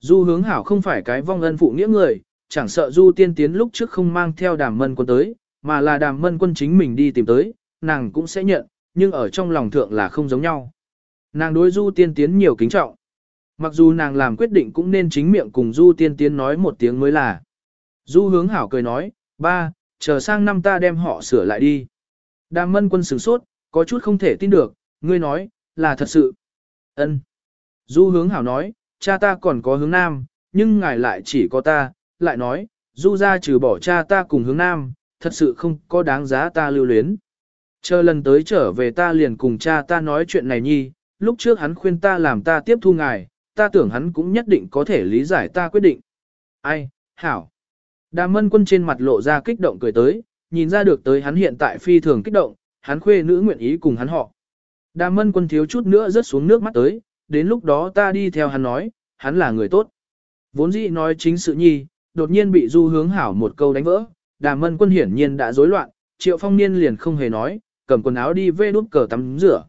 Du hướng hảo không phải cái vong ân phụ nghĩa người, chẳng sợ du tiên tiến lúc trước không mang theo đàm mân quân tới, mà là đàm mân quân chính mình đi tìm tới, nàng cũng sẽ nhận, nhưng ở trong lòng thượng là không giống nhau. Nàng đối du tiên tiến nhiều kính trọng. Mặc dù nàng làm quyết định cũng nên chính miệng cùng du tiên tiến nói một tiếng mới là. Du hướng hảo cười nói, ba, chờ sang năm ta đem họ sửa lại đi. Đàm mân quân sửng sốt, có chút không thể tin được, ngươi nói, là thật sự. ân Du hướng hảo nói, cha ta còn có hướng nam, nhưng ngài lại chỉ có ta, lại nói, du ra trừ bỏ cha ta cùng hướng nam, thật sự không có đáng giá ta lưu luyến. Chờ lần tới trở về ta liền cùng cha ta nói chuyện này nhi, lúc trước hắn khuyên ta làm ta tiếp thu ngài, ta tưởng hắn cũng nhất định có thể lý giải ta quyết định. Ai, hảo. Đà mân quân trên mặt lộ ra kích động cười tới, nhìn ra được tới hắn hiện tại phi thường kích động, hắn khuê nữ nguyện ý cùng hắn họ. Đà mân quân thiếu chút nữa rớt xuống nước mắt tới, đến lúc đó ta đi theo hắn nói, hắn là người tốt. Vốn dĩ nói chính sự nhi, đột nhiên bị du hướng hảo một câu đánh vỡ, Đàm mân quân hiển nhiên đã rối loạn, triệu phong niên liền không hề nói, cầm quần áo đi vê đút cờ tắm rửa.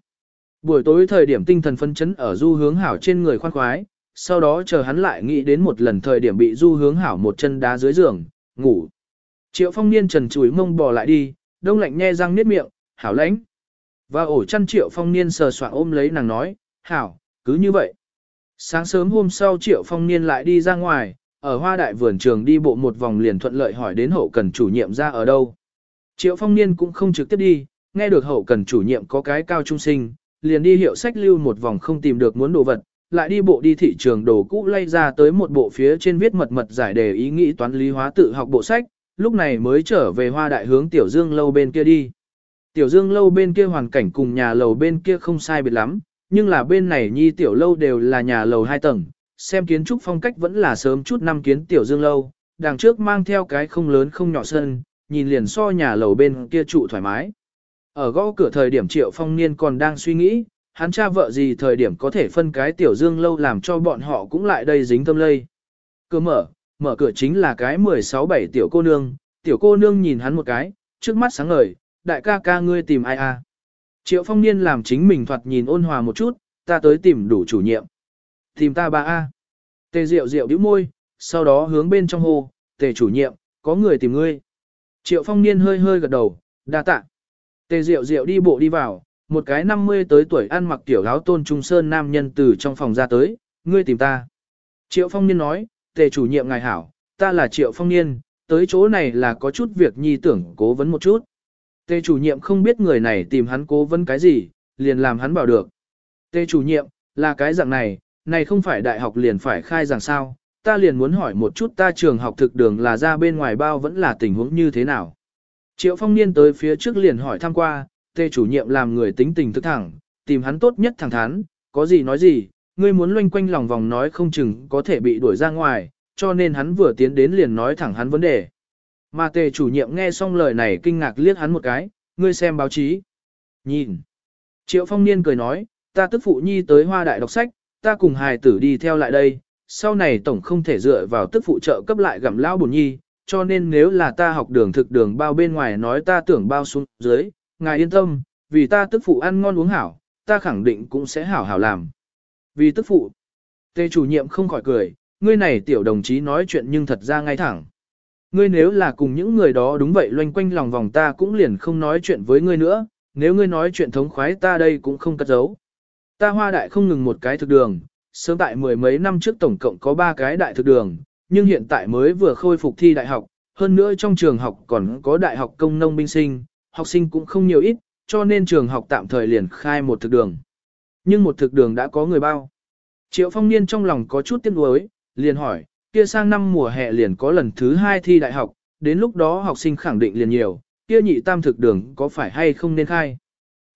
Buổi tối thời điểm tinh thần phân chấn ở du hướng hảo trên người khoan khoái, sau đó chờ hắn lại nghĩ đến một lần thời điểm bị du hướng hảo một chân đá dưới giường, ngủ. Triệu phong niên trần chùi mông bò lại đi, đông lạnh nhe răng niết miệng, hảo lãnh. Và ổ chăn triệu phong niên sờ soạng ôm lấy nàng nói, hảo, cứ như vậy. Sáng sớm hôm sau triệu phong niên lại đi ra ngoài, ở hoa đại vườn trường đi bộ một vòng liền thuận lợi hỏi đến hậu cần chủ nhiệm ra ở đâu. Triệu phong niên cũng không trực tiếp đi, nghe được hậu cần chủ nhiệm có cái cao trung sinh, liền đi hiệu sách lưu một vòng không tìm được muốn đồ vật, lại đi bộ đi thị trường đồ cũ lay ra tới một bộ phía trên viết mật mật giải đề ý nghĩ toán lý hóa tự học bộ sách, lúc này mới trở về hoa đại hướng Tiểu Dương lâu bên kia đi. Tiểu Dương lâu bên kia hoàn cảnh cùng nhà lầu bên kia không sai biệt lắm, nhưng là bên này nhi tiểu lâu đều là nhà lầu hai tầng, xem kiến trúc phong cách vẫn là sớm chút năm kiến Tiểu Dương lâu, đằng trước mang theo cái không lớn không nhỏ sân, nhìn liền so nhà lầu bên kia trụ thoải mái. Ở gõ cửa thời điểm Triệu Phong Niên còn đang suy nghĩ, hắn cha vợ gì thời điểm có thể phân cái tiểu dương lâu làm cho bọn họ cũng lại đây dính tâm lây. Cửa mở, mở cửa chính là cái 16-7 tiểu cô nương, tiểu cô nương nhìn hắn một cái, trước mắt sáng ngời, đại ca ca ngươi tìm ai à. Triệu Phong Niên làm chính mình thoạt nhìn ôn hòa một chút, ta tới tìm đủ chủ nhiệm. Tìm ta ba A. Tề Diệu Diệu đĩu môi, sau đó hướng bên trong hồ, tề chủ nhiệm, có người tìm ngươi. Triệu Phong Niên hơi hơi gật đầu, đa tạ. Tề Diệu Diệu đi bộ đi vào, một cái 50 tới tuổi ăn mặc tiểu áo tôn trung sơn nam nhân từ trong phòng ra tới, ngươi tìm ta. Triệu Phong Niên nói, tề chủ nhiệm ngài hảo, ta là Triệu Phong Niên, tới chỗ này là có chút việc nhi tưởng cố vấn một chút. Tề chủ nhiệm không biết người này tìm hắn cố vấn cái gì, liền làm hắn bảo được. Tề chủ nhiệm, là cái dạng này, này không phải đại học liền phải khai giảng sao, ta liền muốn hỏi một chút ta trường học thực đường là ra bên ngoài bao vẫn là tình huống như thế nào. Triệu phong niên tới phía trước liền hỏi thăm qua, tề chủ nhiệm làm người tính tình thức thẳng, tìm hắn tốt nhất thẳng thắn, có gì nói gì, ngươi muốn loanh quanh lòng vòng nói không chừng có thể bị đuổi ra ngoài, cho nên hắn vừa tiến đến liền nói thẳng hắn vấn đề. Mà tề chủ nhiệm nghe xong lời này kinh ngạc liếc hắn một cái, ngươi xem báo chí. Nhìn. Triệu phong niên cười nói, ta tức phụ nhi tới hoa đại đọc sách, ta cùng hài tử đi theo lại đây, sau này tổng không thể dựa vào tức phụ trợ cấp lại gặm lao bổn nhi, cho nên nếu là ta học đường thực đường bao bên ngoài nói ta tưởng bao xuống dưới, ngài yên tâm, vì ta tức phụ ăn ngon uống hảo, ta khẳng định cũng sẽ hảo hảo làm. Vì tức phụ, tề chủ nhiệm không khỏi cười, ngươi này tiểu đồng chí nói chuyện nhưng thật ra ngay thẳng. Ngươi nếu là cùng những người đó đúng vậy loanh quanh lòng vòng ta cũng liền không nói chuyện với ngươi nữa, nếu ngươi nói chuyện thống khoái ta đây cũng không cất giấu. Ta hoa đại không ngừng một cái thực đường, sớm tại mười mấy năm trước tổng cộng có ba cái đại thực đường, nhưng hiện tại mới vừa khôi phục thi đại học, hơn nữa trong trường học còn có đại học công nông binh sinh, học sinh cũng không nhiều ít, cho nên trường học tạm thời liền khai một thực đường. Nhưng một thực đường đã có người bao. Triệu phong niên trong lòng có chút tiếc nuối, liền hỏi, kia sang năm mùa hè liền có lần thứ hai thi đại học, đến lúc đó học sinh khẳng định liền nhiều, kia nhị tam thực đường có phải hay không nên khai.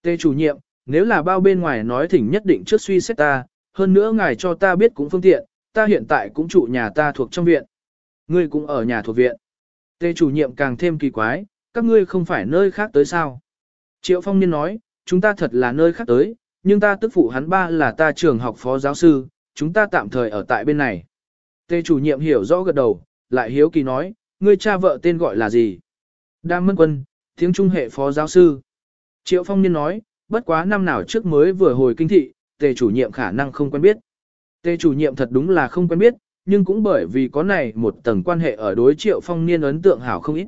Tê chủ nhiệm, nếu là bao bên ngoài nói thỉnh nhất định trước suy xét ta, hơn nữa ngài cho ta biết cũng phương tiện, ta hiện tại cũng trụ nhà ta thuộc trong viện. Ngươi cũng ở nhà thuộc viện. Tê chủ nhiệm càng thêm kỳ quái, các ngươi không phải nơi khác tới sao. Triệu Phong Niên nói, chúng ta thật là nơi khác tới, nhưng ta tức phụ hắn ba là ta trường học phó giáo sư, chúng ta tạm thời ở tại bên này. Tê chủ nhiệm hiểu rõ gật đầu, lại hiếu kỳ nói, ngươi cha vợ tên gọi là gì? Đam Mân Quân, tiếng trung hệ phó giáo sư. Triệu Phong Niên nói, bất quá năm nào trước mới vừa hồi kinh thị, tề chủ nhiệm khả năng không quen biết. Tề chủ nhiệm thật đúng là không quen biết, nhưng cũng bởi vì có này một tầng quan hệ ở đối triệu phong niên ấn tượng hảo không ít.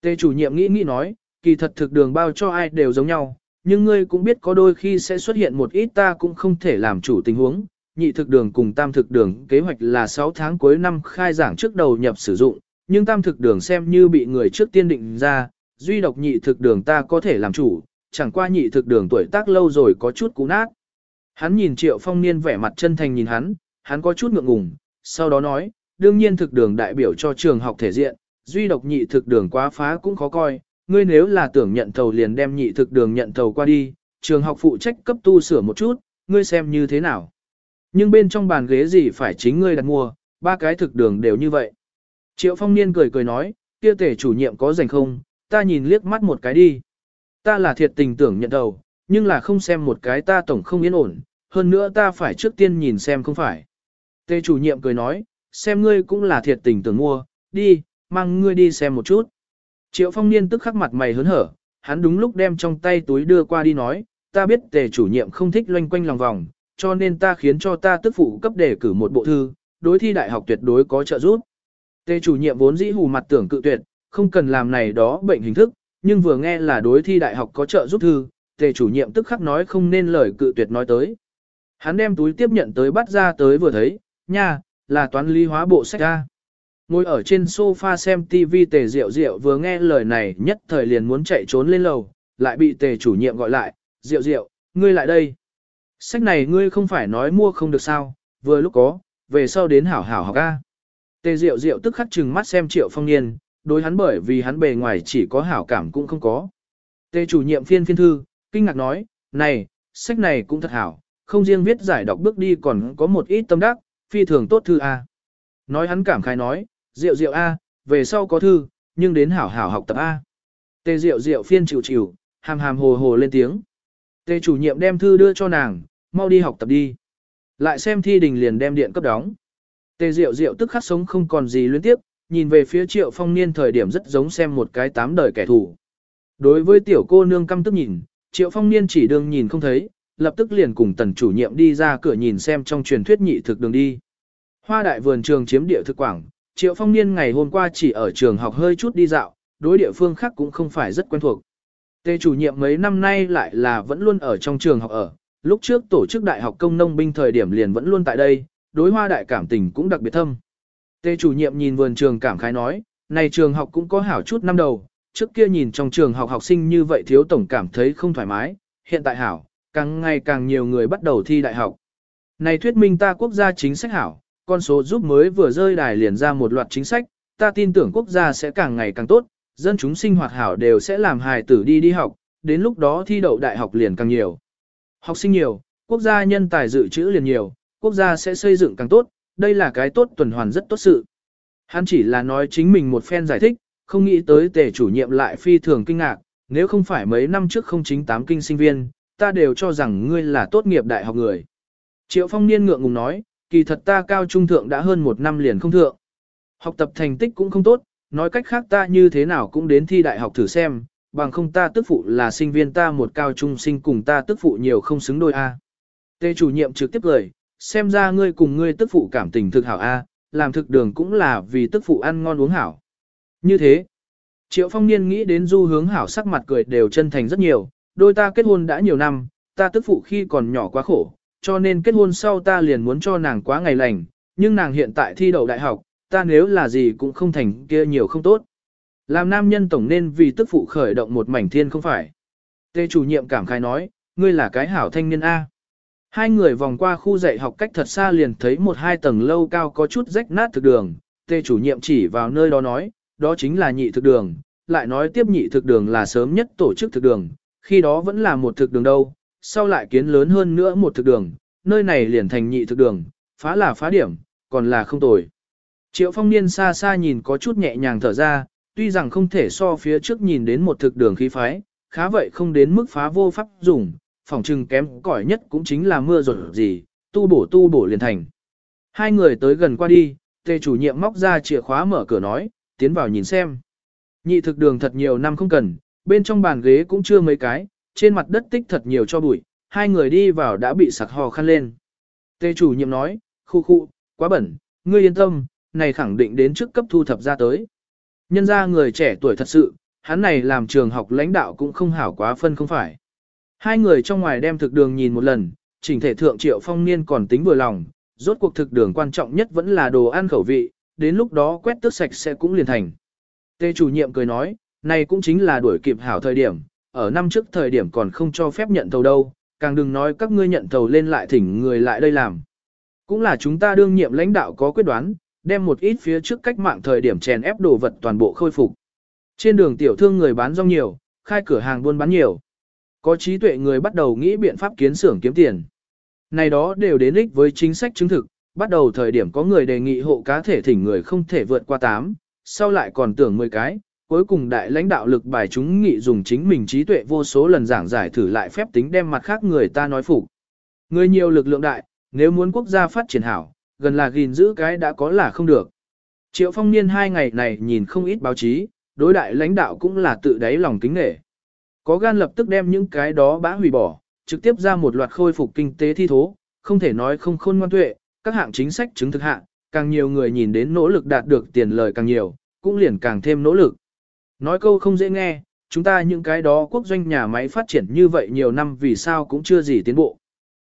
Tề chủ nhiệm nghĩ nghĩ nói, kỳ thật thực đường bao cho ai đều giống nhau, nhưng ngươi cũng biết có đôi khi sẽ xuất hiện một ít ta cũng không thể làm chủ tình huống. Nhị thực đường cùng tam thực đường kế hoạch là 6 tháng cuối năm khai giảng trước đầu nhập sử dụng, nhưng tam thực đường xem như bị người trước tiên định ra, duy độc nhị thực đường ta có thể làm chủ, chẳng qua nhị thực đường tuổi tác lâu rồi có chút cú nát. Hắn nhìn triệu phong niên vẻ mặt chân thành nhìn hắn, hắn có chút ngượng ngùng, sau đó nói, đương nhiên thực đường đại biểu cho trường học thể diện, duy độc nhị thực đường quá phá cũng khó coi, ngươi nếu là tưởng nhận thầu liền đem nhị thực đường nhận thầu qua đi, trường học phụ trách cấp tu sửa một chút, ngươi xem như thế nào. Nhưng bên trong bàn ghế gì phải chính ngươi đặt mua, ba cái thực đường đều như vậy. Triệu phong niên cười cười nói, kia tể chủ nhiệm có dành không, ta nhìn liếc mắt một cái đi. Ta là thiệt tình tưởng nhận đầu nhưng là không xem một cái ta tổng không yên ổn, hơn nữa ta phải trước tiên nhìn xem không phải. Tề chủ nhiệm cười nói, xem ngươi cũng là thiệt tình tưởng mua, đi, mang ngươi đi xem một chút. Triệu phong niên tức khắc mặt mày hớn hở, hắn đúng lúc đem trong tay túi đưa qua đi nói, ta biết tề chủ nhiệm không thích loanh quanh lòng vòng, cho nên ta khiến cho ta tức phụ cấp đề cử một bộ thư, đối thi đại học tuyệt đối có trợ giúp. Tề chủ nhiệm vốn dĩ hù mặt tưởng cự tuyệt, không cần làm này đó bệnh hình thức, nhưng vừa nghe là đối thi đại học có trợ giúp thư, tề chủ nhiệm tức khắc nói không nên lời cự tuyệt nói tới. Hắn đem túi tiếp nhận tới bắt ra tới vừa thấy, nha, là toán lý hóa bộ sách ra. Ngồi ở trên sofa xem TV tề rượu rượu vừa nghe lời này nhất thời liền muốn chạy trốn lên lầu, lại bị tề chủ nhiệm gọi lại, rượu rượu, ngươi lại đây. Sách này ngươi không phải nói mua không được sao, vừa lúc có, về sau đến hảo hảo học A. Tề Diệu Diệu tức khắc chừng mắt xem triệu phong niên, đối hắn bởi vì hắn bề ngoài chỉ có hảo cảm cũng không có. Tề chủ nhiệm phiên phiên thư, kinh ngạc nói, này, sách này cũng thật hảo, không riêng viết giải đọc bước đi còn có một ít tâm đắc, phi thường tốt thư A. Nói hắn cảm khai nói, Diệu Diệu A, về sau có thư, nhưng đến hảo hảo học tập A. Tề Diệu Diệu phiên chịu chịu, hàm hàm hồ hồ lên tiếng. Tề chủ nhiệm đem thư đưa cho nàng, mau đi học tập đi. Lại xem thi đình liền đem điện cấp đóng. Tề rượu rượu tức khắc sống không còn gì liên tiếp, nhìn về phía triệu phong niên thời điểm rất giống xem một cái tám đời kẻ thù. Đối với tiểu cô nương căm tức nhìn, triệu phong niên chỉ đương nhìn không thấy, lập tức liền cùng tần chủ nhiệm đi ra cửa nhìn xem trong truyền thuyết nhị thực đường đi. Hoa đại vườn trường chiếm địa thực quảng, triệu phong niên ngày hôm qua chỉ ở trường học hơi chút đi dạo, đối địa phương khác cũng không phải rất quen thuộc. Tề chủ nhiệm mấy năm nay lại là vẫn luôn ở trong trường học ở, lúc trước tổ chức đại học công nông binh thời điểm liền vẫn luôn tại đây, đối hoa đại cảm tình cũng đặc biệt thâm. Tề chủ nhiệm nhìn vườn trường cảm khái nói, này trường học cũng có hảo chút năm đầu, trước kia nhìn trong trường học học sinh như vậy thiếu tổng cảm thấy không thoải mái, hiện tại hảo, càng ngày càng nhiều người bắt đầu thi đại học. Này thuyết minh ta quốc gia chính sách hảo, con số giúp mới vừa rơi đài liền ra một loạt chính sách, ta tin tưởng quốc gia sẽ càng ngày càng tốt, dân chúng sinh hoạt hảo đều sẽ làm hài tử đi đi học, đến lúc đó thi đậu đại học liền càng nhiều. Học sinh nhiều, quốc gia nhân tài dự trữ liền nhiều, quốc gia sẽ xây dựng càng tốt, đây là cái tốt tuần hoàn rất tốt sự. Hắn chỉ là nói chính mình một phen giải thích, không nghĩ tới tề chủ nhiệm lại phi thường kinh ngạc, nếu không phải mấy năm trước không chính tám kinh sinh viên, ta đều cho rằng ngươi là tốt nghiệp đại học người. Triệu phong niên ngượng ngùng nói, kỳ thật ta cao trung thượng đã hơn một năm liền không thượng. Học tập thành tích cũng không tốt, nói cách khác ta như thế nào cũng đến thi đại học thử xem, bằng không ta tức phụ là sinh viên ta một cao trung sinh cùng ta tức phụ nhiều không xứng đôi a. tê chủ nhiệm trực tiếp cười xem ra ngươi cùng ngươi tức phụ cảm tình thực hảo a, làm thực đường cũng là vì tức phụ ăn ngon uống hảo. Như thế, Triệu Phong Niên nghĩ đến du hướng hảo sắc mặt cười đều chân thành rất nhiều, đôi ta kết hôn đã nhiều năm, ta tức phụ khi còn nhỏ quá khổ, cho nên kết hôn sau ta liền muốn cho nàng quá ngày lành, nhưng nàng hiện tại thi đậu đại học, ta nếu là gì cũng không thành kia nhiều không tốt. Làm nam nhân tổng nên vì tức phụ khởi động một mảnh thiên không phải. Tê chủ nhiệm cảm khai nói, ngươi là cái hảo thanh niên A. Hai người vòng qua khu dạy học cách thật xa liền thấy một hai tầng lâu cao có chút rách nát thực đường. Tê chủ nhiệm chỉ vào nơi đó nói, đó chính là nhị thực đường, lại nói tiếp nhị thực đường là sớm nhất tổ chức thực đường, khi đó vẫn là một thực đường đâu, sau lại kiến lớn hơn nữa một thực đường, nơi này liền thành nhị thực đường, phá là phá điểm, còn là không tồi. Triệu phong niên xa xa nhìn có chút nhẹ nhàng thở ra, tuy rằng không thể so phía trước nhìn đến một thực đường khí phái, khá vậy không đến mức phá vô pháp dùng, phòng trừng kém cỏi nhất cũng chính là mưa rồi gì, tu bổ tu bổ liền thành. Hai người tới gần qua đi, tề chủ nhiệm móc ra chìa khóa mở cửa nói, tiến vào nhìn xem. Nhị thực đường thật nhiều năm không cần, bên trong bàn ghế cũng chưa mấy cái, trên mặt đất tích thật nhiều cho bụi, hai người đi vào đã bị sặc hò khăn lên. Tề chủ nhiệm nói, khu khu, quá bẩn, ngươi yên tâm, này khẳng định đến trước cấp thu thập ra tới. Nhân ra người trẻ tuổi thật sự, hắn này làm trường học lãnh đạo cũng không hảo quá phân không phải. Hai người trong ngoài đem thực đường nhìn một lần, chỉnh thể thượng triệu phong niên còn tính vừa lòng, rốt cuộc thực đường quan trọng nhất vẫn là đồ ăn khẩu vị, đến lúc đó quét tước sạch sẽ cũng liền thành. Tê chủ nhiệm cười nói, này cũng chính là đuổi kịp hảo thời điểm, ở năm trước thời điểm còn không cho phép nhận thầu đâu, càng đừng nói các ngươi nhận thầu lên lại thỉnh người lại đây làm. Cũng là chúng ta đương nhiệm lãnh đạo có quyết đoán, đem một ít phía trước cách mạng thời điểm chèn ép đồ vật toàn bộ khôi phục. Trên đường tiểu thương người bán rong nhiều, khai cửa hàng buôn bán nhiều. Có trí tuệ người bắt đầu nghĩ biện pháp kiến xưởng kiếm tiền. Này đó đều đến ích với chính sách chứng thực, bắt đầu thời điểm có người đề nghị hộ cá thể thỉnh người không thể vượt qua 8, sau lại còn tưởng 10 cái, cuối cùng đại lãnh đạo lực bài chúng nghị dùng chính mình trí tuệ vô số lần giảng giải thử lại phép tính đem mặt khác người ta nói phục. Người nhiều lực lượng đại, nếu muốn quốc gia phát triển hảo, gần là gìn giữ cái đã có là không được. Triệu phong niên hai ngày này nhìn không ít báo chí, đối đại lãnh đạo cũng là tự đáy lòng kính nghệ. Có gan lập tức đem những cái đó bã hủy bỏ, trực tiếp ra một loạt khôi phục kinh tế thi thố, không thể nói không khôn ngoan tuệ, các hạng chính sách chứng thực hạng, càng nhiều người nhìn đến nỗ lực đạt được tiền lời càng nhiều, cũng liền càng thêm nỗ lực. Nói câu không dễ nghe, chúng ta những cái đó quốc doanh nhà máy phát triển như vậy nhiều năm vì sao cũng chưa gì tiến bộ.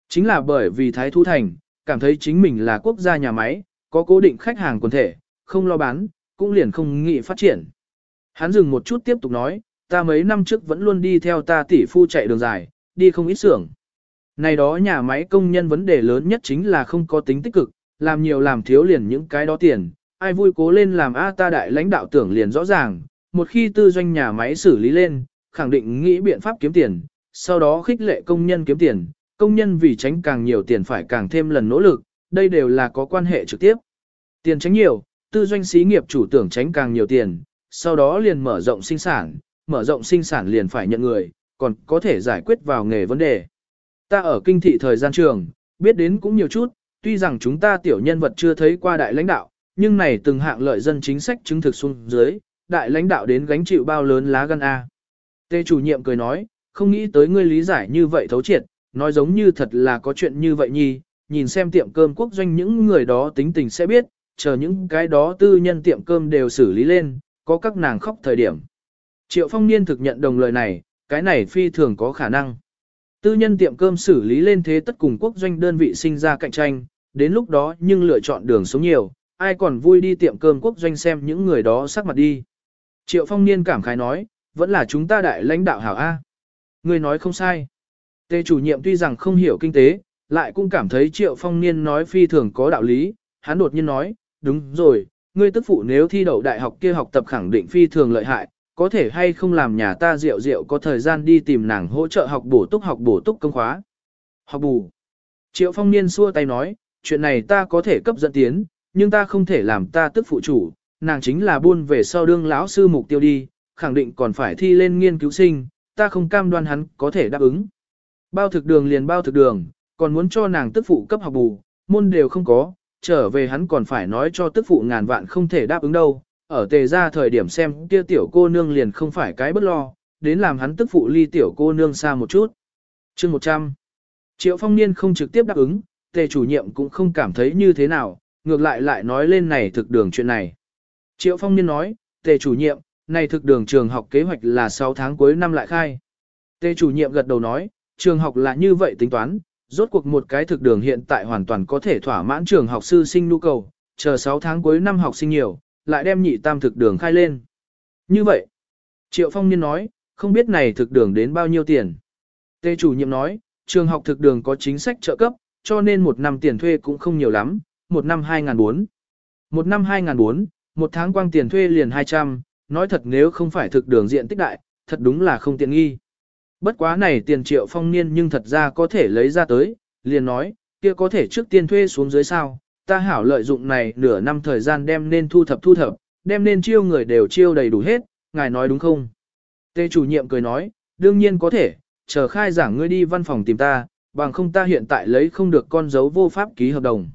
Chính là bởi vì Thái Thu Thành, cảm thấy chính mình là quốc gia nhà máy, có cố định khách hàng quần thể, không lo bán, cũng liền không nghĩ phát triển. Hắn dừng một chút tiếp tục nói, ta mấy năm trước vẫn luôn đi theo ta tỷ phu chạy đường dài, đi không ít xưởng. Này đó nhà máy công nhân vấn đề lớn nhất chính là không có tính tích cực, làm nhiều làm thiếu liền những cái đó tiền, ai vui cố lên làm A ta đại lãnh đạo tưởng liền rõ ràng, một khi tư doanh nhà máy xử lý lên, khẳng định nghĩ biện pháp kiếm tiền, sau đó khích lệ công nhân kiếm tiền, công nhân vì tránh càng nhiều tiền phải càng thêm lần nỗ lực, đây đều là có quan hệ trực tiếp. Tiền tránh nhiều, tư doanh xí nghiệp chủ tưởng tránh càng nhiều tiền, sau đó liền mở rộng sinh sản, mở rộng sinh sản liền phải nhận người, còn có thể giải quyết vào nghề vấn đề. Ta ở kinh thị thời gian trường, biết đến cũng nhiều chút, tuy rằng chúng ta tiểu nhân vật chưa thấy qua đại lãnh đạo, nhưng này từng hạng lợi dân chính sách chứng thực xuống dưới, đại lãnh đạo đến gánh chịu bao lớn lá gan A. Tê chủ nhiệm cười nói, không nghĩ tới ngươi lý giải như vậy thấu triệt, nói giống như thật là có chuyện như vậy nhi, nhìn xem tiệm cơm quốc doanh những người đó tính tình sẽ biết, chờ những cái đó tư nhân tiệm cơm đều xử lý lên, có các nàng khóc thời điểm. Triệu phong niên thực nhận đồng lời này, cái này phi thường có khả năng. Tư nhân tiệm cơm xử lý lên thế tất cùng quốc doanh đơn vị sinh ra cạnh tranh, đến lúc đó nhưng lựa chọn đường sống nhiều, ai còn vui đi tiệm cơm quốc doanh xem những người đó sắc mặt đi. Triệu phong niên cảm khái nói, vẫn là chúng ta đại lãnh đạo hảo A. Người nói không sai. Tề chủ nhiệm tuy rằng không hiểu kinh tế, lại cũng cảm thấy triệu phong niên nói phi thường có đạo lý, hắn đột nhiên nói, đúng rồi, ngươi tức phụ nếu thi đậu đại học kia học tập khẳng định phi thường lợi hại, có thể hay không làm nhà ta rượu rượu có thời gian đi tìm nàng hỗ trợ học bổ túc học bổ túc công khóa. Học bù. Triệu phong niên xua tay nói, chuyện này ta có thể cấp dẫn tiến, nhưng ta không thể làm ta tức phụ chủ, nàng chính là buôn về sau đương lão sư mục tiêu đi, khẳng định còn phải thi lên nghiên cứu sinh, ta không cam đoan hắn có thể đáp ứng. Bao thực đường liền bao thực đường, còn muốn cho nàng tức phụ cấp học bù, môn đều không có, trở về hắn còn phải nói cho tức phụ ngàn vạn không thể đáp ứng đâu, ở tề ra thời điểm xem kia tiểu cô nương liền không phải cái bất lo, đến làm hắn tức phụ ly tiểu cô nương xa một chút. chương 100 Triệu phong niên không trực tiếp đáp ứng, tề chủ nhiệm cũng không cảm thấy như thế nào, ngược lại lại nói lên này thực đường chuyện này. Triệu phong niên nói, tề chủ nhiệm, này thực đường trường học kế hoạch là 6 tháng cuối năm lại khai. Tề chủ nhiệm gật đầu nói, trường học là như vậy tính toán, rốt cuộc một cái thực đường hiện tại hoàn toàn có thể thỏa mãn trường học sư sinh nhu cầu, chờ 6 tháng cuối năm học sinh nhiều, lại đem nhị tam thực đường khai lên. Như vậy, Triệu Phong Niên nói, không biết này thực đường đến bao nhiêu tiền. Tê chủ nhiệm nói, trường học thực đường có chính sách trợ cấp, cho nên một năm tiền thuê cũng không nhiều lắm, một năm 2004. Một năm 2004, một tháng quang tiền thuê liền 200, nói thật nếu không phải thực đường diện tích đại, thật đúng là không tiện nghi. Bất quá này tiền triệu phong niên nhưng thật ra có thể lấy ra tới, liền nói, kia có thể trước tiên thuê xuống dưới sao, ta hảo lợi dụng này nửa năm thời gian đem nên thu thập thu thập, đem nên chiêu người đều chiêu đầy đủ hết, ngài nói đúng không? Tê chủ nhiệm cười nói, đương nhiên có thể, chờ khai giảng ngươi đi văn phòng tìm ta, bằng không ta hiện tại lấy không được con dấu vô pháp ký hợp đồng.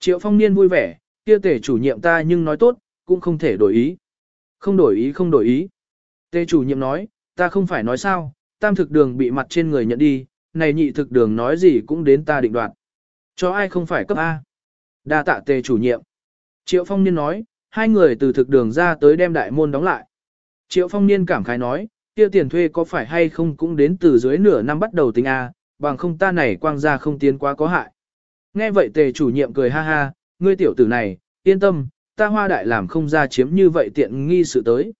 Triệu phong niên vui vẻ, kia tể chủ nhiệm ta nhưng nói tốt, cũng không thể đổi ý. Không đổi ý không đổi ý. Tê chủ nhiệm nói, ta không phải nói sao, tam thực đường bị mặt trên người nhận đi, này nhị thực đường nói gì cũng đến ta định đoạt. Cho ai không phải cấp A. Đa tạ tề chủ nhiệm. Triệu Phong Niên nói, hai người từ thực đường ra tới đem đại môn đóng lại. Triệu Phong Niên cảm khái nói, kia tiền thuê có phải hay không cũng đến từ dưới nửa năm bắt đầu tính A, bằng không ta này quang ra không tiến quá có hại. Nghe vậy tề chủ nhiệm cười ha ha, ngươi tiểu tử này, yên tâm, ta hoa đại làm không ra chiếm như vậy tiện nghi sự tới.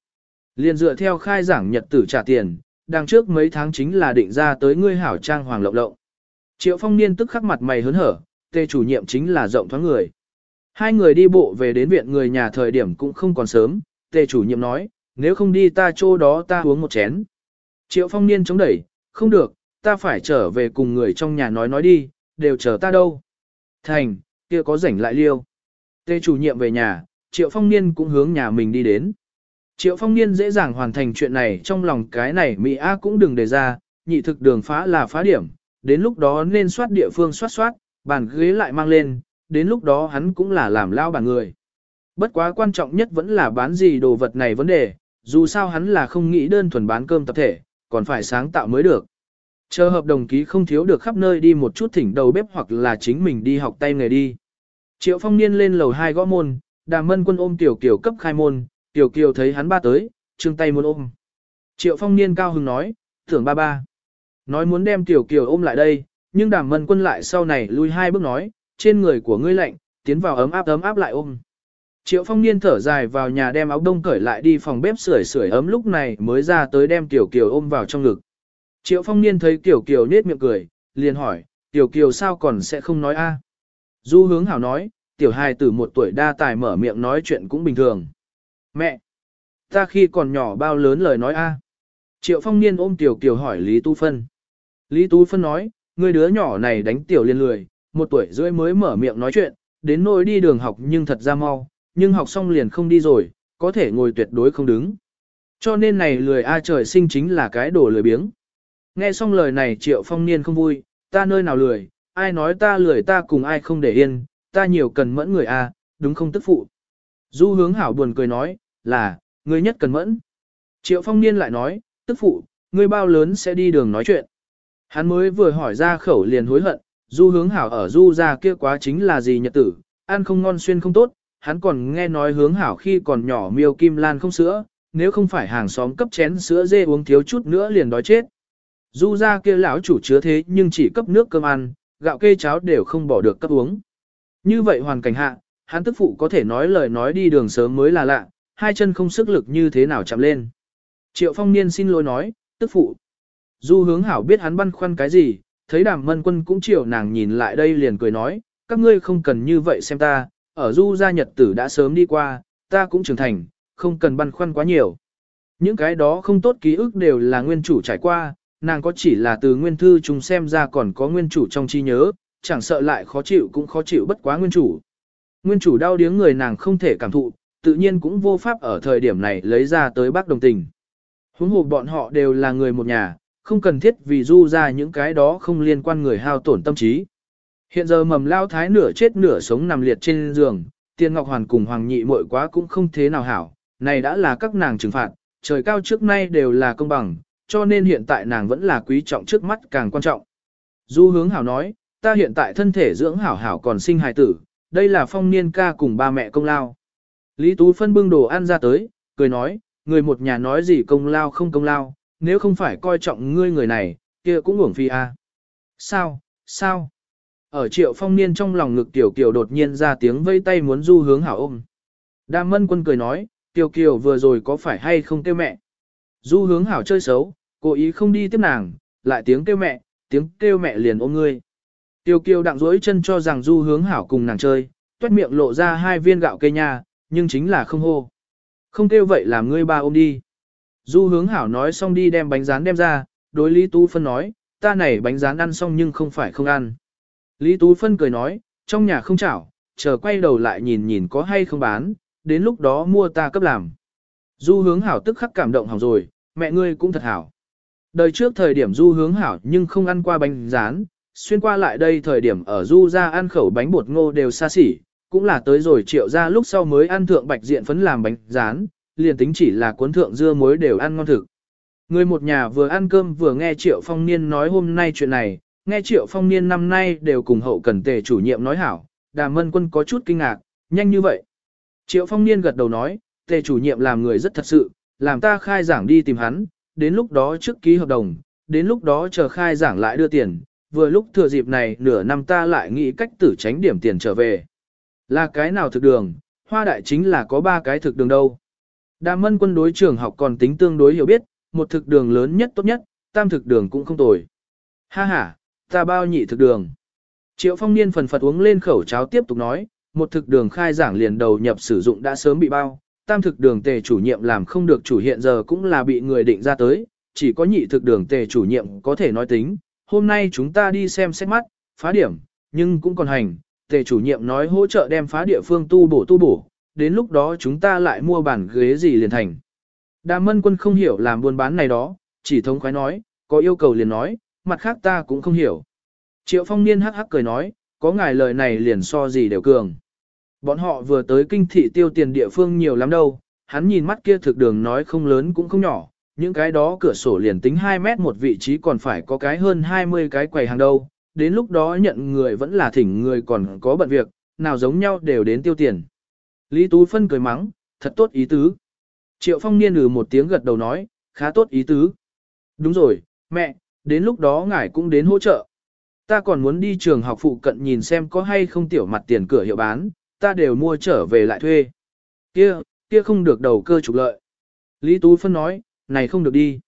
Liền dựa theo khai giảng nhật tử trả tiền, đằng trước mấy tháng chính là định ra tới ngươi hảo trang hoàng lộng lộng. Triệu phong niên tức khắc mặt mày hớn hở, tề chủ nhiệm chính là rộng thoáng người. Hai người đi bộ về đến viện người nhà thời điểm cũng không còn sớm, tề chủ nhiệm nói, nếu không đi ta chỗ đó ta uống một chén. Triệu phong niên chống đẩy, không được, ta phải trở về cùng người trong nhà nói nói đi, đều chờ ta đâu. Thành, kia có rảnh lại liêu. Tề chủ nhiệm về nhà, Triệu Phong Niên cũng hướng nhà mình đi đến. Triệu Phong Niên dễ dàng hoàn thành chuyện này trong lòng cái này Mỹ A cũng đừng đề ra, nhị thực đường phá là phá điểm, đến lúc đó nên soát địa phương soát soát, bàn ghế lại mang lên, đến lúc đó hắn cũng là làm lao bản người. Bất quá quan trọng nhất vẫn là bán gì đồ vật này vấn đề, dù sao hắn là không nghĩ đơn thuần bán cơm tập thể, còn phải sáng tạo mới được. Chờ hợp đồng ký không thiếu được khắp nơi đi một chút thỉnh đầu bếp hoặc là chính mình đi học tay nghề đi. Triệu phong niên lên lầu hai gõ môn, đàm mân quân ôm tiểu kiểu cấp khai môn, tiểu kiều thấy hắn ba tới, trương tay muốn ôm. Triệu phong niên cao hứng nói, thưởng ba ba. Nói muốn đem tiểu kiều ôm lại đây, nhưng đàm mân quân lại sau này lui hai bước nói, trên người của ngươi lạnh, tiến vào ấm áp ấm áp lại ôm. Triệu phong niên thở dài vào nhà đem áo đông cởi lại đi phòng bếp sưởi sưởi ấm lúc này mới ra tới đem tiểu kiều ôm vào trong ngực. Triệu phong niên thấy tiểu kiều nết miệng cười, liền hỏi, tiểu kiều sao còn sẽ không nói a? Du hướng hảo nói, tiểu hài tử một tuổi đa tài mở miệng nói chuyện cũng bình thường. Mẹ! Ta khi còn nhỏ bao lớn lời nói a? Triệu phong niên ôm tiểu kiều hỏi Lý Tu Phân. Lý Tu Phân nói, người đứa nhỏ này đánh tiểu liên lười, một tuổi rưỡi mới mở miệng nói chuyện, đến nỗi đi đường học nhưng thật ra mau, nhưng học xong liền không đi rồi, có thể ngồi tuyệt đối không đứng. Cho nên này lười a trời sinh chính là cái đồ lười biếng. Nghe xong lời này triệu phong niên không vui, ta nơi nào lười, ai nói ta lười ta cùng ai không để yên, ta nhiều cần mẫn người a, đúng không tức phụ. Du hướng hảo buồn cười nói, là, ngươi nhất cần mẫn. Triệu phong niên lại nói, tức phụ, ngươi bao lớn sẽ đi đường nói chuyện. Hắn mới vừa hỏi ra khẩu liền hối hận, du hướng hảo ở du ra kia quá chính là gì nhật tử, ăn không ngon xuyên không tốt, hắn còn nghe nói hướng hảo khi còn nhỏ miêu kim lan không sữa, nếu không phải hàng xóm cấp chén sữa dê uống thiếu chút nữa liền đói chết. Du ra kia lão chủ chứa thế nhưng chỉ cấp nước cơm ăn, gạo kê cháo đều không bỏ được cấp uống. Như vậy hoàn cảnh hạ, hắn tức phụ có thể nói lời nói đi đường sớm mới là lạ, hai chân không sức lực như thế nào chạm lên. Triệu phong niên xin lỗi nói, tức phụ. Du hướng hảo biết hắn băn khoăn cái gì, thấy đàm mân quân cũng chiều nàng nhìn lại đây liền cười nói, các ngươi không cần như vậy xem ta, ở du gia nhật tử đã sớm đi qua, ta cũng trưởng thành, không cần băn khoăn quá nhiều. Những cái đó không tốt ký ức đều là nguyên chủ trải qua, nàng có chỉ là từ nguyên thư chúng xem ra còn có nguyên chủ trong trí nhớ, chẳng sợ lại khó chịu cũng khó chịu bất quá nguyên chủ. Nguyên chủ đau điếng người nàng không thể cảm thụ, tự nhiên cũng vô pháp ở thời điểm này lấy ra tới bác đồng tình. Huống hồ bọn họ đều là người một nhà, không cần thiết vì du ra những cái đó không liên quan người hao tổn tâm trí. Hiện giờ mầm lao thái nửa chết nửa sống nằm liệt trên giường, tiên ngọc hoàn cùng hoàng nhị muội quá cũng không thế nào hảo, này đã là các nàng trừng phạt, trời cao trước nay đều là công bằng, cho nên hiện tại nàng vẫn là quý trọng trước mắt càng quan trọng. Du hướng hảo nói, ta hiện tại thân thể dưỡng hảo hảo còn sinh hài tử, đây là phong niên ca cùng ba mẹ công lao. Lý Tú phân bưng đồ ăn ra tới, cười nói, người một nhà nói gì công lao không công lao, nếu không phải coi trọng ngươi người này, kia cũng uổng phi a. À. Sao, sao? Ở triệu phong niên trong lòng ngực tiểu kiều đột nhiên ra tiếng vây tay muốn du hướng hảo ôm. Đa mân quân cười nói, tiểu kiều vừa rồi có phải hay không kêu mẹ? Du hướng hảo chơi xấu, cố ý không đi tiếp nàng, lại tiếng kêu mẹ, tiếng kêu mẹ liền ôm ngươi. Tiêu kiều đặng rỗi chân cho rằng du hướng hảo cùng nàng chơi, tuét miệng lộ ra hai viên gạo cây nha, nhưng chính là không hô. Không kêu vậy làm ngươi ba ôm đi. Du hướng hảo nói xong đi đem bánh rán đem ra, đối Lý Tú Phân nói, ta này bánh rán ăn xong nhưng không phải không ăn. Lý Tú Phân cười nói, trong nhà không chảo, chờ quay đầu lại nhìn nhìn có hay không bán, đến lúc đó mua ta cấp làm. Du hướng hảo tức khắc cảm động hỏng rồi, mẹ ngươi cũng thật hảo. Đời trước thời điểm du hướng hảo nhưng không ăn qua bánh rán, xuyên qua lại đây thời điểm ở du ra ăn khẩu bánh bột ngô đều xa xỉ, cũng là tới rồi triệu ra lúc sau mới ăn thượng bạch diện phấn làm bánh rán, liền tính chỉ là cuốn thượng dưa muối đều ăn ngon thực. Người một nhà vừa ăn cơm vừa nghe triệu phong niên nói hôm nay chuyện này, nghe triệu phong niên năm nay đều cùng hậu cần tề chủ nhiệm nói hảo, đàm mân quân có chút kinh ngạc, nhanh như vậy. Triệu phong niên gật đầu nói, tề chủ nhiệm làm người rất thật sự, làm ta khai giảng đi tìm hắn, đến lúc đó trước ký hợp đồng, đến lúc đó chờ khai giảng lại đưa tiền, vừa lúc thừa dịp này nửa năm ta lại nghĩ cách tử tránh điểm tiền trở về. Là cái nào thực đường, hoa đại chính là có ba cái thực đường đâu. Đàm mân quân đối trường học còn tính tương đối hiểu biết, một thực đường lớn nhất tốt nhất, tam thực đường cũng không tồi. Ha ha, ta bao nhị thực đường. Triệu phong niên phần phật uống lên khẩu cháo tiếp tục nói, một thực đường khai giảng liền đầu nhập sử dụng đã sớm bị bao, tam thực đường tề chủ nhiệm làm không được chủ hiện giờ cũng là bị người định ra tới, chỉ có nhị thực đường tề chủ nhiệm có thể nói tính, hôm nay chúng ta đi xem xét mắt, phá điểm, nhưng cũng còn hành, tề chủ nhiệm nói hỗ trợ đem phá địa phương tu bổ tu bổ, đến lúc đó chúng ta lại mua bản ghế gì liền thành. Đàm mân quân không hiểu làm buôn bán này đó, chỉ thống khoái nói, có yêu cầu liền nói, mặt khác ta cũng không hiểu. Triệu phong niên hắc hắc cười nói, có ngài lời này liền so gì đều cường. Bọn họ vừa tới kinh thị tiêu tiền địa phương nhiều lắm đâu, hắn nhìn mắt kia thực đường nói không lớn cũng không nhỏ, những cái đó cửa sổ liền tính 2 mét một vị trí còn phải có cái hơn 20 cái quầy hàng đâu, đến lúc đó nhận người vẫn là thỉnh người còn có bận việc, nào giống nhau đều đến tiêu tiền. Lý Tú Phân cười mắng, thật tốt ý tứ. Triệu Phong niên ừ một tiếng gật đầu nói, khá tốt ý tứ. Đúng rồi, mẹ, đến lúc đó ngài cũng đến hỗ trợ. Ta còn muốn đi trường học phụ cận nhìn xem có hay không tiểu mặt tiền cửa hiệu bán, ta đều mua trở về lại thuê. Kia, kia không được đầu cơ trục lợi. Lý Tú Phân nói, này không được đi.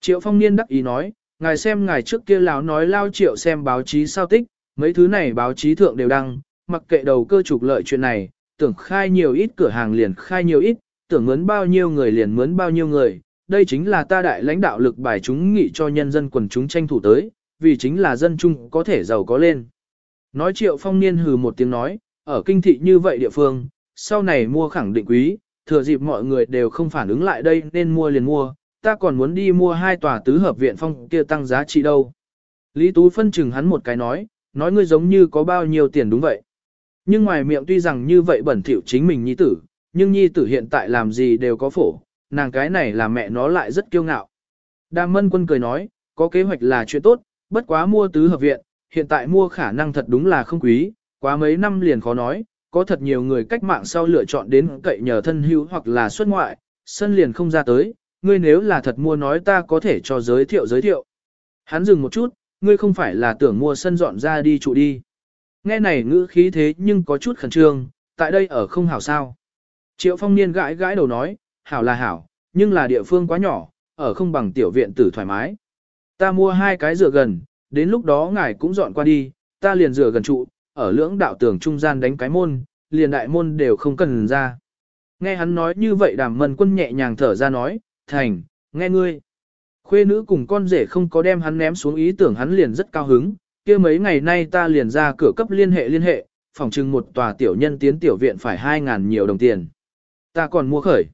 Triệu Phong Niên đắc ý nói, ngài xem ngài trước kia lão nói lao triệu xem báo chí sao tích, mấy thứ này báo chí thượng đều đăng, mặc kệ đầu cơ trục lợi chuyện này, tưởng khai nhiều ít cửa hàng liền khai nhiều ít, tưởng mướn bao nhiêu người liền mướn bao nhiêu người, đây chính là ta đại lãnh đạo lực bài chúng nghị cho nhân dân quần chúng tranh thủ tới, vì chính là dân chung có thể giàu có lên. Nói triệu phong niên hừ một tiếng nói, ở kinh thị như vậy địa phương, sau này mua khẳng định quý, thừa dịp mọi người đều không phản ứng lại đây nên mua liền mua, ta còn muốn đi mua hai tòa tứ hợp viện phong kia tăng giá trị đâu. Lý Tú phân chừng hắn một cái nói, nói ngươi giống như có bao nhiêu tiền đúng vậy. Nhưng ngoài miệng tuy rằng như vậy bẩn thỉu chính mình nhi tử, nhưng nhi tử hiện tại làm gì đều có phổ, nàng cái này là mẹ nó lại rất kiêu ngạo. Đàm mân quân cười nói, có kế hoạch là chuyện tốt, bất quá mua tứ hợp viện, hiện tại mua khả năng thật đúng là không quý, quá mấy năm liền khó nói, có thật nhiều người cách mạng sau lựa chọn đến cậy nhờ thân hữu hoặc là xuất ngoại, sân liền không ra tới, ngươi nếu là thật mua nói ta có thể cho giới thiệu giới thiệu. Hắn dừng một chút, ngươi không phải là tưởng mua sân dọn ra đi trụ đi. Nghe này ngữ khí thế nhưng có chút khẩn trương, tại đây ở không hảo sao. Triệu phong niên gãi gãi đầu nói, hảo là hảo, nhưng là địa phương quá nhỏ, ở không bằng tiểu viện tử thoải mái. Ta mua hai cái rửa gần, đến lúc đó ngài cũng dọn qua đi, ta liền rửa gần trụ, ở lưỡng đạo tường trung gian đánh cái môn, liền đại môn đều không cần ra. Nghe hắn nói như vậy đàm mân quân nhẹ nhàng thở ra nói, thành, nghe ngươi. Khuê nữ cùng con rể không có đem hắn ném xuống ý tưởng hắn liền rất cao hứng, kia mấy ngày nay ta liền ra cửa cấp liên hệ liên hệ, phòng trưng một tòa tiểu nhân tiến tiểu viện phải 2.000 nhiều đồng tiền. Ta còn mua khởi.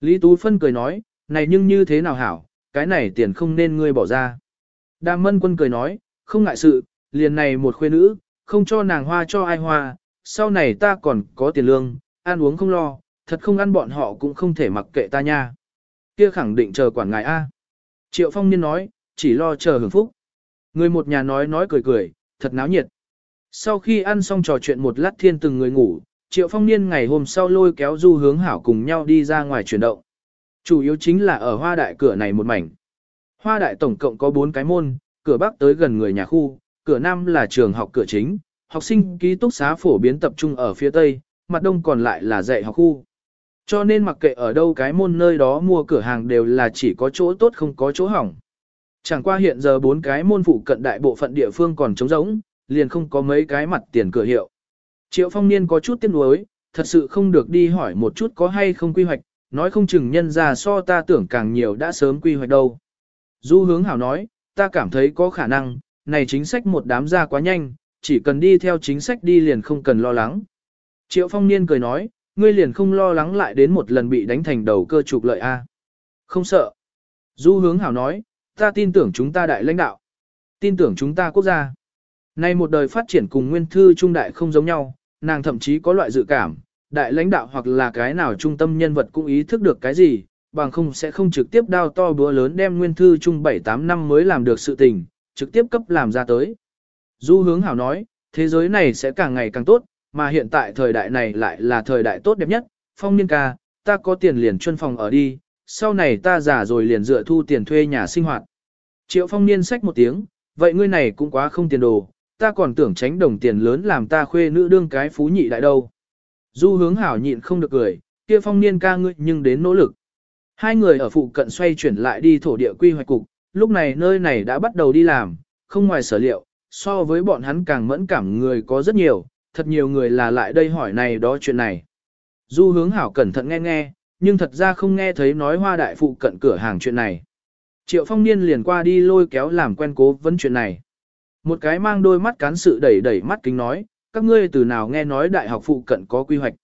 Lý Tú Phân cười nói, này nhưng như thế nào hảo, cái này tiền không nên ngươi bỏ ra. Đàm mân quân cười nói, không ngại sự, liền này một khuê nữ, không cho nàng hoa cho ai hoa, sau này ta còn có tiền lương, ăn uống không lo, thật không ăn bọn họ cũng không thể mặc kệ ta nha. Kia khẳng định chờ quản ngài A. Triệu phong niên nói, chỉ lo chờ hưởng phúc. Người một nhà nói nói cười cười, thật náo nhiệt. Sau khi ăn xong trò chuyện một lát thiên từng người ngủ, Triệu Phong Niên ngày hôm sau lôi kéo Du Hướng Hảo cùng nhau đi ra ngoài chuyển động. Chủ yếu chính là ở hoa đại cửa này một mảnh. Hoa đại tổng cộng có 4 cái môn, cửa bắc tới gần người nhà khu, cửa nam là trường học cửa chính, học sinh ký túc xá phổ biến tập trung ở phía tây, mặt đông còn lại là dạy học khu. Cho nên mặc kệ ở đâu cái môn nơi đó mua cửa hàng đều là chỉ có chỗ tốt không có chỗ hỏng. Chẳng qua hiện giờ bốn cái môn phụ cận đại bộ phận địa phương còn trống rỗng, liền không có mấy cái mặt tiền cửa hiệu. Triệu phong niên có chút tiếc nuối, thật sự không được đi hỏi một chút có hay không quy hoạch, nói không chừng nhân ra so ta tưởng càng nhiều đã sớm quy hoạch đâu. Du hướng hảo nói, ta cảm thấy có khả năng, này chính sách một đám ra quá nhanh, chỉ cần đi theo chính sách đi liền không cần lo lắng. Triệu phong niên cười nói, ngươi liền không lo lắng lại đến một lần bị đánh thành đầu cơ trục lợi a Không sợ. Du hướng hảo nói, ta tin tưởng chúng ta đại lãnh đạo. Tin tưởng chúng ta quốc gia. Nay một đời phát triển cùng nguyên thư trung đại không giống nhau, nàng thậm chí có loại dự cảm, đại lãnh đạo hoặc là cái nào trung tâm nhân vật cũng ý thức được cái gì, bằng không sẽ không trực tiếp đao to búa lớn đem nguyên thư trung 7-8 năm mới làm được sự tình, trực tiếp cấp làm ra tới. Du hướng hảo nói, thế giới này sẽ càng ngày càng tốt, mà hiện tại thời đại này lại là thời đại tốt đẹp nhất, phong niên ca, ta có tiền liền chuyên phòng ở đi, sau này ta già rồi liền dựa thu tiền thuê nhà sinh hoạt. Triệu phong niên sách một tiếng, vậy ngươi này cũng quá không tiền đồ, ta còn tưởng tránh đồng tiền lớn làm ta khuê nữ đương cái phú nhị đại đâu. Du hướng hảo nhịn không được cười, kia phong niên ca ngươi nhưng đến nỗ lực. Hai người ở phụ cận xoay chuyển lại đi thổ địa quy hoạch cục, lúc này nơi này đã bắt đầu đi làm, không ngoài sở liệu, so với bọn hắn càng mẫn cảm người có rất nhiều, thật nhiều người là lại đây hỏi này đó chuyện này. Du hướng hảo cẩn thận nghe nghe, nhưng thật ra không nghe thấy nói hoa đại phụ cận cửa hàng chuyện này. Triệu phong niên liền qua đi lôi kéo làm quen cố vấn chuyện này. Một cái mang đôi mắt cán sự đẩy đẩy mắt kính nói, các ngươi từ nào nghe nói đại học phụ cận có quy hoạch.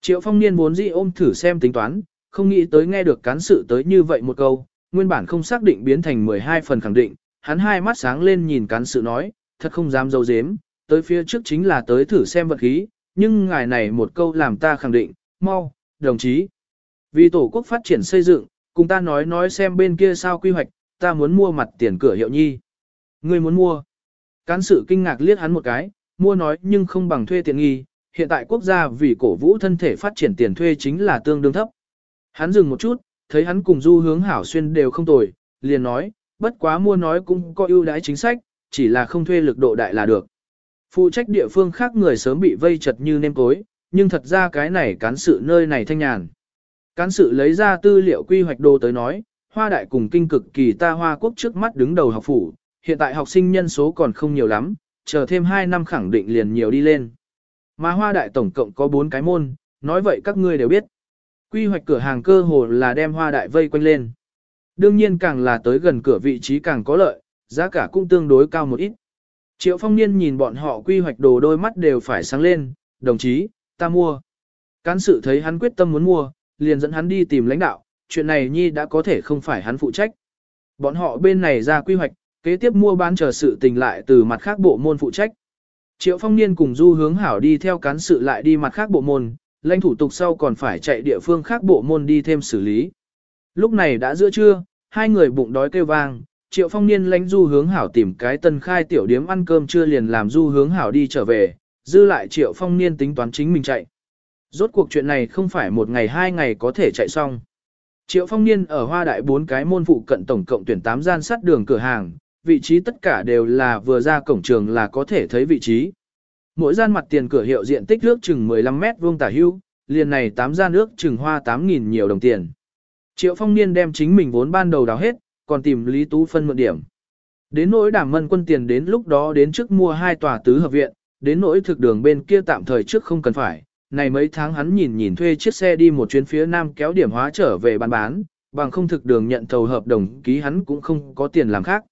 Triệu phong niên vốn dĩ ôm thử xem tính toán, không nghĩ tới nghe được cán sự tới như vậy một câu, nguyên bản không xác định biến thành 12 phần khẳng định, hắn hai mắt sáng lên nhìn cán sự nói, thật không dám dâu dếm, tới phía trước chính là tới thử xem vật khí, nhưng ngài này một câu làm ta khẳng định, mau, đồng chí. Vì tổ quốc phát triển xây dựng, cùng ta nói nói xem bên kia sao quy hoạch, ta muốn mua mặt tiền cửa hiệu nhi. Ngươi muốn mua. Cán sự kinh ngạc liếc hắn một cái, mua nói nhưng không bằng thuê tiền nghi, hiện tại quốc gia vì cổ vũ thân thể phát triển tiền thuê chính là tương đương thấp. Hắn dừng một chút, thấy hắn cùng du hướng hảo xuyên đều không tồi, liền nói, bất quá mua nói cũng có ưu đãi chính sách, chỉ là không thuê lực độ đại là được. Phụ trách địa phương khác người sớm bị vây chật như nêm cối, nhưng thật ra cái này cán sự nơi này thanh nhàn. Cán sự lấy ra tư liệu quy hoạch đồ tới nói, hoa đại cùng kinh cực kỳ ta hoa quốc trước mắt đứng đầu học phủ, hiện tại học sinh nhân số còn không nhiều lắm, chờ thêm 2 năm khẳng định liền nhiều đi lên. Mà hoa đại tổng cộng có 4 cái môn, nói vậy các ngươi đều biết. Quy hoạch cửa hàng cơ hồ là đem hoa đại vây quanh lên. Đương nhiên càng là tới gần cửa vị trí càng có lợi, giá cả cũng tương đối cao một ít. Triệu phong niên nhìn bọn họ quy hoạch đồ đôi mắt đều phải sáng lên, đồng chí, ta mua. Cán sự thấy hắn quyết tâm muốn mua, liền dẫn hắn đi tìm lãnh đạo, chuyện này nhi đã có thể không phải hắn phụ trách. Bọn họ bên này ra quy hoạch, kế tiếp mua bán chờ sự tình lại từ mặt khác bộ môn phụ trách. Triệu phong niên cùng du hướng hảo đi theo cán sự lại đi mặt khác bộ môn, lãnh thủ tục sau còn phải chạy địa phương khác bộ môn đi thêm xử lý. Lúc này đã giữa trưa, hai người bụng đói kêu vang, triệu phong niên lãnh du hướng hảo tìm cái tân khai tiểu điếm ăn cơm chưa liền làm du hướng hảo đi trở về, dư lại triệu phong niên tính toán chính mình chạy. Rốt cuộc chuyện này không phải một ngày hai ngày có thể chạy xong. Triệu phong niên ở hoa đại bốn cái môn phụ cận tổng cộng tuyển 8 gian sắt đường cửa hàng, vị trí tất cả đều là vừa ra cổng trường là có thể thấy vị trí. Mỗi gian mặt tiền cửa hiệu diện tích nước chừng 15 mét vuông tả hưu, liền này 8 gian nước chừng hoa 8.000 nhiều đồng tiền. Triệu phong niên đem chính mình vốn ban đầu đào hết, còn tìm Lý Tú phân mượn điểm. Đến nỗi đảm mân quân tiền đến lúc đó đến trước mua hai tòa tứ hợp viện, đến nỗi thực đường bên kia tạm thời trước không cần phải. Này mấy tháng hắn nhìn nhìn thuê chiếc xe đi một chuyến phía nam kéo điểm hóa trở về bán bán, bằng không thực đường nhận thầu hợp đồng ký hắn cũng không có tiền làm khác.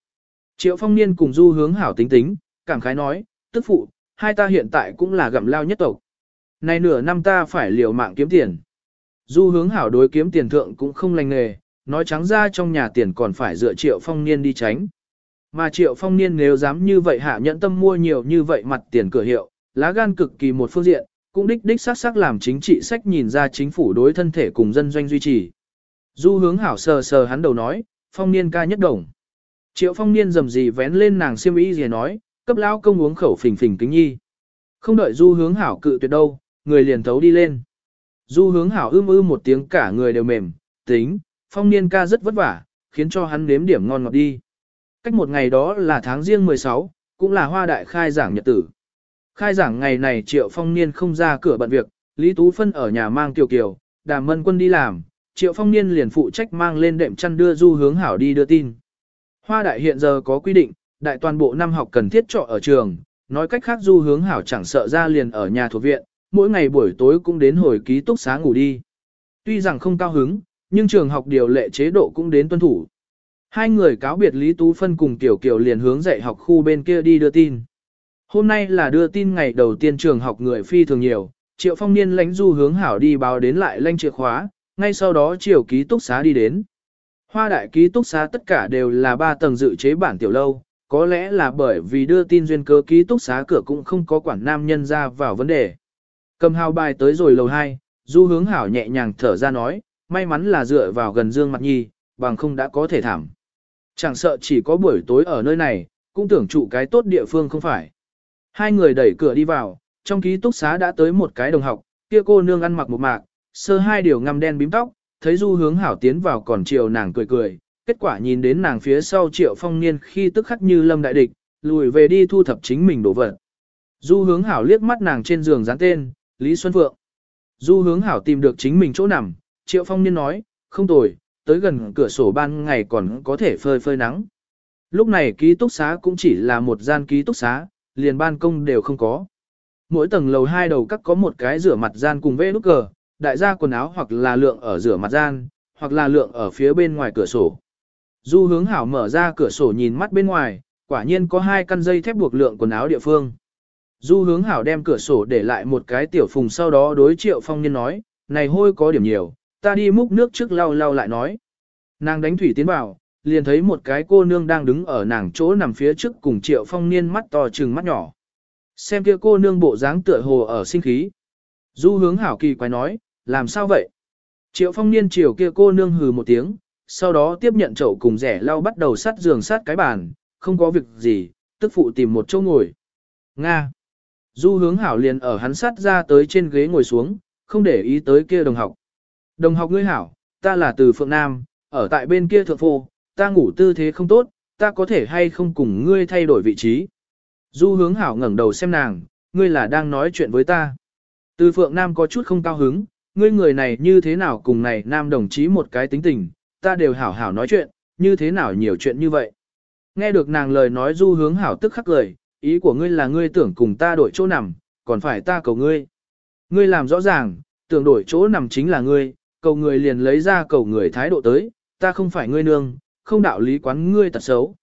Triệu phong niên cùng du hướng hảo tính tính, cảm khái nói, tức phụ, hai ta hiện tại cũng là gặm lao nhất tộc. Này nửa năm ta phải liều mạng kiếm tiền. Du hướng hảo đối kiếm tiền thượng cũng không lành nghề, nói trắng ra trong nhà tiền còn phải dựa triệu phong niên đi tránh. Mà triệu phong niên nếu dám như vậy hạ nhẫn tâm mua nhiều như vậy mặt tiền cửa hiệu, lá gan cực kỳ một phương diện, cũng đích đích sắc sắc làm chính trị sách nhìn ra chính phủ đối thân thể cùng dân doanh duy trì. Du hướng hảo sờ sờ hắn đầu nói, phong niên ca nhất đồng. Triệu phong niên dầm gì vén lên nàng siêm ý gì nói, cấp lão công uống khẩu phình phình kính nhi. Không đợi du hướng hảo cự tuyệt đâu, người liền thấu đi lên. Du hướng hảo ưm ư một tiếng cả người đều mềm, tính, phong niên ca rất vất vả, khiến cho hắn nếm điểm ngon ngọt đi. Cách một ngày đó là tháng riêng 16, cũng là hoa đại khai giảng nhật tử. Khai giảng ngày này triệu phong niên không ra cửa bận việc, Lý Tú Phân ở nhà mang tiểu kiều, đàm mân quân đi làm, triệu phong niên liền phụ trách mang lên đệm chăn đưa du hướng hảo đi đưa tin. Hoa đại hiện giờ có quy định, đại toàn bộ năm học cần thiết trọ ở trường, nói cách khác du hướng hảo chẳng sợ ra liền ở nhà thuộc viện, mỗi ngày buổi tối cũng đến hồi ký túc xá ngủ đi. Tuy rằng không cao hứng, nhưng trường học điều lệ chế độ cũng đến tuân thủ. Hai người cáo biệt Lý Tú Phân cùng Tiểu Kiều liền hướng dạy học khu bên kia đi đưa tin. Hôm nay là đưa tin ngày đầu tiên trường học người phi thường nhiều, Triệu Phong Niên lãnh du hướng hảo đi báo đến lại lãnh chìa khóa, ngay sau đó Triều ký túc xá đi đến. Hoa đại ký túc xá tất cả đều là ba tầng dự chế bản tiểu lâu, có lẽ là bởi vì đưa tin duyên cơ ký túc xá cửa cũng không có quản nam nhân ra vào vấn đề. Cầm hào bài tới rồi lầu 2, du hướng hảo nhẹ nhàng thở ra nói, may mắn là dựa vào gần dương mặt nhi, bằng không đã có thể thảm. Chẳng sợ chỉ có buổi tối ở nơi này, cũng tưởng trụ cái tốt địa phương không phải. Hai người đẩy cửa đi vào, trong ký túc xá đã tới một cái đồng học, kia cô nương ăn mặc một mạc, sơ hai điều ngăm đen bím tóc, thấy du hướng hảo tiến vào còn chiều nàng cười cười, kết quả nhìn đến nàng phía sau triệu phong niên khi tức khắc như lâm đại địch, lùi về đi thu thập chính mình đổ vật. Du hướng hảo liếc mắt nàng trên giường dán tên, Lý Xuân Phượng. Du hướng hảo tìm được chính mình chỗ nằm, triệu phong niên nói, không tồi, tới gần cửa sổ ban ngày còn có thể phơi phơi nắng. Lúc này ký túc xá cũng chỉ là một gian ký túc xá, liền ban công đều không có. Mỗi tầng lầu hai đầu các có một cái rửa mặt gian cùng vê nút cờ, đại gia quần áo hoặc là lượng ở rửa mặt gian, hoặc là lượng ở phía bên ngoài cửa sổ. Du hướng hảo mở ra cửa sổ nhìn mắt bên ngoài, quả nhiên có hai căn dây thép buộc lượng quần áo địa phương. Du hướng hảo đem cửa sổ để lại một cái tiểu phùng sau đó đối triệu phong nhân nói, này hôi có điểm nhiều, ta đi múc nước trước lau lau lại nói. Nàng đánh thủy tiến vào, liền thấy một cái cô nương đang đứng ở nàng chỗ nằm phía trước cùng triệu phong niên mắt to trừng mắt nhỏ. Xem kia cô nương bộ dáng tựa hồ ở sinh khí. Du hướng hảo kỳ quái nói, làm sao vậy? Triệu phong niên chiều kia cô nương hừ một tiếng, sau đó tiếp nhận chậu cùng rẻ lau bắt đầu sát giường sát cái bàn, không có việc gì, tức phụ tìm một chỗ ngồi. Nga. Du hướng hảo liền ở hắn sát ra tới trên ghế ngồi xuống, không để ý tới kia đồng học. Đồng học ngươi hảo, ta là từ Phượng Nam, ở tại bên kia thượng phô, ta ngủ tư thế không tốt, ta có thể hay không cùng ngươi thay đổi vị trí. Du hướng hảo ngẩng đầu xem nàng, ngươi là đang nói chuyện với ta. Từ Phượng Nam có chút không cao hứng, ngươi người này như thế nào cùng này Nam đồng chí một cái tính tình, ta đều hảo hảo nói chuyện, như thế nào nhiều chuyện như vậy. Nghe được nàng lời nói du hướng hảo tức khắc lời, ý của ngươi là ngươi tưởng cùng ta đổi chỗ nằm, còn phải ta cầu ngươi. Ngươi làm rõ ràng, tưởng đổi chỗ nằm chính là ngươi, cầu người liền lấy ra cầu người thái độ tới, ta không phải ngươi nương, không đạo lý quán ngươi tật xấu.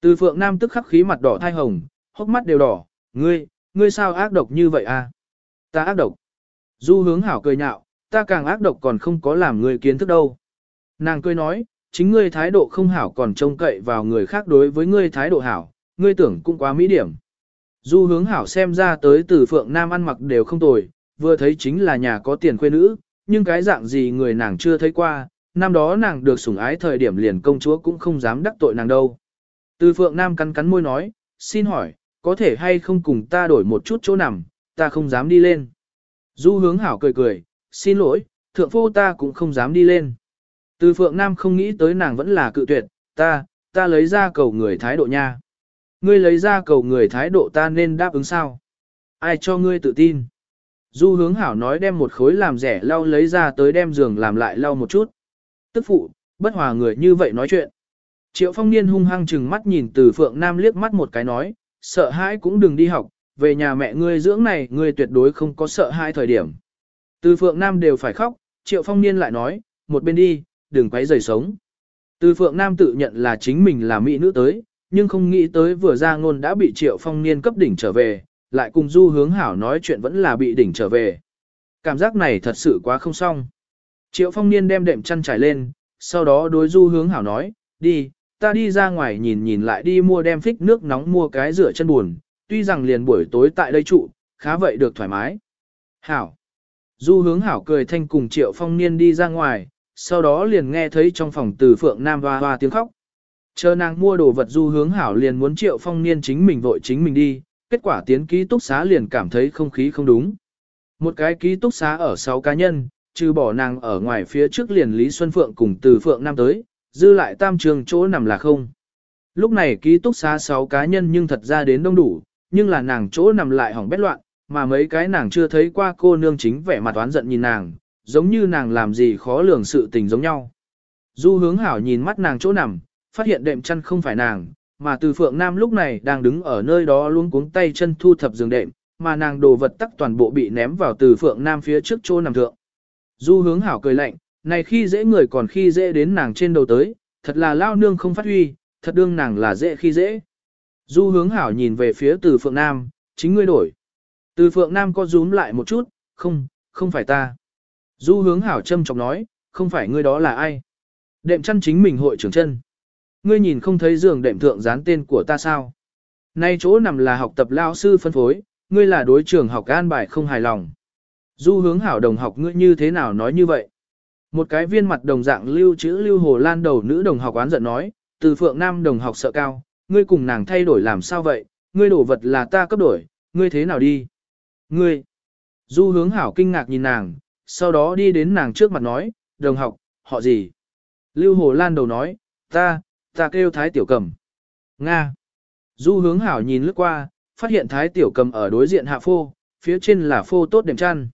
Từ phượng nam tức khắc khí mặt đỏ thai hồng, hốc mắt đều đỏ, ngươi, ngươi sao ác độc như vậy à? Ta ác độc. Du hướng hảo cười nhạo, ta càng ác độc còn không có làm ngươi kiến thức đâu. Nàng cười nói, chính ngươi thái độ không hảo còn trông cậy vào người khác đối với ngươi thái độ hảo, ngươi tưởng cũng quá mỹ điểm. Du hướng hảo xem ra tới từ phượng nam ăn mặc đều không tồi, vừa thấy chính là nhà có tiền khuê nữ, nhưng cái dạng gì người nàng chưa thấy qua, năm đó nàng được sủng ái thời điểm liền công chúa cũng không dám đắc tội nàng đâu. Từ phượng nam cắn cắn môi nói, xin hỏi, có thể hay không cùng ta đổi một chút chỗ nằm, ta không dám đi lên. Du hướng hảo cười cười, xin lỗi, thượng phu ta cũng không dám đi lên. Từ phượng nam không nghĩ tới nàng vẫn là cự tuyệt, ta, ta lấy ra cầu người thái độ nha. Ngươi lấy ra cầu người thái độ ta nên đáp ứng sao? Ai cho ngươi tự tin? Du hướng hảo nói đem một khối làm rẻ lau lấy ra tới đem giường làm lại lau một chút. Tức phụ, bất hòa người như vậy nói chuyện. Triệu phong niên hung hăng chừng mắt nhìn từ phượng nam liếc mắt một cái nói, sợ hãi cũng đừng đi học, về nhà mẹ ngươi dưỡng này ngươi tuyệt đối không có sợ hãi thời điểm. Từ phượng nam đều phải khóc, triệu phong niên lại nói, một bên đi, đừng quấy rầy sống. Từ phượng nam tự nhận là chính mình là mỹ nữ tới, nhưng không nghĩ tới vừa ra ngôn đã bị triệu phong niên cấp đỉnh trở về, lại cùng du hướng hảo nói chuyện vẫn là bị đỉnh trở về. Cảm giác này thật sự quá không xong. Triệu phong niên đem đệm chăn trải lên, sau đó đối du hướng hảo nói, đi, ta đi ra ngoài nhìn nhìn lại đi mua đem phích nước nóng mua cái rửa chân buồn, tuy rằng liền buổi tối tại đây trụ, khá vậy được thoải mái. Hảo. Du hướng hảo cười thanh cùng triệu phong niên đi ra ngoài, sau đó liền nghe thấy trong phòng từ phượng nam hoa hoa tiếng khóc. Chờ nàng mua đồ vật du hướng hảo liền muốn triệu phong niên chính mình vội chính mình đi, kết quả tiến ký túc xá liền cảm thấy không khí không đúng. Một cái ký túc xá ở 6 cá nhân, trừ bỏ nàng ở ngoài phía trước liền Lý Xuân Phượng cùng từ Phượng Nam tới, dư lại tam trường chỗ nằm là không. Lúc này ký túc xá 6 cá nhân nhưng thật ra đến đông đủ, nhưng là nàng chỗ nằm lại hỏng bét loạn, mà mấy cái nàng chưa thấy qua cô nương chính vẻ mặt oán giận nhìn nàng, giống như nàng làm gì khó lường sự tình giống nhau. Du hướng hảo nhìn mắt nàng chỗ nằm, phát hiện đệm chăn không phải nàng, mà từ phượng nam lúc này đang đứng ở nơi đó luôn cuống tay chân thu thập giường đệm, mà nàng đồ vật tắc toàn bộ bị ném vào từ phượng nam phía trước chỗ nằm thượng. Du hướng hảo cười lạnh, này khi dễ người còn khi dễ đến nàng trên đầu tới, thật là lao nương không phát huy, thật đương nàng là dễ khi dễ. Du hướng hảo nhìn về phía từ phượng nam, chính ngươi đổi. Từ phượng nam có rúm lại một chút, không, không phải ta. Du hướng hảo châm chọc nói, không phải ngươi đó là ai. Đệm chăn chính mình hội trưởng chân. Ngươi nhìn không thấy giường đệm thượng dán tên của ta sao? Nay chỗ nằm là học tập lao sư phân phối, ngươi là đối trường học an bài không hài lòng. Du hướng hảo đồng học ngươi như thế nào nói như vậy? Một cái viên mặt đồng dạng lưu chữ lưu hồ lan đầu nữ đồng học oán giận nói, từ phượng nam đồng học sợ cao, ngươi cùng nàng thay đổi làm sao vậy, ngươi đổ vật là ta cấp đổi, ngươi thế nào đi? Ngươi! Du hướng hảo kinh ngạc nhìn nàng, sau đó đi đến nàng trước mặt nói, đồng học, họ gì? Lưu Hồ Lan đầu nói, ta, ta kêu Thái Tiểu Cầm. Nga. Du hướng hảo nhìn lướt qua, phát hiện Thái Tiểu Cầm ở đối diện hạ phô, phía trên là phô tốt đệm chăn.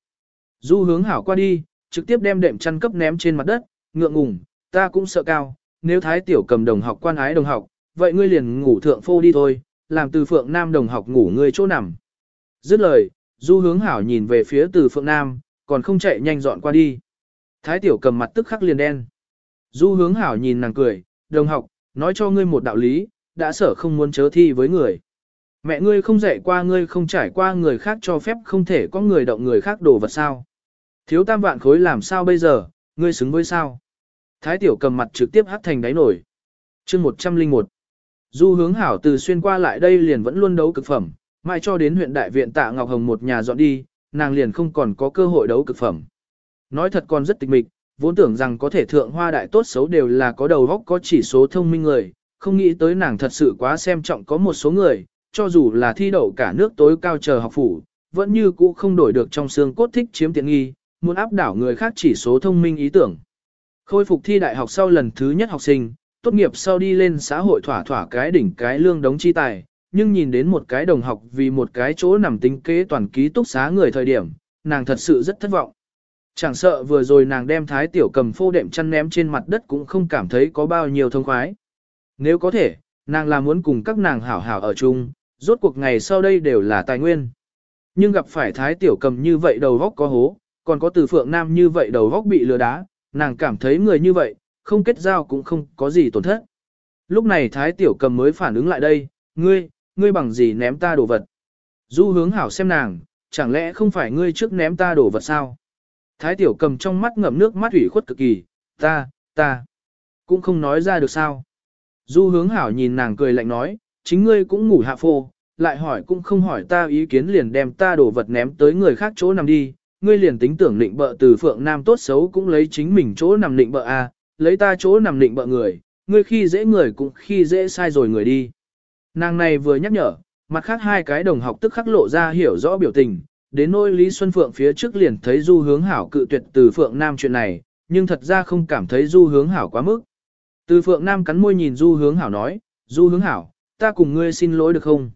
Du hướng hảo qua đi, trực tiếp đem đệm chăn cấp ném trên mặt đất, ngượng ngùng, ta cũng sợ cao, nếu Thái Tiểu Cầm đồng học quan ái đồng học, vậy ngươi liền ngủ thượng phô đi thôi, làm từ phượng nam đồng học ngủ ngươi chỗ nằm. Dứt lời, du hướng hảo nhìn về phía từ phượng nam, còn không chạy nhanh dọn qua đi. Thái tiểu cầm mặt tức khắc liền đen. Du hướng hảo nhìn nàng cười, đồng học, nói cho ngươi một đạo lý, đã sở không muốn chớ thi với người. Mẹ ngươi không dạy qua ngươi không trải qua người khác cho phép không thể có người động người khác đồ vật sao. Thiếu tam vạn khối làm sao bây giờ, ngươi xứng với sao. Thái tiểu cầm mặt trực tiếp hát thành đáy nổi. chương 101 Du hướng hảo từ xuyên qua lại đây liền vẫn luôn đấu cực phẩm, mai cho đến huyện đại viện tạ Ngọc Hồng một nhà dọn đi, nàng liền không còn có cơ hội đấu cực phẩm. Nói thật còn rất tịch mịch, vốn tưởng rằng có thể thượng hoa đại tốt xấu đều là có đầu óc có chỉ số thông minh người, không nghĩ tới nàng thật sự quá xem trọng có một số người, cho dù là thi đậu cả nước tối cao chờ học phủ, vẫn như cũ không đổi được trong xương cốt thích chiếm tiện nghi, muốn áp đảo người khác chỉ số thông minh ý tưởng. Khôi phục thi đại học sau lần thứ nhất học sinh, tốt nghiệp sau đi lên xã hội thỏa thỏa cái đỉnh cái lương đống chi tài, nhưng nhìn đến một cái đồng học vì một cái chỗ nằm tính kế toàn ký túc xá người thời điểm, nàng thật sự rất thất vọng. Chẳng sợ vừa rồi nàng đem thái tiểu cầm phô đệm chăn ném trên mặt đất cũng không cảm thấy có bao nhiêu thông khoái. Nếu có thể, nàng là muốn cùng các nàng hảo hảo ở chung, rốt cuộc ngày sau đây đều là tài nguyên. Nhưng gặp phải thái tiểu cầm như vậy đầu góc có hố, còn có từ phượng nam như vậy đầu góc bị lừa đá, nàng cảm thấy người như vậy, không kết giao cũng không có gì tổn thất. Lúc này thái tiểu cầm mới phản ứng lại đây, ngươi, ngươi bằng gì ném ta đồ vật. Du hướng hảo xem nàng, chẳng lẽ không phải ngươi trước ném ta đồ vật sao? Thái tiểu cầm trong mắt ngậm nước mắt ủy khuất cực kỳ, ta, ta, cũng không nói ra được sao. Du hướng hảo nhìn nàng cười lạnh nói, chính ngươi cũng ngủ hạ phô, lại hỏi cũng không hỏi ta ý kiến liền đem ta đổ vật ném tới người khác chỗ nằm đi, ngươi liền tính tưởng định bợ từ phượng nam tốt xấu cũng lấy chính mình chỗ nằm định bợ a, lấy ta chỗ nằm định bợ người, ngươi khi dễ người cũng khi dễ sai rồi người đi. Nàng này vừa nhắc nhở, mặt khác hai cái đồng học tức khắc lộ ra hiểu rõ biểu tình, đến nỗi Lý Xuân Phượng phía trước liền thấy du hướng hảo cự tuyệt từ Phượng Nam chuyện này, nhưng thật ra không cảm thấy du hướng hảo quá mức. Từ Phượng Nam cắn môi nhìn du hướng hảo nói, du hướng hảo, ta cùng ngươi xin lỗi được không?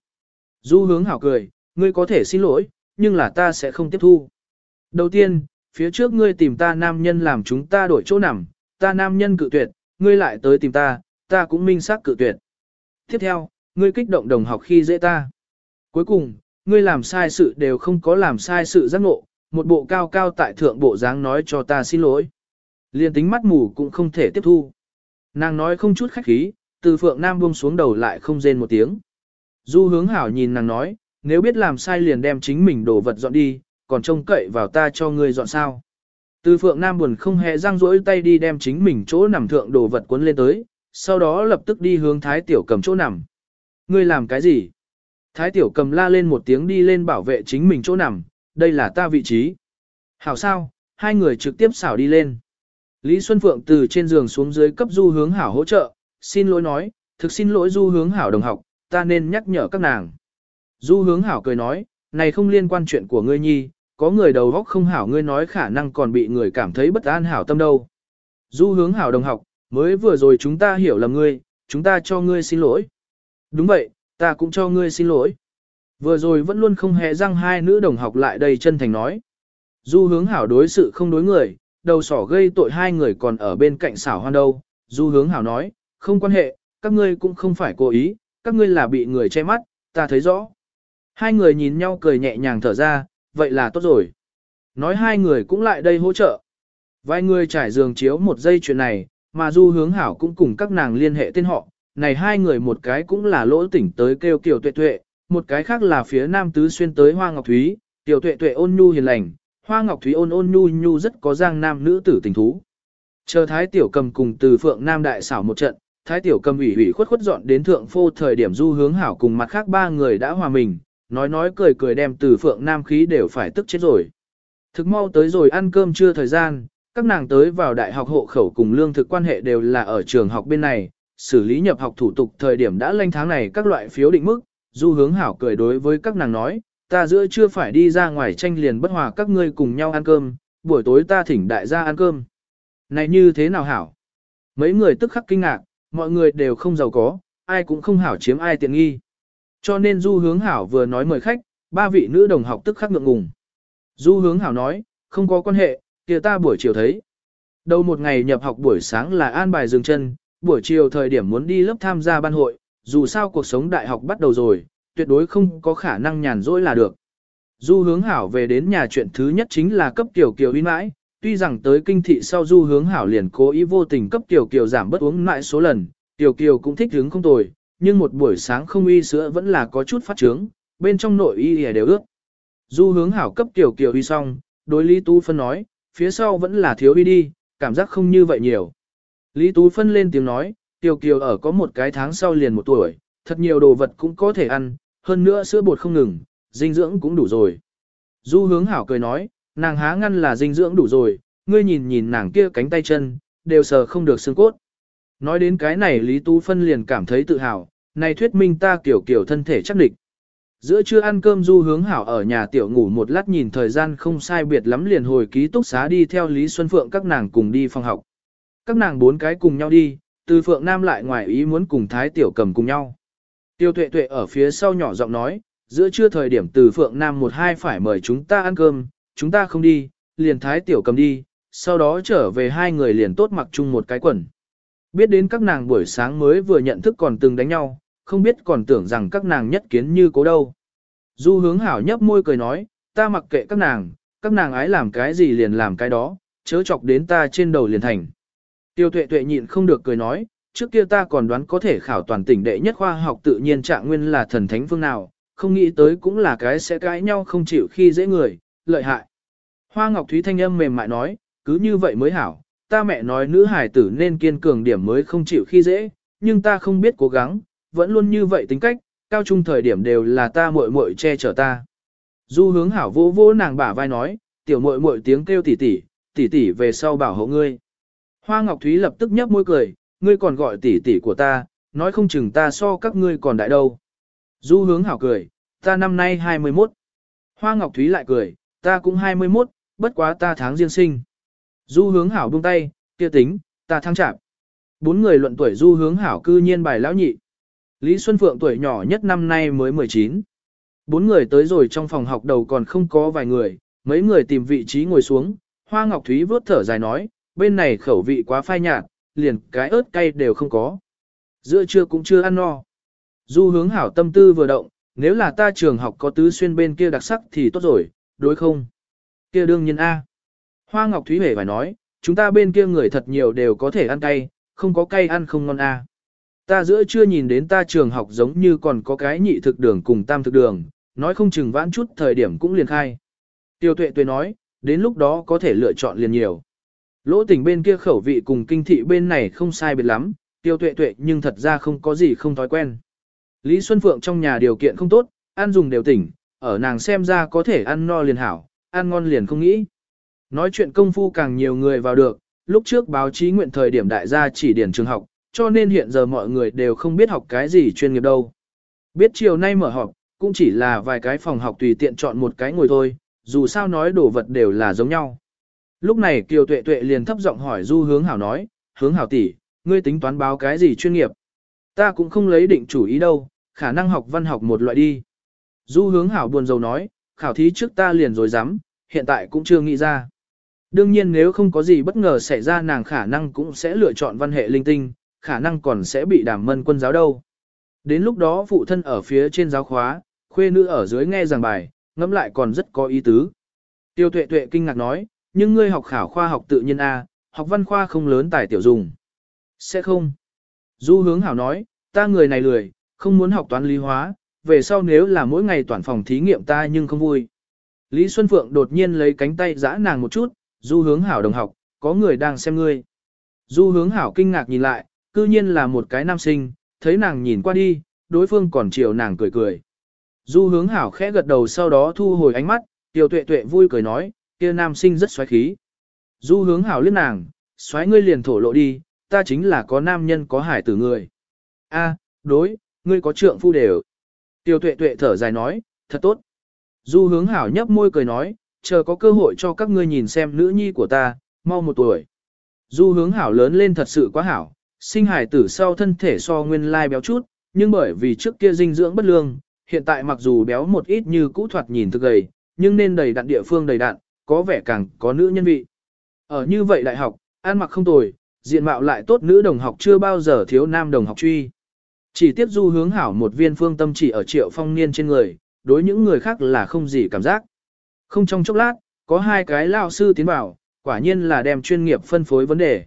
Du hướng hảo cười, ngươi có thể xin lỗi, nhưng là ta sẽ không tiếp thu. Đầu tiên, phía trước ngươi tìm ta nam nhân làm chúng ta đổi chỗ nằm, ta nam nhân cự tuyệt, ngươi lại tới tìm ta, ta cũng minh xác cự tuyệt. Tiếp theo, ngươi kích động đồng học khi dễ ta. Cuối cùng, ngươi làm sai sự đều không có làm sai sự giác ngộ, một bộ cao cao tại thượng bộ dáng nói cho ta xin lỗi. Liên tính mắt mù cũng không thể tiếp thu. Nàng nói không chút khách khí, từ phượng nam buông xuống đầu lại không rên một tiếng. Du hướng hảo nhìn nàng nói, nếu biết làm sai liền đem chính mình đồ vật dọn đi, còn trông cậy vào ta cho ngươi dọn sao. Từ phượng nam buồn không hề răng rỗi tay đi đem chính mình chỗ nằm thượng đồ vật cuốn lên tới, sau đó lập tức đi hướng thái tiểu cầm chỗ nằm. Ngươi làm cái gì? Thái tiểu cầm la lên một tiếng đi lên bảo vệ chính mình chỗ nằm, đây là ta vị trí. Hảo sao, hai người trực tiếp xảo đi lên. Lý Xuân Phượng từ trên giường xuống dưới cấp du hướng hảo hỗ trợ, xin lỗi nói, thực xin lỗi du hướng hảo đồng học, ta nên nhắc nhở các nàng. Du hướng hảo cười nói, này không liên quan chuyện của ngươi nhi, có người đầu góc không hảo ngươi nói khả năng còn bị người cảm thấy bất an hảo tâm đâu. Du hướng hảo đồng học, mới vừa rồi chúng ta hiểu lầm ngươi, chúng ta cho ngươi xin lỗi. Đúng vậy, ta cũng cho ngươi xin lỗi. Vừa rồi vẫn luôn không hề răng hai nữ đồng học lại đây chân thành nói. Du hướng hảo đối sự không đối người, đầu sỏ gây tội hai người còn ở bên cạnh xảo hoan đâu. Du hướng hảo nói, không quan hệ, các ngươi cũng không phải cố ý, các ngươi là bị người che mắt, ta thấy rõ. Hai người nhìn nhau cười nhẹ nhàng thở ra, vậy là tốt rồi. Nói hai người cũng lại đây hỗ trợ. Vài người trải giường chiếu một giây chuyện này, mà Du hướng hảo cũng cùng các nàng liên hệ tên họ, này hai người một cái cũng là lỗ tỉnh tới kêu Kiều Tuệ Tuệ, một cái khác là phía Nam Tứ Xuyên tới Hoa Ngọc Thúy, Kiều Tuệ Tuệ ôn nhu hiền lành, Hoa Ngọc Thúy ôn ôn nhu nhu rất có giang nam nữ tử tình thú. Chờ Thái Tiểu Cầm cùng từ Phượng Nam đại xảo một trận, Thái Tiểu Cầm ủy ủy khuất khuất dọn đến thượng phô thời điểm du hướng hảo cùng mặt khác ba người đã hòa mình, nói nói cười cười đem từ Phượng Nam khí đều phải tức chết rồi. Thực mau tới rồi ăn cơm trưa thời gian, các nàng tới vào đại học hộ khẩu cùng lương thực quan hệ đều là ở trường học bên này, xử lý nhập học thủ tục thời điểm đã lanh tháng này các loại phiếu định mức, du hướng hảo cười đối với các nàng nói, ta giữa chưa phải đi ra ngoài tranh liền bất hòa các ngươi cùng nhau ăn cơm, buổi tối ta thỉnh đại gia ăn cơm. Này như thế nào hảo? Mấy người tức khắc kinh ngạc, mọi người đều không giàu có, ai cũng không hảo chiếm ai tiện nghi. Cho nên Du Hướng Hảo vừa nói mời khách, ba vị nữ đồng học tức khắc ngượng ngùng. Du Hướng Hảo nói, không có quan hệ, kia ta buổi chiều thấy. Đầu một ngày nhập học buổi sáng là an bài dừng chân, buổi chiều thời điểm muốn đi lớp tham gia ban hội, dù sao cuộc sống đại học bắt đầu rồi, tuyệt đối không có khả năng nhàn rỗi là được. Du hướng hảo về đến nhà chuyện thứ nhất chính là cấp tiểu kiều uy mãi, tuy rằng tới kinh thị sau du hướng hảo liền cố ý vô tình cấp tiểu kiều giảm bất uống mãi số lần, tiểu kiều cũng thích hướng không tồi, nhưng một buổi sáng không uy sữa vẫn là có chút phát trướng, bên trong nội y đều ướt. Du hướng hảo cấp tiểu kiều uy xong, đối Lý Tu Phân nói, phía sau vẫn là thiếu uy đi, cảm giác không như vậy nhiều. Lý Tú Phân lên tiếng nói, tiểu kiều ở có một cái tháng sau liền một tuổi, thật nhiều đồ vật cũng có thể ăn, hơn nữa sữa bột không ngừng, dinh dưỡng cũng đủ rồi. Du hướng hảo cười nói, nàng há ngăn là dinh dưỡng đủ rồi, ngươi nhìn nhìn nàng kia cánh tay chân, đều sờ không được xương cốt. Nói đến cái này Lý Tú Phân liền cảm thấy tự hào, này thuyết minh ta kiểu kiểu thân thể chắc địch. Giữa trưa ăn cơm du hướng hảo ở nhà tiểu ngủ một lát nhìn thời gian không sai biệt lắm liền hồi ký túc xá đi theo Lý Xuân Phượng các nàng cùng đi phòng học. Các nàng bốn cái cùng nhau đi, từ Phượng Nam lại ngoài ý muốn cùng Thái Tiểu cầm cùng nhau. Tiêu tuệ tuệ ở phía sau nhỏ giọng nói, giữa trưa thời điểm từ Phượng Nam một hai phải mời chúng ta ăn cơm, chúng ta không đi, liền Thái Tiểu cầm đi, sau đó trở về hai người liền tốt mặc chung một cái quần. Biết đến các nàng buổi sáng mới vừa nhận thức còn từng đánh nhau, không biết còn tưởng rằng các nàng nhất kiến như cố đâu. Du hướng hảo nhấp môi cười nói, ta mặc kệ các nàng, các nàng ái làm cái gì liền làm cái đó, chớ chọc đến ta trên đầu liền thành. Tiêu tuệ tuệ nhịn không được cười nói, trước kia ta còn đoán có thể khảo toàn tỉnh đệ nhất khoa học tự nhiên trạng nguyên là thần thánh phương nào, không nghĩ tới cũng là cái sẽ cãi nhau không chịu khi dễ người, lợi hại. Hoa Ngọc Thúy thanh âm mềm mại nói, cứ như vậy mới hảo, ta mẹ nói nữ hải tử nên kiên cường điểm mới không chịu khi dễ, nhưng ta không biết cố gắng, vẫn luôn như vậy tính cách, cao trung thời điểm đều là ta muội muội che chở ta. Du hướng hảo vô vô nàng bả vai nói, tiểu muội muội tiếng kêu tỉ tỉ, tỉ tỉ về sau bảo hộ ngươi. Hoa Ngọc Thúy lập tức nhấp môi cười, ngươi còn gọi tỷ tỷ của ta, nói không chừng ta so các ngươi còn đại đâu. Du hướng hảo cười, ta năm nay 21. Hoa Ngọc Thúy lại cười, ta cũng 21, bất quá ta tháng riêng sinh. Du hướng hảo buông tay, kia tính, ta thăng chạp. Bốn người luận tuổi du hướng hảo cư nhiên bài lão nhị. Lý Xuân Phượng tuổi nhỏ nhất năm nay mới 19. Bốn người tới rồi trong phòng học đầu còn không có vài người, mấy người tìm vị trí ngồi xuống, Hoa Ngọc Thúy vớt thở dài nói, bên này khẩu vị quá phai nhạt, liền cái ớt cay đều không có. Giữa trưa cũng chưa ăn no. Du hướng hảo tâm tư vừa động, nếu là ta trường học có tứ xuyên bên kia đặc sắc thì tốt rồi, đối không? Kia đương nhiên A. Hoa Ngọc Thúy hề phải nói, chúng ta bên kia người thật nhiều đều có thể ăn cay, không có cay ăn không ngon A. Ta giữa chưa nhìn đến ta trường học giống như còn có cái nhị thực đường cùng tam thực đường, nói không chừng vãn chút thời điểm cũng liền khai. Tiêu tuệ tuệ nói, đến lúc đó có thể lựa chọn liền nhiều. Lỗ tỉnh bên kia khẩu vị cùng kinh thị bên này không sai biệt lắm, tiêu tuệ tuệ nhưng thật ra không có gì không thói quen. Lý Xuân Phượng trong nhà điều kiện không tốt, ăn dùng đều tỉnh, ở nàng xem ra có thể ăn no liền hảo, ăn ngon liền không nghĩ. Nói chuyện công phu càng nhiều người vào được, lúc trước báo chí nguyện thời điểm đại gia chỉ điển trường học, cho nên hiện giờ mọi người đều không biết học cái gì chuyên nghiệp đâu. Biết chiều nay mở học cũng chỉ là vài cái phòng học tùy tiện chọn một cái ngồi thôi, dù sao nói đồ vật đều là giống nhau. Lúc này Kiều Tuệ Tuệ liền thấp giọng hỏi Du Hướng Hảo nói, Hướng Hảo tỷ, ngươi tính toán báo cái gì chuyên nghiệp? Ta cũng không lấy định chủ ý đâu, khả năng học văn học một loại đi. Du Hướng Hảo buồn rầu nói, khảo thí trước ta liền rồi dám, hiện tại cũng chưa nghĩ ra. Đương nhiên nếu không có gì bất ngờ xảy ra nàng khả năng cũng sẽ lựa chọn văn hệ linh tinh, khả năng còn sẽ bị đảm mân quân giáo đâu. Đến lúc đó phụ thân ở phía trên giáo khóa, khuê nữ ở dưới nghe giảng bài, ngẫm lại còn rất có ý tứ. Tiêu tuệ tuệ kinh ngạc nói, nhưng ngươi học khảo khoa học tự nhiên A, học văn khoa không lớn tài tiểu dùng. Sẽ không. Du hướng hảo nói, ta người này lười, không muốn học toán lý hóa, về sau nếu là mỗi ngày toàn phòng thí nghiệm ta nhưng không vui. Lý Xuân Phượng đột nhiên lấy cánh tay giã nàng một chút, du hướng hảo đồng học, có người đang xem ngươi. Du hướng hảo kinh ngạc nhìn lại, cư nhiên là một cái nam sinh, thấy nàng nhìn qua đi, đối phương còn chiều nàng cười cười. Du hướng hảo khẽ gật đầu sau đó thu hồi ánh mắt, tiểu tuệ tuệ vui cười nói, kia nam sinh rất xoáy khí. Du hướng hảo liếc nàng, xoáy ngươi liền thổ lộ đi, ta chính là có nam nhân có hải tử người. A, đối, ngươi có trượng phu đều. Tiêu tuệ tuệ thở dài nói, thật tốt. Du hướng hảo nhấp môi cười nói, chờ có cơ hội cho các ngươi nhìn xem nữ nhi của ta, mau một tuổi. Du hướng hảo lớn lên thật sự quá hảo, sinh hải tử sau thân thể so nguyên lai béo chút, nhưng bởi vì trước kia dinh dưỡng bất lương, hiện tại mặc dù béo một ít như cũ thoạt nhìn thực gầy, nhưng nên đầy đặn địa phương đầy đặn, có vẻ càng có nữ nhân vị. Ở như vậy đại học, ăn mặc không tồi, diện mạo lại tốt nữ đồng học chưa bao giờ thiếu nam đồng học truy. Chỉ tiếp du hướng hảo một viên phương tâm chỉ ở triệu phong niên trên người, đối những người khác là không gì cảm giác. Không trong chốc lát, có hai cái lao sư tiến vào, quả nhiên là đem chuyên nghiệp phân phối vấn đề.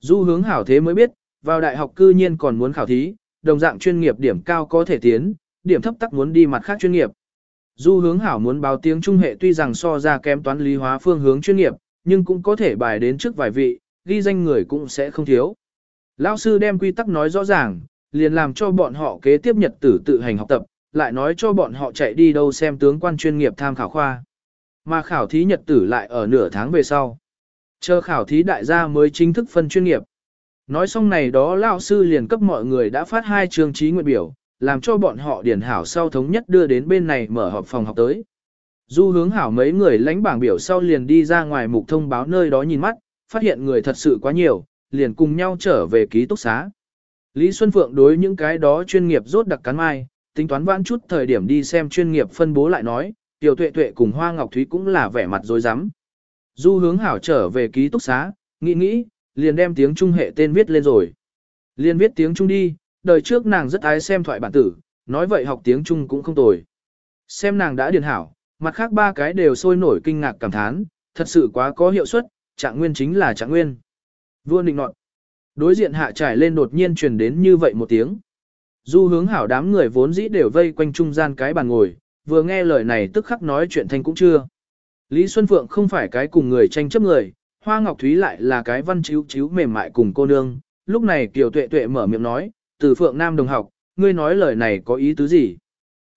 Du hướng hảo thế mới biết, vào đại học cư nhiên còn muốn khảo thí, đồng dạng chuyên nghiệp điểm cao có thể tiến, điểm thấp tắc muốn đi mặt khác chuyên nghiệp. Du hướng hảo muốn báo tiếng trung hệ tuy rằng so ra kém toán lý hóa phương hướng chuyên nghiệp, nhưng cũng có thể bài đến trước vài vị, ghi danh người cũng sẽ không thiếu. Lão sư đem quy tắc nói rõ ràng, liền làm cho bọn họ kế tiếp nhật tử tự hành học tập, lại nói cho bọn họ chạy đi đâu xem tướng quan chuyên nghiệp tham khảo khoa. Mà khảo thí nhật tử lại ở nửa tháng về sau. Chờ khảo thí đại gia mới chính thức phân chuyên nghiệp. Nói xong này đó lão sư liền cấp mọi người đã phát hai chương trí nguyện biểu, làm cho bọn họ điển hảo sau thống nhất đưa đến bên này mở họp phòng học tới. Du hướng hảo mấy người lãnh bảng biểu sau liền đi ra ngoài mục thông báo nơi đó nhìn mắt, phát hiện người thật sự quá nhiều, liền cùng nhau trở về ký túc xá. Lý Xuân Phượng đối những cái đó chuyên nghiệp rốt đặc cắn mai, tính toán vãn chút thời điểm đi xem chuyên nghiệp phân bố lại nói, Tiểu Tuệ Tuệ cùng Hoa Ngọc Thúy cũng là vẻ mặt dối rắm Du hướng hảo trở về ký túc xá, nghĩ nghĩ, liền đem tiếng Trung hệ tên viết lên rồi. Liền viết tiếng Trung đi, đời trước nàng rất ái xem thoại bản tử, nói vậy học tiếng Trung cũng không tồi. Xem nàng đã điền hảo, mặt khác ba cái đều sôi nổi kinh ngạc cảm thán, thật sự quá có hiệu suất, trạng nguyên chính là trạng nguyên. Vua định nọt. Đối diện hạ trải lên đột nhiên truyền đến như vậy một tiếng. Du hướng hảo đám người vốn dĩ đều vây quanh trung gian cái bàn ngồi, vừa nghe lời này tức khắc nói chuyện thanh cũng chưa. Lý Xuân Phượng không phải cái cùng người tranh chấp người, Hoa Ngọc Thúy lại là cái văn chiếu chiếu mềm mại cùng cô nương. Lúc này Kiều Tuệ Tuệ mở miệng nói, từ Phượng Nam đồng học, ngươi nói lời này có ý tứ gì?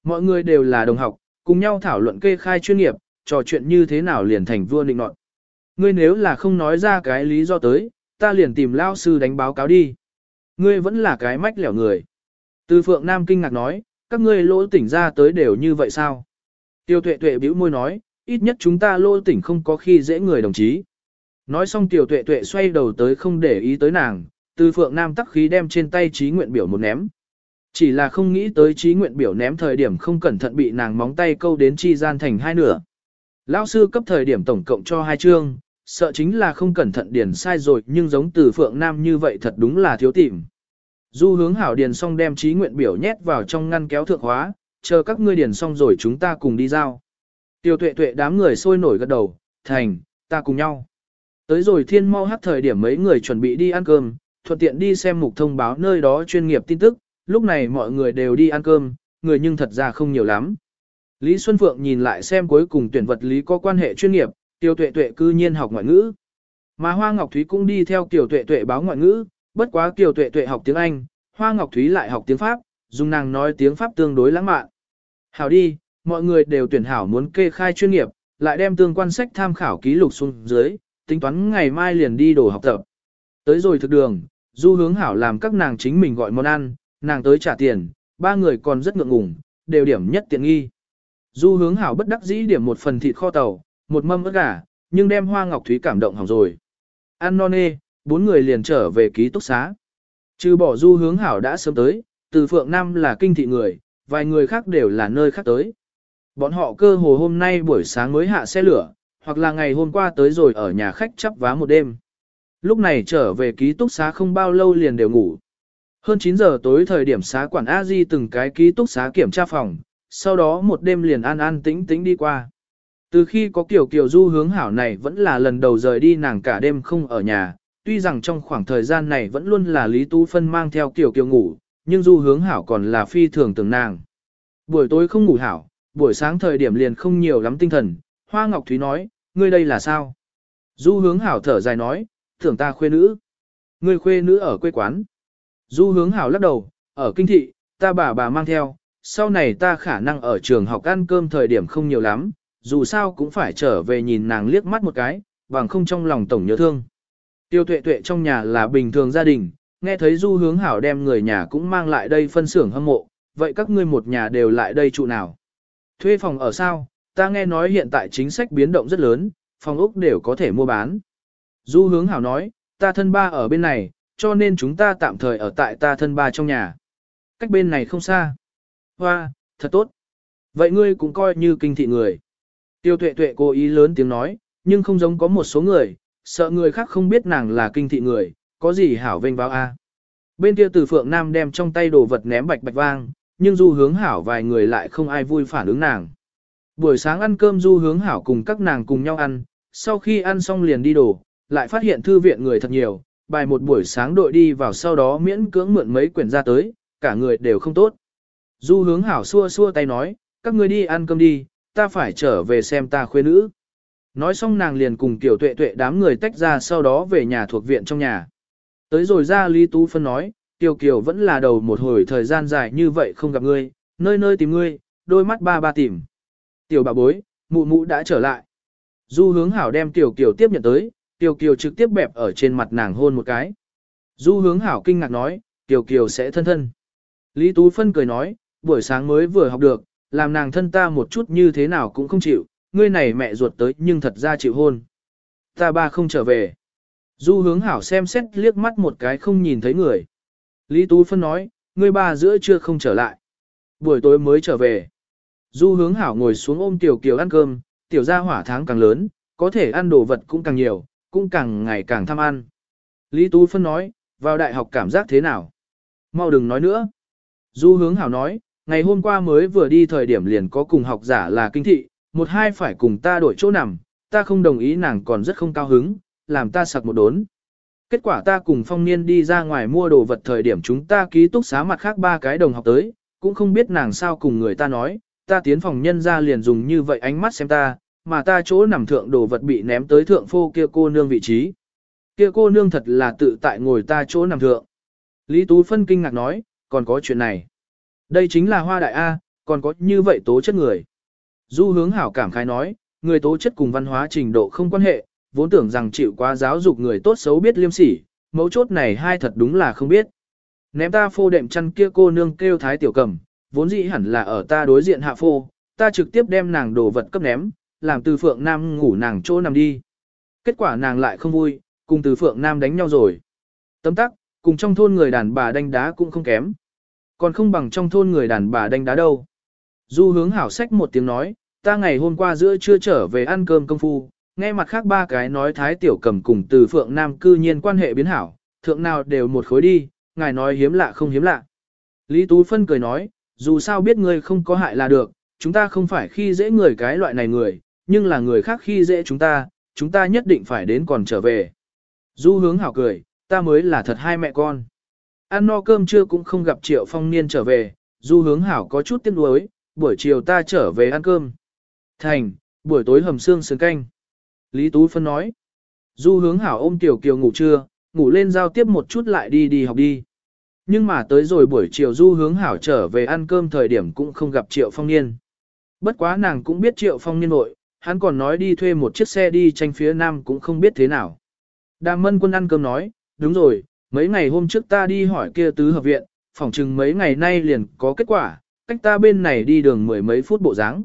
Mọi người đều là đồng học, cùng nhau thảo luận kê khai chuyên nghiệp, trò chuyện như thế nào liền thành vua định nọt. Ngươi nếu là không nói ra cái lý do tới, ta liền tìm lao sư đánh báo cáo đi. Ngươi vẫn là cái mách lẻo người. Từ Phượng Nam kinh ngạc nói, các ngươi lỗ tỉnh ra tới đều như vậy sao? Tiêu tuệ tuệ bĩu môi nói, ít nhất chúng ta lỗ tỉnh không có khi dễ người đồng chí. Nói xong tiểu tuệ tuệ xoay đầu tới không để ý tới nàng, từ Phượng Nam tắc khí đem trên tay trí nguyện biểu một ném. Chỉ là không nghĩ tới trí nguyện biểu ném thời điểm không cẩn thận bị nàng móng tay câu đến chi gian thành hai nửa. Lão sư cấp thời điểm tổng cộng cho hai chương, sợ chính là không cẩn thận điền sai rồi nhưng giống từ Phượng Nam như vậy thật đúng là thiếu tìm. Du hướng hảo điền xong đem trí nguyện biểu nhét vào trong ngăn kéo thượng hóa, chờ các ngươi điền xong rồi chúng ta cùng đi giao. Tiêu tuệ tuệ đám người sôi nổi gật đầu, thành, ta cùng nhau. Tới rồi thiên mau hát thời điểm mấy người chuẩn bị đi ăn cơm, thuận tiện đi xem mục thông báo nơi đó chuyên nghiệp tin tức, lúc này mọi người đều đi ăn cơm, người nhưng thật ra không nhiều lắm. Lý Xuân Phượng nhìn lại xem cuối cùng tuyển vật lý có quan hệ chuyên nghiệp, Tiêu Tuệ Tuệ cư nhiên học ngoại ngữ. Mà Hoa Ngọc Thúy cũng đi theo Kiều Tuệ Tuệ báo ngoại ngữ, bất quá Kiều Tuệ Tuệ học tiếng Anh, Hoa Ngọc Thúy lại học tiếng Pháp, dùng nàng nói tiếng Pháp tương đối lãng mạn. Hảo đi, mọi người đều tuyển hảo muốn kê khai chuyên nghiệp, lại đem tương quan sách tham khảo ký lục xuống dưới, tính toán ngày mai liền đi đổ học tập. Tới rồi thực đường, du hướng hảo làm các nàng chính mình gọi món ăn, nàng tới trả tiền, ba người còn rất ngượng ngùng, đều điểm nhất tiện nghi. Du hướng hảo bất đắc dĩ điểm một phần thịt kho tàu, một mâm ớt gà, nhưng đem hoa ngọc thúy cảm động hỏng rồi. Ăn non nê, bốn người liền trở về ký túc xá. Trừ bỏ du hướng hảo đã sớm tới, từ phượng nam là kinh thị người, vài người khác đều là nơi khác tới. Bọn họ cơ hồ hôm nay buổi sáng mới hạ xe lửa, hoặc là ngày hôm qua tới rồi ở nhà khách chắp vá một đêm. Lúc này trở về ký túc xá không bao lâu liền đều ngủ. Hơn 9 giờ tối thời điểm xá quản a di từng cái ký túc xá kiểm tra phòng, sau đó một đêm liền an an tĩnh tĩnh đi qua. Từ khi có kiểu kiểu du hướng hảo này vẫn là lần đầu rời đi nàng cả đêm không ở nhà, tuy rằng trong khoảng thời gian này vẫn luôn là Lý Tú Phân mang theo kiểu kiểu ngủ, nhưng du hướng hảo còn là phi thường tưởng nàng. Buổi tối không ngủ hảo, buổi sáng thời điểm liền không nhiều lắm tinh thần, Hoa Ngọc Thúy nói, ngươi đây là sao? Du hướng hảo thở dài nói, tưởng ta khuê nữ. Ngươi khuê nữ ở quê quán. Du hướng hảo lắc đầu, ở kinh thị, ta bà bà mang theo, sau này ta khả năng ở trường học ăn cơm thời điểm không nhiều lắm, dù sao cũng phải trở về nhìn nàng liếc mắt một cái, bằng không trong lòng tổng nhớ thương. Tiêu tuệ tuệ trong nhà là bình thường gia đình, nghe thấy du hướng hảo đem người nhà cũng mang lại đây phân xưởng hâm mộ, vậy các ngươi một nhà đều lại đây trụ nào? Thuê phòng ở sao? ta nghe nói hiện tại chính sách biến động rất lớn, phòng ốc đều có thể mua bán. Du hướng hảo nói, ta thân ba ở bên này, cho nên chúng ta tạm thời ở tại ta thân ba trong nhà. Cách bên này không xa. Hoa, thật tốt. Vậy ngươi cũng coi như kinh thị người. Tiêu tuệ tuệ cố ý lớn tiếng nói, nhưng không giống có một số người, sợ người khác không biết nàng là kinh thị người, có gì hảo vênh vào a. Bên kia từ phượng nam đem trong tay đồ vật ném bạch bạch vang, nhưng du hướng hảo vài người lại không ai vui phản ứng nàng. Buổi sáng ăn cơm du hướng hảo cùng các nàng cùng nhau ăn, sau khi ăn xong liền đi đổ, lại phát hiện thư viện người thật nhiều, bài một buổi sáng đội đi vào sau đó miễn cưỡng mượn mấy quyển ra tới, cả người đều không tốt. Du hướng hảo xua xua tay nói, các người đi ăn cơm đi, ta phải trở về xem ta khuê nữ. Nói xong nàng liền cùng tiểu tuệ tuệ đám người tách ra sau đó về nhà thuộc viện trong nhà. Tới rồi ra Lý Tú Phân nói, Tiểu Kiều vẫn là đầu một hồi thời gian dài như vậy không gặp ngươi, nơi nơi tìm ngươi, đôi mắt ba ba tìm. Tiểu bà bối, mụ mụ đã trở lại. Du hướng hảo đem Tiểu Kiều tiếp nhận tới, Tiểu Kiều trực tiếp bẹp ở trên mặt nàng hôn một cái. Du hướng hảo kinh ngạc nói, Tiểu Kiều sẽ thân thân. Lý Tú Phân cười nói, buổi sáng mới vừa học được, làm nàng thân ta một chút như thế nào cũng không chịu, ngươi này mẹ ruột tới nhưng thật ra chịu hôn. Ta ba không trở về. Du hướng hảo xem xét liếc mắt một cái không nhìn thấy người. Lý Tú Phân nói, ngươi ba giữa trưa không trở lại. Buổi tối mới trở về. Du hướng hảo ngồi xuống ôm tiểu kiều ăn cơm, tiểu gia hỏa tháng càng lớn, có thể ăn đồ vật cũng càng nhiều, cũng càng ngày càng tham ăn. Lý Tú Phân nói, vào đại học cảm giác thế nào? Mau đừng nói nữa. Du hướng hảo nói, ngày hôm qua mới vừa đi thời điểm liền có cùng học giả là kinh thị, một hai phải cùng ta đổi chỗ nằm, ta không đồng ý nàng còn rất không cao hứng, làm ta sặc một đốn. Kết quả ta cùng phong niên đi ra ngoài mua đồ vật thời điểm chúng ta ký túc xá mặt khác ba cái đồng học tới, cũng không biết nàng sao cùng người ta nói, ta tiến phòng nhân ra liền dùng như vậy ánh mắt xem ta, mà ta chỗ nằm thượng đồ vật bị ném tới thượng phô kia cô nương vị trí. Kia cô nương thật là tự tại ngồi ta chỗ nằm thượng. Lý Tú Phân kinh ngạc nói, còn có chuyện này. Đây chính là hoa đại A, còn có như vậy tố chất người. Du hướng hảo cảm khai nói, người tố chất cùng văn hóa trình độ không quan hệ, vốn tưởng rằng chịu quá giáo dục người tốt xấu biết liêm sỉ, mấu chốt này hai thật đúng là không biết. Ném ta phô đệm chăn kia cô nương kêu thái tiểu cầm, vốn dĩ hẳn là ở ta đối diện hạ phô, ta trực tiếp đem nàng đồ vật cấp ném, làm từ phượng nam ngủ nàng chỗ nằm đi. Kết quả nàng lại không vui, cùng từ phượng nam đánh nhau rồi. Tấm tắc, cùng trong thôn người đàn bà đánh đá cũng không kém. Còn không bằng trong thôn người đàn bà đánh đá đâu. Du hướng hảo sách một tiếng nói, ta ngày hôm qua giữa trưa trở về ăn cơm công phu, nghe mặt khác ba cái nói thái tiểu cầm cùng từ phượng nam cư nhiên quan hệ biến hảo, thượng nào đều một khối đi, ngài nói hiếm lạ không hiếm lạ. Lý Tú Phân cười nói, dù sao biết ngươi không có hại là được, chúng ta không phải khi dễ người cái loại này người, nhưng là người khác khi dễ chúng ta, chúng ta nhất định phải đến còn trở về. Du hướng hảo cười, ta mới là thật hai mẹ con. Ăn no cơm trưa cũng không gặp Triệu Phong Niên trở về, Du hướng hảo có chút tiếc nuối, buổi chiều ta trở về ăn cơm. Thành, buổi tối hầm xương sườn canh. Lý Tú Phân nói. Du hướng hảo ôm Tiểu Kiều ngủ trưa, ngủ lên giao tiếp một chút lại đi đi học đi. Nhưng mà tới rồi buổi chiều Du hướng hảo trở về ăn cơm thời điểm cũng không gặp Triệu Phong Niên. Bất quá nàng cũng biết Triệu Phong Niên nội, hắn còn nói đi thuê một chiếc xe đi tranh phía nam cũng không biết thế nào. Đàm mân quân ăn cơm nói, đúng rồi, mấy ngày hôm trước ta đi hỏi kia tứ hợp viện, phỏng chừng mấy ngày nay liền có kết quả, cách ta bên này đi đường mười mấy phút bộ dáng.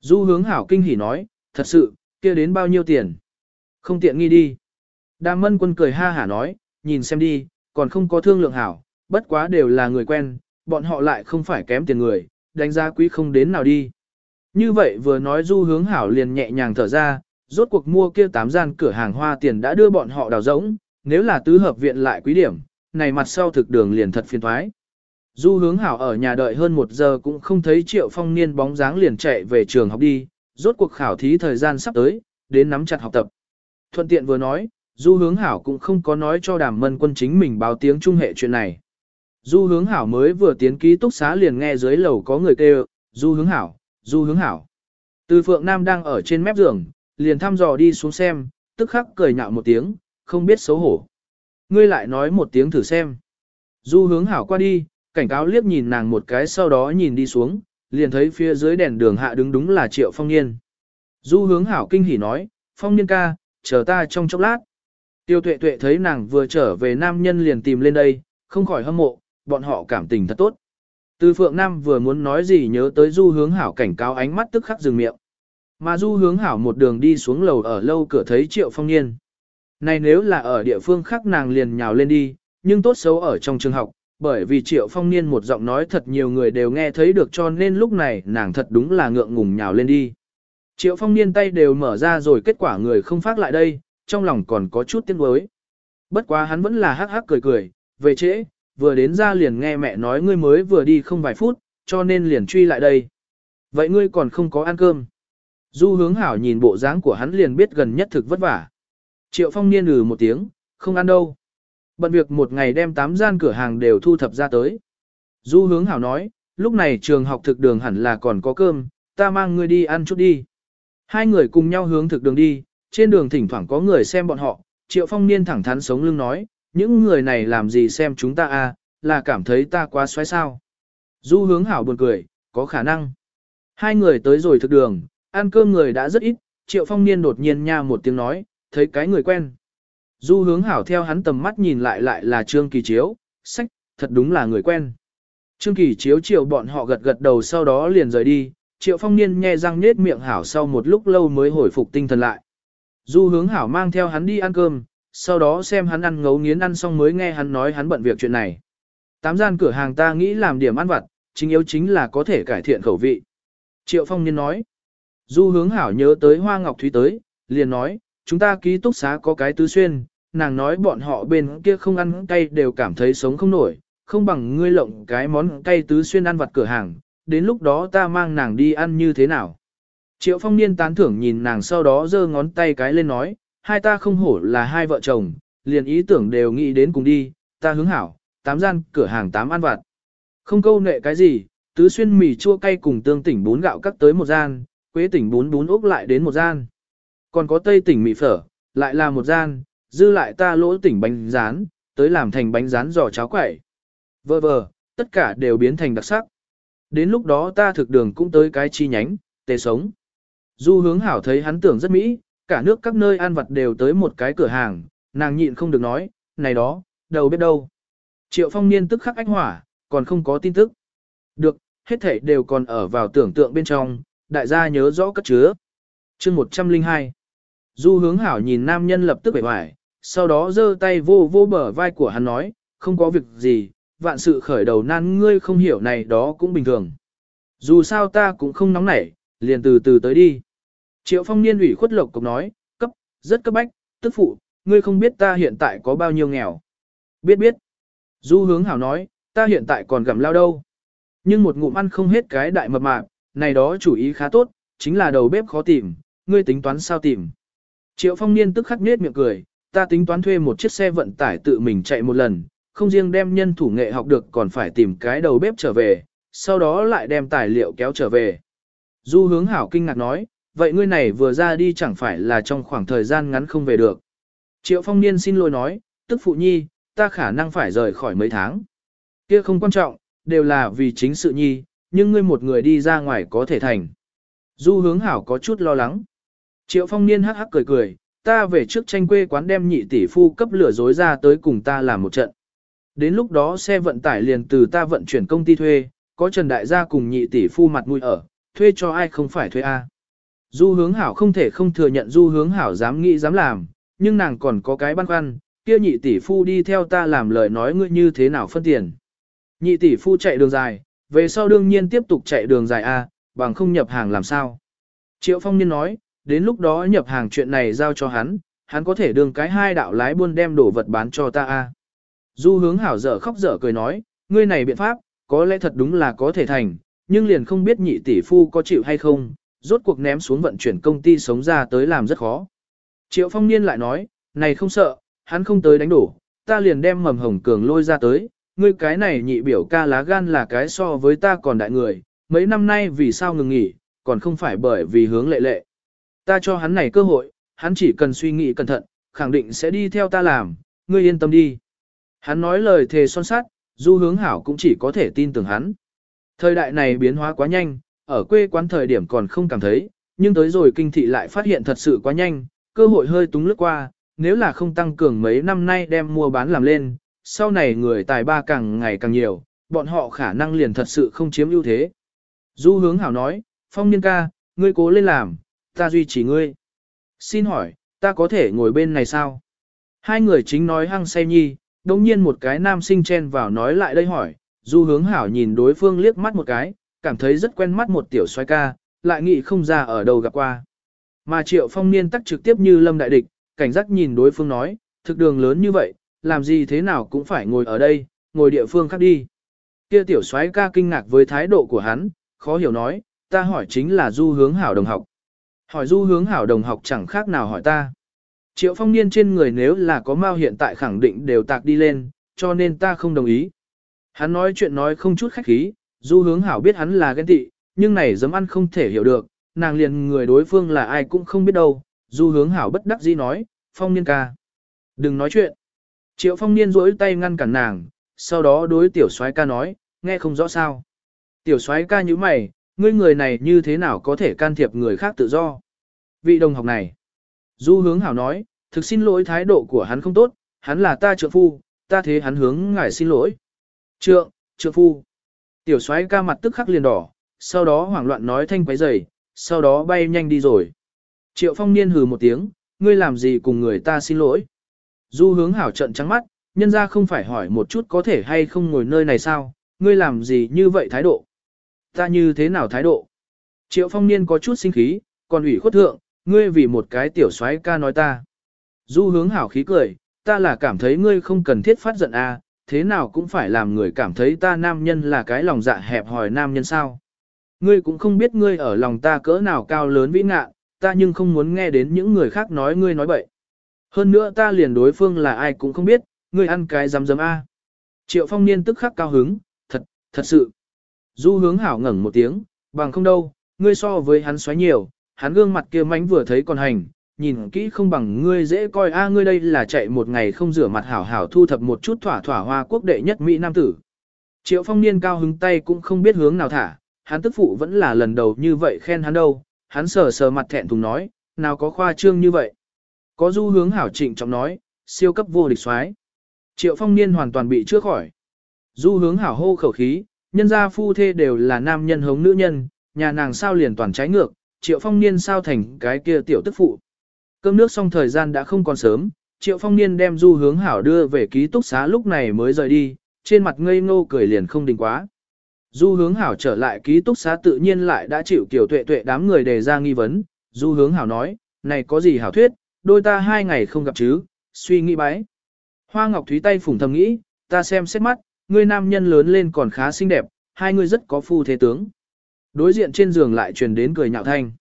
Du hướng hảo kinh hỉ nói, thật sự, kia đến bao nhiêu tiền? Không tiện nghi đi. Đàm mân quân cười ha hả nói, nhìn xem đi, còn không có thương lượng hảo, bất quá đều là người quen, bọn họ lại không phải kém tiền người, đánh giá quý không đến nào đi. Như vậy vừa nói du hướng hảo liền nhẹ nhàng thở ra, rốt cuộc mua kia tám gian cửa hàng hoa tiền đã đưa bọn họ đào rỗng, nếu là tứ hợp viện lại quý điểm, này mặt sau thực đường liền thật phiền thoái. Du hướng hảo ở nhà đợi hơn một giờ cũng không thấy triệu phong niên bóng dáng liền chạy về trường học đi, rốt cuộc khảo thí thời gian sắp tới, đến nắm chặt học tập. Thuận tiện vừa nói, du hướng hảo cũng không có nói cho đàm mân quân chính mình báo tiếng trung hệ chuyện này. Du hướng hảo mới vừa tiến ký túc xá liền nghe dưới lầu có người kêu, du hướng hảo, du hướng hảo. Từ phượng nam đang ở trên mép giường, liền thăm dò đi xuống xem, tức khắc cười nhạo một tiếng, không biết xấu hổ. Ngươi lại nói một tiếng thử xem. Du hướng hảo qua đi, cảnh cáo liếc nhìn nàng một cái sau đó nhìn đi xuống, liền thấy phía dưới đèn đường hạ đứng đúng là Triệu Phong Niên. Du hướng hảo kinh hỉ nói, Phong Niên ca, chờ ta trong chốc lát. Tiêu tuệ tuệ thấy nàng vừa trở về nam nhân liền tìm lên đây, không khỏi hâm mộ, bọn họ cảm tình thật tốt. Từ Phượng Nam vừa muốn nói gì nhớ tới du hướng hảo cảnh cáo ánh mắt tức khắc dừng miệng. Mà du hướng hảo một đường đi xuống lầu ở lâu cửa thấy triệu phong niên. Này nếu là ở địa phương khác nàng liền nhào lên đi, nhưng tốt xấu ở trong trường học, bởi vì triệu phong niên một giọng nói thật nhiều người đều nghe thấy được cho nên lúc này nàng thật đúng là ngượng ngùng nhào lên đi. Triệu phong niên tay đều mở ra rồi kết quả người không phát lại đây, trong lòng còn có chút tiếc nuối. Bất quá hắn vẫn là hắc hắc cười cười, về trễ, vừa đến ra liền nghe mẹ nói ngươi mới vừa đi không vài phút, cho nên liền truy lại đây. Vậy ngươi còn không có ăn cơm. Du hướng hảo nhìn bộ dáng của hắn liền biết gần nhất thực vất vả. Triệu phong niên lừ một tiếng, không ăn đâu. Bận việc một ngày đem tám gian cửa hàng đều thu thập ra tới. Du hướng hảo nói, lúc này trường học thực đường hẳn là còn có cơm, ta mang ngươi đi ăn chút đi. Hai người cùng nhau hướng thực đường đi, trên đường thỉnh thoảng có người xem bọn họ, triệu phong niên thẳng thắn sống lưng nói, những người này làm gì xem chúng ta à, là cảm thấy ta quá xoáy sao. Du hướng hảo buồn cười, có khả năng. Hai người tới rồi thực đường, ăn cơm người đã rất ít, triệu phong niên đột nhiên nha một tiếng nói, thấy cái người quen. Du hướng hảo theo hắn tầm mắt nhìn lại lại là Trương Kỳ Chiếu, sách, thật đúng là người quen. Trương Kỳ Chiếu triệu bọn họ gật gật đầu sau đó liền rời đi, triệu phong niên nhe răng nết miệng hảo sau một lúc lâu mới hồi phục tinh thần lại. Du hướng hảo mang theo hắn đi ăn cơm, sau đó xem hắn ăn ngấu nghiến ăn xong mới nghe hắn nói hắn bận việc chuyện này. Tám gian cửa hàng ta nghĩ làm điểm ăn vặt, chính yếu chính là có thể cải thiện khẩu vị. Triệu phong niên nói. Du hướng hảo nhớ tới Hoa Ngọc Thúy tới, liền nói, chúng ta ký túc xá có cái tứ xuyên, nàng nói bọn họ bên kia không ăn cay đều cảm thấy sống không nổi, không bằng ngươi lộng cái món cay tứ xuyên ăn vặt cửa hàng, đến lúc đó ta mang nàng đi ăn như thế nào. Triệu phong niên tán thưởng nhìn nàng sau đó giơ ngón tay cái lên nói, hai ta không hổ là hai vợ chồng, liền ý tưởng đều nghĩ đến cùng đi, ta hướng hảo, tám gian cửa hàng tám ăn vặt. Không câu nệ cái gì, tứ xuyên mì chua cay cùng tương tỉnh bún gạo cắt tới một gian, quế tỉnh bún bún úc lại đến một gian. Còn có tây tỉnh mì phở, lại là một gian, dư lại ta lỗ tỉnh bánh rán, tới làm thành bánh rán giò cháo quẩy. Vơ vơ, tất cả đều biến thành đặc sắc. Đến lúc đó ta thực đường cũng tới cái chi nhánh, tê sống. Du hướng hảo thấy hắn tưởng rất mỹ, cả nước các nơi ăn vặt đều tới một cái cửa hàng, nàng nhịn không được nói, này đó, đầu biết đâu. Triệu phong niên tức khắc ách hỏa, còn không có tin tức. Được, hết thảy đều còn ở vào tưởng tượng bên trong, đại gia nhớ rõ cất chứa. chương 102 Du hướng hảo nhìn nam nhân lập tức bể hoài, sau đó giơ tay vô vô bờ vai của hắn nói, không có việc gì, vạn sự khởi đầu nan ngươi không hiểu này đó cũng bình thường. Dù sao ta cũng không nóng nảy, liền từ từ tới đi. Triệu phong niên ủy khuất lộc cục nói, cấp, rất cấp bách, tức phụ, ngươi không biết ta hiện tại có bao nhiêu nghèo. Biết biết. Du hướng hảo nói, ta hiện tại còn gặm lao đâu. Nhưng một ngụm ăn không hết cái đại mập mạp, này đó chủ ý khá tốt, chính là đầu bếp khó tìm, ngươi tính toán sao tìm. Triệu phong niên tức khắc nết miệng cười, ta tính toán thuê một chiếc xe vận tải tự mình chạy một lần, không riêng đem nhân thủ nghệ học được còn phải tìm cái đầu bếp trở về, sau đó lại đem tài liệu kéo trở về. Du hướng hảo kinh ngạc nói, vậy ngươi này vừa ra đi chẳng phải là trong khoảng thời gian ngắn không về được. Triệu phong niên xin lỗi nói, tức phụ nhi, ta khả năng phải rời khỏi mấy tháng. Kia không quan trọng, đều là vì chính sự nhi, nhưng ngươi một người đi ra ngoài có thể thành. Du hướng hảo có chút lo lắng. Triệu phong niên hắc hắc cười cười, ta về trước tranh quê quán đem nhị tỷ phu cấp lửa dối ra tới cùng ta làm một trận. Đến lúc đó xe vận tải liền từ ta vận chuyển công ty thuê, có Trần Đại gia cùng nhị tỷ phu mặt mũi ở, thuê cho ai không phải thuê a. Du hướng hảo không thể không thừa nhận du hướng hảo dám nghĩ dám làm, nhưng nàng còn có cái băn khoăn, kia nhị tỷ phu đi theo ta làm lời nói ngươi như thế nào phân tiền. Nhị tỷ phu chạy đường dài, về sau đương nhiên tiếp tục chạy đường dài A, bằng không nhập hàng làm sao. Triệu phong niên nói, đến lúc đó nhập hàng chuyện này giao cho hắn, hắn có thể đường cái hai đạo lái buôn đem đồ vật bán cho ta A. Du hướng hảo dở khóc dở cười nói, ngươi này biện pháp, có lẽ thật đúng là có thể thành, nhưng liền không biết nhị tỷ phu có chịu hay không, rốt cuộc ném xuống vận chuyển công ty sống ra tới làm rất khó. Triệu phong niên lại nói, này không sợ, hắn không tới đánh đổ, ta liền đem mầm hồng cường lôi ra tới, ngươi cái này nhị biểu ca lá gan là cái so với ta còn đại người, mấy năm nay vì sao ngừng nghỉ, còn không phải bởi vì hướng lệ lệ. Ta cho hắn này cơ hội, hắn chỉ cần suy nghĩ cẩn thận, khẳng định sẽ đi theo ta làm, ngươi yên tâm đi. Hắn nói lời thề son sát, du hướng hảo cũng chỉ có thể tin tưởng hắn. Thời đại này biến hóa quá nhanh, ở quê quán thời điểm còn không cảm thấy, nhưng tới rồi kinh thị lại phát hiện thật sự quá nhanh, cơ hội hơi túng lướt qua, nếu là không tăng cường mấy năm nay đem mua bán làm lên, sau này người tài ba càng ngày càng nhiều, bọn họ khả năng liền thật sự không chiếm ưu thế. Du hướng hảo nói, phong niên ca, ngươi cố lên làm, Ta duy trì ngươi. Xin hỏi, ta có thể ngồi bên này sao? Hai người chính nói hăng say nhi, đồng nhiên một cái nam sinh chen vào nói lại đây hỏi, du hướng hảo nhìn đối phương liếc mắt một cái, cảm thấy rất quen mắt một tiểu xoay ca, lại nghĩ không ra ở đâu gặp qua. Mà triệu phong niên tắc trực tiếp như lâm đại địch, cảnh giác nhìn đối phương nói, thực đường lớn như vậy, làm gì thế nào cũng phải ngồi ở đây, ngồi địa phương khác đi. Kia tiểu soái ca kinh ngạc với thái độ của hắn, khó hiểu nói, ta hỏi chính là du hướng hảo đồng học. Hỏi du hướng hảo đồng học chẳng khác nào hỏi ta. Triệu phong niên trên người nếu là có mao hiện tại khẳng định đều tạc đi lên, cho nên ta không đồng ý. Hắn nói chuyện nói không chút khách khí, du hướng hảo biết hắn là ghen tị, nhưng này dấm ăn không thể hiểu được, nàng liền người đối phương là ai cũng không biết đâu, du hướng hảo bất đắc dĩ nói, phong niên ca. Đừng nói chuyện. Triệu phong niên rỗi tay ngăn cản nàng, sau đó đối tiểu soái ca nói, nghe không rõ sao. Tiểu soái ca như mày, ngươi người này như thế nào có thể can thiệp người khác tự do. Vị đồng học này. Du hướng hảo nói, thực xin lỗi thái độ của hắn không tốt, hắn là ta trượng phu, ta thế hắn hướng ngài xin lỗi. Trượng, trượng phu. Tiểu soái ca mặt tức khắc liền đỏ, sau đó hoảng loạn nói thanh quấy rầy, sau đó bay nhanh đi rồi. Triệu phong niên hừ một tiếng, ngươi làm gì cùng người ta xin lỗi. Du hướng hảo trận trắng mắt, nhân ra không phải hỏi một chút có thể hay không ngồi nơi này sao, ngươi làm gì như vậy thái độ. Ta như thế nào thái độ? Triệu phong niên có chút sinh khí, còn ủy khuất thượng, ngươi vì một cái tiểu soái ca nói ta. Du hướng hảo khí cười, ta là cảm thấy ngươi không cần thiết phát giận a, à, thế nào cũng phải làm người cảm thấy ta nam nhân là cái lòng dạ hẹp hòi nam nhân sao. Ngươi cũng không biết ngươi ở lòng ta cỡ nào cao lớn vĩ ngạ, ta nhưng không muốn nghe đến những người khác nói ngươi nói bậy. Hơn nữa ta liền đối phương là ai cũng không biết, ngươi ăn cái dám dám a. Triệu phong niên tức khắc cao hứng, thật, thật sự. Du hướng hảo ngẩn một tiếng, bằng không đâu, ngươi so với hắn xoáy nhiều, hắn gương mặt kia mánh vừa thấy còn hành, nhìn kỹ không bằng ngươi dễ coi a ngươi đây là chạy một ngày không rửa mặt hảo hảo thu thập một chút thỏa thỏa hoa quốc đệ nhất Mỹ Nam tử. Triệu phong niên cao hứng tay cũng không biết hướng nào thả, hắn tức phụ vẫn là lần đầu như vậy khen hắn đâu, hắn sờ sờ mặt thẹn thùng nói, nào có khoa trương như vậy. Có du hướng hảo trịnh trọng nói, siêu cấp vô địch xoái. Triệu phong niên hoàn toàn bị chữa khỏi. Du hướng hảo hô khẩu khí, nhân gia phu thê đều là nam nhân hống nữ nhân, nhà nàng sao liền toàn trái ngược, triệu phong niên sao thành cái kia tiểu tức phụ. Cơm nước xong thời gian đã không còn sớm, triệu phong niên đem du hướng hảo đưa về ký túc xá lúc này mới rời đi, trên mặt ngây ngô cười liền không đình quá. Du hướng hảo trở lại ký túc xá tự nhiên lại đã chịu kiểu tuệ tuệ đám người đề ra nghi vấn, du hướng hảo nói, này có gì hảo thuyết, đôi ta hai ngày không gặp chứ, suy nghĩ bái. Hoa Ngọc Thúy tay phủng thầm nghĩ, ta xem xét mắt, người nam nhân lớn lên còn khá xinh đẹp, hai người rất có phu thế tướng. Đối diện trên giường lại truyền đến cười nhạo thanh.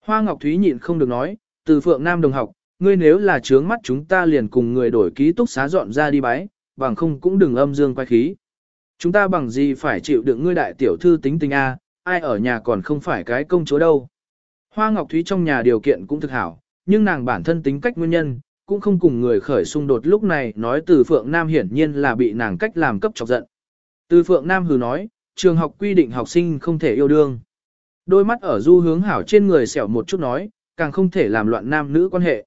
Hoa Ngọc Thúy nhịn không được nói, từ phượng nam đồng học, ngươi nếu là trướng mắt chúng ta liền cùng người đổi ký túc xá dọn ra đi bái, bằng không cũng đừng âm dương quay khí. Chúng ta bằng gì phải chịu đựng ngươi đại tiểu thư tính tình A, ai ở nhà còn không phải cái công chúa đâu. Hoa Ngọc Thúy trong nhà điều kiện cũng thực hảo, nhưng nàng bản thân tính cách nguyên nhân, cũng không cùng người khởi xung đột lúc này nói từ Phượng Nam hiển nhiên là bị nàng cách làm cấp chọc giận. Từ Phượng Nam hừ nói, trường học quy định học sinh không thể yêu đương. Đôi mắt ở du hướng hảo trên người xẻo một chút nói, càng không thể làm loạn nam nữ quan hệ.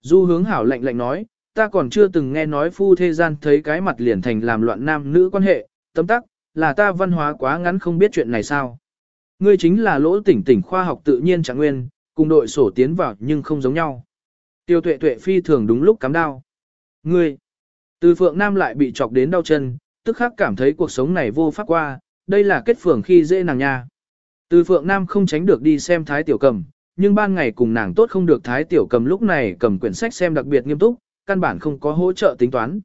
Du hướng hảo lạnh lạnh nói, ta còn chưa từng nghe nói phu thế gian thấy cái mặt liền thành làm loạn nam nữ quan hệ, tấm tắc, là ta văn hóa quá ngắn không biết chuyện này sao. Ngươi chính là lỗ tỉnh tỉnh khoa học tự nhiên trạng nguyên, cùng đội sổ tiến vào nhưng không giống nhau. Tiêu tuệ tuệ phi thường đúng lúc cắm đau. Ngươi, từ phượng nam lại bị chọc đến đau chân, tức khắc cảm thấy cuộc sống này vô pháp qua, đây là kết phường khi dễ nàng nha. Từ phượng nam không tránh được đi xem thái tiểu cầm, nhưng ban ngày cùng nàng tốt không được thái tiểu cầm lúc này cầm quyển sách xem đặc biệt nghiêm túc, căn bản không có hỗ trợ tính toán.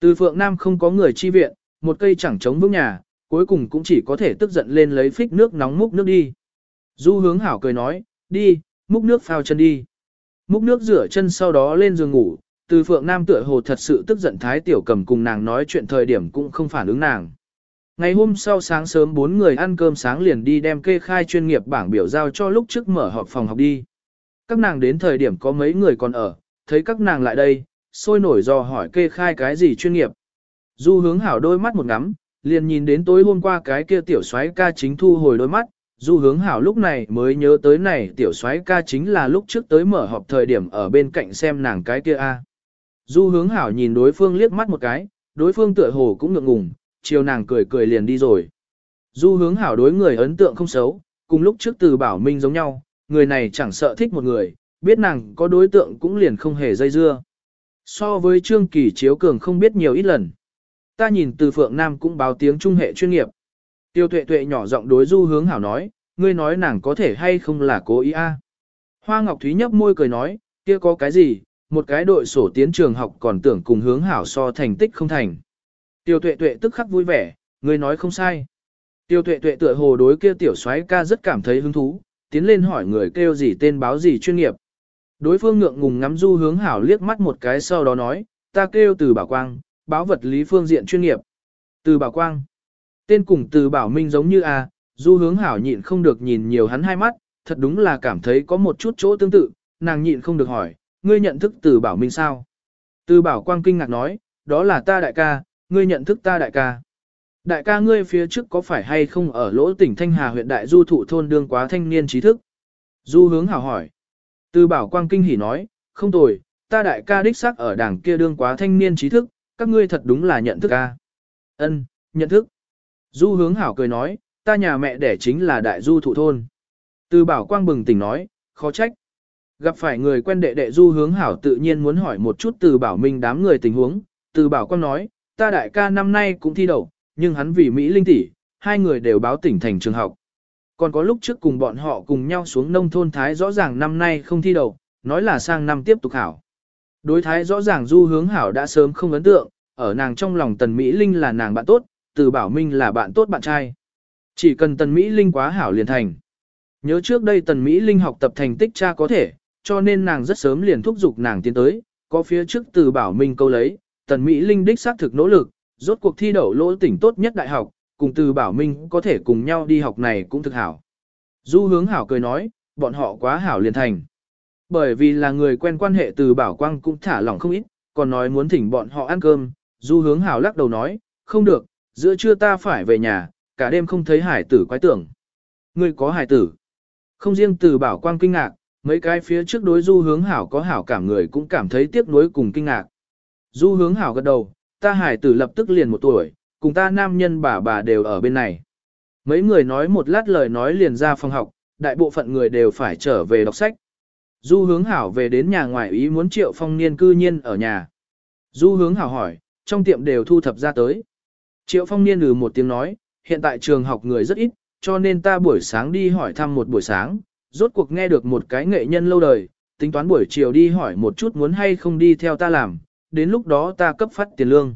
Từ phượng nam không có người chi viện, một cây chẳng chống vững nhà, cuối cùng cũng chỉ có thể tức giận lên lấy phích nước nóng múc nước đi. Du hướng hảo cười nói, đi, múc nước phao chân đi. Múc nước rửa chân sau đó lên giường ngủ, từ phượng nam tựa hồ thật sự tức giận thái tiểu cầm cùng nàng nói chuyện thời điểm cũng không phản ứng nàng. Ngày hôm sau sáng sớm bốn người ăn cơm sáng liền đi đem kê khai chuyên nghiệp bảng biểu giao cho lúc trước mở họp phòng học đi. Các nàng đến thời điểm có mấy người còn ở, thấy các nàng lại đây, sôi nổi do hỏi kê khai cái gì chuyên nghiệp. Du hướng hảo đôi mắt một ngắm, liền nhìn đến tối hôm qua cái kia tiểu soái ca chính thu hồi đôi mắt, du hướng hảo lúc này mới nhớ tới này tiểu soái ca chính là lúc trước tới mở họp thời điểm ở bên cạnh xem nàng cái kia a. Du hướng hảo nhìn đối phương liếc mắt một cái, đối phương tựa hồ cũng ngượng ngùng, chiều nàng cười cười liền đi rồi. Du hướng hảo đối người ấn tượng không xấu, cùng lúc trước từ bảo minh giống nhau, người này chẳng sợ thích một người, biết nàng có đối tượng cũng liền không hề dây dưa. So với Trương Kỳ chiếu cường không biết nhiều ít lần. Ta nhìn từ Phượng Nam cũng báo tiếng trung hệ chuyên nghiệp. Tiêu tuệ tuệ nhỏ giọng đối du hướng hảo nói, ngươi nói nàng có thể hay không là cố ý a? Hoa Ngọc Thúy nhấp môi cười nói, kia có cái gì, một cái đội sổ tiến trường học còn tưởng cùng hướng hảo so thành tích không thành. Tiêu tuệ tuệ tức khắc vui vẻ, ngươi nói không sai. Tiêu tuệ tuệ tựa hồ đối kia tiểu soái ca rất cảm thấy hứng thú, tiến lên hỏi người kêu gì tên báo gì chuyên nghiệp. Đối phương ngượng ngùng ngắm du hướng hảo liếc mắt một cái sau đó nói, ta kêu từ bảo quang, báo vật lý phương diện chuyên nghiệp. Từ bảo quang. Tên cùng từ bảo minh giống như A, du hướng hảo nhịn không được nhìn nhiều hắn hai mắt, thật đúng là cảm thấy có một chút chỗ tương tự, nàng nhịn không được hỏi, ngươi nhận thức từ bảo minh sao? Từ bảo quang kinh ngạc nói, đó là ta đại ca, ngươi nhận thức ta đại ca. Đại ca ngươi phía trước có phải hay không ở lỗ tỉnh Thanh Hà huyện Đại Du Thụ Thôn đương quá thanh niên trí thức? Du hướng hảo hỏi. Từ bảo quang kinh hỉ nói, không tồi, ta đại ca đích xác ở đảng kia đương quá thanh niên trí thức, các ngươi thật đúng là nhận thức ca. Ân, nhận thức. Du hướng hảo cười nói, ta nhà mẹ đẻ chính là đại du thụ thôn. Từ bảo quang bừng tỉnh nói, khó trách. Gặp phải người quen đệ đệ du hướng hảo tự nhiên muốn hỏi một chút từ bảo minh đám người tình huống. Từ bảo quang nói, ta đại ca năm nay cũng thi đậu, nhưng hắn vì Mỹ linh tỷ, hai người đều báo tỉnh thành trường học. Còn có lúc trước cùng bọn họ cùng nhau xuống nông thôn Thái rõ ràng năm nay không thi đậu, nói là sang năm tiếp tục hảo. Đối Thái rõ ràng du hướng hảo đã sớm không ấn tượng, ở nàng trong lòng Tần Mỹ Linh là nàng bạn tốt, từ Bảo Minh là bạn tốt bạn trai. Chỉ cần Tần Mỹ Linh quá hảo liền thành. Nhớ trước đây Tần Mỹ Linh học tập thành tích cha có thể, cho nên nàng rất sớm liền thúc giục nàng tiến tới, có phía trước từ Bảo Minh câu lấy, Tần Mỹ Linh đích xác thực nỗ lực, rốt cuộc thi đậu lỗ tỉnh tốt nhất đại học, cùng từ Bảo Minh có thể cùng nhau đi học này cũng thực hảo. Du hướng hảo cười nói, bọn họ quá hảo liền thành. Bởi vì là người quen quan hệ từ Bảo Quang cũng thả lỏng không ít, còn nói muốn thỉnh bọn họ ăn cơm, Du hướng hảo lắc đầu nói, không được, giữa trưa ta phải về nhà, cả đêm không thấy hải tử quái tưởng. Ngươi có hải tử. Không riêng từ bảo quang kinh ngạc, mấy cái phía trước đối du hướng hảo có hảo cảm người cũng cảm thấy tiếc nuối cùng kinh ngạc. Du hướng hảo gật đầu, ta hải tử lập tức liền một tuổi, cùng ta nam nhân bà bà đều ở bên này. Mấy người nói một lát lời nói liền ra phòng học, đại bộ phận người đều phải trở về đọc sách. Du hướng hảo về đến nhà ngoài ý muốn triệu phong niên cư nhiên ở nhà. Du hướng hảo hỏi, trong tiệm đều thu thập ra tới. Triệu phong niên lừ một tiếng nói, hiện tại trường học người rất ít, cho nên ta buổi sáng đi hỏi thăm một buổi sáng, rốt cuộc nghe được một cái nghệ nhân lâu đời, tính toán buổi chiều đi hỏi một chút muốn hay không đi theo ta làm, đến lúc đó ta cấp phát tiền lương.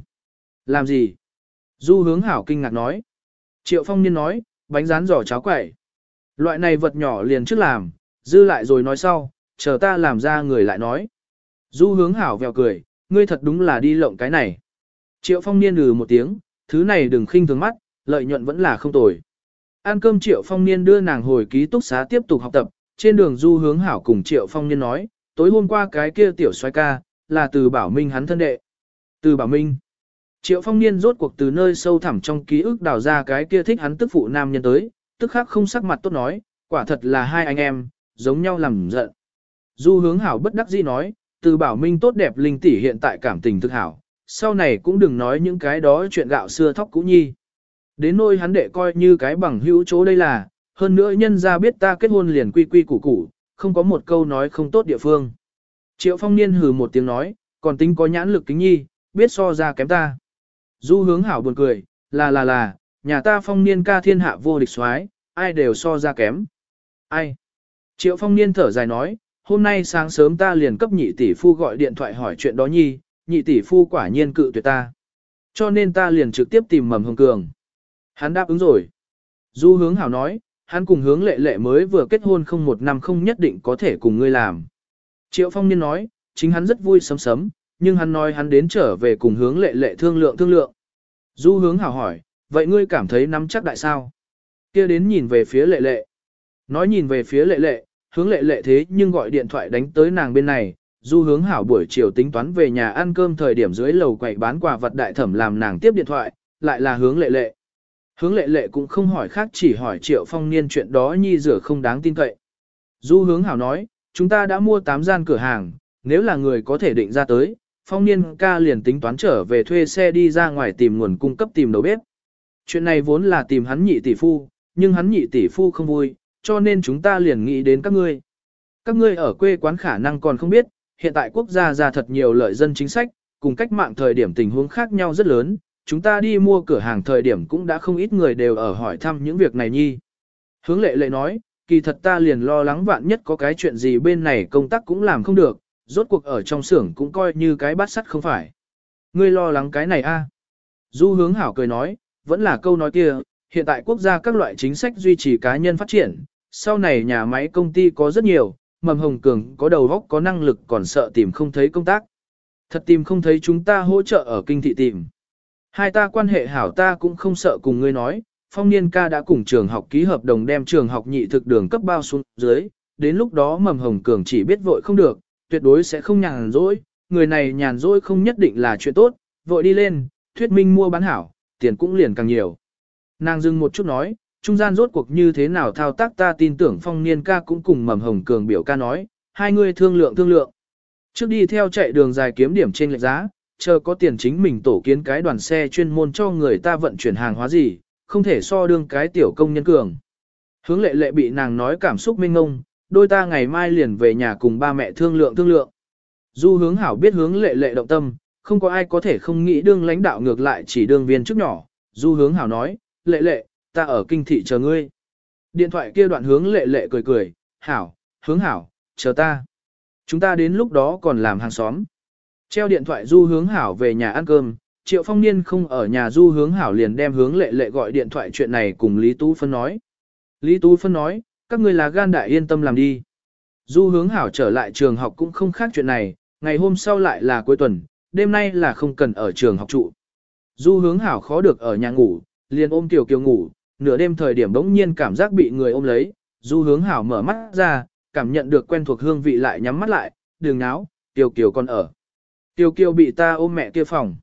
Làm gì? Du hướng hảo kinh ngạc nói. Triệu phong niên nói, bánh rán giò cháo quẩy. Loại này vật nhỏ liền trước làm, dư lại rồi nói sau, chờ ta làm ra người lại nói. Du hướng hảo vèo cười, ngươi thật đúng là đi lộng cái này. Triệu phong niên lừ một tiếng, thứ này đừng khinh thường mắt, lợi nhuận vẫn là không tồi. Ăn cơm Triệu Phong Niên đưa nàng hồi ký túc xá tiếp tục học tập, trên đường du hướng hảo cùng Triệu Phong Niên nói, tối hôm qua cái kia tiểu xoay ca, là từ Bảo Minh hắn thân đệ. Từ Bảo Minh. Triệu Phong Niên rốt cuộc từ nơi sâu thẳm trong ký ức đào ra cái kia thích hắn tức phụ nam nhân tới, tức khắc không sắc mặt tốt nói, quả thật là hai anh em, giống nhau làm giận. Du hướng hảo bất đắc dĩ nói, từ Bảo Minh tốt đẹp linh tỷ hiện tại cảm tình thực hảo, sau này cũng đừng nói những cái đó chuyện gạo xưa thóc cũ nhi. Đến nôi hắn đệ coi như cái bằng hữu chỗ đây là, hơn nữa nhân ra biết ta kết hôn liền quy quy củ củ, không có một câu nói không tốt địa phương. Triệu phong niên hừ một tiếng nói, còn tính có nhãn lực kính nhi, biết so ra kém ta. Du hướng hảo buồn cười, là là là, nhà ta phong niên ca thiên hạ vô địch soái ai đều so ra kém. Ai? Triệu phong niên thở dài nói, hôm nay sáng sớm ta liền cấp nhị tỷ phu gọi điện thoại hỏi chuyện đó nhi, nhị tỷ phu quả nhiên cự tuyệt ta. Cho nên ta liền trực tiếp tìm mầm hồng cường. Hắn đáp ứng rồi. Du hướng hảo nói, hắn cùng hướng lệ lệ mới vừa kết hôn không một năm không nhất định có thể cùng ngươi làm. Triệu phong niên nói, chính hắn rất vui sấm sấm, nhưng hắn nói hắn đến trở về cùng hướng lệ lệ thương lượng thương lượng. Du hướng hảo hỏi, vậy ngươi cảm thấy nắm chắc đại sao? kia đến nhìn về phía lệ lệ. Nói nhìn về phía lệ lệ, hướng lệ lệ thế nhưng gọi điện thoại đánh tới nàng bên này, du hướng hảo buổi chiều tính toán về nhà ăn cơm thời điểm dưới lầu quậy bán quà vật đại thẩm làm nàng tiếp điện thoại, lại là hướng lệ lệ. Hướng lệ lệ cũng không hỏi khác chỉ hỏi triệu phong niên chuyện đó nhi rửa không đáng tin cậy. Du hướng hảo nói, chúng ta đã mua 8 gian cửa hàng, nếu là người có thể định ra tới, phong niên ca liền tính toán trở về thuê xe đi ra ngoài tìm nguồn cung cấp tìm đầu bếp. Chuyện này vốn là tìm hắn nhị tỷ phu, nhưng hắn nhị tỷ phu không vui, cho nên chúng ta liền nghĩ đến các ngươi. Các ngươi ở quê quán khả năng còn không biết, hiện tại quốc gia ra thật nhiều lợi dân chính sách, cùng cách mạng thời điểm tình huống khác nhau rất lớn, chúng ta đi mua cửa hàng thời điểm cũng đã không ít người đều ở hỏi thăm những việc này nhi. Hướng lệ lệ nói, kỳ thật ta liền lo lắng vạn nhất có cái chuyện gì bên này công tác cũng làm không được, rốt cuộc ở trong xưởng cũng coi như cái bát sắt không phải. Ngươi lo lắng cái này a? Du hướng hảo cười nói, vẫn là câu nói kia, hiện tại quốc gia các loại chính sách duy trì cá nhân phát triển, sau này nhà máy công ty có rất nhiều, mầm hồng cường có đầu óc có năng lực còn sợ tìm không thấy công tác. Thật tìm không thấy chúng ta hỗ trợ ở kinh thị tìm. Hai ta quan hệ hảo ta cũng không sợ cùng ngươi nói, phong niên ca đã cùng trường học ký hợp đồng đem trường học nhị thực đường cấp bao xuống dưới, đến lúc đó mầm hồng cường chỉ biết vội không được, tuyệt đối sẽ không nhàn rỗi, người này nhàn rỗi không nhất định là chuyện tốt, vội đi lên, thuyết minh mua bán hảo, tiền cũng liền càng nhiều. Nàng dừng một chút nói, trung gian rốt cuộc như thế nào thao tác ta tin tưởng phong niên ca cũng cùng mầm hồng cường biểu ca nói, hai người thương lượng thương lượng. Trước đi theo chạy đường dài kiếm điểm trên lệch giá, chờ có tiền chính mình tổ kiến cái đoàn xe chuyên môn cho người ta vận chuyển hàng hóa gì, không thể so đương cái tiểu công nhân cường. Hướng lệ lệ bị nàng nói cảm xúc minh ngông, đôi ta ngày mai liền về nhà cùng ba mẹ thương lượng thương lượng. Du hướng hảo biết hướng lệ lệ động tâm, không có ai có thể không nghĩ đương lãnh đạo ngược lại chỉ đương viên trước nhỏ. Du hướng hảo nói, lệ lệ, ta ở kinh thị chờ ngươi. Điện thoại kia đoạn hướng lệ lệ cười cười, hảo, hướng hảo, chờ ta. Chúng ta đến lúc đó còn làm hàng xóm. Treo điện thoại du hướng hảo về nhà ăn cơm, triệu phong niên không ở nhà du hướng hảo liền đem hướng lệ lệ gọi điện thoại chuyện này cùng Lý Tú Phân nói. Lý Tú Phân nói, các ngươi là gan đại yên tâm làm đi. Du hướng hảo trở lại trường học cũng không khác chuyện này, ngày hôm sau lại là cuối tuần, đêm nay là không cần ở trường học trụ. Du hướng hảo khó được ở nhà ngủ, liền ôm Tiểu Kiều ngủ, nửa đêm thời điểm bỗng nhiên cảm giác bị người ôm lấy, Du hướng hảo mở mắt ra, cảm nhận được quen thuộc hương vị lại nhắm mắt lại, đường náo, Tiểu Kiều còn ở. Tiểu Kiều bị ta ôm mẹ kia phòng.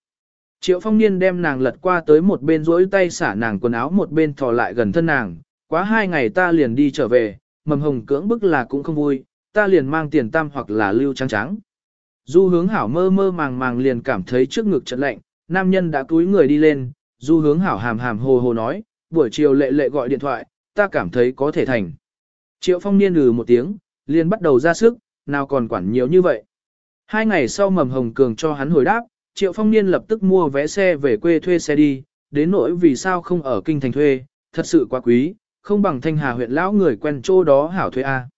Triệu phong niên đem nàng lật qua tới một bên rỗi tay xả nàng quần áo một bên thò lại gần thân nàng, quá hai ngày ta liền đi trở về, mầm hồng cưỡng bức là cũng không vui, ta liền mang tiền tam hoặc là lưu trắng trắng. Du hướng hảo mơ mơ màng màng liền cảm thấy trước ngực trận lạnh, nam nhân đã túi người đi lên, du hướng hảo hàm hàm hồ hồ nói, buổi chiều lệ lệ gọi điện thoại, ta cảm thấy có thể thành. Triệu phong niên lừ một tiếng, liền bắt đầu ra sức, nào còn quản nhiều như vậy. Hai ngày sau mầm hồng cường cho hắn hồi đáp, triệu phong niên lập tức mua vé xe về quê thuê xe đi, đến nỗi vì sao không ở kinh thành thuê, thật sự quá quý, không bằng thanh hà huyện lão người quen chỗ đó hảo thuê A.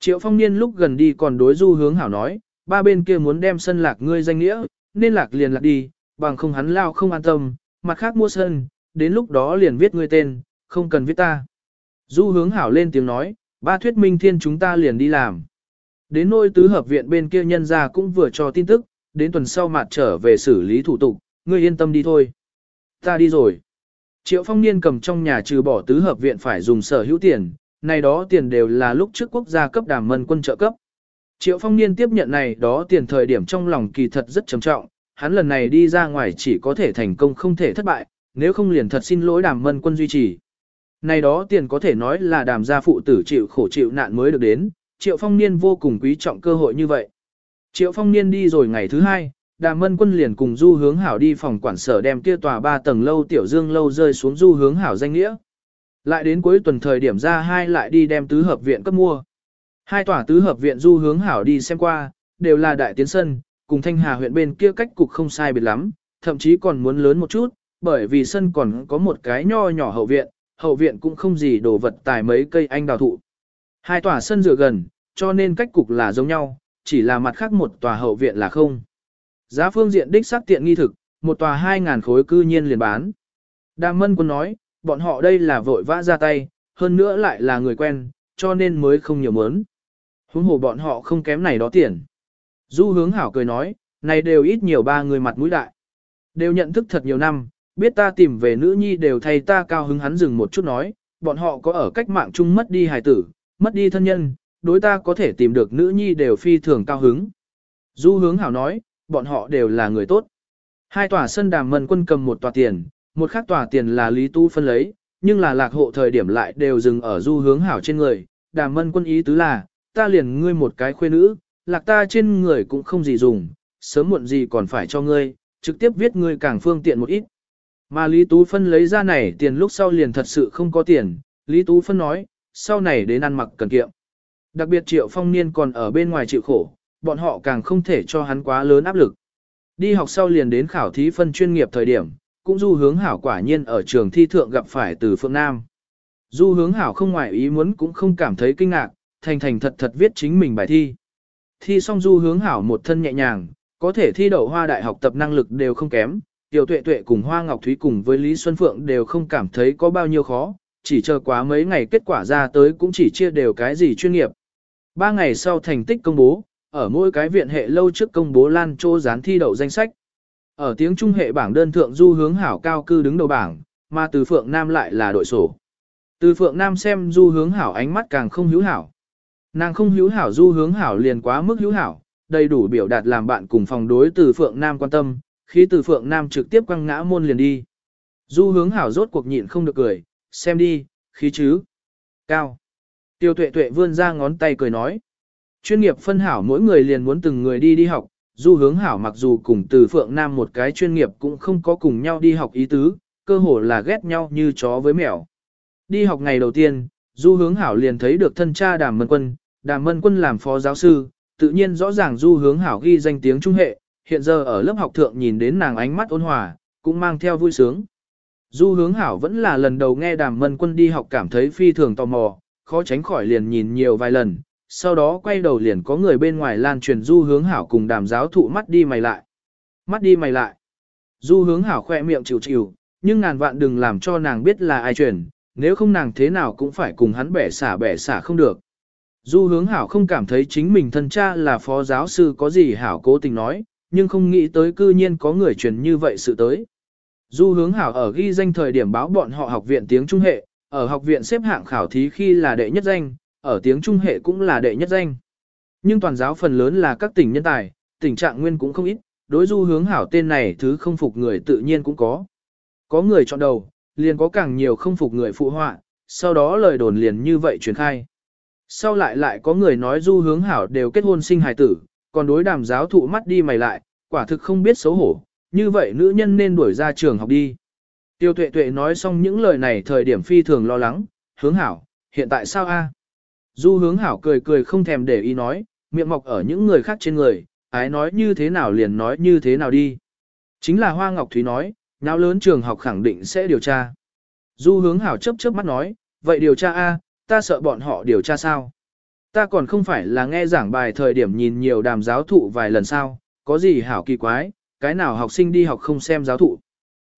Triệu phong niên lúc gần đi còn đối du hướng hảo nói, ba bên kia muốn đem sân lạc ngươi danh nghĩa, nên lạc liền lạc đi, bằng không hắn lao không an tâm, mặt khác mua sân, đến lúc đó liền viết ngươi tên, không cần viết ta. Du hướng hảo lên tiếng nói, ba thuyết minh thiên chúng ta liền đi làm. Đến nôi tứ hợp viện bên kia nhân ra cũng vừa cho tin tức, đến tuần sau mặt trở về xử lý thủ tục, ngươi yên tâm đi thôi. Ta đi rồi. Triệu phong niên cầm trong nhà trừ bỏ tứ hợp viện phải dùng sở hữu tiền, này đó tiền đều là lúc trước quốc gia cấp đàm mân quân trợ cấp. Triệu phong niên tiếp nhận này đó tiền thời điểm trong lòng kỳ thật rất trầm trọng, hắn lần này đi ra ngoài chỉ có thể thành công không thể thất bại, nếu không liền thật xin lỗi đàm mân quân duy trì. Này đó tiền có thể nói là đàm gia phụ tử chịu khổ chịu nạn mới được đến, triệu phong niên vô cùng quý trọng cơ hội như vậy. Triệu phong niên đi rồi ngày thứ hai, đàm mân quân liền cùng du hướng hảo đi phòng quản sở đem kia tòa ba tầng lâu tiểu dương lâu rơi xuống du hướng hảo danh nghĩa. Lại đến cuối tuần thời điểm ra hai lại đi đem tứ hợp viện cấp mua. Hai tòa tứ hợp viện du hướng hảo đi xem qua, đều là đại tiến sân, cùng thanh hà huyện bên kia cách cục không sai biệt lắm, thậm chí còn muốn lớn một chút, bởi vì sân còn có một cái nho nhỏ hậu viện, hậu viện cũng không gì đồ vật tài mấy cây anh đào thụ. Hai tòa sân dựa gần, cho nên cách cục là giống nhau, chỉ là mặt khác một tòa hậu viện là không. Giá phương diện đích xác tiện nghi thực, một tòa 2.000 khối cư nhiên liền bán. Đàm mân quân nói, bọn họ đây là vội vã ra tay, hơn nữa lại là người quen, cho nên mới không nhiều mớn. Huống hồ bọn họ không kém này đó tiền. Du hướng hảo cười nói, này đều ít nhiều ba người mặt mũi đại. Đều nhận thức thật nhiều năm, biết ta tìm về nữ nhi đều thay ta cao hứng hắn dừng một chút nói, bọn họ có ở cách mạng chung mất đi hài tử, mất đi thân nhân, đối ta có thể tìm được nữ nhi đều phi thường cao hứng. Du hướng hảo nói, bọn họ đều là người tốt. Hai tòa sân đàm mân quân cầm một tòa tiền, một khác tòa tiền là Lý Tu phân lấy, nhưng là lạc hộ thời điểm lại đều dừng ở du hướng hảo trên người. Đàm mân quân ý tứ là, ta liền ngươi một cái khuê nữ, lạc ta trên người cũng không gì dùng, sớm muộn gì còn phải cho ngươi, trực tiếp viết ngươi càng phương tiện một ít. Mà Lý Tú Phân lấy ra này tiền lúc sau liền thật sự không có tiền, Lý Tú Phân nói, sau này đến ăn mặc cần kiệm. Đặc biệt Triệu Phong Niên còn ở bên ngoài chịu khổ, bọn họ càng không thể cho hắn quá lớn áp lực. Đi học sau liền đến khảo thí phân chuyên nghiệp thời điểm, cũng du hướng hảo quả nhiên ở trường thi thượng gặp phải từ phương Nam. Du hướng hảo không ngoài ý muốn cũng không cảm thấy kinh ngạc, thành thành thật thật viết chính mình bài thi. Thi xong du hướng hảo một thân nhẹ nhàng, có thể thi đậu hoa đại học tập năng lực đều không kém, Tiểu Tuệ Tuệ cùng Hoa Ngọc Thúy cùng với Lý Xuân Phượng đều không cảm thấy có bao nhiêu khó, chỉ chờ quá mấy ngày kết quả ra tới cũng chỉ chia đều cái gì chuyên nghiệp. Ba ngày sau thành tích công bố, ở mỗi cái viện hệ lâu trước công bố lan trô dán thi đậu danh sách. Ở tiếng trung hệ bảng đơn thượng du hướng hảo cao cư đứng đầu bảng, mà từ Phượng Nam lại là đội sổ. Từ Phượng Nam xem du hướng hảo ánh mắt càng không hữu hảo. Nàng không hữu hảo du hướng hảo liền quá mức hữu hảo, đầy đủ biểu đạt làm bạn cùng phòng đối từ Phượng Nam quan tâm, khi từ Phượng Nam trực tiếp quăng ngã môn liền đi. Du hướng hảo rốt cuộc nhịn không được cười, xem đi, khí chứ. Cao. Tiêu tuệ tuệ vươn ra ngón tay cười nói. Chuyên nghiệp phân hảo mỗi người liền muốn từng người đi đi học, du hướng hảo mặc dù cùng từ Phượng Nam một cái chuyên nghiệp cũng không có cùng nhau đi học ý tứ, cơ hồ là ghét nhau như chó với mèo. Đi học ngày đầu tiên, du hướng hảo liền thấy được thân cha đàm mân quân, đàm mân quân làm phó giáo sư, tự nhiên rõ ràng du hướng hảo ghi danh tiếng trung hệ, hiện giờ ở lớp học thượng nhìn đến nàng ánh mắt ôn hòa, cũng mang theo vui sướng. Du hướng hảo vẫn là lần đầu nghe đàm mân quân đi học cảm thấy phi thường tò mò, khó tránh khỏi liền nhìn nhiều vài lần, sau đó quay đầu liền có người bên ngoài lan truyền du hướng hảo cùng đàm giáo thụ mắt đi mày lại. Mắt đi mày lại. Du hướng hảo khoe miệng chịu chịu, nhưng ngàn vạn đừng làm cho nàng biết là ai truyền, nếu không nàng thế nào cũng phải cùng hắn bẻ xả bẻ xả không được. Du hướng hảo không cảm thấy chính mình thân cha là phó giáo sư có gì hảo cố tình nói, nhưng không nghĩ tới cư nhiên có người truyền như vậy sự tới. Du hướng hảo ở ghi danh thời điểm báo bọn họ học viện tiếng Trung hệ, ở học viện xếp hạng khảo thí khi là đệ nhất danh, ở tiếng Trung hệ cũng là đệ nhất danh. Nhưng toàn giáo phần lớn là các tỉnh nhân tài, tình trạng nguyên cũng không ít, đối du hướng hảo tên này thứ không phục người tự nhiên cũng có. Có người chọn đầu, liền có càng nhiều không phục người phụ họa, sau đó lời đồn liền như vậy truyền khai. Sau lại lại có người nói du hướng hảo đều kết hôn sinh hài tử, còn đối đàm giáo thụ mắt đi mày lại, quả thực không biết xấu hổ, như vậy nữ nhân nên đuổi ra trường học đi. Tiêu tuệ tuệ nói xong những lời này thời điểm phi thường lo lắng, hướng hảo, hiện tại sao a? Du hướng hảo cười cười không thèm để ý nói, miệng mọc ở những người khác trên người, ái nói như thế nào liền nói như thế nào đi. Chính là Hoa Ngọc Thúy nói, nháo lớn trường học khẳng định sẽ điều tra. Du hướng hảo chấp chớp mắt nói, vậy điều tra a, ta sợ bọn họ điều tra sao? Ta còn không phải là nghe giảng bài thời điểm nhìn nhiều đàm giáo thụ vài lần sao, có gì hảo kỳ quái, cái nào học sinh đi học không xem giáo thụ.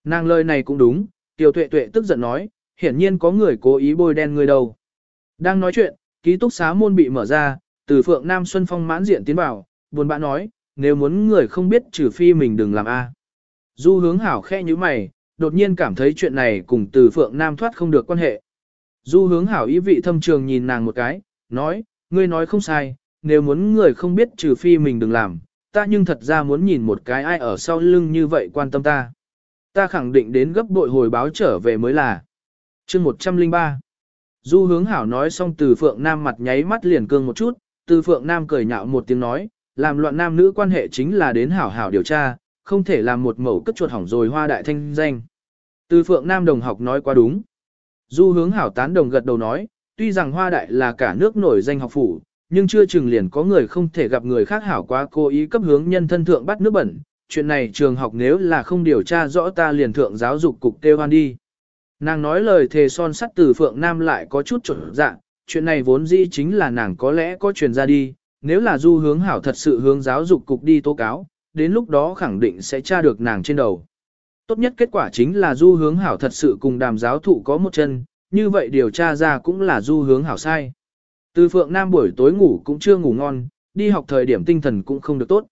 Nàng lời này cũng đúng, Tiểu Tuệ Tuệ tức giận nói, hiển nhiên có người cố ý bôi đen người đâu. Đang nói chuyện, ký túc xá môn bị mở ra, từ Phượng Nam Xuân Phong mãn diện tiến vào, buồn bã nói, nếu muốn người không biết trừ phi mình đừng làm A. Du hướng hảo khe như mày, đột nhiên cảm thấy chuyện này cùng từ Phượng Nam thoát không được quan hệ. Du hướng hảo ý vị thâm trường nhìn nàng một cái, nói, ngươi nói không sai, nếu muốn người không biết trừ phi mình đừng làm, ta nhưng thật ra muốn nhìn một cái ai ở sau lưng như vậy quan tâm ta. Ta khẳng định đến gấp bội hồi báo trở về mới là. chương 103 Du hướng hảo nói xong từ phượng nam mặt nháy mắt liền cương một chút, từ phượng nam cười nhạo một tiếng nói, làm loạn nam nữ quan hệ chính là đến hảo hảo điều tra, không thể làm một mẩu cất chuột hỏng rồi hoa đại thanh danh. Từ phượng nam đồng học nói quá đúng. Du hướng hảo tán đồng gật đầu nói, tuy rằng hoa đại là cả nước nổi danh học phủ, nhưng chưa chừng liền có người không thể gặp người khác hảo quá cố ý cấp hướng nhân thân thượng bắt nước bẩn. Chuyện này trường học nếu là không điều tra rõ ta liền thượng giáo dục cục kêu hoan đi. Nàng nói lời thề son sắt từ Phượng Nam lại có chút trộn dạ, chuyện này vốn dĩ chính là nàng có lẽ có truyền ra đi, nếu là du hướng hảo thật sự hướng giáo dục cục đi tố cáo, đến lúc đó khẳng định sẽ tra được nàng trên đầu. Tốt nhất kết quả chính là du hướng hảo thật sự cùng đàm giáo thụ có một chân, như vậy điều tra ra cũng là du hướng hảo sai. Từ Phượng Nam buổi tối ngủ cũng chưa ngủ ngon, đi học thời điểm tinh thần cũng không được tốt.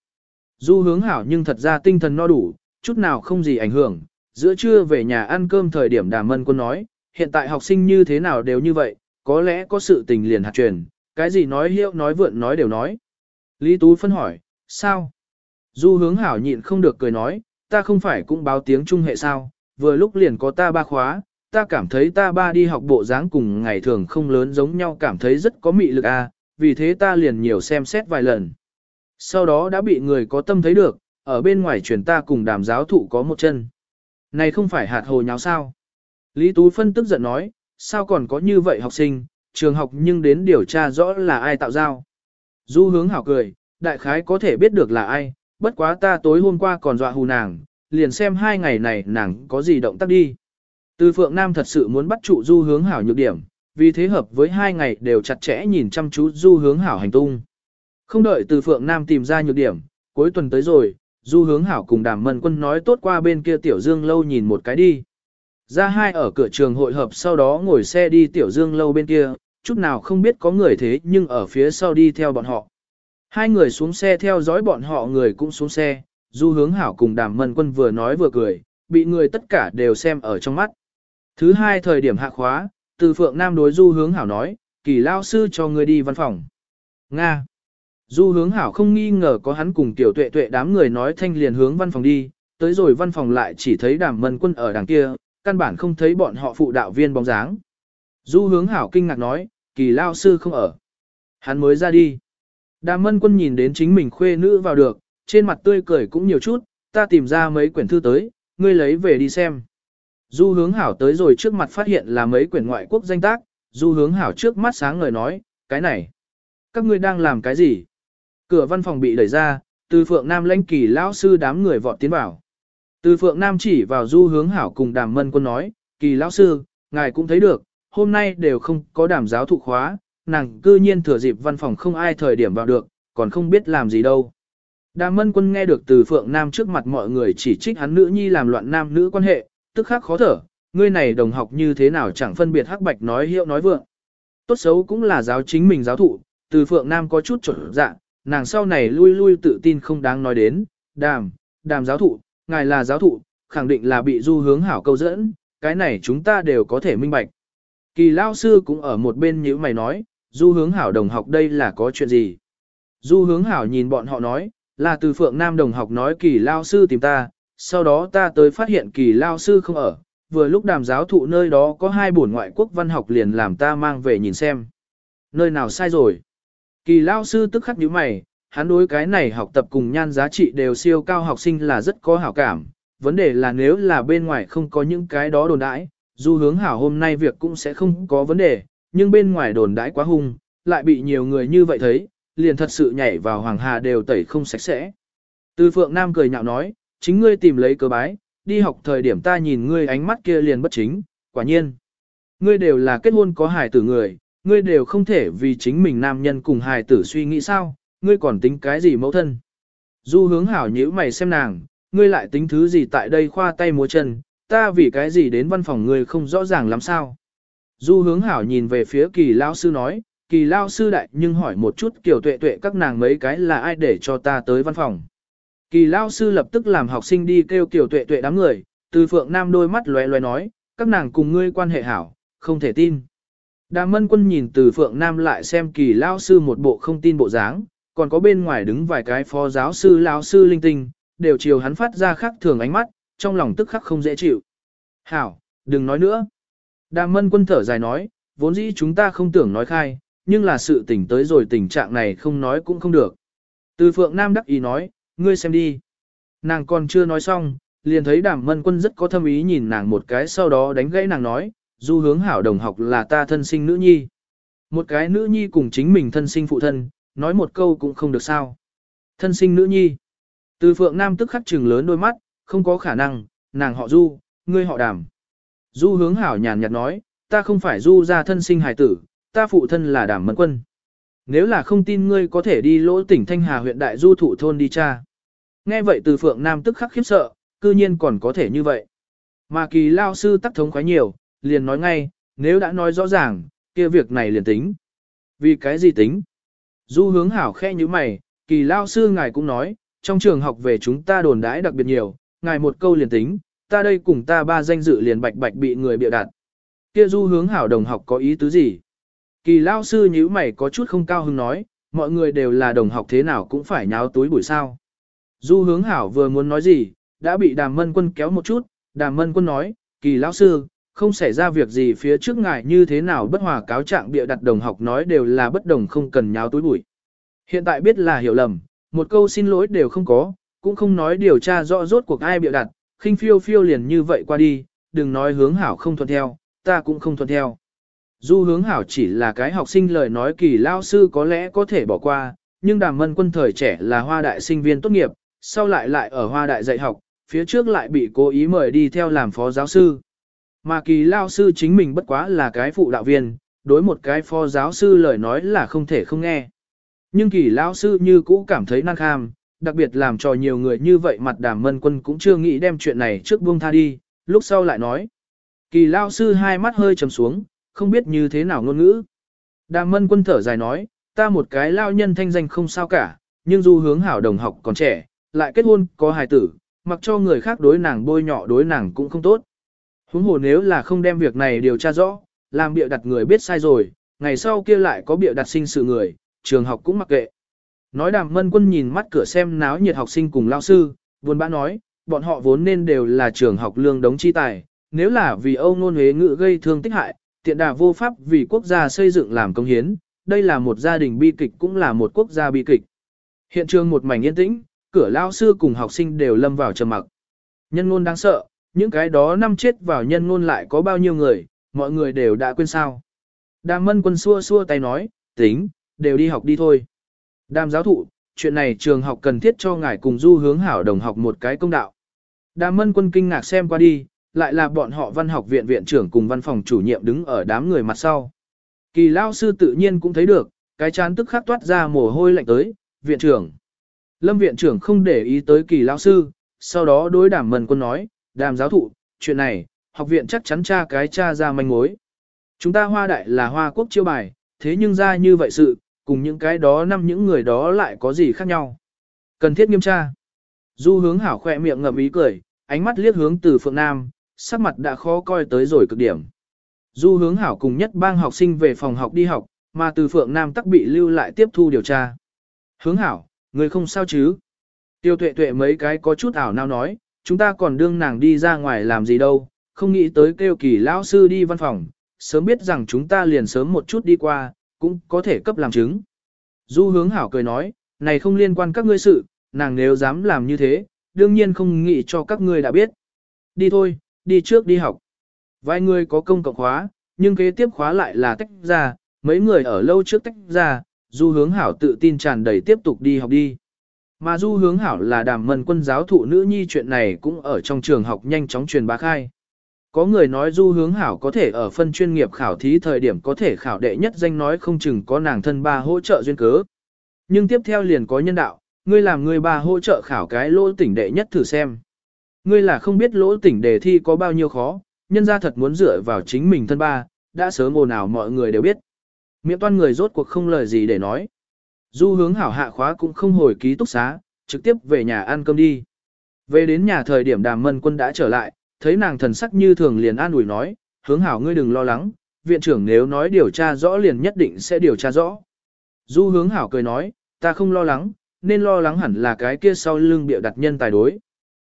Du hướng hảo nhưng thật ra tinh thần no đủ, chút nào không gì ảnh hưởng. Giữa trưa về nhà ăn cơm thời điểm đàm mân quân nói, hiện tại học sinh như thế nào đều như vậy, có lẽ có sự tình liền hạt truyền, cái gì nói hiệu nói vượn nói đều nói. Lý Tú phân hỏi, sao? Du hướng hảo nhịn không được cười nói, ta không phải cũng báo tiếng trung hệ sao, vừa lúc liền có ta ba khóa, ta cảm thấy ta ba đi học bộ dáng cùng ngày thường không lớn giống nhau cảm thấy rất có mị lực a, à, vì thế ta liền nhiều xem xét vài lần. Sau đó đã bị người có tâm thấy được, ở bên ngoài truyền ta cùng đàm giáo thụ có một chân. Này không phải hạt hồ nháo sao? Lý Tú Phân tức giận nói, sao còn có như vậy học sinh, trường học nhưng đến điều tra rõ là ai tạo giao. Du hướng hảo cười, đại khái có thể biết được là ai, bất quá ta tối hôm qua còn dọa hù nàng, liền xem hai ngày này nàng có gì động tác đi. Từ Phượng Nam thật sự muốn bắt trụ du hướng hảo nhược điểm, vì thế hợp với hai ngày đều chặt chẽ nhìn chăm chú du hướng hảo hành tung. Không đợi từ Phượng Nam tìm ra nhược điểm, cuối tuần tới rồi, du hướng hảo cùng đàm mân quân nói tốt qua bên kia tiểu dương lâu nhìn một cái đi. Ra hai ở cửa trường hội hợp sau đó ngồi xe đi tiểu dương lâu bên kia, chút nào không biết có người thế nhưng ở phía sau đi theo bọn họ. Hai người xuống xe theo dõi bọn họ người cũng xuống xe, du hướng hảo cùng đàm mân quân vừa nói vừa cười, bị người tất cả đều xem ở trong mắt. Thứ hai thời điểm hạ khóa, từ phượng nam đối du hướng hảo nói, kỳ lao sư cho người đi văn phòng. Nga. Du hướng hảo không nghi ngờ có hắn cùng tiểu tuệ tuệ đám người nói thanh liền hướng văn phòng đi, tới rồi văn phòng lại chỉ thấy đàm mân quân ở đằng kia, căn bản không thấy bọn họ phụ đạo viên bóng dáng. Du hướng hảo kinh ngạc nói, kỳ lao sư không ở. Hắn mới ra đi. Đàm mân quân nhìn đến chính mình khuê nữ vào được, trên mặt tươi cười cũng nhiều chút, ta tìm ra mấy quyển thư tới, ngươi lấy về đi xem. Du hướng hảo tới rồi trước mặt phát hiện là mấy quyển ngoại quốc danh tác, du hướng hảo trước mắt sáng ngời nói, cái này, các ngươi đang làm cái gì? Cửa văn phòng bị đẩy ra, từ phượng nam lãnh kỳ lão sư đám người vọt tiến vào. Từ phượng nam chỉ vào du hướng hảo cùng đàm mân quân nói, kỳ lão sư, ngài cũng thấy được, hôm nay đều không có đàm giáo thụ khóa, nàng cư nhiên thừa dịp văn phòng không ai thời điểm vào được, còn không biết làm gì đâu. Đàm mân quân nghe được từ phượng nam trước mặt mọi người chỉ trích hắn nữ nhi làm loạn nam nữ quan hệ, tức khắc khó thở, ngươi này đồng học như thế nào chẳng phân biệt hắc bạch nói hiệu nói vượng. Tốt xấu cũng là giáo chính mình giáo thụ, từ phượng nam có chút trở dạ, nàng sau này lui lui tự tin không đáng nói đến, đàm, đàm giáo thụ, ngài là giáo thụ, khẳng định là bị du hướng hảo câu dẫn, cái này chúng ta đều có thể minh bạch. Kỳ lao sư cũng ở một bên như mày nói, du hướng hảo đồng học đây là có chuyện gì. Du hướng hảo nhìn bọn họ nói, là từ phượng nam đồng học nói kỳ lao sư tìm ta, sau đó ta tới phát hiện kỳ lao sư không ở, vừa lúc đàm giáo thụ nơi đó có hai bổn ngoại quốc văn học liền làm ta mang về nhìn xem. Nơi nào sai rồi? Kỳ lao sư tức khắc nhíu mày, hắn đối cái này học tập cùng nhan giá trị đều siêu cao học sinh là rất có hảo cảm. Vấn đề là nếu là bên ngoài không có những cái đó đồn đãi, dù hướng hảo hôm nay việc cũng sẽ không có vấn đề, nhưng bên ngoài đồn đãi quá hung, lại bị nhiều người như vậy thấy, liền thật sự nhảy vào hoàng hà đều tẩy không sạch sẽ. Từ phượng nam cười nhạo nói, chính ngươi tìm lấy cơ bái, đi học thời điểm ta nhìn ngươi ánh mắt kia liền bất chính, quả nhiên. Ngươi đều là kết hôn có hài tử người, ngươi đều không thể vì chính mình nam nhân cùng hài tử suy nghĩ sao, ngươi còn tính cái gì mẫu thân. Du hướng hảo nhíu mày xem nàng, ngươi lại tính thứ gì tại đây khoa tay múa chân, ta vì cái gì đến văn phòng ngươi không rõ ràng lắm sao. Du hướng hảo nhìn về phía kỳ lao sư nói, kỳ lao sư đại nhưng hỏi một chút kiểu tuệ tuệ các nàng mấy cái là ai để cho ta tới văn phòng. Kỳ lao sư lập tức làm học sinh đi kêu kiểu tuệ tuệ đám người, từ phượng nam đôi mắt lóe lóe nói, các nàng cùng ngươi quan hệ hảo, không thể tin. Đàm mân quân nhìn từ phượng nam lại xem kỳ lao sư một bộ không tin bộ dáng, còn có bên ngoài đứng vài cái phó giáo sư lao sư linh tinh, đều chiều hắn phát ra khác thường ánh mắt, trong lòng tức khắc không dễ chịu. Hảo, đừng nói nữa. Đàm mân quân thở dài nói, vốn dĩ chúng ta không tưởng nói khai, nhưng là sự tỉnh tới rồi tình trạng này không nói cũng không được. Từ phượng nam đắc ý nói, ngươi xem đi. Nàng còn chưa nói xong, liền thấy đàm mân quân rất có thâm ý nhìn nàng một cái sau đó đánh gãy nàng nói, du hướng hảo đồng học là ta thân sinh nữ nhi. Một cái nữ nhi cùng chính mình thân sinh phụ thân, nói một câu cũng không được sao. Thân sinh nữ nhi. Từ phượng nam tức khắc trừng lớn đôi mắt, không có khả năng, nàng họ du, ngươi họ đàm. Du hướng hảo nhàn nhạt nói, ta không phải du ra thân sinh hài tử, ta phụ thân là đàm mẫn quân. Nếu là không tin ngươi có thể đi lỗ tỉnh Thanh Hà huyện Đại Du Thụ Thôn đi cha. Nghe vậy từ Phượng Nam tức khắc khiếp sợ, cư nhiên còn có thể như vậy. Mà kỳ lao sư tắc thống khoái nhiều, liền nói ngay, nếu đã nói rõ ràng, kia việc này liền tính. Vì cái gì tính? Du hướng hảo khe như mày, kỳ lao sư ngài cũng nói, trong trường học về chúng ta đồn đãi đặc biệt nhiều, ngài một câu liền tính, ta đây cùng ta ba danh dự liền bạch bạch bị người bịa đặt. Kia du hướng hảo đồng học có ý tứ gì? Kỳ lao sư nhíu mày có chút không cao hứng nói, mọi người đều là đồng học thế nào cũng phải nháo túi buổi sao. Du hướng hảo vừa muốn nói gì, đã bị đàm mân quân kéo một chút, đàm mân quân nói, kỳ lao sư, không xảy ra việc gì phía trước ngài như thế nào bất hòa cáo trạng bịa đặt đồng học nói đều là bất đồng không cần nháo túi bụi. Hiện tại biết là hiểu lầm, một câu xin lỗi đều không có, cũng không nói điều tra rõ rốt cuộc ai bịa đặt, khinh phiêu phiêu liền như vậy qua đi, đừng nói hướng hảo không thuận theo, ta cũng không thuận theo. Du hướng hảo chỉ là cái học sinh lời nói kỳ lao sư có lẽ có thể bỏ qua, nhưng đàm mân quân thời trẻ là hoa đại sinh viên tốt nghiệp, sau lại lại ở hoa đại dạy học, phía trước lại bị cố ý mời đi theo làm phó giáo sư. Mà kỳ lao sư chính mình bất quá là cái phụ đạo viên, đối một cái phó giáo sư lời nói là không thể không nghe. Nhưng kỳ lao sư như cũ cảm thấy năng kham, đặc biệt làm cho nhiều người như vậy mặt đàm mân quân cũng chưa nghĩ đem chuyện này trước buông tha đi, lúc sau lại nói. Kỳ lao sư hai mắt hơi trầm xuống, không biết như thế nào ngôn ngữ. Đàm mân quân thở dài nói, ta một cái lao nhân thanh danh không sao cả, nhưng du hướng hảo đồng học còn trẻ, lại kết hôn, có hài tử, mặc cho người khác đối nàng bôi nhọ đối nàng cũng không tốt. Huống hồ nếu là không đem việc này điều tra rõ, làm bịa đặt người biết sai rồi, ngày sau kia lại có bịa đặt sinh sự người, trường học cũng mặc kệ. Nói đàm mân quân nhìn mắt cửa xem náo nhiệt học sinh cùng lao sư, buồn bã nói, bọn họ vốn nên đều là trường học lương đống chi tài, nếu là vì Âu ngôn huế ngữ gây thương tích hại, tiện đà vô pháp vì quốc gia xây dựng làm công hiến, đây là một gia đình bi kịch cũng là một quốc gia bi kịch. Hiện trường một mảnh yên tĩnh, cửa lao sư cùng học sinh đều lâm vào trầm mặc. Nhân ngôn đáng sợ, những cái đó năm chết vào nhân ngôn lại có bao nhiêu người, mọi người đều đã quên sao. Đàm mân quân xua xua tay nói, tính, đều đi học đi thôi. Đàm giáo thụ, chuyện này trường học cần thiết cho ngài cùng du hướng hảo đồng học một cái công đạo. Đàm mân quân kinh ngạc xem qua đi, lại là bọn họ văn học viện viện trưởng cùng văn phòng chủ nhiệm đứng ở đám người mặt sau. Kỳ lao sư tự nhiên cũng thấy được, cái chán tức khắc toát ra mồ hôi lạnh tới, viện trưởng. Lâm viện trưởng không để ý tới kỳ lao sư, sau đó đối đàm mân quân nói, đàm giáo thụ, chuyện này, học viện chắc chắn tra cái tra ra manh mối. Chúng ta hoa đại là hoa quốc chiêu bài, thế nhưng ra như vậy sự, cùng những cái đó năm những người đó lại có gì khác nhau. Cần thiết nghiêm tra. Du hướng hảo khỏe miệng ngậm ý cười, ánh mắt liếc hướng từ phượng nam, sắc mặt đã khó coi tới rồi cực điểm. Du hướng hảo cùng nhất bang học sinh về phòng học đi học, mà từ phượng nam tắc bị lưu lại tiếp thu điều tra. Hướng hảo, người không sao chứ? Tiêu tuệ tuệ mấy cái có chút ảo nào nói, chúng ta còn đương nàng đi ra ngoài làm gì đâu, không nghĩ tới kêu kỳ lão sư đi văn phòng, sớm biết rằng chúng ta liền sớm một chút đi qua, cũng có thể cấp làm chứng. Du hướng hảo cười nói, này không liên quan các ngươi sự, nàng nếu dám làm như thế, đương nhiên không nghĩ cho các ngươi đã biết. Đi thôi, đi trước đi học. Vài người có công cộng khóa, nhưng kế tiếp khóa lại là tách ra, mấy người ở lâu trước tách ra, du hướng hảo tự tin tràn đầy tiếp tục đi học đi. Mà du hướng hảo là đàm mần quân giáo thụ nữ nhi chuyện này cũng ở trong trường học nhanh chóng truyền bá khai. Có người nói du hướng hảo có thể ở phân chuyên nghiệp khảo thí thời điểm có thể khảo đệ nhất danh nói không chừng có nàng thân ba hỗ trợ duyên cớ. Nhưng tiếp theo liền có nhân đạo, ngươi làm ngươi ba hỗ trợ khảo cái lỗ tỉnh đệ nhất thử xem. Ngươi là không biết lỗ tỉnh đề thi có bao nhiêu khó, nhân ra thật muốn dựa vào chính mình thân ba, đã sớm ồn ào mọi người đều biết. Miệng toan người rốt cuộc không lời gì để nói. Du hướng hảo hạ khóa cũng không hồi ký túc xá, trực tiếp về nhà ăn cơm đi. Về đến nhà thời điểm đàm mân quân đã trở lại, thấy nàng thần sắc như thường liền an ủi nói, hướng hảo ngươi đừng lo lắng, viện trưởng nếu nói điều tra rõ liền nhất định sẽ điều tra rõ. Du hướng hảo cười nói, ta không lo lắng, nên lo lắng hẳn là cái kia sau lưng bịa đặt nhân tài đối.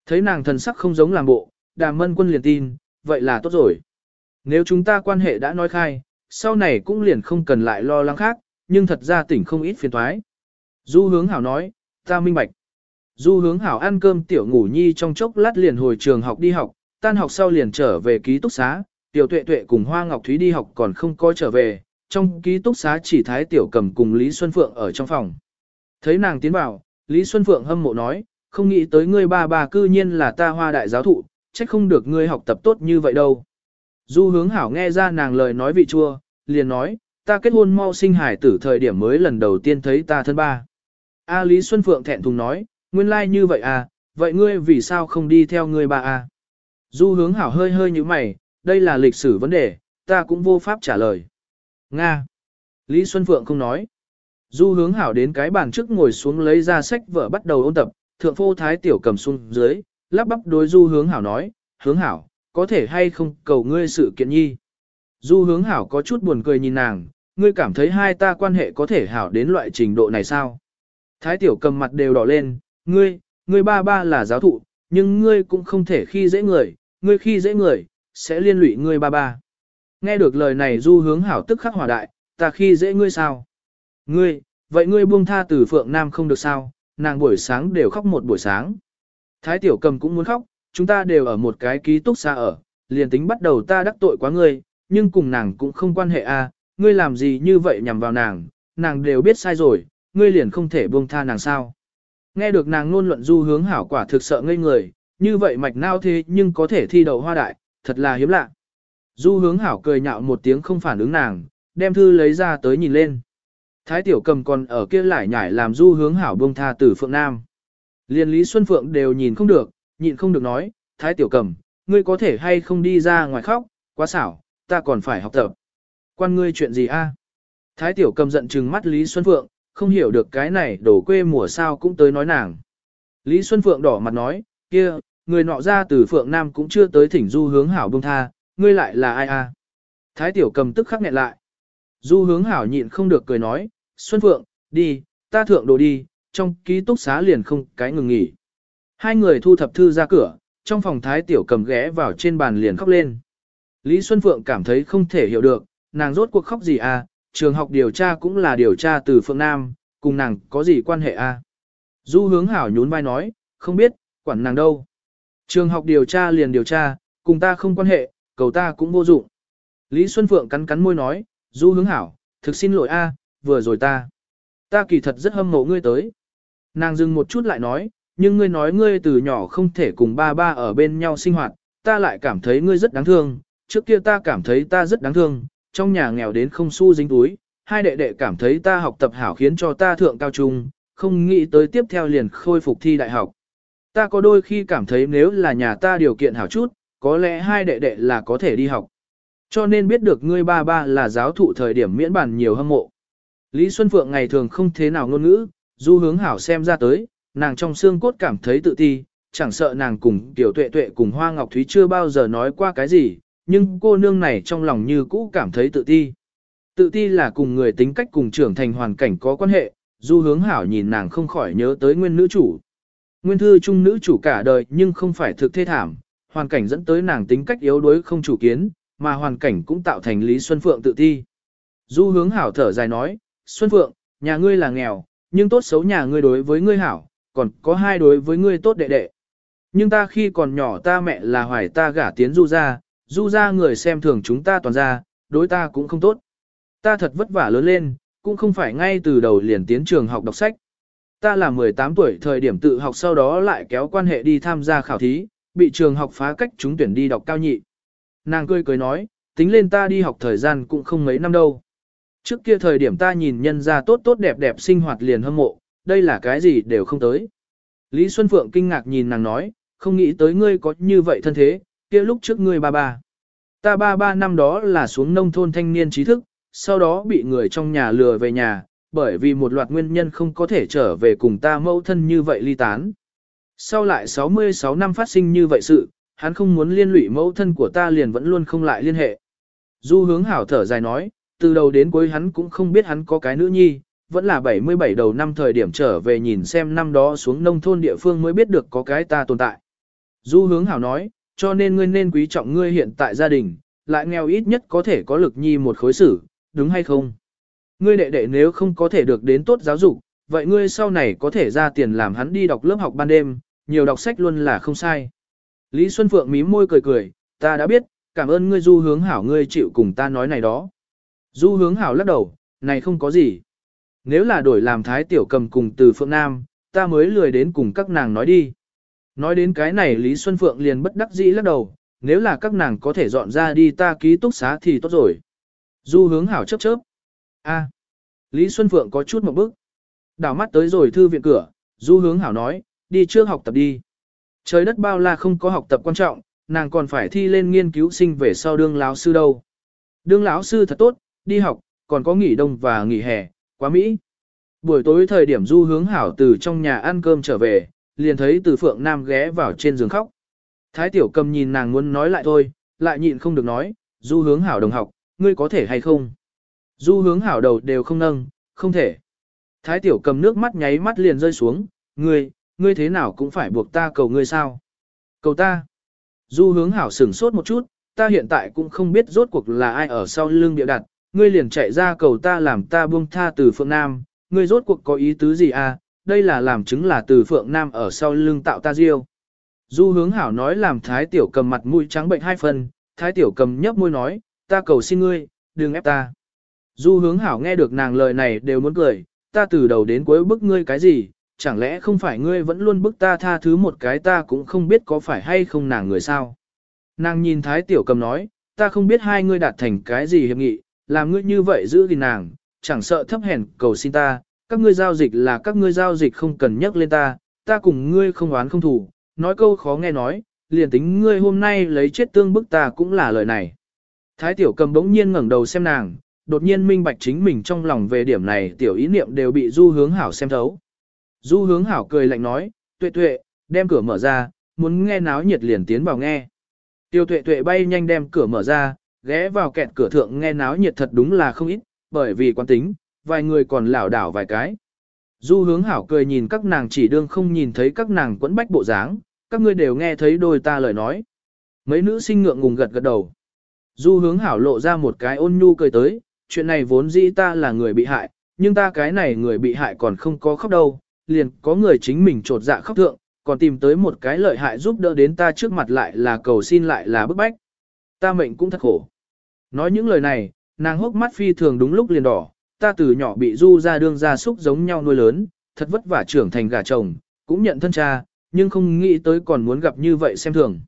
Thấy nàng thần sắc không giống làm bộ, đàm mân quân liền tin, vậy là tốt rồi. Nếu chúng ta quan hệ đã nói khai, sau này cũng liền không cần lại lo lắng khác, nhưng thật ra tỉnh không ít phiền thoái. Du hướng hảo nói, ta minh bạch. Du hướng hảo ăn cơm tiểu ngủ nhi trong chốc lát liền hồi trường học đi học, tan học sau liền trở về ký túc xá, tiểu tuệ tuệ cùng Hoa Ngọc Thúy đi học còn không có trở về, trong ký túc xá chỉ thái tiểu cầm cùng Lý Xuân Phượng ở trong phòng. Thấy nàng tiến vào, Lý Xuân Phượng hâm mộ nói, không nghĩ tới ngươi ba bà cư nhiên là ta hoa đại giáo thụ, trách không được ngươi học tập tốt như vậy đâu. Du hướng hảo nghe ra nàng lời nói vị chua, liền nói, ta kết hôn mau sinh hải tử thời điểm mới lần đầu tiên thấy ta thân ba. A Lý Xuân Phượng thẹn thùng nói, nguyên lai like như vậy à, vậy ngươi vì sao không đi theo ngươi ba à? Du hướng hảo hơi hơi như mày, đây là lịch sử vấn đề, ta cũng vô pháp trả lời. Nga. Lý Xuân Phượng không nói. Du hướng hảo đến cái bàn trước ngồi xuống lấy ra sách vở bắt đầu ôn tập, thượng phô thái tiểu cầm xuống dưới, lắp bắp đối du hướng hảo nói, hướng hảo, có thể hay không cầu ngươi sự kiện nhi. Du hướng hảo có chút buồn cười nhìn nàng, ngươi cảm thấy hai ta quan hệ có thể hảo đến loại trình độ này sao? Thái tiểu cầm mặt đều đỏ lên, ngươi, ngươi ba ba là giáo thụ, nhưng ngươi cũng không thể khi dễ người, ngươi khi dễ người, sẽ liên lụy ngươi ba ba. Nghe được lời này du hướng hảo tức khắc hỏa đại, ta khi dễ ngươi sao? Ngươi, vậy ngươi buông tha từ phượng nam không được sao, nàng buổi sáng đều khóc một buổi sáng. Thái tiểu cầm cũng muốn khóc, chúng ta đều ở một cái ký túc xa ở, liền tính bắt đầu ta đắc tội quá ngươi, nhưng cùng nàng cũng không quan hệ a, ngươi làm gì như vậy nhằm vào nàng, nàng đều biết sai rồi, ngươi liền không thể buông tha nàng sao. Nghe được nàng luôn luận du hướng hảo quả thực sợ ngây người, như vậy mạch nao thế nhưng có thể thi đậu hoa đại, thật là hiếm lạ. Du hướng hảo cười nhạo một tiếng không phản ứng nàng, đem thư lấy ra tới nhìn lên. Thái tiểu cầm còn ở kia lại nhảy làm du hướng hảo buông tha từ phượng nam. Liên Lý Xuân Phượng đều nhìn không được, nhịn không được nói, Thái tiểu cầm, ngươi có thể hay không đi ra ngoài khóc, quá xảo, ta còn phải học tập. Quan ngươi chuyện gì a? Thái tiểu cầm giận trừng mắt Lý Xuân Phượng, không hiểu được cái này đổ quê mùa sao cũng tới nói nàng. Lý Xuân Phượng đỏ mặt nói, kia, người nọ ra từ Phượng Nam cũng chưa tới thỉnh du hướng hảo bông tha, ngươi lại là ai a? Thái tiểu cầm tức khắc nghẹn lại. Du hướng hảo nhịn không được cười nói, Xuân Phượng, đi, ta thượng đồ đi, trong ký túc xá liền không cái ngừng nghỉ. Hai người thu thập thư ra cửa, trong phòng thái tiểu cầm ghé vào trên bàn liền khóc lên. Lý Xuân Phượng cảm thấy không thể hiểu được, nàng rốt cuộc khóc gì à, trường học điều tra cũng là điều tra từ Phượng Nam, cùng nàng có gì quan hệ à. Du hướng hảo nhún vai nói, không biết, quản nàng đâu. Trường học điều tra liền điều tra, cùng ta không quan hệ, cầu ta cũng vô dụng. Lý Xuân Phượng cắn cắn môi nói, Du hướng hảo, thực xin lỗi a, vừa rồi ta. Ta kỳ thật rất hâm mộ ngươi tới. Nàng dừng một chút lại nói, nhưng ngươi nói ngươi từ nhỏ không thể cùng ba ba ở bên nhau sinh hoạt, ta lại cảm thấy ngươi rất đáng thương, trước kia ta cảm thấy ta rất đáng thương, trong nhà nghèo đến không xu dính túi, hai đệ đệ cảm thấy ta học tập hảo khiến cho ta thượng cao trung, không nghĩ tới tiếp theo liền khôi phục thi đại học. Ta có đôi khi cảm thấy nếu là nhà ta điều kiện hảo chút, có lẽ hai đệ đệ là có thể đi học. Cho nên biết được ngươi ba ba là giáo thụ thời điểm miễn bản nhiều hâm mộ. Lý Xuân Phượng ngày thường không thế nào ngôn ngữ, du hướng hảo xem ra tới, nàng trong xương cốt cảm thấy tự ti, chẳng sợ nàng cùng Tiểu Tuệ Tuệ cùng Hoa Ngọc Thúy chưa bao giờ nói qua cái gì, nhưng cô nương này trong lòng như cũ cảm thấy tự ti. Tự ti là cùng người tính cách cùng trưởng thành hoàn cảnh có quan hệ, du hướng hảo nhìn nàng không khỏi nhớ tới nguyên nữ chủ. Nguyên thư trung nữ chủ cả đời nhưng không phải thực thê thảm, hoàn cảnh dẫn tới nàng tính cách yếu đuối không chủ kiến, mà hoàn cảnh cũng tạo thành Lý Xuân Phượng tự ti. Du hướng hảo thở dài nói, Xuân Phượng, nhà ngươi là nghèo, nhưng tốt xấu nhà ngươi đối với ngươi hảo, còn có hai đối với ngươi tốt đệ đệ. Nhưng ta khi còn nhỏ ta mẹ là hoài ta gả tiến du ra, du ra người xem thường chúng ta toàn ra, đối ta cũng không tốt. Ta thật vất vả lớn lên, cũng không phải ngay từ đầu liền tiến trường học đọc sách. Ta là 18 tuổi thời điểm tự học sau đó lại kéo quan hệ đi tham gia khảo thí, bị trường học phá cách chúng tuyển đi đọc cao nhị. Nàng cười cười nói, tính lên ta đi học thời gian cũng không mấy năm đâu. Trước kia thời điểm ta nhìn nhân ra tốt tốt đẹp đẹp sinh hoạt liền hâm mộ, đây là cái gì đều không tới. Lý Xuân Phượng kinh ngạc nhìn nàng nói, không nghĩ tới ngươi có như vậy thân thế, kia lúc trước ngươi ba ba. Ta ba ba năm đó là xuống nông thôn thanh niên trí thức, sau đó bị người trong nhà lừa về nhà, bởi vì một loạt nguyên nhân không có thể trở về cùng ta mẫu thân như vậy ly tán. Sau lại 66 năm phát sinh như vậy sự, hắn không muốn liên lụy mẫu thân của ta liền vẫn luôn không lại liên hệ. Du hướng hảo thở dài nói, từ đầu đến cuối hắn cũng không biết hắn có cái nữ nhi, vẫn là 77 đầu năm thời điểm trở về nhìn xem năm đó xuống nông thôn địa phương mới biết được có cái ta tồn tại. Du hướng hảo nói, cho nên ngươi nên quý trọng ngươi hiện tại gia đình, lại nghèo ít nhất có thể có lực nhi một khối xử, đúng hay không? Ngươi đệ đệ nếu không có thể được đến tốt giáo dục, vậy ngươi sau này có thể ra tiền làm hắn đi đọc lớp học ban đêm, nhiều đọc sách luôn là không sai. Lý Xuân Phượng mím môi cười cười, ta đã biết, cảm ơn ngươi du hướng hảo ngươi chịu cùng ta nói này đó. Du hướng hảo lắc đầu, này không có gì. Nếu là đổi làm thái tiểu cầm cùng từ Phượng Nam, ta mới lười đến cùng các nàng nói đi. Nói đến cái này Lý Xuân Phượng liền bất đắc dĩ lắc đầu, nếu là các nàng có thể dọn ra đi ta ký túc xá thì tốt rồi. Du hướng hảo chớp chớp. A. Lý Xuân Phượng có chút một bước. Đảo mắt tới rồi thư viện cửa, Du hướng hảo nói, đi trước học tập đi. Trời đất bao la không có học tập quan trọng, nàng còn phải thi lên nghiên cứu sinh về sau đương lão sư đâu. Đương lão sư thật tốt, đi học, còn có nghỉ đông và nghỉ hè, quá Mỹ. Buổi tối thời điểm du hướng hảo từ trong nhà ăn cơm trở về, liền thấy từ phượng nam ghé vào trên giường khóc. Thái tiểu cầm nhìn nàng muốn nói lại thôi, lại nhịn không được nói, du hướng hảo đồng học, ngươi có thể hay không? Du hướng hảo đầu đều không nâng, không thể. Thái tiểu cầm nước mắt nháy mắt liền rơi xuống, ngươi, ngươi thế nào cũng phải buộc ta cầu ngươi sao? Cầu ta. Du hướng hảo sửng sốt một chút, ta hiện tại cũng không biết rốt cuộc là ai ở sau lưng địa đặt, ngươi liền chạy ra cầu ta làm ta buông tha từ Phượng Nam, ngươi rốt cuộc có ý tứ gì à, đây là làm chứng là từ Phượng Nam ở sau lưng tạo ta diêu. Du hướng hảo nói làm thái tiểu cầm mặt mũi trắng bệnh hai phần, thái tiểu cầm nhấp môi nói, ta cầu xin ngươi, đừng ép ta. Du hướng hảo nghe được nàng lời này đều muốn cười, ta từ đầu đến cuối bức ngươi cái gì, chẳng lẽ không phải ngươi vẫn luôn bức ta tha thứ một cái ta cũng không biết có phải hay không nàng người sao. Nàng nhìn thái tiểu cầm nói, ta không biết hai ngươi đạt thành cái gì hiệp nghị, làm ngươi như vậy giữ gìn nàng, chẳng sợ thấp hèn cầu xin ta, các ngươi giao dịch là các ngươi giao dịch không cần nhắc lên ta, ta cùng ngươi không oán không thủ, nói câu khó nghe nói, liền tính ngươi hôm nay lấy chết tương bức ta cũng là lời này. Thái tiểu cầm bỗng nhiên ngẩng đầu xem nàng, đột nhiên minh bạch chính mình trong lòng về điểm này tiểu ý niệm đều bị du hướng hảo xem thấu. Du hướng hảo cười lạnh nói, tuệ tuệ, đem cửa mở ra, muốn nghe náo nhiệt liền tiến vào nghe. Tiêu tuệ tuệ bay nhanh đem cửa mở ra, ghé vào kẹt cửa thượng nghe náo nhiệt thật đúng là không ít, bởi vì quan tính, vài người còn lảo đảo vài cái. Du hướng hảo cười nhìn các nàng chỉ đương không nhìn thấy các nàng quẫn bách bộ dáng, các ngươi đều nghe thấy đôi ta lời nói. Mấy nữ sinh ngượng ngùng gật gật đầu. Du hướng hảo lộ ra một cái ôn nhu cười tới, chuyện này vốn dĩ ta là người bị hại, nhưng ta cái này người bị hại còn không có khóc đâu, liền có người chính mình trột dạ khóc thượng, còn tìm tới một cái lợi hại giúp đỡ đến ta trước mặt lại là cầu xin lại là bức bách. Ta mệnh cũng thật khổ. Nói những lời này, nàng hốc mắt phi thường đúng lúc liền đỏ, ta từ nhỏ bị du ra đương gia súc giống nhau nuôi lớn, thật vất vả trưởng thành gà chồng, cũng nhận thân cha, nhưng không nghĩ tới còn muốn gặp như vậy xem thường.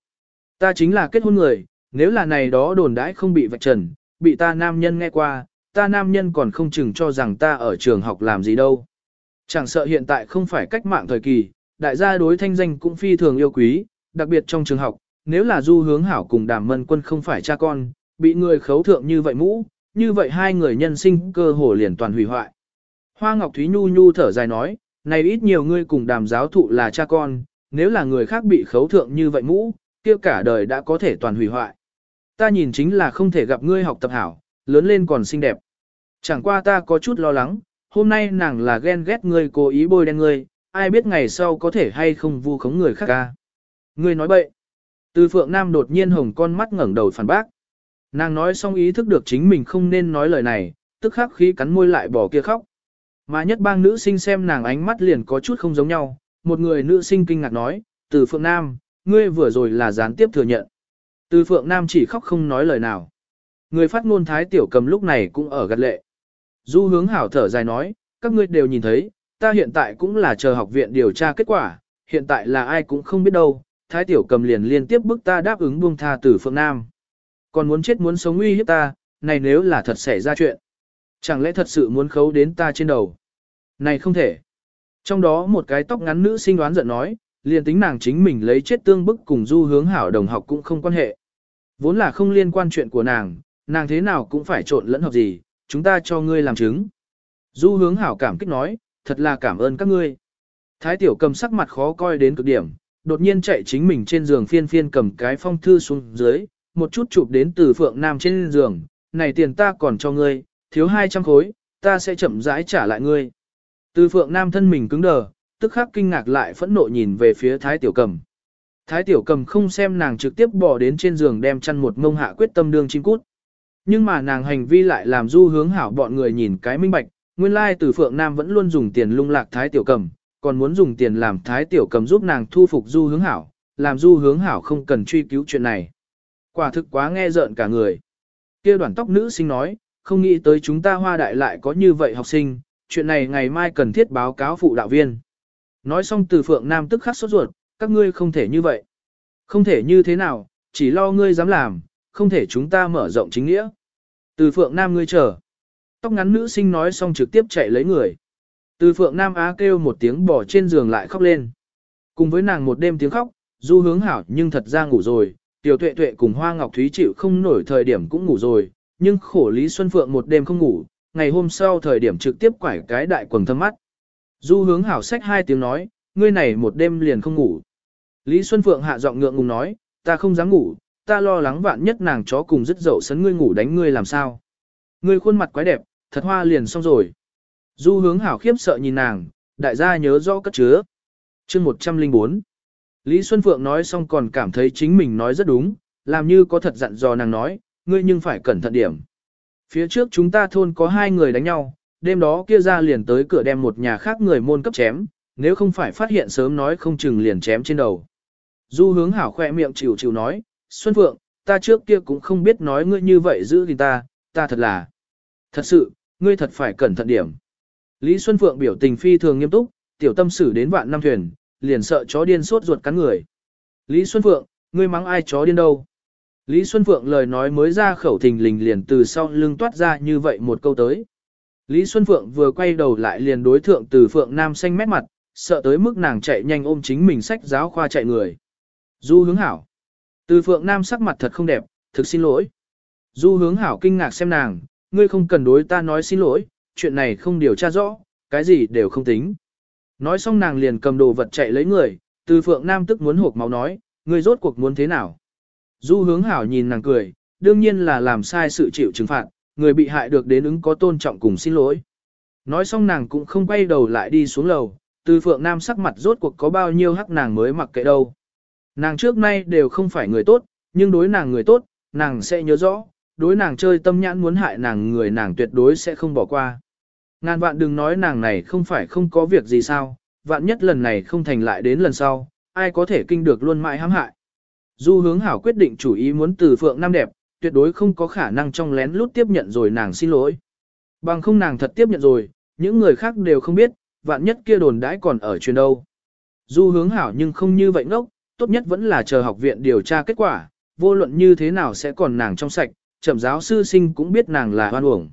Ta chính là kết hôn người, nếu là này đó đồn đãi không bị vạch trần, bị ta nam nhân nghe qua, ta nam nhân còn không chừng cho rằng ta ở trường học làm gì đâu. Chẳng sợ hiện tại không phải cách mạng thời kỳ, đại gia đối thanh danh cũng phi thường yêu quý, đặc biệt trong trường học, nếu là du hướng hảo cùng đàm mân quân không phải cha con, bị người khấu thượng như vậy mũ, như vậy hai người nhân sinh cơ hồ liền toàn hủy hoại. Hoa Ngọc Thúy Nhu Nhu thở dài nói, này ít nhiều ngươi cùng đàm giáo thụ là cha con, nếu là người khác bị khấu thượng như vậy mũ, kia cả đời đã có thể toàn hủy hoại. Ta nhìn chính là không thể gặp ngươi học tập hảo, lớn lên còn xinh đẹp. Chẳng qua ta có chút lo lắng, hôm nay nàng là ghen ghét ngươi cố ý bôi đen ngươi, ai biết ngày sau có thể hay không vu khống người khác ca. Ngươi nói bậy. Từ phượng nam đột nhiên hồng con mắt ngẩng đầu phản bác. Nàng nói xong ý thức được chính mình không nên nói lời này, tức khắc khí cắn môi lại bỏ kia khóc. Mà nhất bang nữ sinh xem nàng ánh mắt liền có chút không giống nhau, một người nữ sinh kinh ngạc nói, từ phượng nam, ngươi vừa rồi là gián tiếp thừa nhận. Từ phượng nam chỉ khóc không nói lời nào. Người phát ngôn thái tiểu cầm lúc này cũng ở gật lệ. Du hướng hảo thở dài nói, các ngươi đều nhìn thấy, ta hiện tại cũng là chờ học viện điều tra kết quả, hiện tại là ai cũng không biết đâu, thái tiểu cầm liền liên tiếp bức ta đáp ứng buông tha từ phượng nam. Còn muốn chết muốn sống uy hiếp ta, này nếu là thật xảy ra chuyện. Chẳng lẽ thật sự muốn khấu đến ta trên đầu? Này không thể. Trong đó một cái tóc ngắn nữ sinh đoán giận nói, liền tính nàng chính mình lấy chết tương bức cùng du hướng hảo đồng học cũng không quan hệ. Vốn là không liên quan chuyện của nàng, nàng thế nào cũng phải trộn lẫn hợp gì, chúng ta cho ngươi làm chứng. Du hướng hảo cảm kích nói, thật là cảm ơn các ngươi. Thái tiểu cầm sắc mặt khó coi đến cực điểm, đột nhiên chạy chính mình trên giường phiên phiên cầm cái phong thư xuống dưới, một chút chụp đến từ phượng nam trên giường, này tiền ta còn cho ngươi, thiếu 200 khối, ta sẽ chậm rãi trả lại ngươi. Từ phượng nam thân mình cứng đờ, tức khắc kinh ngạc lại phẫn nộ nhìn về phía thái tiểu cầm. Thái tiểu cầm không xem nàng trực tiếp bỏ đến trên giường đem chăn một mông hạ quyết tâm đương chim cút. Nhưng mà nàng hành vi lại làm du hướng hảo bọn người nhìn cái minh bạch, nguyên lai từ phượng nam vẫn luôn dùng tiền lung lạc thái tiểu cầm, còn muốn dùng tiền làm thái tiểu cầm giúp nàng thu phục du hướng hảo, làm du hướng hảo không cần truy cứu chuyện này. Quả thực quá nghe rợn cả người. kia đoàn tóc nữ sinh nói, không nghĩ tới chúng ta hoa đại lại có như vậy học sinh, chuyện này ngày mai cần thiết báo cáo phụ đạo viên. Nói xong từ phượng nam tức khắc sốt ruột, các ngươi không thể như vậy. Không thể như thế nào, chỉ lo ngươi dám làm, không thể chúng ta mở rộng chính nghĩa. Từ phượng nam ngươi chờ. Tóc ngắn nữ sinh nói xong trực tiếp chạy lấy người. Từ phượng nam á kêu một tiếng bỏ trên giường lại khóc lên. Cùng với nàng một đêm tiếng khóc, du hướng hảo nhưng thật ra ngủ rồi, tiểu tuệ tuệ cùng hoa ngọc thúy chịu không nổi thời điểm cũng ngủ rồi, nhưng khổ Lý Xuân Phượng một đêm không ngủ, ngày hôm sau thời điểm trực tiếp quải cái đại quần thâm mắt. Du hướng hảo sách hai tiếng nói, ngươi này một đêm liền không ngủ. Lý Xuân Phượng hạ giọng ngượng ngùng nói, ta không dám ngủ, ta lo lắng vạn nhất nàng chó cùng dứt dậu sấn ngươi ngủ đánh ngươi làm sao. Ngươi khuôn mặt quái đẹp, thật hoa liền xong rồi. Du hướng hảo khiếp sợ nhìn nàng, đại gia nhớ rõ cất chứa. chương 104 Lý Xuân Phượng nói xong còn cảm thấy chính mình nói rất đúng, làm như có thật dặn dò nàng nói, ngươi nhưng phải cẩn thận điểm. Phía trước chúng ta thôn có hai người đánh nhau, đêm đó kia ra liền tới cửa đem một nhà khác người môn cấp chém, nếu không phải phát hiện sớm nói không chừng liền chém trên đầu. Du hướng hảo khoe miệng chịu chịu nói, Xuân Phượng, ta trước kia cũng không biết nói ngươi như vậy giữ thì ta, ta thật là. Thật sự, ngươi thật phải cẩn thận điểm. Lý Xuân Phượng biểu tình phi thường nghiêm túc, tiểu tâm xử đến vạn năm thuyền, liền sợ chó điên sốt ruột cắn người. Lý Xuân Phượng, ngươi mắng ai chó điên đâu? Lý Xuân Phượng lời nói mới ra khẩu thình lình liền từ sau lưng toát ra như vậy một câu tới. Lý Xuân Phượng vừa quay đầu lại liền đối thượng từ Phượng Nam xanh mét mặt, sợ tới mức nàng chạy nhanh ôm chính mình sách giáo khoa chạy người. Du hướng hảo. Từ Phượng Nam sắc mặt thật không đẹp, thực xin lỗi. Du hướng hảo kinh ngạc xem nàng, ngươi không cần đối ta nói xin lỗi, chuyện này không điều tra rõ, cái gì đều không tính. Nói xong nàng liền cầm đồ vật chạy lấy người, từ Phượng Nam tức muốn hộp máu nói, ngươi rốt cuộc muốn thế nào. Du hướng hảo nhìn nàng cười, đương nhiên là làm sai sự chịu trừng phạt, người bị hại được đến ứng có tôn trọng cùng xin lỗi. Nói xong nàng cũng không quay đầu lại đi xuống lầu, từ phượng nam sắc mặt rốt cuộc có bao nhiêu hắc nàng mới mặc kệ đâu. Nàng trước nay đều không phải người tốt, nhưng đối nàng người tốt, nàng sẽ nhớ rõ, đối nàng chơi tâm nhãn muốn hại nàng người nàng tuyệt đối sẽ không bỏ qua. Ngàn vạn đừng nói nàng này không phải không có việc gì sao, vạn nhất lần này không thành lại đến lần sau, ai có thể kinh được luôn mãi hãm hại. Du hướng hảo quyết định chủ ý muốn từ phượng nam đẹp, tuyệt đối không có khả năng trong lén lút tiếp nhận rồi nàng xin lỗi. Bằng không nàng thật tiếp nhận rồi, những người khác đều không biết, vạn nhất kia đồn đãi còn ở truyền đâu. Du hướng hảo nhưng không như vậy ngốc, tốt nhất vẫn là chờ học viện điều tra kết quả, vô luận như thế nào sẽ còn nàng trong sạch, chậm giáo sư sinh cũng biết nàng là hoan uổng.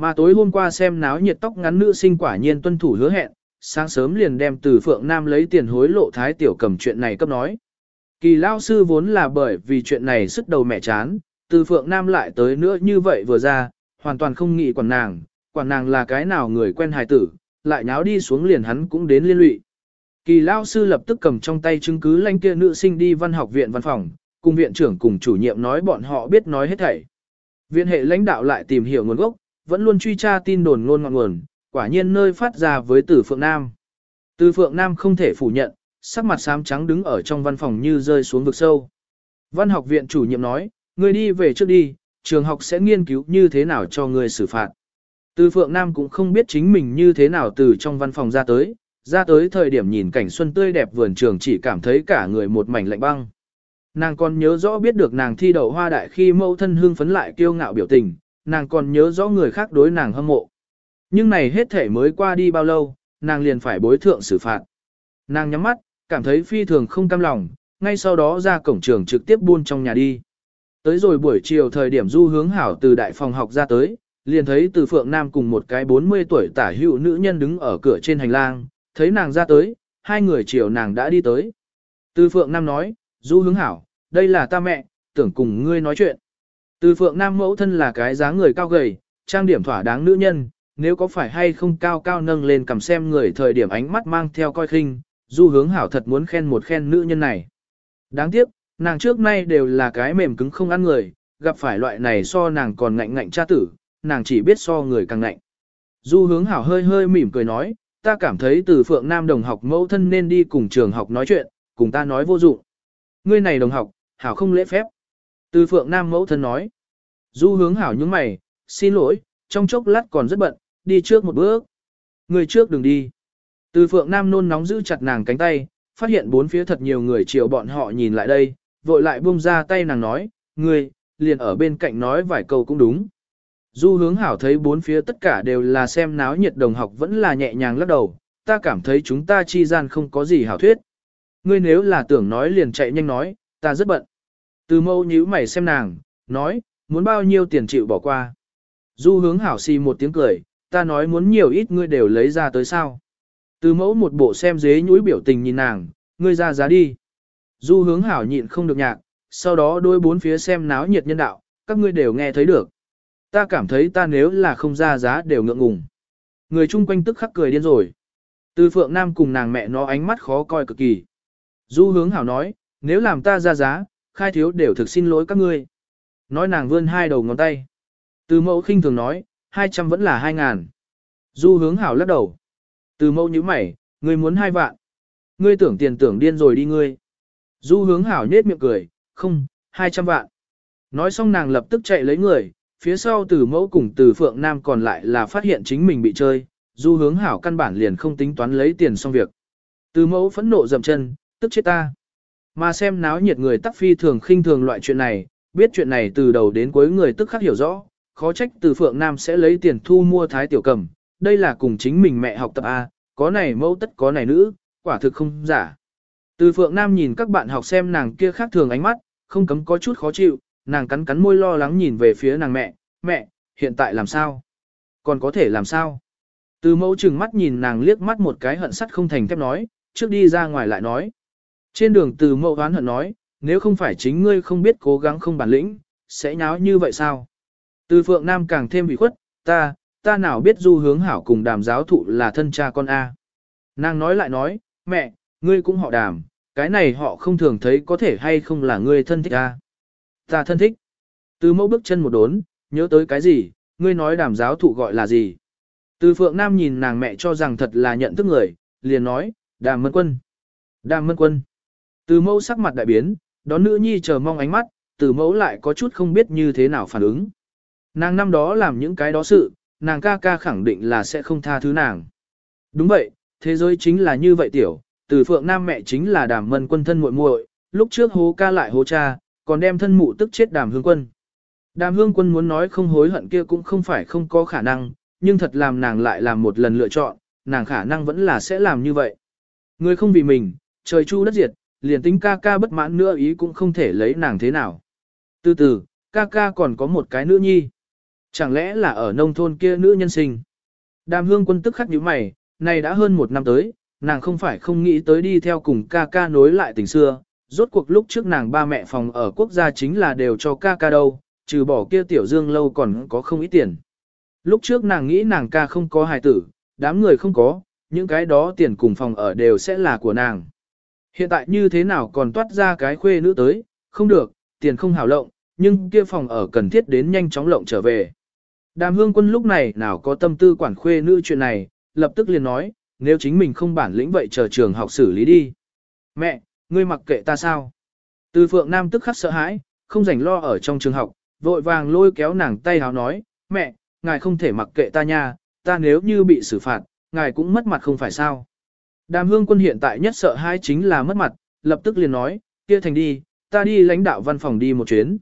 Mà tối hôm qua xem náo nhiệt tóc ngắn nữ sinh quả nhiên tuân thủ hứa hẹn, sáng sớm liền đem từ Phượng Nam lấy tiền hối lộ Thái Tiểu cầm chuyện này cấp nói. Kỳ lao sư vốn là bởi vì chuyện này sức đầu mẹ chán, từ Phượng Nam lại tới nữa như vậy vừa ra, hoàn toàn không nghĩ quản nàng, quản nàng là cái nào người quen hài tử, lại nháo đi xuống liền hắn cũng đến liên lụy. Kỳ lao sư lập tức cầm trong tay chứng cứ lãnh kia nữ sinh đi văn học viện văn phòng, cùng viện trưởng cùng chủ nhiệm nói bọn họ biết nói hết thảy. Viện hệ lãnh đạo lại tìm hiểu nguồn gốc, vẫn luôn truy tra tin đồn ngôn ngọn nguồn, quả nhiên nơi phát ra với Từ Phượng Nam. Từ Phượng Nam không thể phủ nhận, sắc mặt xám trắng đứng ở trong văn phòng như rơi xuống vực sâu. Văn học viện chủ nhiệm nói, người đi về trước đi, trường học sẽ nghiên cứu như thế nào cho người xử phạt. Từ Phượng Nam cũng không biết chính mình như thế nào từ trong văn phòng ra tới, ra tới thời điểm nhìn cảnh xuân tươi đẹp vườn trường chỉ cảm thấy cả người một mảnh lạnh băng. Nàng còn nhớ rõ biết được nàng thi đậu hoa đại khi mâu thân hương phấn lại kiêu ngạo biểu tình, nàng còn nhớ rõ người khác đối nàng hâm mộ. Nhưng này hết thể mới qua đi bao lâu, nàng liền phải bối thượng xử phạt. Nàng nhắm mắt, cảm thấy phi thường không cam lòng, ngay sau đó ra cổng trường trực tiếp buôn trong nhà đi. Tới rồi buổi chiều thời điểm du hướng hảo từ đại phòng học ra tới, liền thấy từ Phượng Nam cùng một cái 40 tuổi tả hữu nữ nhân đứng ở cửa trên hành lang, thấy nàng ra tới, hai người chiều nàng đã đi tới. Từ Phượng Nam nói, du hướng hảo, đây là ta mẹ, tưởng cùng ngươi nói chuyện. Từ Phượng Nam mẫu thân là cái dáng người cao gầy, trang điểm thỏa đáng nữ nhân, nếu có phải hay không cao cao nâng lên cầm xem người thời điểm ánh mắt mang theo coi khinh, du hướng hảo thật muốn khen một khen nữ nhân này. Đáng tiếc, nàng trước nay đều là cái mềm cứng không ăn người, gặp phải loại này so nàng còn ngạnh ngạnh cha tử, nàng chỉ biết so người càng ngạnh. Du hướng hảo hơi hơi mỉm cười nói, ta cảm thấy từ phượng nam đồng học mẫu thân nên đi cùng trường học nói chuyện, cùng ta nói vô dụng. Ngươi này đồng học, hảo không lễ phép. Từ phượng nam mẫu thân nói, du hướng hảo những mày, xin lỗi, trong chốc lát còn rất bận, đi trước một bước. Người trước đừng đi. Từ phượng nam nôn nóng giữ chặt nàng cánh tay, phát hiện bốn phía thật nhiều người chiều bọn họ nhìn lại đây, vội lại buông ra tay nàng nói, ngươi, liền ở bên cạnh nói vài câu cũng đúng. Du hướng hảo thấy bốn phía tất cả đều là xem náo nhiệt đồng học vẫn là nhẹ nhàng lắc đầu, ta cảm thấy chúng ta chi gian không có gì hảo thuyết. Ngươi nếu là tưởng nói liền chạy nhanh nói, ta rất bận. Từ mâu nhíu mày xem nàng, nói, muốn bao nhiêu tiền chịu bỏ qua. Du hướng hảo xì một tiếng cười, ta nói muốn nhiều ít ngươi đều lấy ra tới sao. Từ mẫu một bộ xem dế nhũi biểu tình nhìn nàng, ngươi ra giá đi. Du hướng hảo nhịn không được nhạc, sau đó đôi bốn phía xem náo nhiệt nhân đạo, các ngươi đều nghe thấy được. Ta cảm thấy ta nếu là không ra giá đều ngượng ngùng. Người chung quanh tức khắc cười điên rồi. Từ phượng nam cùng nàng mẹ nó ánh mắt khó coi cực kỳ. Du hướng hảo nói, nếu làm ta ra giá, khai thiếu đều thực xin lỗi các ngươi. Nói nàng vươn hai đầu ngón tay. Từ mẫu khinh thường nói, 200 vẫn là 2 ngàn. Du hướng hảo lắc đầu. Từ mẫu như mày, ngươi muốn hai vạn. Ngươi tưởng tiền tưởng điên rồi đi ngươi. Du hướng hảo nết miệng cười, không, 200 vạn. Nói xong nàng lập tức chạy lấy người, phía sau từ mẫu cùng từ phượng nam còn lại là phát hiện chính mình bị chơi. Du hướng hảo căn bản liền không tính toán lấy tiền xong việc. Từ mẫu phẫn nộ dậm chân, tức chết ta. Mà xem náo nhiệt người tắc phi thường khinh thường loại chuyện này, biết chuyện này từ đầu đến cuối người tức khắc hiểu rõ, khó trách từ Phượng Nam sẽ lấy tiền thu mua Thái Tiểu Cầm, đây là cùng chính mình mẹ học tập A, có này mẫu tất có này nữ, quả thực không giả. Từ Phượng Nam nhìn các bạn học xem nàng kia khác thường ánh mắt, không cấm có chút khó chịu, nàng cắn cắn môi lo lắng nhìn về phía nàng mẹ, mẹ, hiện tại làm sao? Còn có thể làm sao? Từ mẫu chừng mắt nhìn nàng liếc mắt một cái hận sắt không thành thép nói, trước đi ra ngoài lại nói. Trên đường từ mẫu hoán hận nói, nếu không phải chính ngươi không biết cố gắng không bản lĩnh, sẽ nháo như vậy sao? Từ phượng nam càng thêm bị khuất, ta, ta nào biết du hướng hảo cùng đàm giáo thụ là thân cha con A. Nàng nói lại nói, mẹ, ngươi cũng họ đàm, cái này họ không thường thấy có thể hay không là ngươi thân thích A. Ta thân thích. Từ mẫu bước chân một đốn, nhớ tới cái gì, ngươi nói đàm giáo thụ gọi là gì. Từ phượng nam nhìn nàng mẹ cho rằng thật là nhận thức người, liền nói, đàm mân quân. Đàm mân quân. Từ mẫu sắc mặt đại biến, đón nữ nhi chờ mong ánh mắt, từ mẫu lại có chút không biết như thế nào phản ứng. Nàng năm đó làm những cái đó sự, nàng ca ca khẳng định là sẽ không tha thứ nàng. Đúng vậy, thế giới chính là như vậy tiểu, từ phượng nam mẹ chính là đàm mân quân thân muội muội, lúc trước hố ca lại hố cha, còn đem thân mụ tức chết đàm hương quân. Đàm hương quân muốn nói không hối hận kia cũng không phải không có khả năng, nhưng thật làm nàng lại làm một lần lựa chọn, nàng khả năng vẫn là sẽ làm như vậy. Người không vì mình, trời chu đất diệt, liền tính ca ca bất mãn nữa ý cũng không thể lấy nàng thế nào. Từ từ, ca ca còn có một cái nữ nhi. Chẳng lẽ là ở nông thôn kia nữ nhân sinh? Đàm hương quân tức khắc nhíu mày, này đã hơn một năm tới, nàng không phải không nghĩ tới đi theo cùng ca ca nối lại tình xưa. Rốt cuộc lúc trước nàng ba mẹ phòng ở quốc gia chính là đều cho ca ca đâu, trừ bỏ kia tiểu dương lâu còn có không ít tiền. Lúc trước nàng nghĩ nàng ca không có hài tử, đám người không có, những cái đó tiền cùng phòng ở đều sẽ là của nàng. Hiện tại như thế nào còn toát ra cái khuê nữ tới, không được, tiền không hảo lộng, nhưng kia phòng ở cần thiết đến nhanh chóng lộng trở về. Đàm hương quân lúc này nào có tâm tư quản khuê nữ chuyện này, lập tức liền nói, nếu chính mình không bản lĩnh vậy chờ trường học xử lý đi. Mẹ, ngươi mặc kệ ta sao? Từ phượng nam tức khắc sợ hãi, không rảnh lo ở trong trường học, vội vàng lôi kéo nàng tay háo nói, mẹ, ngài không thể mặc kệ ta nha, ta nếu như bị xử phạt, ngài cũng mất mặt không phải sao. Đàm hương quân hiện tại nhất sợ hai chính là mất mặt, lập tức liền nói, kia thành đi, ta đi lãnh đạo văn phòng đi một chuyến.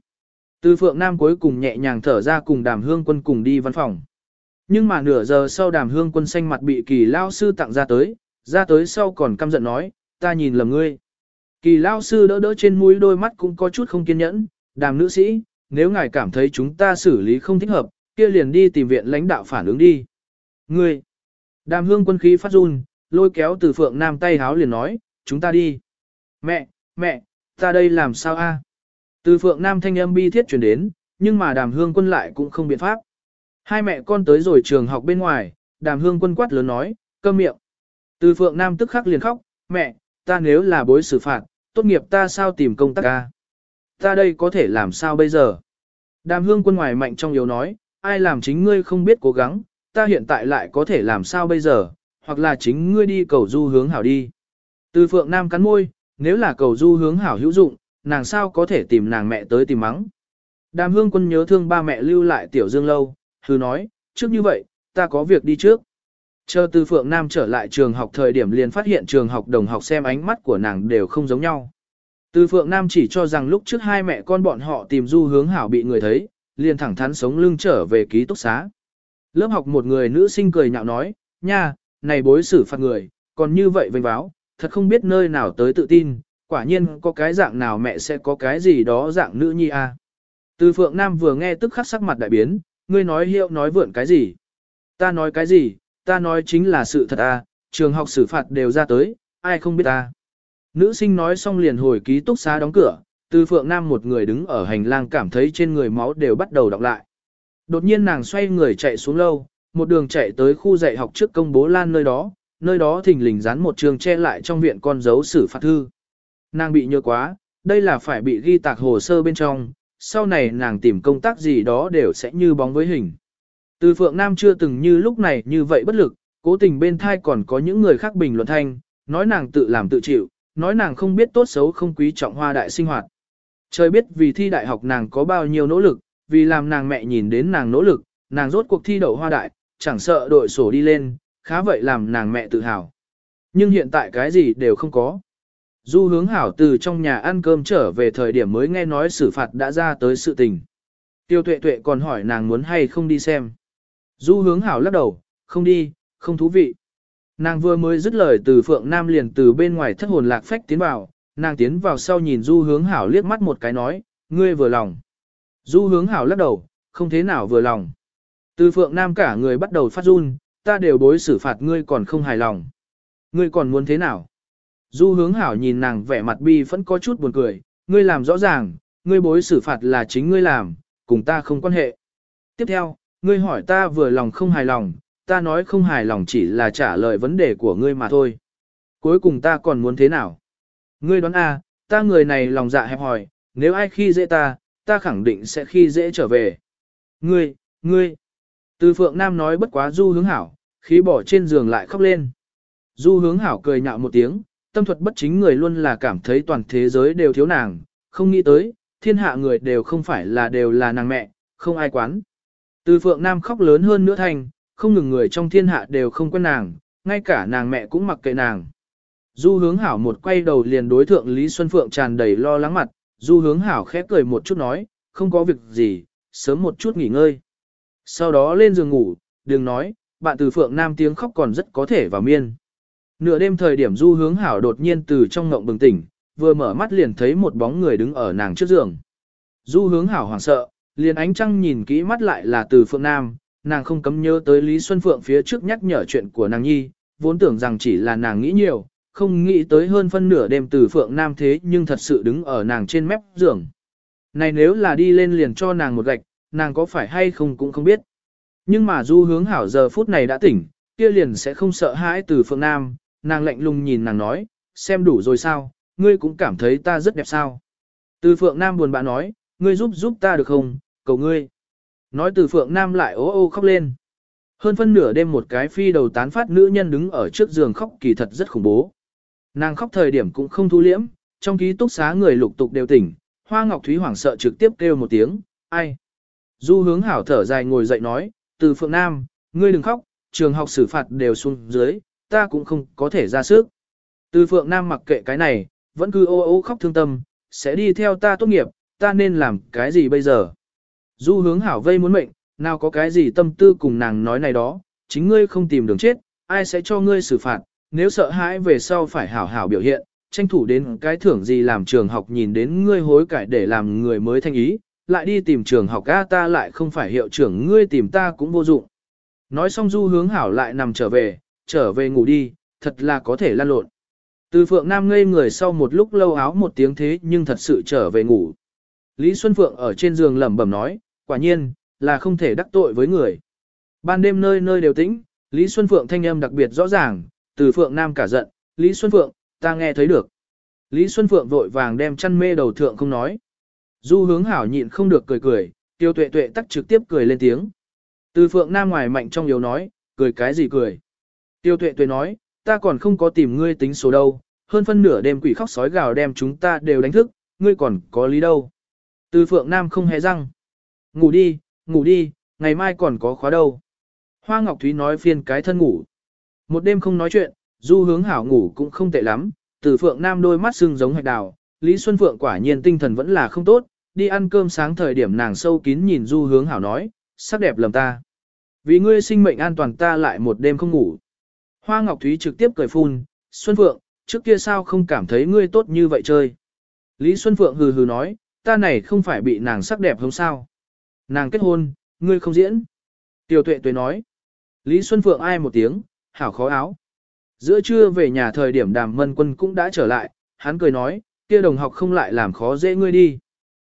Từ phượng nam cuối cùng nhẹ nhàng thở ra cùng đàm hương quân cùng đi văn phòng. Nhưng mà nửa giờ sau đàm hương quân xanh mặt bị kỳ lao sư tặng ra tới, ra tới sau còn căm giận nói, ta nhìn lầm ngươi. Kỳ lao sư đỡ đỡ trên mũi đôi mắt cũng có chút không kiên nhẫn, đàm nữ sĩ, nếu ngài cảm thấy chúng ta xử lý không thích hợp, kia liền đi tìm viện lãnh đạo phản ứng đi. Ngươi, đàm hương quân khí phát run, lôi kéo từ phượng nam tay háo liền nói, chúng ta đi. Mẹ, mẹ, ta đây làm sao a? Từ phượng nam thanh âm bi thiết chuyển đến, nhưng mà đàm hương quân lại cũng không biện pháp. Hai mẹ con tới rồi trường học bên ngoài, đàm hương quân quát lớn nói, câm miệng. Từ phượng nam tức khắc liền khóc, mẹ, ta nếu là bối xử phạt, tốt nghiệp ta sao tìm công tác ca? Ta đây có thể làm sao bây giờ? Đàm hương quân ngoài mạnh trong yếu nói, ai làm chính ngươi không biết cố gắng, ta hiện tại lại có thể làm sao bây giờ, hoặc là chính ngươi đi cầu du hướng hảo đi. Từ phượng nam cắn môi, nếu là cầu du hướng hảo hữu dụng, nàng sao có thể tìm nàng mẹ tới tìm mắng. Đàm hương quân nhớ thương ba mẹ lưu lại tiểu dương lâu, hư nói, trước như vậy, ta có việc đi trước. Chờ từ phượng nam trở lại trường học thời điểm liền phát hiện trường học đồng học xem ánh mắt của nàng đều không giống nhau. Từ phượng nam chỉ cho rằng lúc trước hai mẹ con bọn họ tìm du hướng hảo bị người thấy, liền thẳng thắn sống lưng trở về ký túc xá. Lớp học một người nữ sinh cười nhạo nói, nha, này bối xử phạt người, còn như vậy vênh báo, thật không biết nơi nào tới tự tin, quả nhiên có cái dạng nào mẹ sẽ có cái gì đó dạng nữ nhi a. À. Từ Phượng Nam vừa nghe tức khắc sắc mặt đại biến, ngươi nói hiệu nói vượn cái gì? Ta nói cái gì? Ta nói chính là sự thật a, à, trường học xử phạt đều ra tới, ai không biết ta. Nữ sinh nói xong liền hồi ký túc xá đóng cửa, từ Phượng Nam một người đứng ở hành lang cảm thấy trên người máu đều bắt đầu đọc lại. Đột nhiên nàng xoay người chạy xuống lâu, một đường chạy tới khu dạy học trước công bố lan nơi đó, nơi đó thình lình dán một trường che lại trong viện con dấu xử phạt thư. Nàng bị nhớ quá, đây là phải bị ghi tạc hồ sơ bên trong, sau này nàng tìm công tác gì đó đều sẽ như bóng với hình. Từ Phượng Nam chưa từng như lúc này như vậy bất lực, cố tình bên thai còn có những người khác bình luận thanh, nói nàng tự làm tự chịu, nói nàng không biết tốt xấu không quý trọng hoa đại sinh hoạt. Trời biết vì thi đại học nàng có bao nhiêu nỗ lực, vì làm nàng mẹ nhìn đến nàng nỗ lực, nàng rốt cuộc thi đậu hoa đại, chẳng sợ đội sổ đi lên, khá vậy làm nàng mẹ tự hào. Nhưng hiện tại cái gì đều không có. Du hướng hảo từ trong nhà ăn cơm trở về thời điểm mới nghe nói xử phạt đã ra tới sự tình. Tiêu tuệ tuệ còn hỏi nàng muốn hay không đi xem. Du hướng hảo lắc đầu, không đi, không thú vị. Nàng vừa mới dứt lời từ phượng nam liền từ bên ngoài thất hồn lạc phách tiến vào, nàng tiến vào sau nhìn du hướng hảo liếc mắt một cái nói, ngươi vừa lòng. Du hướng hảo lắc đầu, không thế nào vừa lòng. Từ phượng nam cả người bắt đầu phát run, ta đều đối xử phạt ngươi còn không hài lòng. Ngươi còn muốn thế nào? Du hướng hảo nhìn nàng vẻ mặt bi vẫn có chút buồn cười, ngươi làm rõ ràng, ngươi bối xử phạt là chính ngươi làm, cùng ta không quan hệ. Tiếp theo, ngươi hỏi ta vừa lòng không hài lòng, ta nói không hài lòng chỉ là trả lời vấn đề của ngươi mà thôi. Cuối cùng ta còn muốn thế nào? Ngươi đoán a, ta người này lòng dạ hẹp hòi, nếu ai khi dễ ta, ta khẳng định sẽ khi dễ trở về. Ngươi, ngươi. Từ Phượng Nam nói bất quá Du Hướng Hảo, khí bỏ trên giường lại khóc lên. Du Hướng Hảo cười nhạo một tiếng, tâm thuật bất chính người luôn là cảm thấy toàn thế giới đều thiếu nàng, không nghĩ tới, thiên hạ người đều không phải là đều là nàng mẹ, không ai quán. Từ Phượng Nam khóc lớn hơn nữa thành, không ngừng người trong thiên hạ đều không quen nàng, ngay cả nàng mẹ cũng mặc kệ nàng. Du hướng hảo một quay đầu liền đối thượng Lý Xuân Phượng tràn đầy lo lắng mặt, du hướng hảo khẽ cười một chút nói, không có việc gì, sớm một chút nghỉ ngơi. Sau đó lên giường ngủ, đừng nói, bạn từ Phượng Nam tiếng khóc còn rất có thể vào miên. Nửa đêm thời điểm du hướng hảo đột nhiên từ trong ngộng bừng tỉnh, vừa mở mắt liền thấy một bóng người đứng ở nàng trước giường. Du hướng hảo hoảng sợ, liền ánh trăng nhìn kỹ mắt lại là từ Phượng Nam, nàng không cấm nhớ tới Lý Xuân Phượng phía trước nhắc nhở chuyện của nàng nhi, vốn tưởng rằng chỉ là nàng nghĩ nhiều, không nghĩ tới hơn phân nửa đêm từ Phượng Nam thế nhưng thật sự đứng ở nàng trên mép giường. Này nếu là đi lên liền cho nàng một gạch, nàng có phải hay không cũng không biết. Nhưng mà du hướng hảo giờ phút này đã tỉnh, kia liền sẽ không sợ hãi từ Phượng Nam, nàng lạnh lùng nhìn nàng nói, xem đủ rồi sao, ngươi cũng cảm thấy ta rất đẹp sao. Từ Phượng Nam buồn bã nói, ngươi giúp giúp ta được không, cầu ngươi. Nói từ Phượng Nam lại ô ô khóc lên. Hơn phân nửa đêm một cái phi đầu tán phát nữ nhân đứng ở trước giường khóc kỳ thật rất khủng bố. Nàng khóc thời điểm cũng không thu liễm, trong ký túc xá người lục tục đều tỉnh, Hoa Ngọc Thúy hoảng sợ trực tiếp kêu một tiếng, ai. Du hướng hảo thở dài ngồi dậy nói, từ Phượng Nam, ngươi đừng khóc, trường học xử phạt đều xuống dưới, ta cũng không có thể ra sức. Từ Phượng Nam mặc kệ cái này, vẫn cứ ô ô khóc thương tâm, sẽ đi theo ta tốt nghiệp, ta nên làm cái gì bây giờ? Du hướng hảo vây muốn mệnh, nào có cái gì tâm tư cùng nàng nói này đó, chính ngươi không tìm đường chết, ai sẽ cho ngươi xử phạt, nếu sợ hãi về sau phải hảo hảo biểu hiện, tranh thủ đến cái thưởng gì làm trường học nhìn đến ngươi hối cải để làm người mới thanh ý, lại đi tìm trường học A ta lại không phải hiệu trưởng ngươi tìm ta cũng vô dụng. Nói xong du hướng hảo lại nằm trở về, trở về ngủ đi, thật là có thể lan lộn. Từ Phượng Nam ngây người sau một lúc lâu áo một tiếng thế nhưng thật sự trở về ngủ. Lý Xuân Phượng ở trên giường lẩm bẩm nói, quả nhiên, là không thể đắc tội với người. Ban đêm nơi nơi đều tĩnh, Lý Xuân Phượng thanh âm đặc biệt rõ ràng, từ Phượng Nam cả giận, Lý Xuân Phượng, ta nghe thấy được. Lý Xuân Phượng vội vàng đem chăn mê đầu thượng không nói. Du hướng hảo nhịn không được cười cười, tiêu tuệ tuệ tắc trực tiếp cười lên tiếng. Từ Phượng Nam ngoài mạnh trong yếu nói, cười cái gì cười. Tiêu tuệ tuệ nói, ta còn không có tìm ngươi tính số đâu, hơn phân nửa đêm quỷ khóc sói gào đem chúng ta đều đánh thức, ngươi còn có lý đâu. Từ Phượng Nam không hề răng. Ngủ đi, ngủ đi, ngày mai còn có khóa đâu. Hoa Ngọc Thúy nói phiên cái thân ngủ. Một đêm không nói chuyện, du hướng hảo ngủ cũng không tệ lắm, từ Phượng Nam đôi mắt sưng giống hạch đào, Lý Xuân Phượng quả nhiên tinh thần vẫn là không tốt, đi ăn cơm sáng thời điểm nàng sâu kín nhìn du hướng hảo nói, sắc đẹp lầm ta. Vì ngươi sinh mệnh an toàn ta lại một đêm không ngủ. Hoa Ngọc Thúy trực tiếp cười phun, Xuân Phượng, trước kia sao không cảm thấy ngươi tốt như vậy chơi. Lý Xuân Phượng hừ hừ nói, ta này không phải bị nàng sắc đẹp không sao. Nàng kết hôn, ngươi không diễn. Tiểu tuệ tuệ nói. Lý Xuân Phượng ai một tiếng, hảo khó áo. Giữa trưa về nhà thời điểm đàm mân quân cũng đã trở lại, hắn cười nói, kia đồng học không lại làm khó dễ ngươi đi.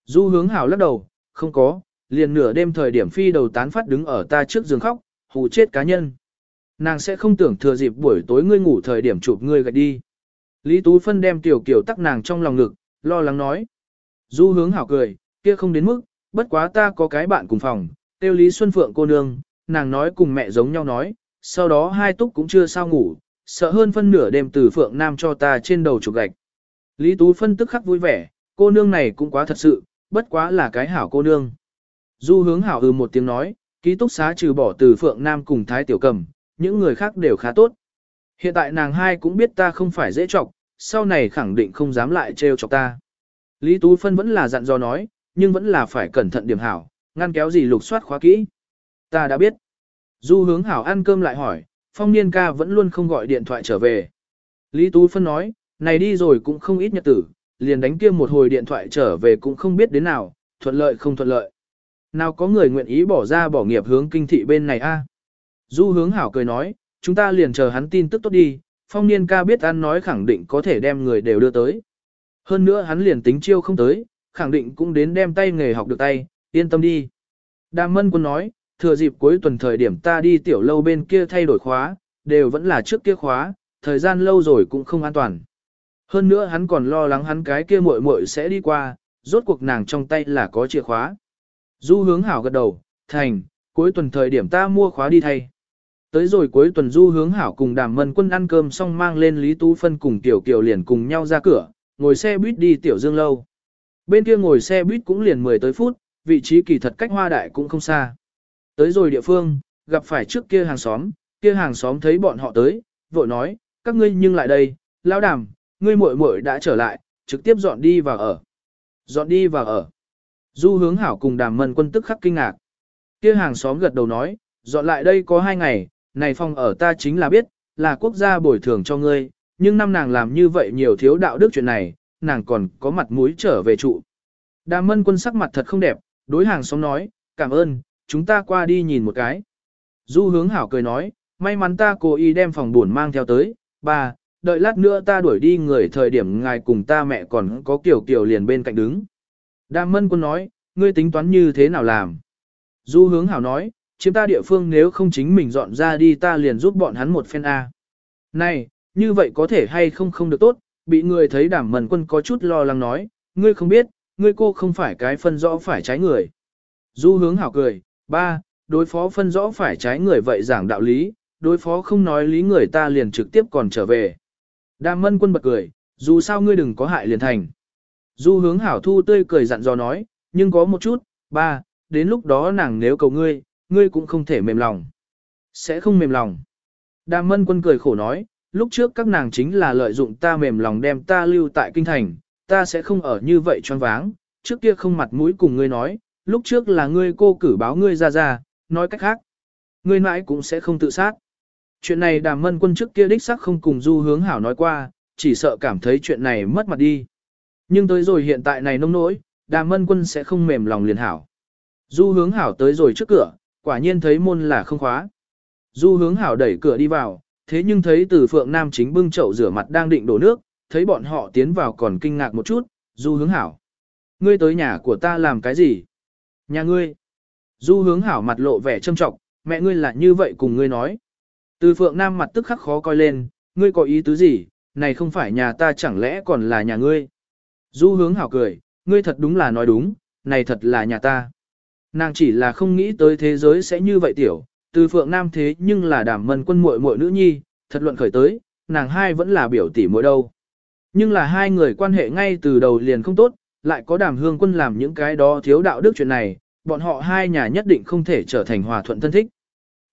Du hướng hảo lắc đầu, không có, liền nửa đêm thời điểm phi đầu tán phát đứng ở ta trước giường khóc, hù chết cá nhân. Nàng sẽ không tưởng thừa dịp buổi tối ngươi ngủ thời điểm chụp ngươi gạch đi. Lý Tú Phân đem tiểu kiểu tắc nàng trong lòng ngực, lo lắng nói. Du hướng hảo cười, kia không đến mức, bất quá ta có cái bạn cùng phòng, tiêu Lý Xuân Phượng cô nương, nàng nói cùng mẹ giống nhau nói, sau đó hai túc cũng chưa sao ngủ, sợ hơn phân nửa đêm từ Phượng Nam cho ta trên đầu chụp gạch. Lý Tú phân tức khắc vui vẻ, cô nương này cũng quá thật sự, bất quá là cái hảo cô nương. Du hướng hảo ư một tiếng nói, ký túc xá trừ bỏ từ Phượng Nam cùng Thái Tiểu Cầm, những người khác đều khá tốt. Hiện tại nàng hai cũng biết ta không phải dễ chọc, sau này khẳng định không dám lại trêu chọc ta. Lý Tú Phân vẫn là dặn dò nói, nhưng vẫn là phải cẩn thận điểm hảo, ngăn kéo gì lục soát khóa kỹ. Ta đã biết. Du hướng hảo ăn cơm lại hỏi, phong niên ca vẫn luôn không gọi điện thoại trở về. Lý Tú Phân nói, này đi rồi cũng không ít nhật tử, liền đánh kia một hồi điện thoại trở về cũng không biết đến nào, thuận lợi không thuận lợi. Nào có người nguyện ý bỏ ra bỏ nghiệp hướng kinh thị bên này a? Du hướng hảo cười nói, chúng ta liền chờ hắn tin tức tốt đi, phong niên ca biết ăn nói khẳng định có thể đem người đều đưa tới. Hơn nữa hắn liền tính chiêu không tới, khẳng định cũng đến đem tay nghề học được tay, yên tâm đi. Đàm mân quân nói, thừa dịp cuối tuần thời điểm ta đi tiểu lâu bên kia thay đổi khóa, đều vẫn là trước kia khóa, thời gian lâu rồi cũng không an toàn. Hơn nữa hắn còn lo lắng hắn cái kia muội muội sẽ đi qua, rốt cuộc nàng trong tay là có chìa khóa. Du hướng hảo gật đầu, thành, cuối tuần thời điểm ta mua khóa đi thay. Tới rồi cuối tuần du hướng hảo cùng đàm mân quân ăn cơm xong mang lên Lý Tú Phân cùng Tiểu Kiều liền cùng nhau ra cửa, ngồi xe buýt đi Tiểu Dương Lâu. Bên kia ngồi xe buýt cũng liền 10 tới phút, vị trí kỳ thật cách hoa đại cũng không xa. Tới rồi địa phương, gặp phải trước kia hàng xóm, kia hàng xóm thấy bọn họ tới, vội nói, các ngươi nhưng lại đây, lão đàm, ngươi muội muội đã trở lại, trực tiếp dọn đi vào ở. Dọn đi vào ở. Du hướng hảo cùng đàm mân quân tức khắc kinh ngạc. Kia hàng xóm gật đầu nói, dọn lại đây có hai ngày, này phòng ở ta chính là biết, là quốc gia bồi thường cho ngươi, nhưng năm nàng làm như vậy nhiều thiếu đạo đức chuyện này, nàng còn có mặt mũi trở về trụ. Đàm mân quân sắc mặt thật không đẹp, đối hàng xóm nói, cảm ơn, chúng ta qua đi nhìn một cái. Du hướng hảo cười nói, may mắn ta cố ý đem phòng buồn mang theo tới, bà đợi lát nữa ta đuổi đi người thời điểm ngài cùng ta mẹ còn có kiểu kiểu liền bên cạnh đứng. Đàm mân quân nói, ngươi tính toán như thế nào làm? Du hướng hảo nói, chiếm ta địa phương nếu không chính mình dọn ra đi ta liền giúp bọn hắn một phen A. Này, như vậy có thể hay không không được tốt, bị người thấy đàm mân quân có chút lo lắng nói, ngươi không biết, ngươi cô không phải cái phân rõ phải trái người. Du hướng hảo cười, ba, đối phó phân rõ phải trái người vậy giảng đạo lý, đối phó không nói lý người ta liền trực tiếp còn trở về. Đàm mân quân bật cười, dù sao ngươi đừng có hại liền thành. Du hướng hảo thu tươi cười dặn dò nói, nhưng có một chút, ba, đến lúc đó nàng nếu cầu ngươi, ngươi cũng không thể mềm lòng. Sẽ không mềm lòng. Đàm mân quân cười khổ nói, lúc trước các nàng chính là lợi dụng ta mềm lòng đem ta lưu tại kinh thành, ta sẽ không ở như vậy choáng váng, trước kia không mặt mũi cùng ngươi nói, lúc trước là ngươi cô cử báo ngươi ra ra, nói cách khác. Ngươi mãi cũng sẽ không tự sát. Chuyện này đàm mân quân trước kia đích sắc không cùng du hướng hảo nói qua, chỉ sợ cảm thấy chuyện này mất mặt đi. Nhưng tới rồi hiện tại này nông nỗi, đàm mân quân sẽ không mềm lòng liền hảo. Du hướng hảo tới rồi trước cửa, quả nhiên thấy môn là không khóa. Du hướng hảo đẩy cửa đi vào, thế nhưng thấy từ phượng nam chính bưng chậu rửa mặt đang định đổ nước, thấy bọn họ tiến vào còn kinh ngạc một chút, du hướng hảo. Ngươi tới nhà của ta làm cái gì? Nhà ngươi. Du hướng hảo mặt lộ vẻ trâm trọng, mẹ ngươi là như vậy cùng ngươi nói. Từ phượng nam mặt tức khắc khó coi lên, ngươi có ý tứ gì, này không phải nhà ta chẳng lẽ còn là nhà ngươi. Du hướng hảo cười, ngươi thật đúng là nói đúng, này thật là nhà ta. Nàng chỉ là không nghĩ tới thế giới sẽ như vậy tiểu, từ phượng nam thế nhưng là đảm mân quân muội muội nữ nhi, thật luận khởi tới, nàng hai vẫn là biểu tỷ muội đâu. Nhưng là hai người quan hệ ngay từ đầu liền không tốt, lại có đàm hương quân làm những cái đó thiếu đạo đức chuyện này, bọn họ hai nhà nhất định không thể trở thành hòa thuận thân thích.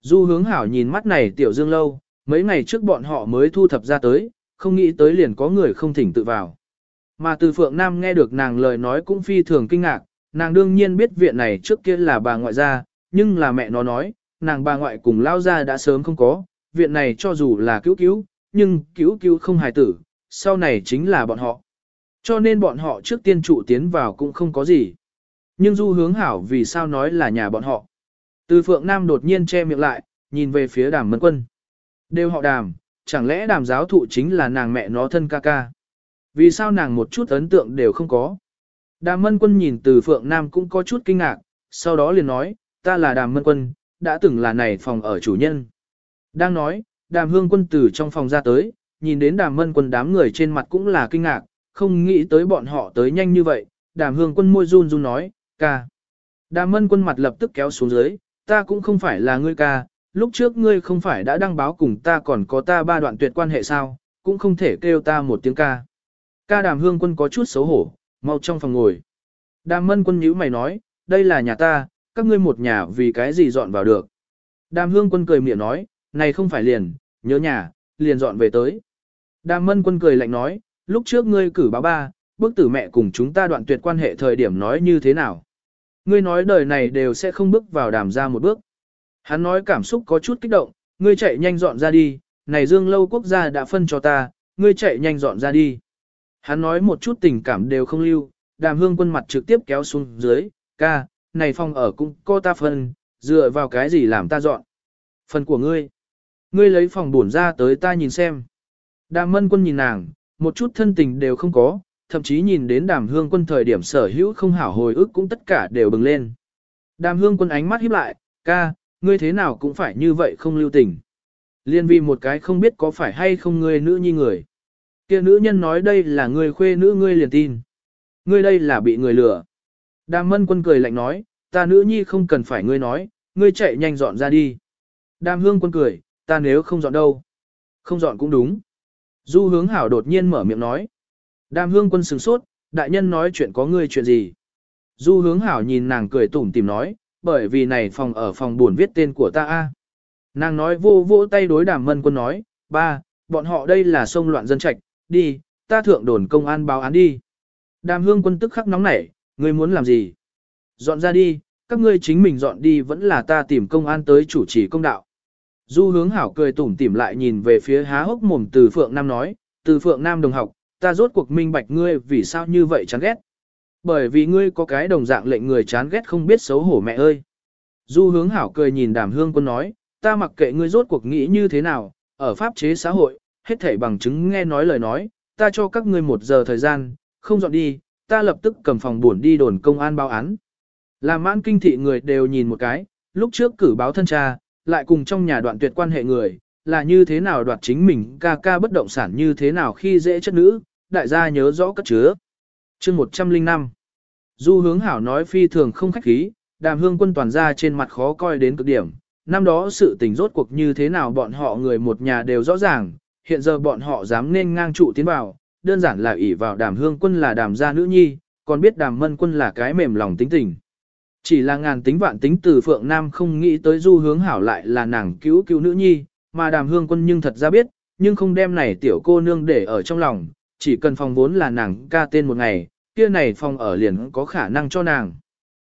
Du hướng hảo nhìn mắt này tiểu dương lâu, mấy ngày trước bọn họ mới thu thập ra tới, không nghĩ tới liền có người không thỉnh tự vào. Mà từ Phượng Nam nghe được nàng lời nói cũng phi thường kinh ngạc, nàng đương nhiên biết viện này trước kia là bà ngoại gia, nhưng là mẹ nó nói, nàng bà ngoại cùng lao gia đã sớm không có, viện này cho dù là cứu cứu, nhưng cứu cứu không hài tử, sau này chính là bọn họ. Cho nên bọn họ trước tiên trụ tiến vào cũng không có gì. Nhưng du hướng hảo vì sao nói là nhà bọn họ. Từ Phượng Nam đột nhiên che miệng lại, nhìn về phía đàm mân quân. Đều họ đàm, chẳng lẽ đàm giáo thụ chính là nàng mẹ nó thân ca ca. Vì sao nàng một chút ấn tượng đều không có. Đàm mân quân nhìn từ Phượng Nam cũng có chút kinh ngạc, sau đó liền nói, ta là đàm mân quân, đã từng là này phòng ở chủ nhân. Đang nói, đàm hương quân từ trong phòng ra tới, nhìn đến đàm mân quân đám người trên mặt cũng là kinh ngạc, không nghĩ tới bọn họ tới nhanh như vậy, đàm hương quân môi run run nói, ca. Đàm mân quân mặt lập tức kéo xuống dưới, ta cũng không phải là ngươi ca, lúc trước ngươi không phải đã đăng báo cùng ta còn có ta ba đoạn tuyệt quan hệ sao, cũng không thể kêu ta một tiếng ca. Ca đàm hương quân có chút xấu hổ, mau trong phòng ngồi. Đàm mân quân nhíu mày nói, đây là nhà ta, các ngươi một nhà vì cái gì dọn vào được. Đàm hương quân cười miệng nói, này không phải liền, nhớ nhà, liền dọn về tới. Đàm mân quân cười lạnh nói, lúc trước ngươi cử báo ba, bức tử mẹ cùng chúng ta đoạn tuyệt quan hệ thời điểm nói như thế nào. Ngươi nói đời này đều sẽ không bước vào đàm ra một bước. Hắn nói cảm xúc có chút kích động, ngươi chạy nhanh dọn ra đi, này dương lâu quốc gia đã phân cho ta, ngươi chạy nhanh dọn ra đi. Hắn nói một chút tình cảm đều không lưu, đàm hương quân mặt trực tiếp kéo xuống dưới, ca, này phòng ở cũng có ta phân, dựa vào cái gì làm ta dọn. Phần của ngươi. Ngươi lấy phòng buồn ra tới ta nhìn xem. Đàm mân quân nhìn nàng, một chút thân tình đều không có, thậm chí nhìn đến đàm hương quân thời điểm sở hữu không hảo hồi ức cũng tất cả đều bừng lên. Đàm hương quân ánh mắt híp lại, ca, ngươi thế nào cũng phải như vậy không lưu tình. Liên vì một cái không biết có phải hay không ngươi nữ nhi người. kia nữ nhân nói đây là ngươi khuê nữ ngươi liền tin. Ngươi đây là bị người lừa. Đàm mân quân cười lạnh nói, ta nữ nhi không cần phải ngươi nói, ngươi chạy nhanh dọn ra đi. Đàm hương quân cười, ta nếu không dọn đâu. Không dọn cũng đúng. Du hướng hảo đột nhiên mở miệng nói. Đàm hương quân sừng sốt, đại nhân nói chuyện có ngươi chuyện gì. Du hướng hảo nhìn nàng cười tủm tìm nói, bởi vì này phòng ở phòng buồn viết tên của ta a. Nàng nói vô vô tay đối đàm mân quân nói, ba, bọn họ đây là sông loạn dân trạch, đi, ta thượng đồn công an báo án đi. Đàm hương quân tức khắc nóng nảy, ngươi muốn làm gì? Dọn ra đi, các ngươi chính mình dọn đi vẫn là ta tìm công an tới chủ trì công đạo. Du hướng hảo cười tủm tỉm lại nhìn về phía há hốc mồm từ Phượng Nam nói, từ Phượng Nam đồng học, ta rốt cuộc minh bạch ngươi vì sao như vậy chán ghét. Bởi vì ngươi có cái đồng dạng lệnh người chán ghét không biết xấu hổ mẹ ơi. Du hướng hảo cười nhìn đàm hương quân nói, ta mặc kệ ngươi rốt cuộc nghĩ như thế nào, ở pháp chế xã hội, hết thảy bằng chứng nghe nói lời nói, ta cho các ngươi một giờ thời gian, không dọn đi, ta lập tức cầm phòng buồn đi đồn công an báo án. Làm mãn kinh thị người đều nhìn một cái, lúc trước cử báo thân cha, lại cùng trong nhà đoạn tuyệt quan hệ người, là như thế nào đoạt chính mình ca ca bất động sản như thế nào khi dễ chất nữ, đại gia nhớ rõ cất chứa. chương 105 Du hướng hảo nói phi thường không khách khí, đàm hương quân toàn ra trên mặt khó coi đến cực điểm. Năm đó sự tình rốt cuộc như thế nào bọn họ người một nhà đều rõ ràng, hiện giờ bọn họ dám nên ngang trụ tiến vào, đơn giản là ỷ vào đàm hương quân là đàm gia nữ nhi, còn biết đàm mân quân là cái mềm lòng tính tình. Chỉ là ngàn tính vạn tính từ Phượng Nam không nghĩ tới du hướng hảo lại là nàng cứu cứu nữ nhi, mà đàm hương quân nhưng thật ra biết, nhưng không đem này tiểu cô nương để ở trong lòng, chỉ cần phòng vốn là nàng ca tên một ngày, kia này phòng ở liền có khả năng cho nàng.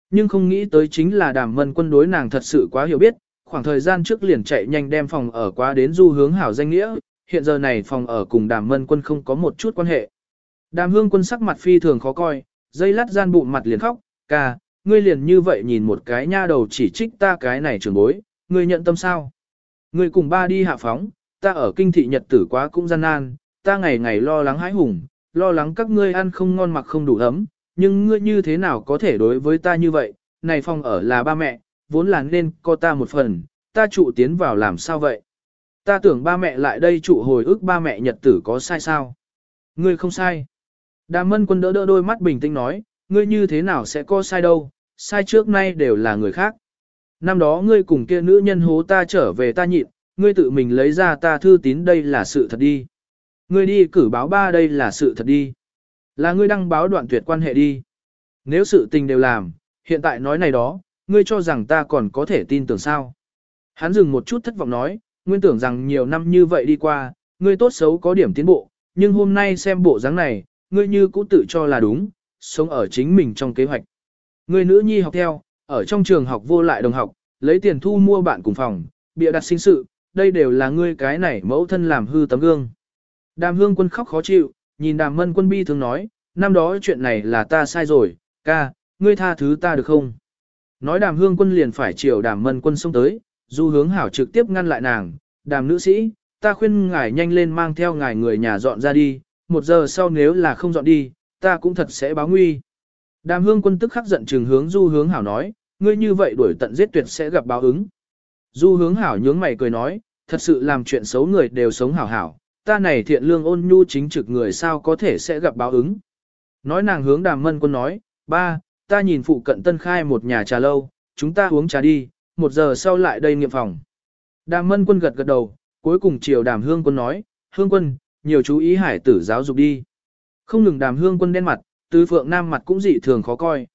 Nhưng không nghĩ tới chính là đàm mân quân đối nàng thật sự quá hiểu biết, khoảng thời gian trước liền chạy nhanh đem phòng ở quá đến du hướng hảo danh nghĩa, hiện giờ này phòng ở cùng đàm mân quân không có một chút quan hệ. Đàm hương quân sắc mặt phi thường khó coi, dây lát gian bụng mặt liền khóc, ca, ngươi liền như vậy nhìn một cái nha đầu chỉ trích ta cái này trưởng bối, ngươi nhận tâm sao? Ngươi cùng ba đi hạ phóng, ta ở kinh thị nhật tử quá cũng gian nan, ta ngày ngày lo lắng hãi hùng, lo lắng các ngươi ăn không ngon mặc không đủ ấm, nhưng ngươi như thế nào có thể đối với ta như vậy, này phòng ở là ba mẹ, vốn là nên có ta một phần, ta trụ tiến vào làm sao vậy? Ta tưởng ba mẹ lại đây trụ hồi ức ba mẹ nhật tử có sai sao? Ngươi không sai. Đàm mân quân đỡ đỡ đôi mắt bình tĩnh nói, ngươi như thế nào sẽ có sai đâu, sai trước nay đều là người khác. Năm đó ngươi cùng kia nữ nhân hố ta trở về ta nhịn, ngươi tự mình lấy ra ta thư tín đây là sự thật đi. Ngươi đi cử báo ba đây là sự thật đi. Là ngươi đăng báo đoạn tuyệt quan hệ đi. Nếu sự tình đều làm, hiện tại nói này đó, ngươi cho rằng ta còn có thể tin tưởng sao. Hắn dừng một chút thất vọng nói, nguyên tưởng rằng nhiều năm như vậy đi qua, ngươi tốt xấu có điểm tiến bộ, nhưng hôm nay xem bộ dáng này, ngươi như cũ tự cho là đúng, sống ở chính mình trong kế hoạch. Ngươi nữ nhi học theo, ở trong trường học vô lại đồng học, lấy tiền thu mua bạn cùng phòng, bịa đặt sinh sự, đây đều là ngươi cái này mẫu thân làm hư tấm gương. Đàm hương quân khóc khó chịu, nhìn đàm mân quân bi thường nói, năm đó chuyện này là ta sai rồi, ca, ngươi tha thứ ta được không? Nói đàm hương quân liền phải chiều đàm mân quân xông tới, du hướng hảo trực tiếp ngăn lại nàng, đàm nữ sĩ, ta khuyên ngài nhanh lên mang theo ngài người nhà dọn ra đi, một giờ sau nếu là không dọn đi, ta cũng thật sẽ báo nguy. Đàm hương quân tức khắc giận trừng hướng du hướng hảo nói, ngươi như vậy đuổi tận giết tuyệt sẽ gặp báo ứng. Du hướng hảo nhướng mày cười nói, thật sự làm chuyện xấu người đều sống hảo hảo, ta này thiện lương ôn nhu chính trực người sao có thể sẽ gặp báo ứng. Nói nàng hướng đàm mân quân nói, ba, ta nhìn phụ cận tân khai một nhà trà lâu, chúng ta uống trà đi, một giờ sau lại đây nghiệm phòng. Đàm mân quân gật gật đầu, cuối cùng chiều đàm hương quân nói, hương quân, nhiều chú ý hải tử giáo dục đi. Không ngừng đàm hương quân đen mặt, tứ phượng nam mặt cũng dị thường khó coi.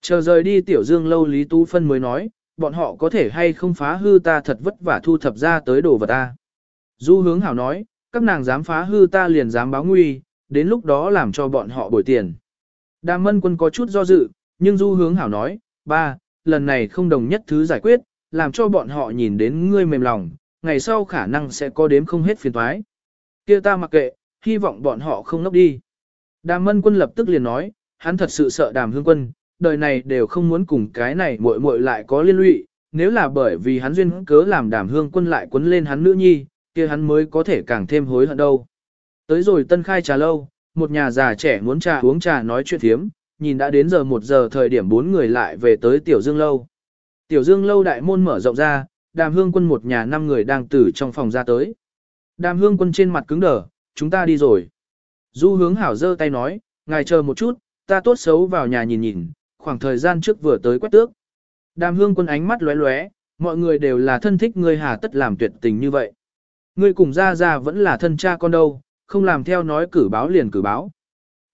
Chờ rời đi tiểu dương lâu Lý Tú Phân mới nói, bọn họ có thể hay không phá hư ta thật vất vả thu thập ra tới đồ vật ta. Du hướng hảo nói, các nàng dám phá hư ta liền dám báo nguy, đến lúc đó làm cho bọn họ bồi tiền. Đàm mân quân có chút do dự, nhưng du hướng hảo nói, ba, lần này không đồng nhất thứ giải quyết, làm cho bọn họ nhìn đến ngươi mềm lòng, ngày sau khả năng sẽ có đếm không hết phiền toái. Kia ta mặc kệ, hy vọng bọn họ không ngốc đi. Đàm mân quân lập tức liền nói, hắn thật sự sợ đàm hương quân, đời này đều không muốn cùng cái này muội muội lại có liên lụy, nếu là bởi vì hắn duyên cớ làm đàm hương quân lại quấn lên hắn nữ nhi, kia hắn mới có thể càng thêm hối hận đâu. Tới rồi tân khai trà lâu, một nhà già trẻ muốn trà uống trà nói chuyện thiếm, nhìn đã đến giờ một giờ thời điểm bốn người lại về tới tiểu dương lâu. Tiểu dương lâu đại môn mở rộng ra, đàm hương quân một nhà năm người đang từ trong phòng ra tới. Đàm hương quân trên mặt cứng đờ, chúng ta đi rồi. Du hướng hảo giơ tay nói, ngài chờ một chút, ta tốt xấu vào nhà nhìn nhìn, khoảng thời gian trước vừa tới quét tước. Đàm hương quân ánh mắt lóe lóe, mọi người đều là thân thích ngươi hà tất làm tuyệt tình như vậy. Ngươi cùng ra ra vẫn là thân cha con đâu, không làm theo nói cử báo liền cử báo.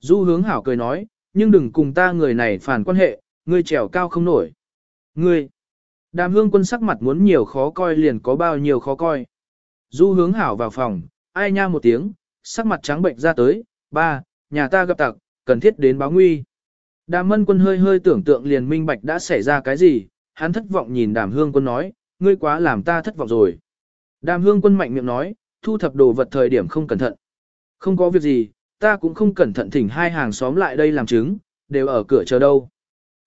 Du hướng hảo cười nói, nhưng đừng cùng ta người này phản quan hệ, ngươi trèo cao không nổi. Ngươi, đàm hương quân sắc mặt muốn nhiều khó coi liền có bao nhiêu khó coi. Du hướng hảo vào phòng, ai nha một tiếng, sắc mặt trắng bệnh ra tới, ba, nhà ta gặp tặc, cần thiết đến báo nguy. Đàm mân quân hơi hơi tưởng tượng liền minh bạch đã xảy ra cái gì, hắn thất vọng nhìn đàm hương quân nói, ngươi quá làm ta thất vọng rồi. Đàm hương quân mạnh miệng nói, thu thập đồ vật thời điểm không cẩn thận. Không có việc gì, ta cũng không cẩn thận thỉnh hai hàng xóm lại đây làm chứng, đều ở cửa chờ đâu.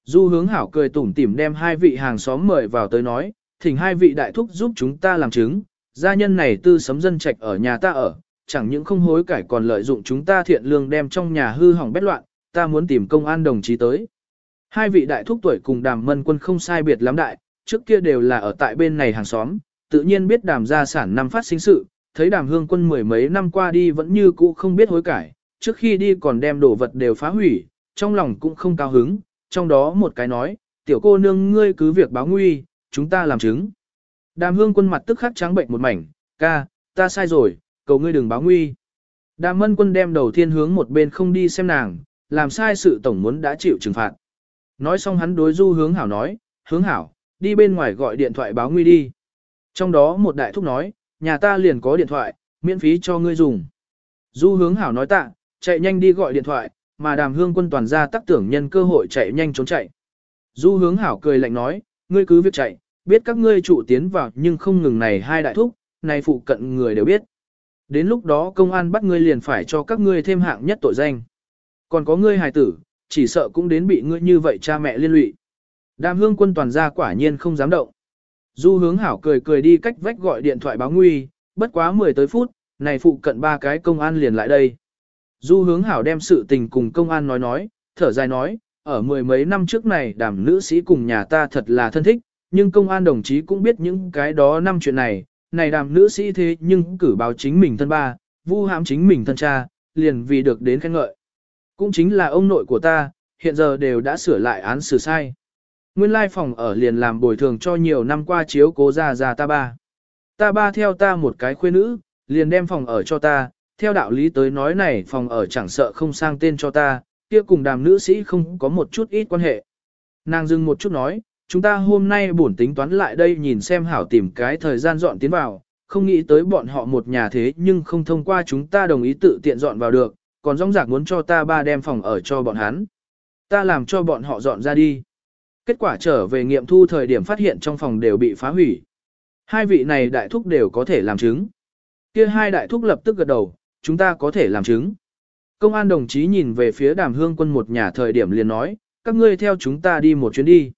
Du hướng hảo cười tủm tỉm đem hai vị hàng xóm mời vào tới nói, thỉnh hai vị đại thúc giúp chúng ta làm chứng, gia nhân này tư sấm dân trạch ở nhà ta ở, chẳng những không hối cải còn lợi dụng chúng ta thiện lương đem trong nhà hư hỏng bét loạn, ta muốn tìm công an đồng chí tới. Hai vị đại thúc tuổi cùng đàm mân quân không sai biệt lắm đại, trước kia đều là ở tại bên này hàng xóm, tự nhiên biết đàm gia sản năm phát sinh sự, thấy đàm hương quân mười mấy năm qua đi vẫn như cũ không biết hối cải, trước khi đi còn đem đồ vật đều phá hủy, trong lòng cũng không cao hứng, trong đó một cái nói, tiểu cô nương ngươi cứ việc báo nguy, chúng ta làm chứng. Đàm hương quân mặt tức khắc trắng bệnh một mảnh, ca, ta sai rồi, cầu ngươi đừng báo nguy. Đàm mân quân đem đầu thiên hướng một bên không đi xem nàng, làm sai sự tổng muốn đã chịu trừng phạt. Nói xong hắn đối du hướng hảo nói, hướng hảo, đi bên ngoài gọi điện thoại báo nguy đi. Trong đó một đại thúc nói, nhà ta liền có điện thoại, miễn phí cho ngươi dùng. Du hướng hảo nói tạ, chạy nhanh đi gọi điện thoại, mà đàm hương quân toàn ra tắc tưởng nhân cơ hội chạy nhanh trốn chạy. Du hướng hảo cười lạnh nói, ngươi cứ việc chạy, biết các ngươi trụ tiến vào nhưng không ngừng này hai đại thúc, này phụ cận người đều biết. Đến lúc đó công an bắt ngươi liền phải cho các ngươi thêm hạng nhất tội danh. Còn có ngươi hài tử, chỉ sợ cũng đến bị ngươi như vậy cha mẹ liên lụy. Đàm hương quân toàn ra quả nhiên không dám động. Du hướng hảo cười cười đi cách vách gọi điện thoại báo nguy, bất quá 10 tới phút, này phụ cận ba cái công an liền lại đây. Du hướng hảo đem sự tình cùng công an nói nói, thở dài nói, ở mười mấy năm trước này đảm nữ sĩ cùng nhà ta thật là thân thích, nhưng công an đồng chí cũng biết những cái đó năm chuyện này, này đàm nữ sĩ thế nhưng cử báo chính mình thân ba, vu hãm chính mình thân cha, liền vì được đến khen ngợi. Cũng chính là ông nội của ta, hiện giờ đều đã sửa lại án xử sai. Nguyên lai phòng ở liền làm bồi thường cho nhiều năm qua chiếu cố ra ra ta ba. Ta ba theo ta một cái khuê nữ, liền đem phòng ở cho ta, theo đạo lý tới nói này phòng ở chẳng sợ không sang tên cho ta, kia cùng đàm nữ sĩ không có một chút ít quan hệ. Nàng dừng một chút nói, chúng ta hôm nay buồn tính toán lại đây nhìn xem hảo tìm cái thời gian dọn tiến vào, không nghĩ tới bọn họ một nhà thế nhưng không thông qua chúng ta đồng ý tự tiện dọn vào được, còn rong rạc muốn cho ta ba đem phòng ở cho bọn hắn. Ta làm cho bọn họ dọn ra đi. Kết quả trở về nghiệm thu thời điểm phát hiện trong phòng đều bị phá hủy. Hai vị này đại thúc đều có thể làm chứng. Kia hai đại thúc lập tức gật đầu, chúng ta có thể làm chứng. Công an đồng chí nhìn về phía đàm hương quân một nhà thời điểm liền nói, các ngươi theo chúng ta đi một chuyến đi.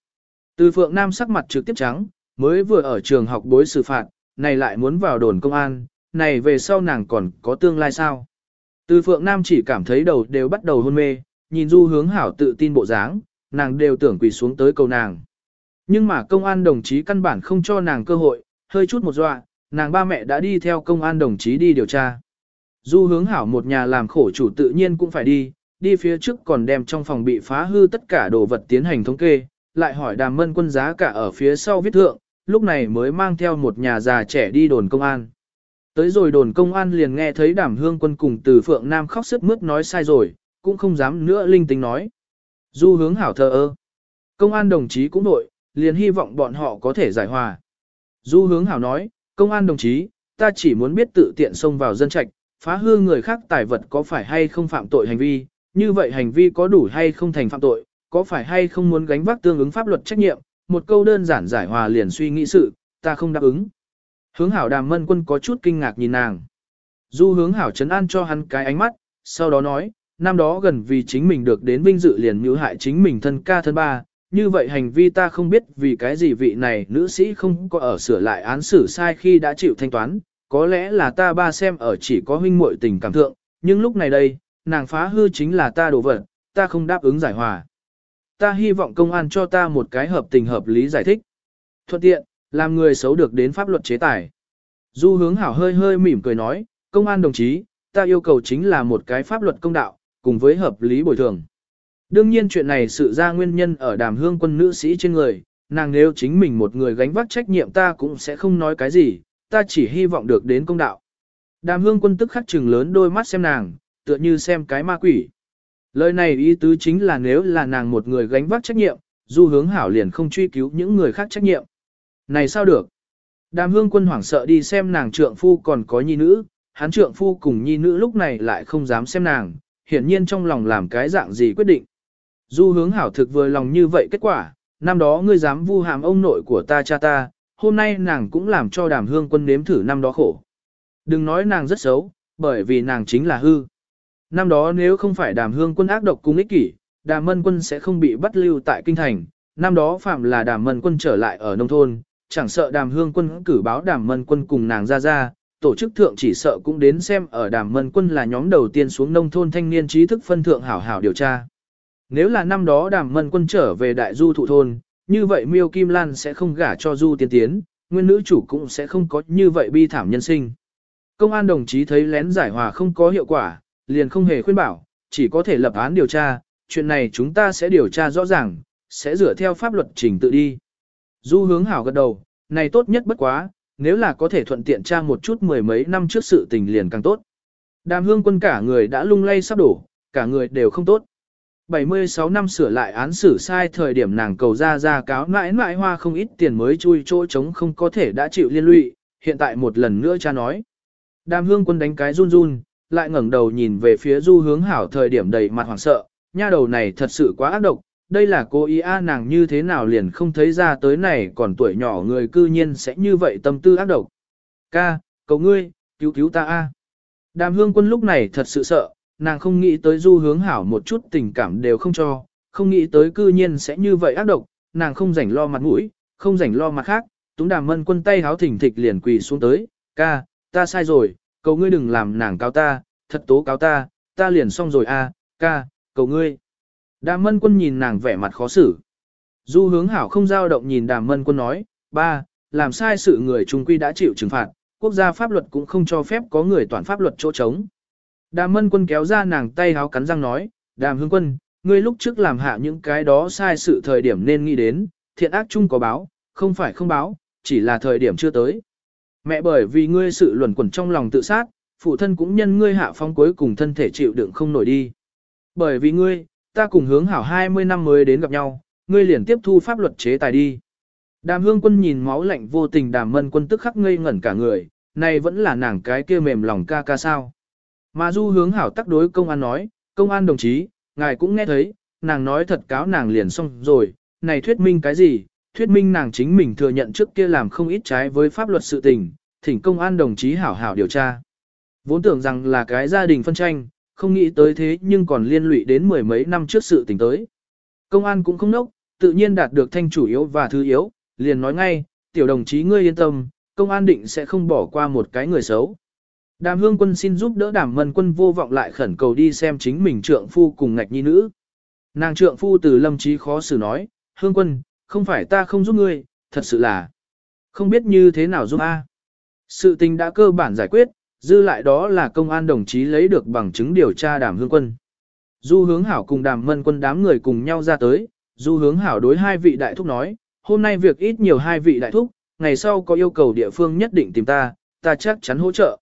Từ phượng nam sắc mặt trực tiếp trắng, mới vừa ở trường học bối xử phạt, này lại muốn vào đồn công an, này về sau nàng còn có tương lai sao. Từ phượng nam chỉ cảm thấy đầu đều bắt đầu hôn mê, nhìn du hướng hảo tự tin bộ dáng, nàng đều tưởng quỳ xuống tới cầu nàng. Nhưng mà công an đồng chí căn bản không cho nàng cơ hội, hơi chút một dọa, nàng ba mẹ đã đi theo công an đồng chí đi điều tra. Du hướng hảo một nhà làm khổ chủ tự nhiên cũng phải đi, đi phía trước còn đem trong phòng bị phá hư tất cả đồ vật tiến hành thống kê, lại hỏi đàm mân quân giá cả ở phía sau viết thượng, lúc này mới mang theo một nhà già trẻ đi đồn công an. Tới rồi đồn công an liền nghe thấy đàm hương quân cùng từ phượng nam khóc sức mướt nói sai rồi, cũng không dám nữa linh tính nói. Du hướng hảo thờ ơ. Công an đồng chí cũng nội, liền hy vọng bọn họ có thể giải hòa. Du hướng hảo nói, công an đồng chí, ta chỉ muốn biết tự tiện xông vào dân trạch, phá hư người khác tài vật có phải hay không phạm tội hành vi, như vậy hành vi có đủ hay không thành phạm tội, có phải hay không muốn gánh vác tương ứng pháp luật trách nhiệm, một câu đơn giản giải hòa liền suy nghĩ sự, ta không đáp ứng. Hướng hảo đàm mân quân có chút kinh ngạc nhìn nàng. Du hướng hảo chấn an cho hắn cái ánh mắt, sau đó nói, năm đó gần vì chính mình được đến vinh dự liền mưu hại chính mình thân ca thân ba, như vậy hành vi ta không biết vì cái gì vị này nữ sĩ không có ở sửa lại án xử sai khi đã chịu thanh toán, có lẽ là ta ba xem ở chỉ có huynh muội tình cảm thượng, nhưng lúc này đây, nàng phá hư chính là ta đổ vật, ta không đáp ứng giải hòa. Ta hy vọng công an cho ta một cái hợp tình hợp lý giải thích. Thuận tiện, làm người xấu được đến pháp luật chế tài. Du hướng hảo hơi hơi mỉm cười nói, công an đồng chí, ta yêu cầu chính là một cái pháp luật công đạo, cùng với hợp lý bồi thường. Đương nhiên chuyện này sự ra nguyên nhân ở đàm hương quân nữ sĩ trên người, nàng nếu chính mình một người gánh vác trách nhiệm ta cũng sẽ không nói cái gì, ta chỉ hy vọng được đến công đạo. Đàm hương quân tức khắc trừng lớn đôi mắt xem nàng, tựa như xem cái ma quỷ. Lời này ý tứ chính là nếu là nàng một người gánh vác trách nhiệm, du hướng hảo liền không truy cứu những người khác trách nhiệm. Này sao được? Đàm hương quân hoảng sợ đi xem nàng trượng phu còn có nhi nữ, hắn trượng phu cùng nhi nữ lúc này lại không dám xem nàng, hiển nhiên trong lòng làm cái dạng gì quyết định. Du hướng hảo thực vừa lòng như vậy kết quả, năm đó ngươi dám vu hàm ông nội của ta cha ta, hôm nay nàng cũng làm cho đàm hương quân nếm thử năm đó khổ. Đừng nói nàng rất xấu, bởi vì nàng chính là hư. Năm đó nếu không phải đàm hương quân ác độc cung ích kỷ, đàm mân quân sẽ không bị bắt lưu tại kinh thành. Năm đó phạm là đàm mân quân trở lại ở nông thôn, chẳng sợ đàm hương quân cử báo đàm mân quân cùng nàng ra ra, tổ chức thượng chỉ sợ cũng đến xem ở đàm mân quân là nhóm đầu tiên xuống nông thôn thanh niên trí thức phân thượng hảo hảo điều tra. Nếu là năm đó đàm mân quân trở về đại du thụ thôn, như vậy miêu kim lan sẽ không gả cho du tiên tiến, nguyên nữ chủ cũng sẽ không có như vậy bi thảm nhân sinh. Công an đồng chí thấy lén giải hòa không có hiệu quả, liền không hề khuyên bảo, chỉ có thể lập án điều tra, chuyện này chúng ta sẽ điều tra rõ ràng, sẽ dựa theo pháp luật trình tự đi. Du hướng hảo gật đầu, này tốt nhất bất quá, nếu là có thể thuận tiện tra một chút mười mấy năm trước sự tình liền càng tốt. Đàm hương quân cả người đã lung lay sắp đổ, cả người đều không tốt. 76 năm sửa lại án xử sai thời điểm nàng cầu ra ra cáo mãi mãi hoa không ít tiền mới chui chỗ trống không có thể đã chịu liên lụy, hiện tại một lần nữa cha nói. Đàm hương quân đánh cái run run, lại ngẩng đầu nhìn về phía du hướng hảo thời điểm đầy mặt hoảng sợ, nha đầu này thật sự quá ác độc, đây là cô ý a nàng như thế nào liền không thấy ra tới này còn tuổi nhỏ người cư nhiên sẽ như vậy tâm tư ác độc. Ca, cầu ngươi, cứu cứu ta a. Đàm hương quân lúc này thật sự sợ, nàng không nghĩ tới du hướng hảo một chút tình cảm đều không cho, không nghĩ tới cư nhiên sẽ như vậy ác độc, nàng không rảnh lo mặt mũi, không rảnh lo mặt khác, túng đàm mân quân tay háo thỉnh thịch liền quỳ xuống tới, ca, ta sai rồi, cầu ngươi đừng làm nàng cáo ta, thật tố cáo ta, ta liền xong rồi a, ca, cầu ngươi. Đàm mân quân nhìn nàng vẻ mặt khó xử. Du hướng hảo không giao động nhìn đàm mân quân nói, ba, làm sai sự người trung quy đã chịu trừng phạt, quốc gia pháp luật cũng không cho phép có người toàn pháp luật chỗ trống. Đàm mân quân kéo ra nàng tay háo cắn răng nói, đàm hương quân, ngươi lúc trước làm hạ những cái đó sai sự thời điểm nên nghĩ đến, thiện ác chung có báo, không phải không báo, chỉ là thời điểm chưa tới. Mẹ bởi vì ngươi sự luẩn quẩn trong lòng tự sát, phụ thân cũng nhân ngươi hạ phong cuối cùng thân thể chịu đựng không nổi đi. Bởi vì ngươi, ta cùng hướng hảo 20 năm mới đến gặp nhau, ngươi liền tiếp thu pháp luật chế tài đi. Đàm hương quân nhìn máu lạnh vô tình đàm mân quân tức khắc ngây ngẩn cả người, này vẫn là nàng cái kia mềm lòng ca ca sao. Mà du hướng hảo tắc đối công an nói, công an đồng chí, ngài cũng nghe thấy, nàng nói thật cáo nàng liền xong rồi, này thuyết minh cái gì, thuyết minh nàng chính mình thừa nhận trước kia làm không ít trái với pháp luật sự tình, thỉnh công an đồng chí hảo hảo điều tra. Vốn tưởng rằng là cái gia đình phân tranh, không nghĩ tới thế nhưng còn liên lụy đến mười mấy năm trước sự tình tới. Công an cũng không nốc, tự nhiên đạt được thanh chủ yếu và thứ yếu, liền nói ngay, tiểu đồng chí ngươi yên tâm, công an định sẽ không bỏ qua một cái người xấu. Đàm hương quân xin giúp đỡ đàm mân quân vô vọng lại khẩn cầu đi xem chính mình trượng phu cùng ngạch nhi nữ. Nàng trượng phu từ lâm trí khó xử nói, hương quân, không phải ta không giúp ngươi, thật sự là không biết như thế nào giúp a. Sự tình đã cơ bản giải quyết, dư lại đó là công an đồng chí lấy được bằng chứng điều tra đàm hương quân. Du hướng hảo cùng đàm mân quân đám người cùng nhau ra tới, du hướng hảo đối hai vị đại thúc nói, hôm nay việc ít nhiều hai vị đại thúc, ngày sau có yêu cầu địa phương nhất định tìm ta, ta chắc chắn hỗ trợ.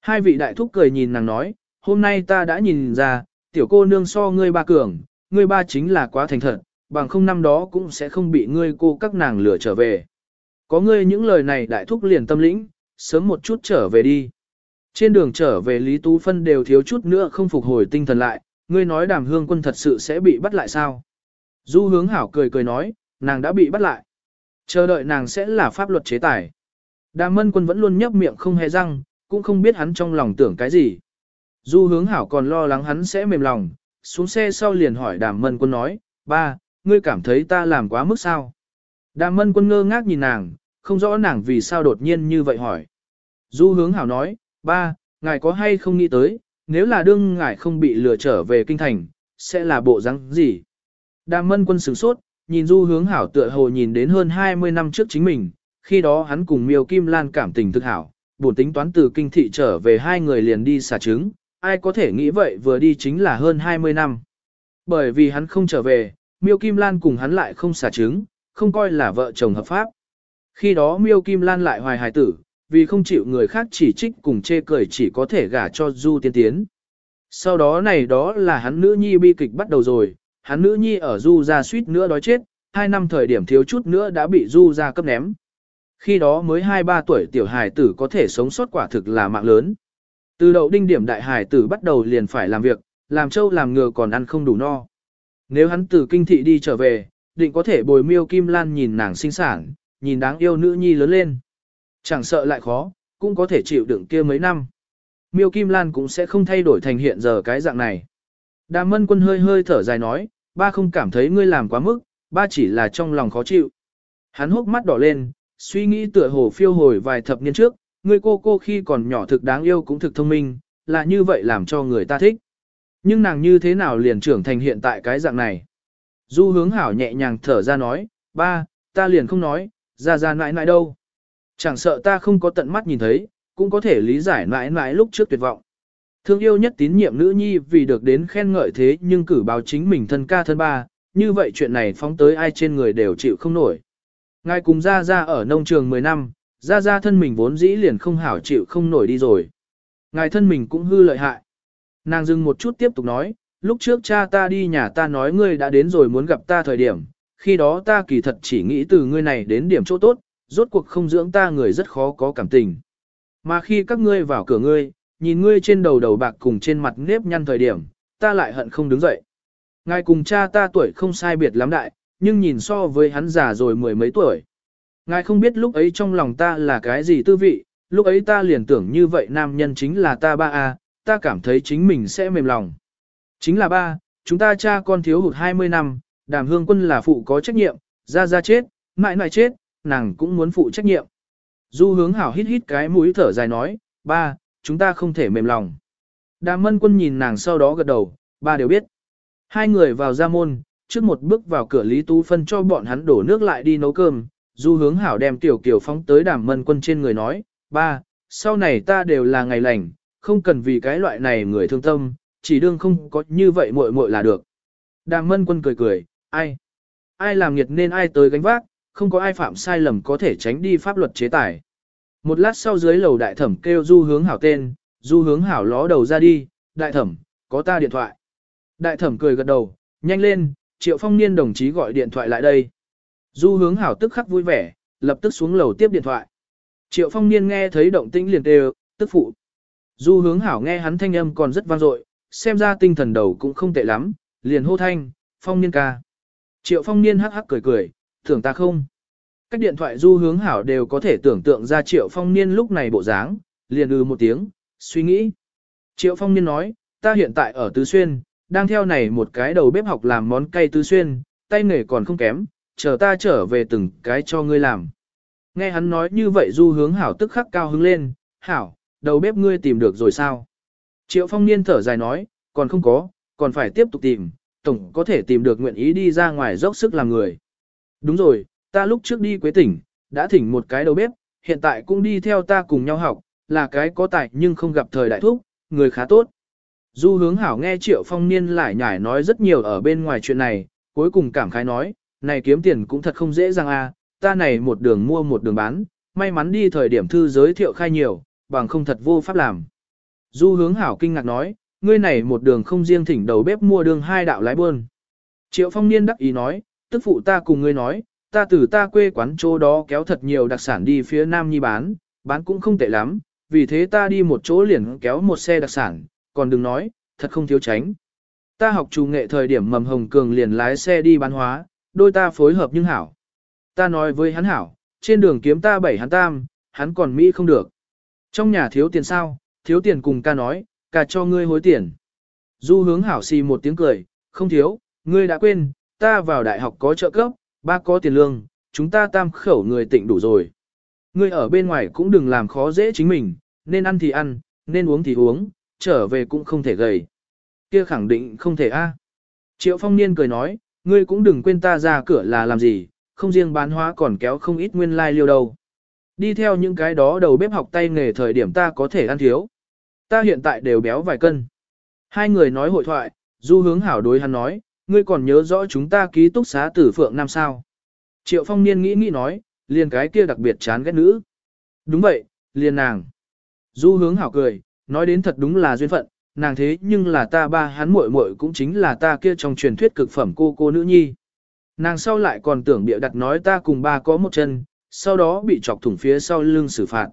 Hai vị đại thúc cười nhìn nàng nói, hôm nay ta đã nhìn ra, tiểu cô nương so ngươi ba cường, ngươi ba chính là quá thành thật, bằng không năm đó cũng sẽ không bị ngươi cô các nàng lừa trở về. Có ngươi những lời này đại thúc liền tâm lĩnh, sớm một chút trở về đi. Trên đường trở về Lý Tú Phân đều thiếu chút nữa không phục hồi tinh thần lại, ngươi nói đàm hương quân thật sự sẽ bị bắt lại sao? Du hướng hảo cười cười nói, nàng đã bị bắt lại. Chờ đợi nàng sẽ là pháp luật chế tài. Đàm mân quân vẫn luôn nhấp miệng không hề răng, cũng không biết hắn trong lòng tưởng cái gì. Du hướng hảo còn lo lắng hắn sẽ mềm lòng, xuống xe sau liền hỏi đàm mân quân nói, ba, ngươi cảm thấy ta làm quá mức sao? Đàm mân quân ngơ ngác nhìn nàng, không rõ nàng vì sao đột nhiên như vậy hỏi. Du hướng hảo nói, ba, ngài có hay không nghĩ tới, nếu là đương ngài không bị lừa trở về kinh thành, sẽ là bộ rắn gì? Đàm mân quân sửng sốt, nhìn du hướng hảo tựa hồ nhìn đến hơn 20 năm trước chính mình, khi đó hắn cùng miêu kim lan cảm tình thực hảo, buồn tính toán từ kinh thị trở về hai người liền đi xả trứng, ai có thể nghĩ vậy vừa đi chính là hơn 20 năm. Bởi vì hắn không trở về, miêu kim lan cùng hắn lại không xả trứng, không coi là vợ chồng hợp pháp. Khi đó miêu kim lan lại hoài hài tử, vì không chịu người khác chỉ trích cùng chê cười chỉ có thể gả cho du tiên tiến. Sau đó này đó là hắn nữ nhi bi kịch bắt đầu rồi, hắn nữ nhi ở du ra suýt nữa đói chết, hai năm thời điểm thiếu chút nữa đã bị du ra cấp ném. Khi đó mới 2-3 tuổi tiểu hài tử có thể sống sót quả thực là mạng lớn. Từ đầu đinh điểm đại hài tử bắt đầu liền phải làm việc, làm trâu làm ngừa còn ăn không đủ no. Nếu hắn từ kinh thị đi trở về, định có thể bồi miêu kim lan nhìn nàng sinh sản, nhìn đáng yêu nữ nhi lớn lên. Chẳng sợ lại khó, cũng có thể chịu đựng kia mấy năm. Miêu Kim Lan cũng sẽ không thay đổi thành hiện giờ cái dạng này. Đàm mân quân hơi hơi thở dài nói, ba không cảm thấy ngươi làm quá mức, ba chỉ là trong lòng khó chịu. Hắn hốc mắt đỏ lên, suy nghĩ tựa hồ phiêu hồi vài thập niên trước, ngươi cô cô khi còn nhỏ thực đáng yêu cũng thực thông minh, là như vậy làm cho người ta thích. Nhưng nàng như thế nào liền trưởng thành hiện tại cái dạng này? Du hướng hảo nhẹ nhàng thở ra nói, ba, ta liền không nói, ra ra nãi nãi đâu. Chẳng sợ ta không có tận mắt nhìn thấy, cũng có thể lý giải mãi mãi lúc trước tuyệt vọng. Thương yêu nhất tín nhiệm nữ nhi vì được đến khen ngợi thế nhưng cử báo chính mình thân ca thân ba, như vậy chuyện này phóng tới ai trên người đều chịu không nổi. Ngài cùng gia gia ở nông trường 10 năm, gia gia thân mình vốn dĩ liền không hảo chịu không nổi đi rồi. Ngài thân mình cũng hư lợi hại. Nàng dừng một chút tiếp tục nói, lúc trước cha ta đi nhà ta nói ngươi đã đến rồi muốn gặp ta thời điểm, khi đó ta kỳ thật chỉ nghĩ từ ngươi này đến điểm chỗ tốt, rốt cuộc không dưỡng ta người rất khó có cảm tình. Mà khi các ngươi vào cửa ngươi, nhìn ngươi trên đầu đầu bạc cùng trên mặt nếp nhăn thời điểm, ta lại hận không đứng dậy. Ngài cùng cha ta tuổi không sai biệt lắm đại, nhưng nhìn so với hắn già rồi mười mấy tuổi. Ngài không biết lúc ấy trong lòng ta là cái gì tư vị, lúc ấy ta liền tưởng như vậy nam nhân chính là ta ba a, ta cảm thấy chính mình sẽ mềm lòng. Chính là ba, chúng ta cha con thiếu hụt 20 năm, đàm hương quân là phụ có trách nhiệm, ra ra chết, mãi mãi chết, nàng cũng muốn phụ trách nhiệm. Du hướng hảo hít hít cái mũi thở dài nói, ba, chúng ta không thể mềm lòng. Đàm mân quân nhìn nàng sau đó gật đầu, ba đều biết. Hai người vào ra môn, trước một bước vào cửa Lý Tú Phân cho bọn hắn đổ nước lại đi nấu cơm, du hướng hảo đem tiểu kiểu phóng tới đàm mân quân trên người nói, ba, sau này ta đều là ngày lành, không cần vì cái loại này người thương tâm, chỉ đương không có như vậy muội muội là được. Đàm mân quân cười cười, ai? Ai làm nghiệt nên ai tới gánh vác, không có ai phạm sai lầm có thể tránh đi pháp luật chế tài. Một lát sau dưới lầu đại thẩm kêu du hướng hảo tên, du hướng hảo ló đầu ra đi, đại thẩm, có ta điện thoại. Đại thẩm cười gật đầu, nhanh lên, triệu phong niên đồng chí gọi điện thoại lại đây. Du hướng hảo tức khắc vui vẻ, lập tức xuống lầu tiếp điện thoại. Triệu phong niên nghe thấy động tĩnh liền kêu, tức phụ. Du hướng hảo nghe hắn thanh âm còn rất vang dội, xem ra tinh thần đầu cũng không tệ lắm, liền hô thanh, phong niên ca. Triệu phong niên hắc hắc cười cười, thưởng ta không. Cách điện thoại du hướng hảo đều có thể tưởng tượng ra triệu phong niên lúc này bộ dáng, liền ư một tiếng, suy nghĩ. Triệu phong niên nói, ta hiện tại ở Tứ Xuyên, đang theo này một cái đầu bếp học làm món cay Tứ Xuyên, tay nghề còn không kém, chờ ta trở về từng cái cho ngươi làm. Nghe hắn nói như vậy du hướng hảo tức khắc cao hứng lên, hảo, đầu bếp ngươi tìm được rồi sao? Triệu phong niên thở dài nói, còn không có, còn phải tiếp tục tìm, tổng có thể tìm được nguyện ý đi ra ngoài dốc sức làm người. Đúng rồi, ta lúc trước đi Quế tỉnh, đã thỉnh một cái đầu bếp, hiện tại cũng đi theo ta cùng nhau học, là cái có tài nhưng không gặp thời đại thúc, người khá tốt. Du hướng hảo nghe Triệu Phong Niên lại nhải nói rất nhiều ở bên ngoài chuyện này, cuối cùng cảm khái nói, này kiếm tiền cũng thật không dễ dàng a, à, ta này một đường mua một đường bán, may mắn đi thời điểm thư giới thiệu khai nhiều, bằng không thật vô pháp làm. Du hướng hảo kinh ngạc nói, ngươi này một đường không riêng thỉnh đầu bếp mua đường hai đạo lái buôn. Triệu Phong Niên đắc ý nói, tức phụ ta cùng ngươi nói, ta từ ta quê quán chỗ đó kéo thật nhiều đặc sản đi phía Nam Nhi bán, bán cũng không tệ lắm, vì thế ta đi một chỗ liền kéo một xe đặc sản, còn đừng nói, thật không thiếu tránh. Ta học chủ nghệ thời điểm mầm hồng cường liền lái xe đi bán hóa, đôi ta phối hợp nhưng hảo. Ta nói với hắn hảo, trên đường kiếm ta bảy hắn tam, hắn còn Mỹ không được. Trong nhà thiếu tiền sao, thiếu tiền cùng ca nói, ca cho ngươi hối tiền. Du hướng hảo xì một tiếng cười, không thiếu, ngươi đã quên, ta vào đại học có trợ cấp, ba có tiền lương, chúng ta tam khẩu người tịnh đủ rồi. Ngươi ở bên ngoài cũng đừng làm khó dễ chính mình, nên ăn thì ăn, nên uống thì uống, trở về cũng không thể gầy. Kia khẳng định không thể a. Triệu phong niên cười nói, ngươi cũng đừng quên ta ra cửa là làm gì, không riêng bán hóa còn kéo không ít nguyên lai like liêu đâu. Đi theo những cái đó đầu bếp học tay nghề thời điểm ta có thể ăn thiếu. Ta hiện tại đều béo vài cân. Hai người nói hội thoại, du hướng hảo đối hắn nói, ngươi còn nhớ rõ chúng ta ký túc xá tử phượng năm sao. Triệu phong niên nghĩ nghĩ nói, liền cái kia đặc biệt chán ghét nữ. Đúng vậy, liền nàng. Du hướng hảo cười, nói đến thật đúng là duyên phận, nàng thế nhưng là ta ba hắn muội muội cũng chính là ta kia trong truyền thuyết cực phẩm cô cô nữ nhi. Nàng sau lại còn tưởng bịa đặt nói ta cùng ba có một chân, sau đó bị chọc thủng phía sau lưng xử phạt.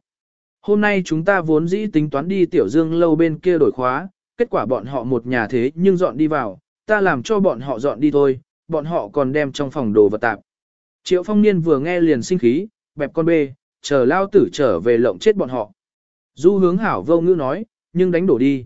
Hôm nay chúng ta vốn dĩ tính toán đi tiểu dương lâu bên kia đổi khóa, kết quả bọn họ một nhà thế nhưng dọn đi vào, ta làm cho bọn họ dọn đi thôi, bọn họ còn đem trong phòng đồ vật tạp. Triệu phong niên vừa nghe liền sinh khí, bẹp con bê, chờ lao tử trở về lộng chết bọn họ. Du hướng hảo vô ngữ nói, nhưng đánh đổ đi.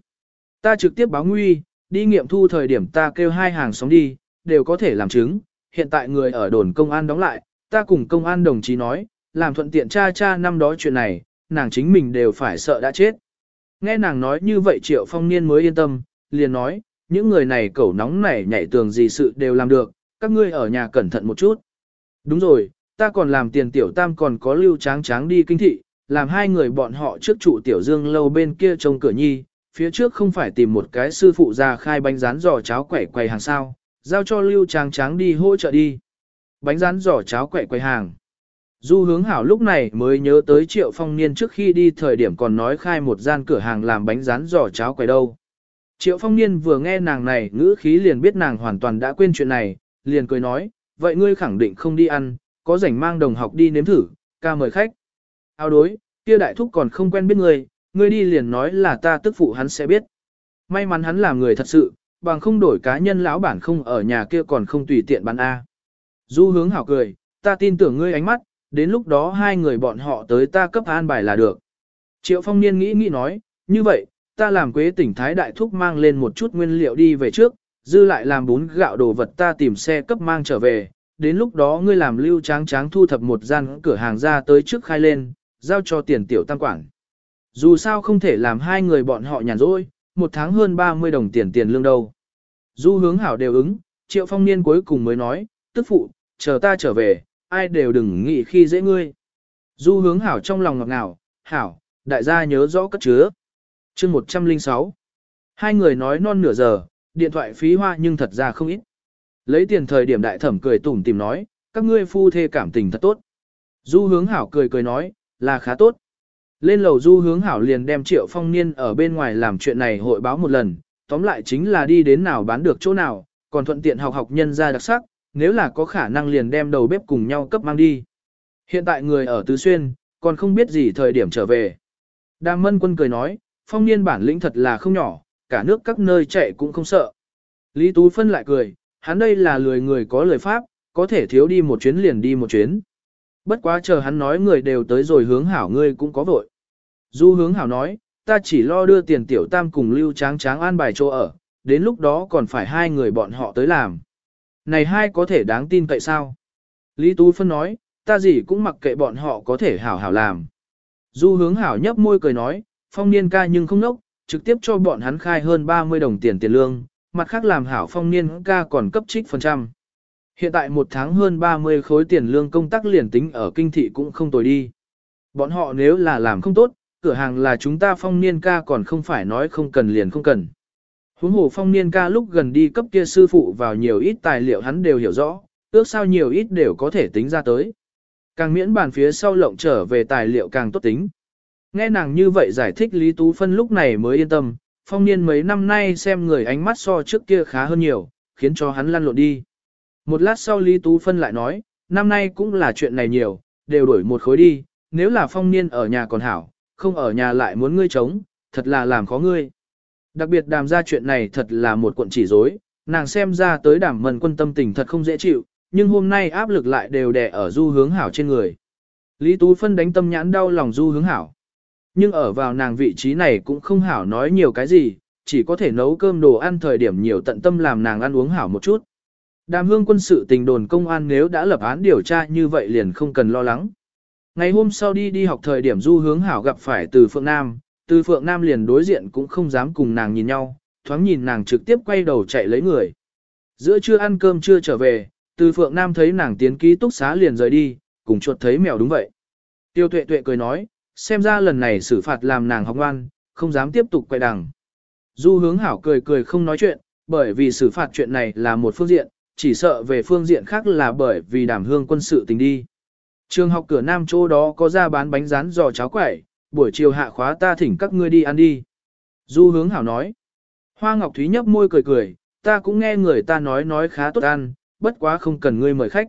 Ta trực tiếp báo nguy, đi nghiệm thu thời điểm ta kêu hai hàng xóm đi, đều có thể làm chứng. Hiện tại người ở đồn công an đóng lại, ta cùng công an đồng chí nói, làm thuận tiện cha cha năm đó chuyện này, nàng chính mình đều phải sợ đã chết. Nghe nàng nói như vậy triệu phong niên mới yên tâm, liền nói, những người này cẩu nóng nảy nhảy tường gì sự đều làm được, các ngươi ở nhà cẩn thận một chút. Đúng rồi, ta còn làm tiền tiểu tam còn có lưu tráng tráng đi kinh thị, làm hai người bọn họ trước trụ tiểu dương lâu bên kia trông cửa nhi, phía trước không phải tìm một cái sư phụ ra khai bánh rán giò cháo quẩy quầy hàng sao, giao cho lưu tráng tráng đi hỗ trợ đi. Bánh rán giò cháo quẩy quầy hàng. Du hướng hảo lúc này mới nhớ tới triệu phong niên trước khi đi thời điểm còn nói khai một gian cửa hàng làm bánh rán giò cháo quẩy đâu. Triệu phong niên vừa nghe nàng này ngữ khí liền biết nàng hoàn toàn đã quên chuyện này, liền cười nói, vậy ngươi khẳng định không đi ăn, có rảnh mang đồng học đi nếm thử, ca mời khách. Ao đối, kia đại thúc còn không quen biết ngươi, ngươi đi liền nói là ta tức phụ hắn sẽ biết. May mắn hắn là người thật sự, bằng không đổi cá nhân lão bản không ở nhà kia còn không tùy tiện bán A. Du hướng hảo cười, ta tin tưởng ngươi ánh mắt, đến lúc đó hai người bọn họ tới ta cấp an bài là được. Triệu phong niên nghĩ nghĩ nói, như vậy, ta làm quế tỉnh Thái Đại Thúc mang lên một chút nguyên liệu đi về trước, dư lại làm bún gạo đồ vật ta tìm xe cấp mang trở về, đến lúc đó ngươi làm lưu tráng tráng thu thập một gian cửa hàng ra tới trước khai lên, giao cho tiền tiểu tăng quản. Dù sao không thể làm hai người bọn họ nhàn rỗi, một tháng hơn 30 đồng tiền tiền lương đâu. Du hướng hảo đều ứng, triệu phong niên cuối cùng mới nói, tức phụ, chờ ta trở về, ai đều đừng nghĩ khi dễ ngươi. Du hướng hảo trong lòng ngọt ngào, hảo, đại gia nhớ rõ cất chứa chương 106. Hai người nói non nửa giờ, điện thoại phí hoa nhưng thật ra không ít. Lấy tiền thời điểm đại thẩm cười tủm tìm nói, các ngươi phu thê cảm tình thật tốt. Du hướng hảo cười cười nói, là khá tốt. Lên lầu du hướng hảo liền đem triệu phong niên ở bên ngoài làm chuyện này hội báo một lần, tóm lại chính là đi đến nào bán được chỗ nào, còn thuận tiện học học nhân ra đặc sắc, nếu là có khả năng liền đem đầu bếp cùng nhau cấp mang đi. Hiện tại người ở Tứ Xuyên, còn không biết gì thời điểm trở về. Đàm mân quân cười nói, phong niên bản lĩnh thật là không nhỏ, cả nước các nơi chạy cũng không sợ. Lý Tú Phân lại cười, hắn đây là lười người có lời pháp, có thể thiếu đi một chuyến liền đi một chuyến. Bất quá chờ hắn nói người đều tới rồi hướng hảo ngươi cũng có vội. Du hướng hảo nói, ta chỉ lo đưa tiền tiểu tam cùng lưu tráng tráng an bài chỗ ở, đến lúc đó còn phải hai người bọn họ tới làm. Này hai có thể đáng tin cậy sao? Lý Tú Phân nói, ta gì cũng mặc kệ bọn họ có thể hảo hảo làm. Du hướng hảo nhấp môi cười nói, phong niên ca nhưng không nốc, trực tiếp cho bọn hắn khai hơn 30 đồng tiền tiền lương, mặt khác làm hảo phong niên ca còn cấp trích phần trăm. Hiện tại một tháng hơn 30 khối tiền lương công tác liền tính ở kinh thị cũng không tồi đi. Bọn họ nếu là làm không tốt, cửa hàng là chúng ta phong niên ca còn không phải nói không cần liền không cần. Huống hồ phong niên ca lúc gần đi cấp kia sư phụ vào nhiều ít tài liệu hắn đều hiểu rõ, ước sao nhiều ít đều có thể tính ra tới. Càng miễn bàn phía sau lộng trở về tài liệu càng tốt tính. Nghe nàng như vậy giải thích Lý Tú Phân lúc này mới yên tâm, phong niên mấy năm nay xem người ánh mắt so trước kia khá hơn nhiều, khiến cho hắn lăn lộn đi. Một lát sau Lý Tú Phân lại nói, năm nay cũng là chuyện này nhiều, đều đổi một khối đi, nếu là phong niên ở nhà còn hảo, không ở nhà lại muốn ngươi chống, thật là làm khó ngươi. Đặc biệt đàm ra chuyện này thật là một cuộn chỉ rối, nàng xem ra tới đàm mần quân tâm tình thật không dễ chịu, nhưng hôm nay áp lực lại đều đè ở du hướng hảo trên người. Lý Tú Phân đánh tâm nhãn đau lòng du hướng hảo. Nhưng ở vào nàng vị trí này cũng không hảo nói nhiều cái gì, chỉ có thể nấu cơm đồ ăn thời điểm nhiều tận tâm làm nàng ăn uống hảo một chút. Đàm hương quân sự tình đồn công an nếu đã lập án điều tra như vậy liền không cần lo lắng. Ngày hôm sau đi đi học thời điểm du hướng hảo gặp phải từ Phượng Nam, từ Phượng Nam liền đối diện cũng không dám cùng nàng nhìn nhau, thoáng nhìn nàng trực tiếp quay đầu chạy lấy người. Giữa trưa ăn cơm chưa trở về, từ Phượng Nam thấy nàng tiến ký túc xá liền rời đi, cùng chuột thấy mèo đúng vậy. Tiêu tuệ tuệ cười nói, xem ra lần này xử phạt làm nàng học ngoan, không dám tiếp tục quay đằng. Du hướng hảo cười cười không nói chuyện, bởi vì xử phạt chuyện này là một phương diện, chỉ sợ về phương diện khác là bởi vì đảm hương quân sự tình đi. Trường học cửa nam chỗ đó có ra bán bánh rán giò cháo quẩy, buổi chiều hạ khóa ta thỉnh các ngươi đi ăn đi. Du hướng hảo nói. Hoa Ngọc Thúy nhấp môi cười cười, ta cũng nghe người ta nói nói khá tốt ăn, bất quá không cần ngươi mời khách.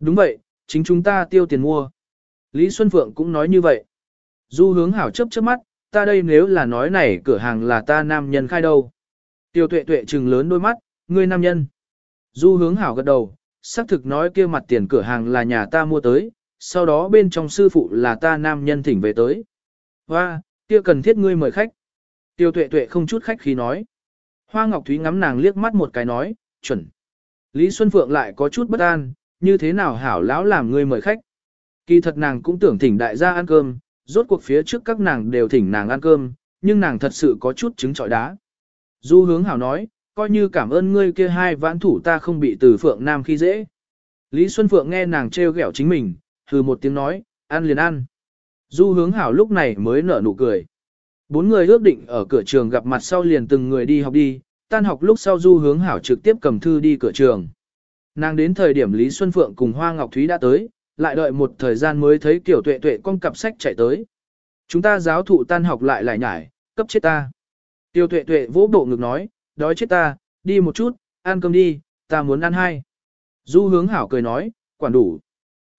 Đúng vậy, chính chúng ta tiêu tiền mua. Lý Xuân Phượng cũng nói như vậy. Du hướng hảo chấp chớp mắt, ta đây nếu là nói này cửa hàng là ta nam nhân khai đâu. Tiêu tuệ tuệ trừng lớn đôi mắt, ngươi nam nhân. Du hướng hảo gật đầu, xác thực nói kia mặt tiền cửa hàng là nhà ta mua tới, sau đó bên trong sư phụ là ta nam nhân thỉnh về tới. Hoa, kia cần thiết ngươi mời khách. Tiêu tuệ tuệ không chút khách khí nói. Hoa Ngọc Thúy ngắm nàng liếc mắt một cái nói, chuẩn. Lý Xuân Phượng lại có chút bất an, như thế nào hảo lão làm ngươi mời khách. Kỳ thật nàng cũng tưởng thỉnh đại gia ăn cơm, rốt cuộc phía trước các nàng đều thỉnh nàng ăn cơm, nhưng nàng thật sự có chút trứng trọi đá. Du hướng hảo nói, coi như cảm ơn ngươi kia hai vãn thủ ta không bị từ Phượng Nam khi dễ. Lý Xuân Phượng nghe nàng trêu ghẹo chính mình, hừ một tiếng nói, ăn liền ăn. Du hướng hảo lúc này mới nở nụ cười. Bốn người ước định ở cửa trường gặp mặt sau liền từng người đi học đi, tan học lúc sau du hướng hảo trực tiếp cầm thư đi cửa trường. Nàng đến thời điểm Lý Xuân Phượng cùng Hoa Ngọc Thúy đã tới, lại đợi một thời gian mới thấy kiểu tuệ tuệ con cặp sách chạy tới. Chúng ta giáo thụ tan học lại lại nhải, cấp chết ta. Tiêu tuệ tuệ vỗ bộ ngực nói, đói chết ta, đi một chút, ăn cơm đi, ta muốn ăn hai. Du hướng hảo cười nói, quản đủ.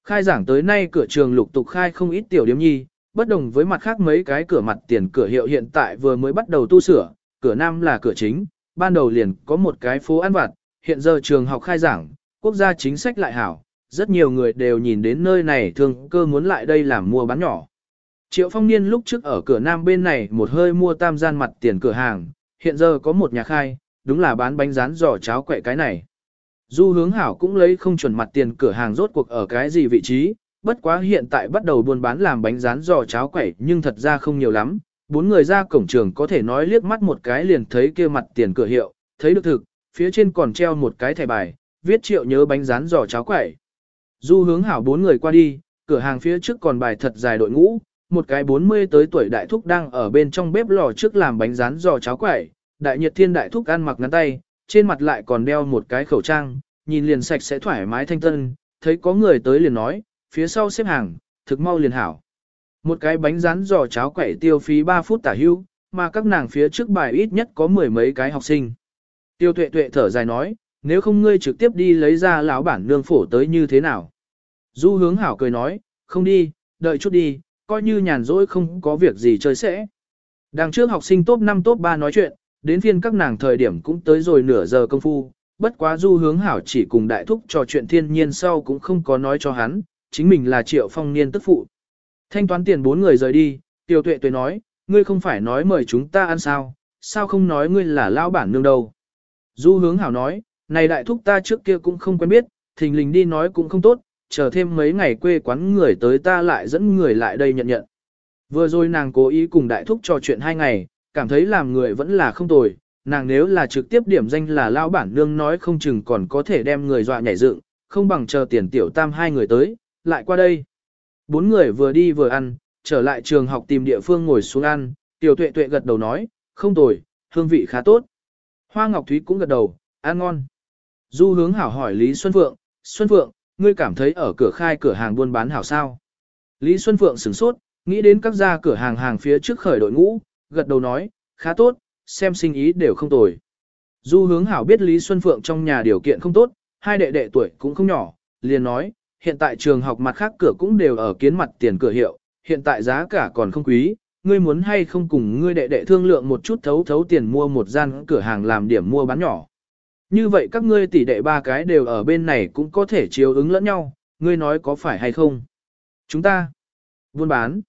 Khai giảng tới nay cửa trường lục tục khai không ít tiểu điếm nhi, bất đồng với mặt khác mấy cái cửa mặt tiền cửa hiệu hiện tại vừa mới bắt đầu tu sửa, cửa nam là cửa chính, ban đầu liền có một cái phố ăn vặt, hiện giờ trường học khai giảng, quốc gia chính sách lại hảo, rất nhiều người đều nhìn đến nơi này thường cơ muốn lại đây làm mua bán nhỏ. Triệu phong niên lúc trước ở cửa nam bên này một hơi mua tam gian mặt tiền cửa hàng, hiện giờ có một nhà khai, đúng là bán bánh rán giò cháo quẹ cái này. Du hướng hảo cũng lấy không chuẩn mặt tiền cửa hàng rốt cuộc ở cái gì vị trí, bất quá hiện tại bắt đầu buôn bán làm bánh rán giò cháo quẩy nhưng thật ra không nhiều lắm. Bốn người ra cổng trường có thể nói liếc mắt một cái liền thấy kia mặt tiền cửa hiệu, thấy được thực, phía trên còn treo một cái thẻ bài, viết triệu nhớ bánh rán giò cháo quẩy. Du hướng hảo bốn người qua đi, cửa hàng phía trước còn bài thật dài đội ngũ, một cái 40 tới tuổi đại thúc đang ở bên trong bếp lò trước làm bánh rán giò cháo quẩy, đại nhiệt thiên đại thúc ăn mặc ngắn tay, trên mặt lại còn đeo một cái khẩu trang, nhìn liền sạch sẽ thoải mái thanh tân, thấy có người tới liền nói, phía sau xếp hàng, thực mau liền hảo. Một cái bánh rán giò cháo quẩy tiêu phí 3 phút tả hưu, mà các nàng phía trước bài ít nhất có mười mấy cái học sinh. Tiêu tuệ tuệ thở dài nói, nếu không ngươi trực tiếp đi lấy ra lão bản nương phổ tới như thế nào. Du hướng hảo cười nói, không đi, đợi chút đi, coi như nhàn rỗi không có việc gì chơi sẽ. Đằng trước học sinh top 5 top 3 nói chuyện, đến phiên các nàng thời điểm cũng tới rồi nửa giờ công phu, bất quá du hướng hảo chỉ cùng đại thúc trò chuyện thiên nhiên sau cũng không có nói cho hắn, chính mình là triệu phong niên tức phụ. Thanh toán tiền bốn người rời đi, tiêu tuệ tuệ nói, ngươi không phải nói mời chúng ta ăn sao, sao không nói ngươi là lao bản nương đâu. Du hướng hảo nói, này đại thúc ta trước kia cũng không quen biết, thình lình đi nói cũng không tốt, chờ thêm mấy ngày quê quán người tới ta lại dẫn người lại đây nhận nhận. Vừa rồi nàng cố ý cùng đại thúc trò chuyện hai ngày, cảm thấy làm người vẫn là không tồi, nàng nếu là trực tiếp điểm danh là lao bản nương nói không chừng còn có thể đem người dọa nhảy dựng, không bằng chờ tiền tiểu tam hai người tới, lại qua đây. Bốn người vừa đi vừa ăn, trở lại trường học tìm địa phương ngồi xuống ăn, tiểu tuệ tuệ gật đầu nói, không tồi, hương vị khá tốt. Hoa Ngọc Thúy cũng gật đầu, ăn ngon. Du hướng hảo hỏi Lý Xuân Phượng, Xuân Phượng, ngươi cảm thấy ở cửa khai cửa hàng buôn bán hảo sao? Lý Xuân Phượng sửng sốt, nghĩ đến các gia cửa hàng hàng phía trước khởi đội ngũ, gật đầu nói, khá tốt, xem sinh ý đều không tồi. Du hướng hảo biết Lý Xuân Phượng trong nhà điều kiện không tốt, hai đệ đệ tuổi cũng không nhỏ, liền nói, hiện tại trường học mặt khác cửa cũng đều ở kiến mặt tiền cửa hiệu, hiện tại giá cả còn không quý, ngươi muốn hay không cùng ngươi đệ đệ thương lượng một chút thấu thấu tiền mua một gian cửa hàng làm điểm mua bán nhỏ. Như vậy các ngươi tỷ đệ ba cái đều ở bên này cũng có thể chiếu ứng lẫn nhau, ngươi nói có phải hay không? Chúng ta buôn bán.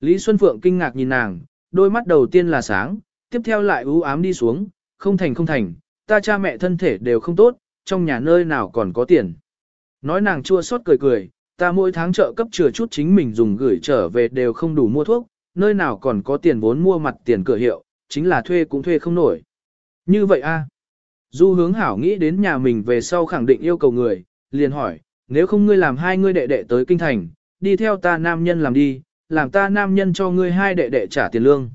Lý Xuân Phượng kinh ngạc nhìn nàng, đôi mắt đầu tiên là sáng, tiếp theo lại u ám đi xuống, không thành không thành, ta cha mẹ thân thể đều không tốt, trong nhà nơi nào còn có tiền. Nói nàng chua xót cười cười, ta mỗi tháng trợ cấp chừa chút chính mình dùng gửi trở về đều không đủ mua thuốc, nơi nào còn có tiền vốn mua mặt tiền cửa hiệu, chính là thuê cũng thuê không nổi. Như vậy a Du hướng hảo nghĩ đến nhà mình về sau khẳng định yêu cầu người, liền hỏi, nếu không ngươi làm hai ngươi đệ đệ tới kinh thành, đi theo ta nam nhân làm đi, làm ta nam nhân cho ngươi hai đệ đệ trả tiền lương.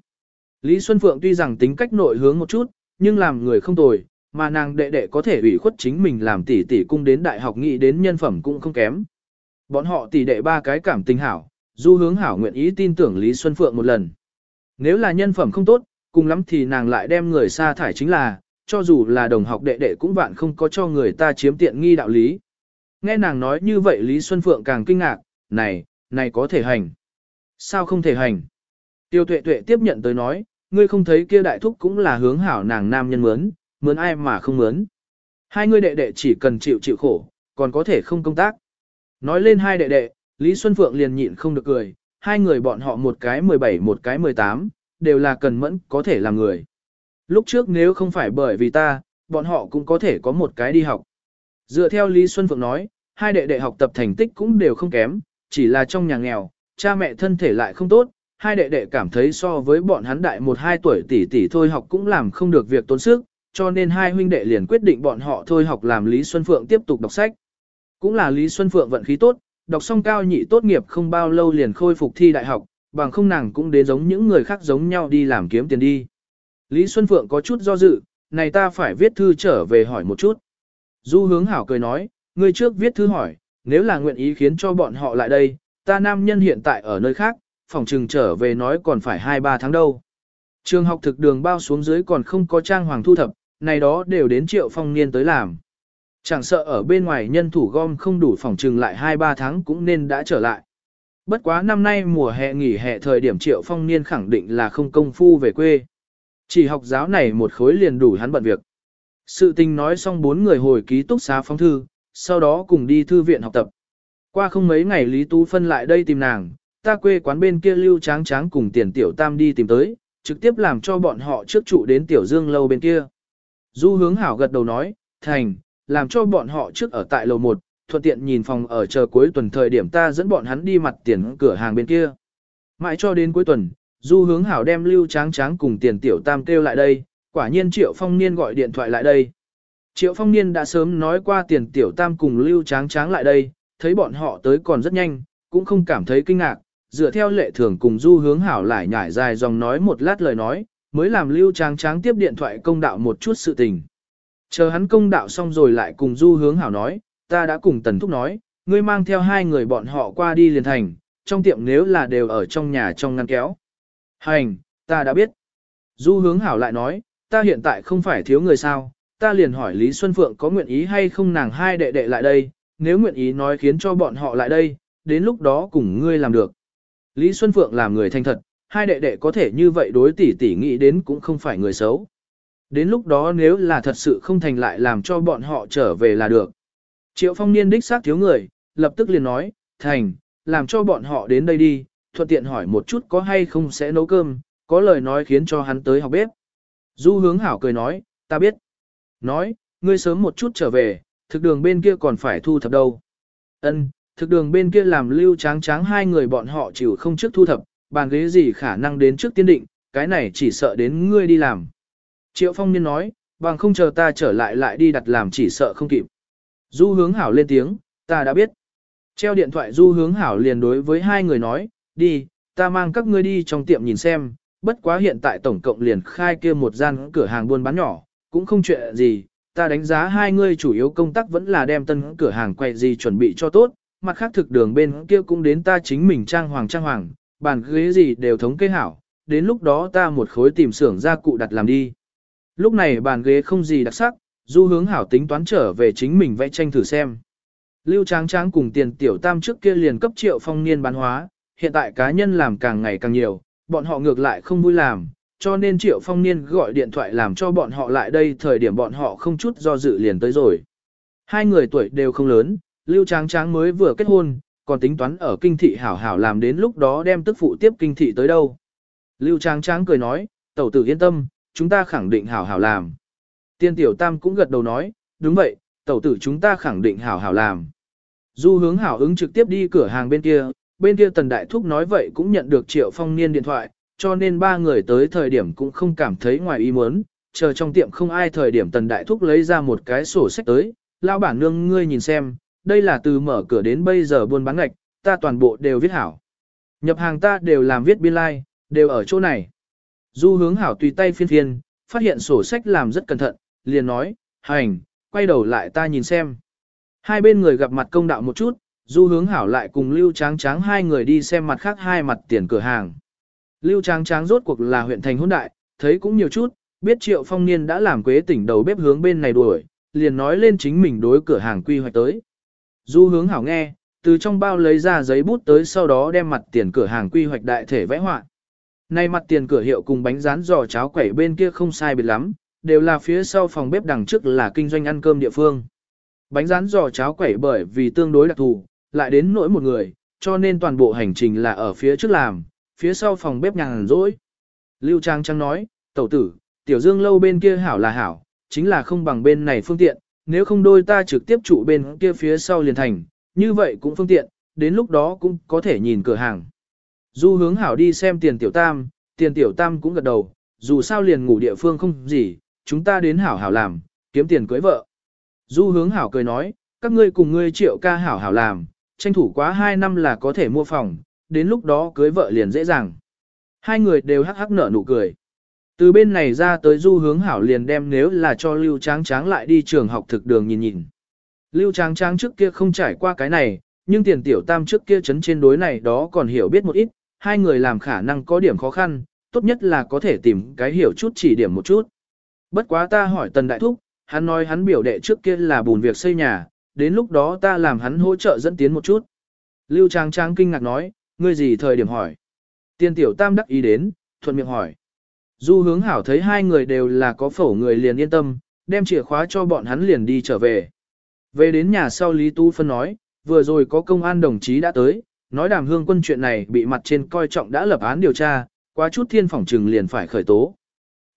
Lý Xuân Phượng tuy rằng tính cách nội hướng một chút, nhưng làm người không tồi, mà nàng đệ đệ có thể ủy khuất chính mình làm tỷ tỷ cung đến đại học nghĩ đến nhân phẩm cũng không kém. Bọn họ tỷ đệ ba cái cảm tình hảo, du hướng hảo nguyện ý tin tưởng Lý Xuân Phượng một lần. Nếu là nhân phẩm không tốt, cùng lắm thì nàng lại đem người sa thải chính là, cho dù là đồng học đệ đệ cũng vạn không có cho người ta chiếm tiện nghi đạo lý. Nghe nàng nói như vậy Lý Xuân Phượng càng kinh ngạc, này, này có thể hành. Sao không thể hành? Tiêu tuệ tuệ tiếp nhận tới nói, ngươi không thấy kia đại thúc cũng là hướng hảo nàng nam nhân mướn, mướn ai mà không mướn. Hai ngươi đệ đệ chỉ cần chịu chịu khổ, còn có thể không công tác. Nói lên hai đệ đệ, Lý Xuân Phượng liền nhịn không được cười, hai người bọn họ một cái 17 một cái 18, đều là cần mẫn có thể làm người. Lúc trước nếu không phải bởi vì ta, bọn họ cũng có thể có một cái đi học. Dựa theo Lý Xuân Phượng nói, hai đệ đệ học tập thành tích cũng đều không kém, chỉ là trong nhà nghèo, cha mẹ thân thể lại không tốt, hai đệ đệ cảm thấy so với bọn hắn đại một hai tuổi tỷ tỷ thôi học cũng làm không được việc tốn sức, cho nên hai huynh đệ liền quyết định bọn họ thôi học làm Lý Xuân Phượng tiếp tục đọc sách. Cũng là Lý Xuân Phượng vận khí tốt, đọc xong cao nhị tốt nghiệp không bao lâu liền khôi phục thi đại học, bằng không nàng cũng đến giống những người khác giống nhau đi làm kiếm tiền đi. Lý Xuân Phượng có chút do dự, này ta phải viết thư trở về hỏi một chút. Du hướng hảo cười nói, ngươi trước viết thư hỏi, nếu là nguyện ý khiến cho bọn họ lại đây, ta nam nhân hiện tại ở nơi khác, phòng trừng trở về nói còn phải 2-3 tháng đâu. Trường học thực đường bao xuống dưới còn không có trang hoàng thu thập, này đó đều đến triệu phong niên tới làm. Chẳng sợ ở bên ngoài nhân thủ gom không đủ phòng trừng lại 2-3 tháng cũng nên đã trở lại. Bất quá năm nay mùa hè nghỉ hè thời điểm triệu phong niên khẳng định là không công phu về quê. Chỉ học giáo này một khối liền đủ hắn bận việc. Sự tình nói xong bốn người hồi ký túc xá phóng thư, sau đó cùng đi thư viện học tập. Qua không mấy ngày Lý Tú Phân lại đây tìm nàng, ta quê quán bên kia lưu tráng tráng cùng tiền tiểu tam đi tìm tới, trực tiếp làm cho bọn họ trước trụ đến tiểu dương lâu bên kia. Du hướng hảo gật đầu nói, thành, làm cho bọn họ trước ở tại lầu 1, thuận tiện nhìn phòng ở chờ cuối tuần thời điểm ta dẫn bọn hắn đi mặt tiền cửa hàng bên kia. Mãi cho đến cuối tuần, du hướng hảo đem lưu tráng tráng cùng tiền tiểu tam kêu lại đây, quả nhiên triệu phong niên gọi điện thoại lại đây. Triệu phong niên đã sớm nói qua tiền tiểu tam cùng lưu tráng tráng lại đây, thấy bọn họ tới còn rất nhanh, cũng không cảm thấy kinh ngạc, dựa theo lệ thường cùng du hướng hảo lại nhải dài dòng nói một lát lời nói, mới làm lưu tráng tráng tiếp điện thoại công đạo một chút sự tình. Chờ hắn công đạo xong rồi lại cùng du hướng hảo nói, ta đã cùng tần thúc nói, ngươi mang theo hai người bọn họ qua đi liền thành, trong tiệm nếu là đều ở trong nhà trong ngăn kéo. Hành, ta đã biết. Du hướng hảo lại nói, ta hiện tại không phải thiếu người sao, ta liền hỏi Lý Xuân Phượng có nguyện ý hay không nàng hai đệ đệ lại đây, nếu nguyện ý nói khiến cho bọn họ lại đây, đến lúc đó cùng ngươi làm được. Lý Xuân Phượng làm người thanh thật, hai đệ đệ có thể như vậy đối tỷ tỷ nghĩ đến cũng không phải người xấu. Đến lúc đó nếu là thật sự không thành lại làm cho bọn họ trở về là được. Triệu phong niên đích xác thiếu người, lập tức liền nói, thành, làm cho bọn họ đến đây đi, thuận tiện hỏi một chút có hay không sẽ nấu cơm, có lời nói khiến cho hắn tới học bếp. Du hướng hảo cười nói, ta biết. Nói, ngươi sớm một chút trở về, thực đường bên kia còn phải thu thập đâu. Ân, thực đường bên kia làm lưu tráng tráng hai người bọn họ chịu không trước thu thập, bàn ghế gì khả năng đến trước tiên định, cái này chỉ sợ đến ngươi đi làm. Triệu phong niên nói, bằng không chờ ta trở lại lại đi đặt làm chỉ sợ không kịp. Du hướng hảo lên tiếng, ta đã biết. Treo điện thoại du hướng hảo liền đối với hai người nói, đi, ta mang các ngươi đi trong tiệm nhìn xem, bất quá hiện tại tổng cộng liền khai kia một gian cửa hàng buôn bán nhỏ, cũng không chuyện gì, ta đánh giá hai ngươi chủ yếu công tác vẫn là đem tân cửa hàng quay gì chuẩn bị cho tốt, mặt khác thực đường bên kia cũng đến ta chính mình trang hoàng trang hoàng, bàn ghế gì đều thống kê hảo, đến lúc đó ta một khối tìm xưởng gia cụ đặt làm đi. Lúc này bàn ghế không gì đặc sắc, du hướng hảo tính toán trở về chính mình vẽ tranh thử xem. Lưu Tráng Tráng cùng tiền tiểu tam trước kia liền cấp triệu phong niên bán hóa, hiện tại cá nhân làm càng ngày càng nhiều, bọn họ ngược lại không vui làm, cho nên Triệu Phong Niên gọi điện thoại làm cho bọn họ lại đây thời điểm bọn họ không chút do dự liền tới rồi. Hai người tuổi đều không lớn, Lưu Tráng Tráng mới vừa kết hôn, còn tính toán ở kinh thị hảo hảo làm đến lúc đó đem tức phụ tiếp kinh thị tới đâu. Lưu Tráng Tráng cười nói, tẩu tử yên tâm, chúng ta khẳng định hảo hảo làm. Tiên Tiểu Tam cũng gật đầu nói, đúng vậy, tẩu tử chúng ta khẳng định hảo hảo làm. Du hướng hảo ứng trực tiếp đi cửa hàng bên kia, bên kia Tần Đại Thúc nói vậy cũng nhận được Triệu Phong Niên điện thoại, cho nên ba người tới thời điểm cũng không cảm thấy ngoài ý muốn, chờ trong tiệm không ai thời điểm Tần Đại Thúc lấy ra một cái sổ sách tới, lao bản nương ngươi nhìn xem, đây là từ mở cửa đến bây giờ buôn bán ngạch, ta toàn bộ đều viết hảo. Nhập hàng ta đều làm viết biên lai, like, đều ở chỗ này. Du hướng hảo tùy tay phiên phiên, phát hiện sổ sách làm rất cẩn thận, liền nói, hành, quay đầu lại ta nhìn xem. Hai bên người gặp mặt công đạo một chút, du hướng hảo lại cùng Lưu Tráng Tráng hai người đi xem mặt khác hai mặt tiền cửa hàng. Lưu Tráng Tráng rốt cuộc là huyện thành hôn đại, thấy cũng nhiều chút, biết Triệu Phong Niên đã làm quế tỉnh đầu bếp hướng bên này đuổi, liền nói lên chính mình đối cửa hàng quy hoạch tới. Du hướng hảo nghe, từ trong bao lấy ra giấy bút tới sau đó đem mặt tiền cửa hàng quy hoạch đại thể vẽ họa. Nay mặt tiền cửa hiệu cùng bánh rán giò cháo quẩy bên kia không sai biệt lắm, đều là phía sau phòng bếp đằng trước là kinh doanh ăn cơm địa phương. Bánh rán giò cháo quẩy bởi vì tương đối đặc thù, lại đến nỗi một người, cho nên toàn bộ hành trình là ở phía trước làm, phía sau phòng bếp nhàn rỗi. Lưu Trang Trang nói, tẩu tử, tiểu dương lâu bên kia hảo là hảo, chính là không bằng bên này phương tiện, nếu không đôi ta trực tiếp trụ bên kia phía sau liền thành, như vậy cũng phương tiện, đến lúc đó cũng có thể nhìn cửa hàng. Du hướng hảo đi xem tiền tiểu tam, tiền tiểu tam cũng gật đầu, dù sao liền ngủ địa phương không gì, chúng ta đến hảo hảo làm, kiếm tiền cưới vợ. Du hướng hảo cười nói, các ngươi cùng ngươi triệu ca hảo hảo làm, tranh thủ quá 2 năm là có thể mua phòng, đến lúc đó cưới vợ liền dễ dàng. Hai người đều hắc hắc nở nụ cười. Từ bên này ra tới du hướng hảo liền đem nếu là cho Lưu Tráng Tráng lại đi trường học thực đường nhìn nhìn. Lưu Tráng Tráng trước kia không trải qua cái này, nhưng tiền tiểu tam trước kia chấn trên đối này đó còn hiểu biết một ít, hai người làm khả năng có điểm khó khăn, tốt nhất là có thể tìm cái hiểu chút chỉ điểm một chút. Bất quá ta hỏi Tần Đại Thúc, hắn nói hắn biểu đệ trước kia là bùn việc xây nhà, đến lúc đó ta làm hắn hỗ trợ dẫn tiến một chút. Lưu Trang Trang kinh ngạc nói, ngươi gì thời điểm hỏi. Tiên tiểu tam đắc ý đến, thuận miệng hỏi. Du hướng hảo thấy hai người đều là có phổ người liền yên tâm, đem chìa khóa cho bọn hắn liền đi trở về. Về đến nhà sau Lý Tu Phân nói, vừa rồi có công an đồng chí đã tới, nói đàm hương quân chuyện này bị mặt trên coi trọng đã lập án điều tra, quá chút thiên phỏng trừng liền phải khởi tố.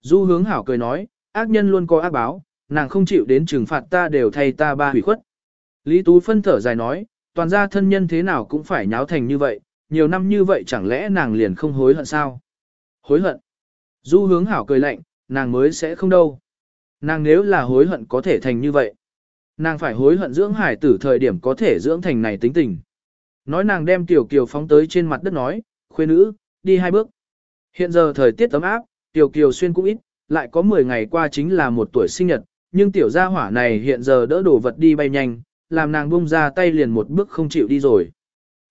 Du hướng hảo cười nói, ác nhân luôn có ác báo, nàng không chịu đến trừng phạt ta đều thay ta ba hủy khuất. Lý Tú phân thở dài nói, toàn gia thân nhân thế nào cũng phải nháo thành như vậy, nhiều năm như vậy chẳng lẽ nàng liền không hối hận sao? Hối hận. Du hướng hảo cười lạnh, nàng mới sẽ không đâu. Nàng nếu là hối hận có thể thành như vậy. Nàng phải hối hận dưỡng hải tử thời điểm có thể dưỡng thành này tính tình. Nói nàng đem tiểu kiều phóng tới trên mặt đất nói, khuê nữ, đi hai bước. Hiện giờ thời tiết ấm áp, tiểu kiều xuyên cũng ít, lại có 10 ngày qua chính là một tuổi sinh nhật, nhưng tiểu gia hỏa này hiện giờ đỡ đổ vật đi bay nhanh, làm nàng buông ra tay liền một bước không chịu đi rồi.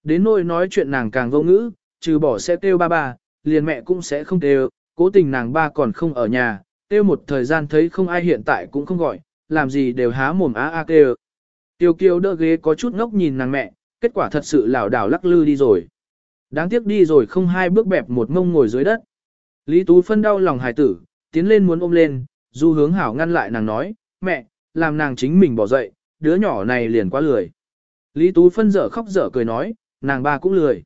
Đến nỗi nói chuyện nàng càng vô ngữ, trừ bỏ sẽ kêu ba ba, liền mẹ cũng sẽ không kêu, cố tình nàng ba còn không ở nhà, kêu một thời gian thấy không ai hiện tại cũng không gọi, làm gì đều há mồm á a kêu. Tiêu kiều đỡ ghế có chút ngốc nhìn nàng mẹ, kết quả thật sự lảo đảo lắc lư đi rồi. Đáng tiếc đi rồi không hai bước bẹp một ngông ngồi dưới đất. Lý Tú phân đau lòng hài tử, tiến lên muốn ôm lên, du hướng hảo ngăn lại nàng nói, mẹ, làm nàng chính mình bỏ dậy, đứa nhỏ này liền quá lười. Lý Tú phân dở khóc dở cười nói, nàng ba cũng lười.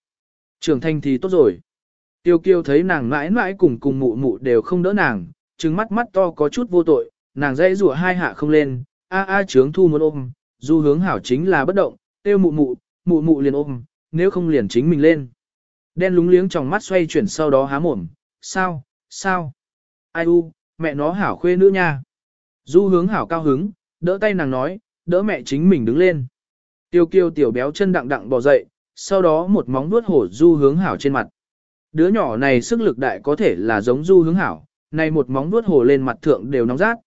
Trưởng thành thì tốt rồi. Tiêu kiêu thấy nàng mãi mãi cùng cùng mụ mụ đều không đỡ nàng, trừng mắt mắt to có chút vô tội, nàng dây rủa hai hạ không lên, a a trướng thu muốn ôm, du hướng hảo chính là bất động, tiêu mụ mụ, mụ mụ liền ôm, nếu không liền chính mình lên. Đen lúng liếng trong mắt xoay chuyển sau đó há mồm, sao, sao, ai u, mẹ nó hảo khuê nữ nha. Du hướng hảo cao hứng, đỡ tay nàng nói, đỡ mẹ chính mình đứng lên. Tiêu kiêu tiểu béo chân đặng đặng bò dậy, sau đó một móng vuốt hổ du hướng hảo trên mặt. Đứa nhỏ này sức lực đại có thể là giống du hướng hảo, này một móng vuốt hổ lên mặt thượng đều nóng rát.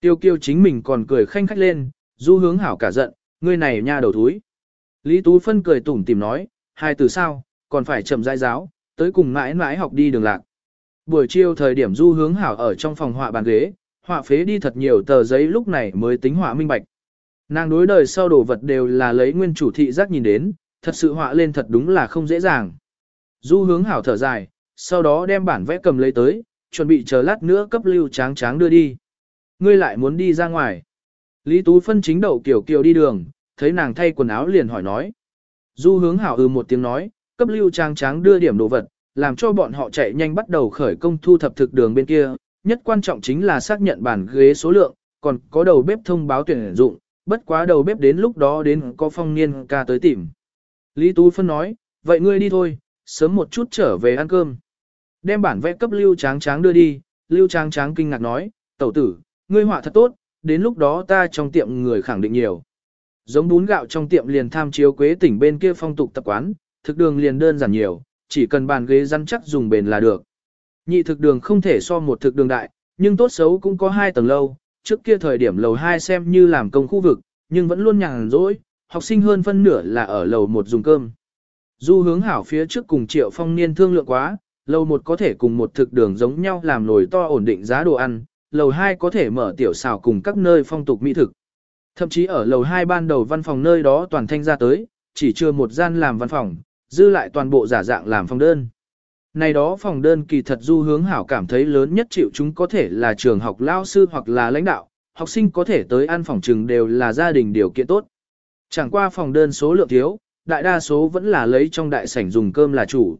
Tiêu kiêu chính mình còn cười khanh khách lên, du hướng hảo cả giận, ngươi này nha đầu thúi. Lý Tú Phân cười tủm tìm nói, hai từ sao, còn phải chậm rãi giáo, tới cùng mãi mãi học đi đường lạc. Buổi chiều thời điểm du hướng hảo ở trong phòng họa bàn ghế, họa phế đi thật nhiều tờ giấy lúc này mới tính họa minh bạch. Nàng đối đời sau đồ vật đều là lấy nguyên chủ thị giác nhìn đến, thật sự họa lên thật đúng là không dễ dàng. Du hướng hảo thở dài, sau đó đem bản vẽ cầm lấy tới, chuẩn bị chờ lát nữa cấp lưu tráng tráng đưa đi. Ngươi lại muốn đi ra ngoài. Lý Tú Phân chính đậu kiểu kiểu đi đường, thấy nàng thay quần áo liền hỏi nói. Du hướng hảo ừ một tiếng nói, cấp lưu tráng tráng đưa điểm đồ vật, làm cho bọn họ chạy nhanh bắt đầu khởi công thu thập thực đường bên kia. Nhất quan trọng chính là xác nhận bản ghế số lượng, còn có đầu bếp thông báo tuyển dụng, bất quá đầu bếp đến lúc đó đến có phong niên ca tới tìm. Lý Tú Phân nói, vậy ngươi đi thôi, sớm một chút trở về ăn cơm. Đem bản vẽ cấp Lưu Tráng Tráng đưa đi, Lưu Tráng Tráng kinh ngạc nói, tẩu tử, ngươi họa thật tốt, đến lúc đó ta trong tiệm người khẳng định nhiều. Giống bún gạo trong tiệm liền tham chiếu quế tỉnh bên kia phong tục tập quán, thực đường liền đơn giản nhiều, chỉ cần bàn ghế rắn chắc dùng bền là được. Nhị thực đường không thể so một thực đường đại, nhưng tốt xấu cũng có hai tầng lâu, trước kia thời điểm lầu 2 xem như làm công khu vực, nhưng vẫn luôn nhàn rỗi, học sinh hơn phân nửa là ở lầu 1 dùng cơm. Du hướng hảo phía trước cùng triệu phong niên thương lượng quá, lầu 1 có thể cùng một thực đường giống nhau làm nồi to ổn định giá đồ ăn, lầu 2 có thể mở tiểu xào cùng các nơi phong tục mỹ thực. Thậm chí ở lầu 2 ban đầu văn phòng nơi đó toàn thanh ra tới, chỉ chưa một gian làm văn phòng, dư lại toàn bộ giả dạng làm phòng đơn. Này đó phòng đơn kỳ thật du hướng hảo cảm thấy lớn nhất chịu chúng có thể là trường học lao sư hoặc là lãnh đạo, học sinh có thể tới ăn phòng trường đều là gia đình điều kiện tốt. Chẳng qua phòng đơn số lượng thiếu, đại đa số vẫn là lấy trong đại sảnh dùng cơm là chủ.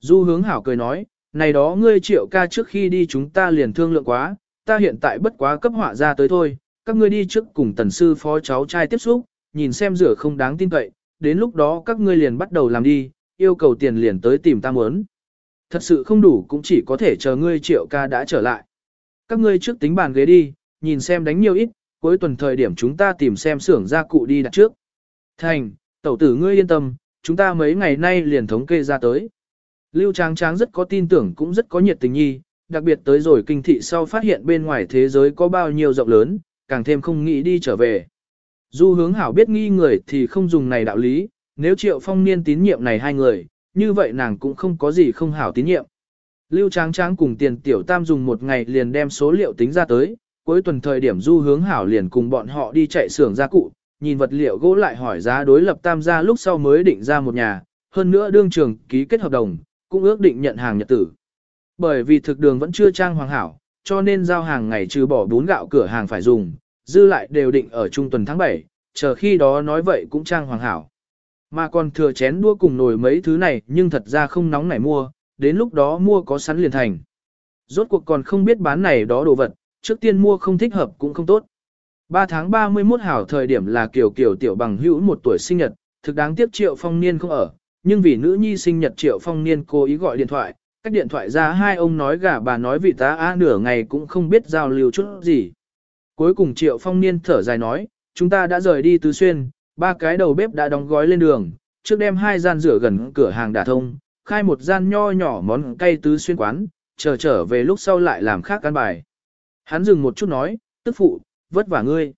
Du hướng hảo cười nói, này đó ngươi triệu ca trước khi đi chúng ta liền thương lượng quá, ta hiện tại bất quá cấp họa ra tới thôi, các ngươi đi trước cùng tần sư phó cháu trai tiếp xúc, nhìn xem rửa không đáng tin cậy, đến lúc đó các ngươi liền bắt đầu làm đi, yêu cầu tiền liền tới tìm ta muốn. Thật sự không đủ cũng chỉ có thể chờ ngươi triệu ca đã trở lại. Các ngươi trước tính bàn ghế đi, nhìn xem đánh nhiều ít, cuối tuần thời điểm chúng ta tìm xem xưởng gia cụ đi đặt trước. Thành, tẩu tử ngươi yên tâm, chúng ta mấy ngày nay liền thống kê ra tới. Lưu Tráng Tráng rất có tin tưởng cũng rất có nhiệt tình nhi, đặc biệt tới rồi kinh thị sau phát hiện bên ngoài thế giới có bao nhiêu rộng lớn, càng thêm không nghĩ đi trở về. Du hướng hảo biết nghi người thì không dùng này đạo lý, nếu triệu phong niên tín nhiệm này hai người, như vậy nàng cũng không có gì không hảo tín nhiệm. Lưu Tráng Tráng cùng tiền tiểu tam dùng một ngày liền đem số liệu tính ra tới, cuối tuần thời điểm du hướng hảo liền cùng bọn họ đi chạy xưởng gia cụ, nhìn vật liệu gỗ lại hỏi giá đối lập tam gia lúc sau mới định ra một nhà, hơn nữa đương trường ký kết hợp đồng, cũng ước định nhận hàng nhật tử. Bởi vì thực đường vẫn chưa trang hoàng hảo, cho nên giao hàng ngày trừ bỏ bún gạo cửa hàng phải dùng, dư lại đều định ở trung tuần tháng 7, chờ khi đó nói vậy cũng trang hoàng hảo. Mà còn thừa chén đua cùng nồi mấy thứ này nhưng thật ra không nóng nảy mua, đến lúc đó mua có sẵn liền thành. Rốt cuộc còn không biết bán này đó đồ vật, trước tiên mua không thích hợp cũng không tốt. 3 tháng 31 hảo thời điểm là kiểu kiểu tiểu bằng hữu một tuổi sinh nhật, thực đáng tiếc triệu phong niên không ở, nhưng vì nữ nhi sinh nhật triệu phong niên cố ý gọi điện thoại, cách điện thoại ra hai ông nói gà bà nói vị ta á nửa ngày cũng không biết giao lưu chút gì. Cuối cùng triệu phong niên thở dài nói, chúng ta đã rời đi tứ xuyên, ba cái đầu bếp đã đóng gói lên đường, trước đem hai gian rửa gần cửa hàng đả thông, khai một gian nho nhỏ món cay tứ xuyên quán, chờ trở về lúc sau lại làm khác căn bài. Hắn dừng một chút nói, tức phụ, vất vả ngươi.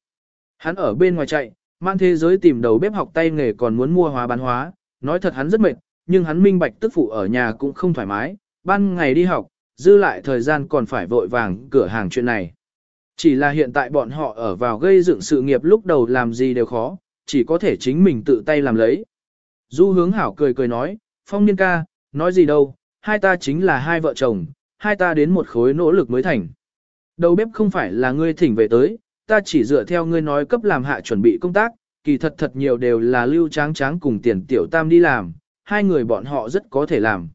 Hắn ở bên ngoài chạy, mang thế giới tìm đầu bếp học tay nghề còn muốn mua hóa bán hóa, nói thật hắn rất mệt, nhưng hắn minh bạch tức phụ ở nhà cũng không thoải mái, ban ngày đi học, dư lại thời gian còn phải vội vàng cửa hàng chuyện này. Chỉ là hiện tại bọn họ ở vào gây dựng sự nghiệp lúc đầu làm gì đều khó, chỉ có thể chính mình tự tay làm lấy. Du hướng hảo cười cười nói, phong niên ca, nói gì đâu, hai ta chính là hai vợ chồng, hai ta đến một khối nỗ lực mới thành. Đầu bếp không phải là ngươi thỉnh về tới, ta chỉ dựa theo ngươi nói cấp làm hạ chuẩn bị công tác, kỳ thật thật nhiều đều là lưu tráng tráng cùng tiền tiểu tam đi làm, hai người bọn họ rất có thể làm.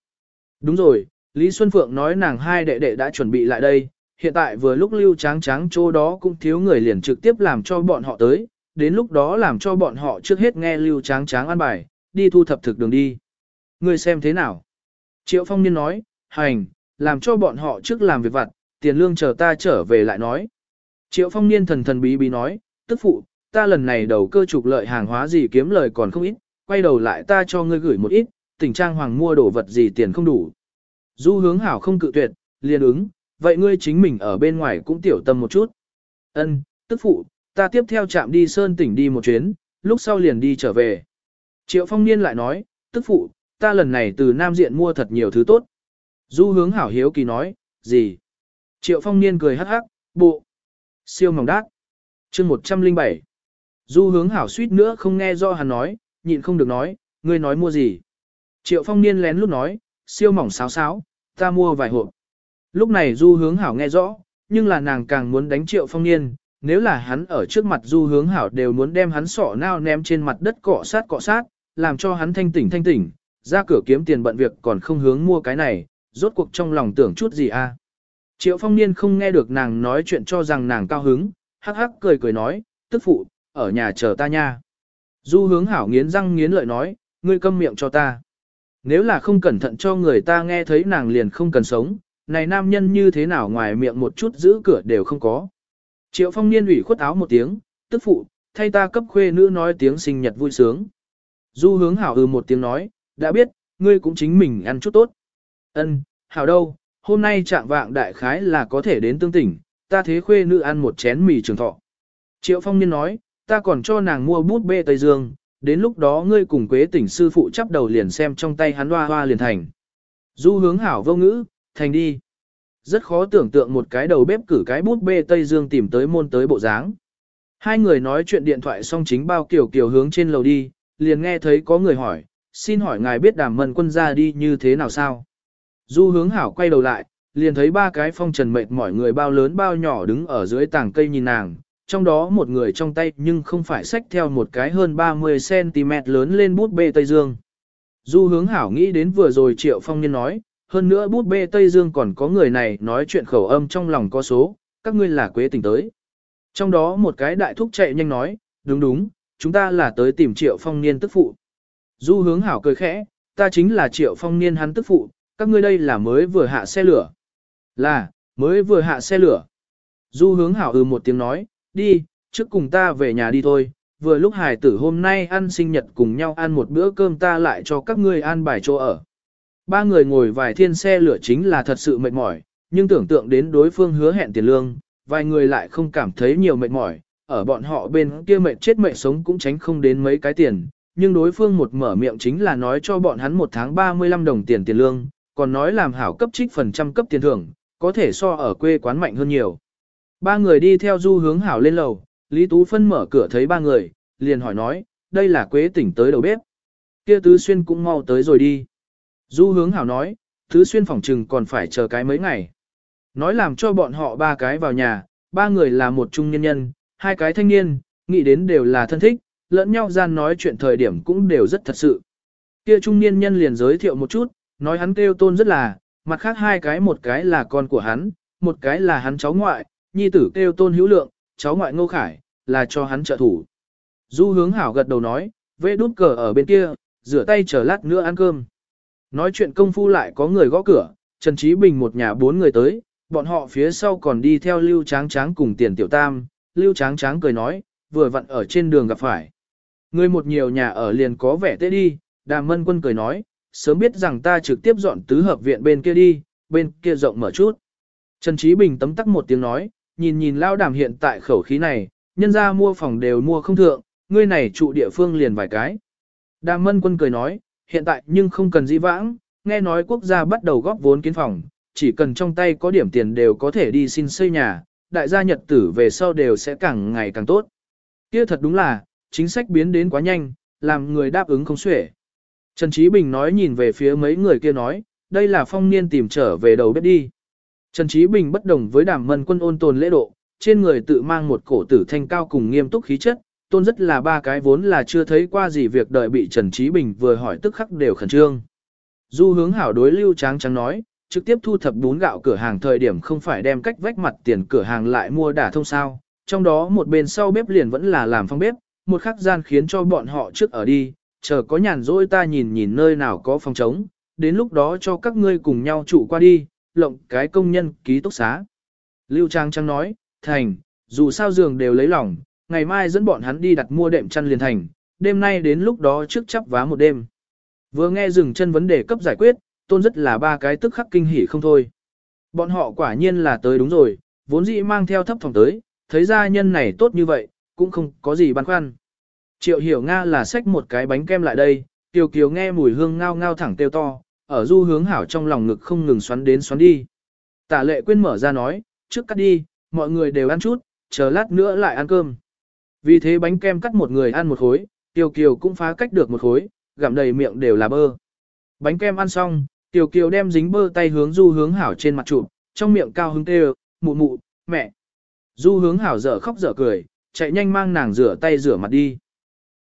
Đúng rồi, Lý Xuân Phượng nói nàng hai đệ đệ đã chuẩn bị lại đây, hiện tại vừa lúc lưu tráng tráng chỗ đó cũng thiếu người liền trực tiếp làm cho bọn họ tới, đến lúc đó làm cho bọn họ trước hết nghe lưu tráng tráng ăn bài, đi thu thập thực đường đi. Ngươi xem thế nào? Triệu Phong Niên nói, hành, làm cho bọn họ trước làm việc vặt, tiền lương chờ ta trở về lại nói. Triệu Phong Niên thần thần bí bí nói, tức phụ, ta lần này đầu cơ trục lợi hàng hóa gì kiếm lời còn không ít, quay đầu lại ta cho ngươi gửi một ít, tình trang hoàng mua đồ vật gì tiền không đủ. Du hướng hảo không cự tuyệt, liền ứng, vậy ngươi chính mình ở bên ngoài cũng tiểu tâm một chút. Ân, tức phụ, ta tiếp theo chạm đi Sơn tỉnh đi một chuyến, lúc sau liền đi trở về. Triệu phong niên lại nói, tức phụ, ta lần này từ Nam Diện mua thật nhiều thứ tốt. Du hướng hảo hiếu kỳ nói, gì? Triệu phong niên cười hắc hắc, bộ. Siêu mỏng đát. chương 107. Du hướng hảo suýt nữa không nghe do hắn nói, nhịn không được nói, ngươi nói mua gì. Triệu phong niên lén lúc nói, siêu mỏng sáo sáo, Ta mua vài hộp. Lúc này du hướng hảo nghe rõ, nhưng là nàng càng muốn đánh triệu phong niên, nếu là hắn ở trước mặt du hướng hảo đều muốn đem hắn sọ nao ném trên mặt đất cọ sát cọ sát, làm cho hắn thanh tỉnh thanh tỉnh, ra cửa kiếm tiền bận việc còn không hướng mua cái này, rốt cuộc trong lòng tưởng chút gì a? Triệu phong niên không nghe được nàng nói chuyện cho rằng nàng cao hứng, hắc hắc cười cười nói, tức phụ, ở nhà chờ ta nha. Du hướng hảo nghiến răng nghiến lợi nói, ngươi câm miệng cho ta. Nếu là không cẩn thận cho người ta nghe thấy nàng liền không cần sống, này nam nhân như thế nào ngoài miệng một chút giữ cửa đều không có. Triệu phong niên ủy khuất áo một tiếng, tức phụ, thay ta cấp khuê nữ nói tiếng sinh nhật vui sướng. Du hướng hảo ừ một tiếng nói, đã biết, ngươi cũng chính mình ăn chút tốt. Ân, hảo đâu, hôm nay trạng vạng đại khái là có thể đến tương tỉnh, ta thế khuê nữ ăn một chén mì trường thọ. Triệu phong niên nói, ta còn cho nàng mua bút bê Tây Dương, đến lúc đó ngươi cùng quế tỉnh sư phụ chắp đầu liền xem trong tay hắn hoa hoa liền thành. Du hướng hảo vô ngữ, thành đi. Rất khó tưởng tượng một cái đầu bếp cử cái bút bê Tây Dương tìm tới môn tới bộ dáng. Hai người nói chuyện điện thoại xong chính bao kiểu kiểu hướng trên lầu đi, liền nghe thấy có người hỏi, xin hỏi ngài biết đàm mần quân ra đi như thế nào sao? Du hướng hảo quay đầu lại, liền thấy ba cái phong trần mệt mỏi người bao lớn bao nhỏ đứng ở dưới tảng cây nhìn nàng, trong đó một người trong tay nhưng không phải xách theo một cái hơn 30cm lớn lên bút bê Tây Dương. Du hướng hảo nghĩ đến vừa rồi Triệu Phong Niên nói, hơn nữa bút bê Tây Dương còn có người này nói chuyện khẩu âm trong lòng có số, các ngươi là quế tỉnh tới. Trong đó một cái đại thúc chạy nhanh nói, đúng đúng, chúng ta là tới tìm Triệu Phong Niên tức phụ. Du hướng hảo cười khẽ, ta chính là Triệu Phong Niên hắn tức phụ, các ngươi đây là mới vừa hạ xe lửa. Là, mới vừa hạ xe lửa. Du hướng hảo ừ một tiếng nói, đi, trước cùng ta về nhà đi thôi, vừa lúc hải tử hôm nay ăn sinh nhật cùng nhau ăn một bữa cơm ta lại cho các ngươi ăn bài chỗ ở. Ba người ngồi vài thiên xe lửa chính là thật sự mệt mỏi, nhưng tưởng tượng đến đối phương hứa hẹn tiền lương, vài người lại không cảm thấy nhiều mệt mỏi, ở bọn họ bên kia mệt chết mệt sống cũng tránh không đến mấy cái tiền, nhưng đối phương một mở miệng chính là nói cho bọn hắn một tháng 35 đồng tiền tiền lương, còn nói làm hảo cấp trích phần trăm cấp tiền thưởng, có thể so ở quê quán mạnh hơn nhiều. Ba người đi theo du hướng hảo lên lầu, Lý Tú Phân mở cửa thấy ba người, liền hỏi nói, đây là quế tỉnh tới đầu bếp. Kia Tứ Xuyên cũng mau tới rồi đi. Du hướng hảo nói, thứ Xuyên phòng trừng còn phải chờ cái mấy ngày. Nói làm cho bọn họ ba cái vào nhà, ba người là một trung nhân nhân, hai cái thanh niên, nghĩ đến đều là thân thích, lẫn nhau gian nói chuyện thời điểm cũng đều rất thật sự. Kia trung niên nhân liền giới thiệu một chút, nói hắn kêu tôn rất là, mặt khác hai cái một cái là con của hắn, một cái là hắn cháu ngoại, nhi tử kêu tôn hữu lượng, cháu ngoại ngô khải, là cho hắn trợ thủ. Du hướng hảo gật đầu nói, vê đút cờ ở bên kia, rửa tay chờ lát nữa ăn cơm. Nói chuyện công phu lại có người gõ cửa, Trần Trí Bình một nhà bốn người tới, bọn họ phía sau còn đi theo Lưu Tráng Tráng cùng tiền tiểu tam, Lưu Tráng Tráng cười nói, vừa vặn ở trên đường gặp phải. Người một nhiều nhà ở liền có vẻ tê đi, đàm mân quân cười nói, sớm biết rằng ta trực tiếp dọn tứ hợp viện bên kia đi, bên kia rộng mở chút. Trần Trí Bình tấm tắc một tiếng nói, nhìn nhìn lao đàm hiện tại khẩu khí này, nhân ra mua phòng đều mua không thượng, ngươi này trụ địa phương liền vài cái. Đàm mân quân cười nói, hiện tại nhưng không cần dĩ vãng, nghe nói quốc gia bắt đầu góp vốn kiến phòng, chỉ cần trong tay có điểm tiền đều có thể đi xin xây nhà, đại gia nhật tử về sau đều sẽ càng ngày càng tốt. Kia thật đúng là, chính sách biến đến quá nhanh, làm người đáp ứng không xuể. Trần Trí Bình nói nhìn về phía mấy người kia nói, đây là phong niên tìm trở về đầu bếp đi. Trần Trí Bình bất đồng với đàm mân quân ôn tồn lễ độ, trên người tự mang một cổ tử thanh cao cùng nghiêm túc khí chất, tôn rất là ba cái vốn là chưa thấy qua gì việc đợi bị Trần Trí Bình vừa hỏi tức khắc đều khẩn trương. Du hướng hảo đối lưu tráng trắng nói, trực tiếp thu thập bún gạo cửa hàng thời điểm không phải đem cách vách mặt tiền cửa hàng lại mua đả thông sao, trong đó một bên sau bếp liền vẫn là làm phong bếp, một khắc gian khiến cho bọn họ trước ở đi, chờ có nhàn rỗi ta nhìn nhìn nơi nào có phòng trống, đến lúc đó cho các ngươi cùng nhau trụ qua đi, lộng cái công nhân ký túc xá. Lưu Trang Trang nói, thành, dù sao giường đều lấy lòng, ngày mai dẫn bọn hắn đi đặt mua đệm chăn liền thành, đêm nay đến lúc đó trước chắp vá một đêm. Vừa nghe dừng chân vấn đề cấp giải quyết, tôn rất là ba cái tức khắc kinh hỉ không thôi. Bọn họ quả nhiên là tới đúng rồi, vốn dĩ mang theo thấp phòng tới, thấy ra nhân này tốt như vậy, cũng không có gì băn khoăn. Triệu hiểu Nga là xách một cái bánh kem lại đây, Tiêu Kiều nghe mùi hương ngao ngao thẳng tiêu to, ở du hướng hảo trong lòng ngực không ngừng xoắn đến xoắn đi. Tả lệ quên mở ra nói, trước cắt đi, mọi người đều ăn chút, chờ lát nữa lại ăn cơm. Vì thế bánh kem cắt một người ăn một khối, Tiêu Kiều cũng phá cách được một khối, gặm đầy miệng đều là bơ. Bánh kem ăn xong, Tiêu Kiều đem dính bơ tay hướng Du Hướng Hảo trên mặt chụp, trong miệng cao hứng kêu, mụ mụ, mẹ. Du Hướng Hảo dở khóc dở cười, chạy nhanh mang nàng rửa tay rửa mặt đi.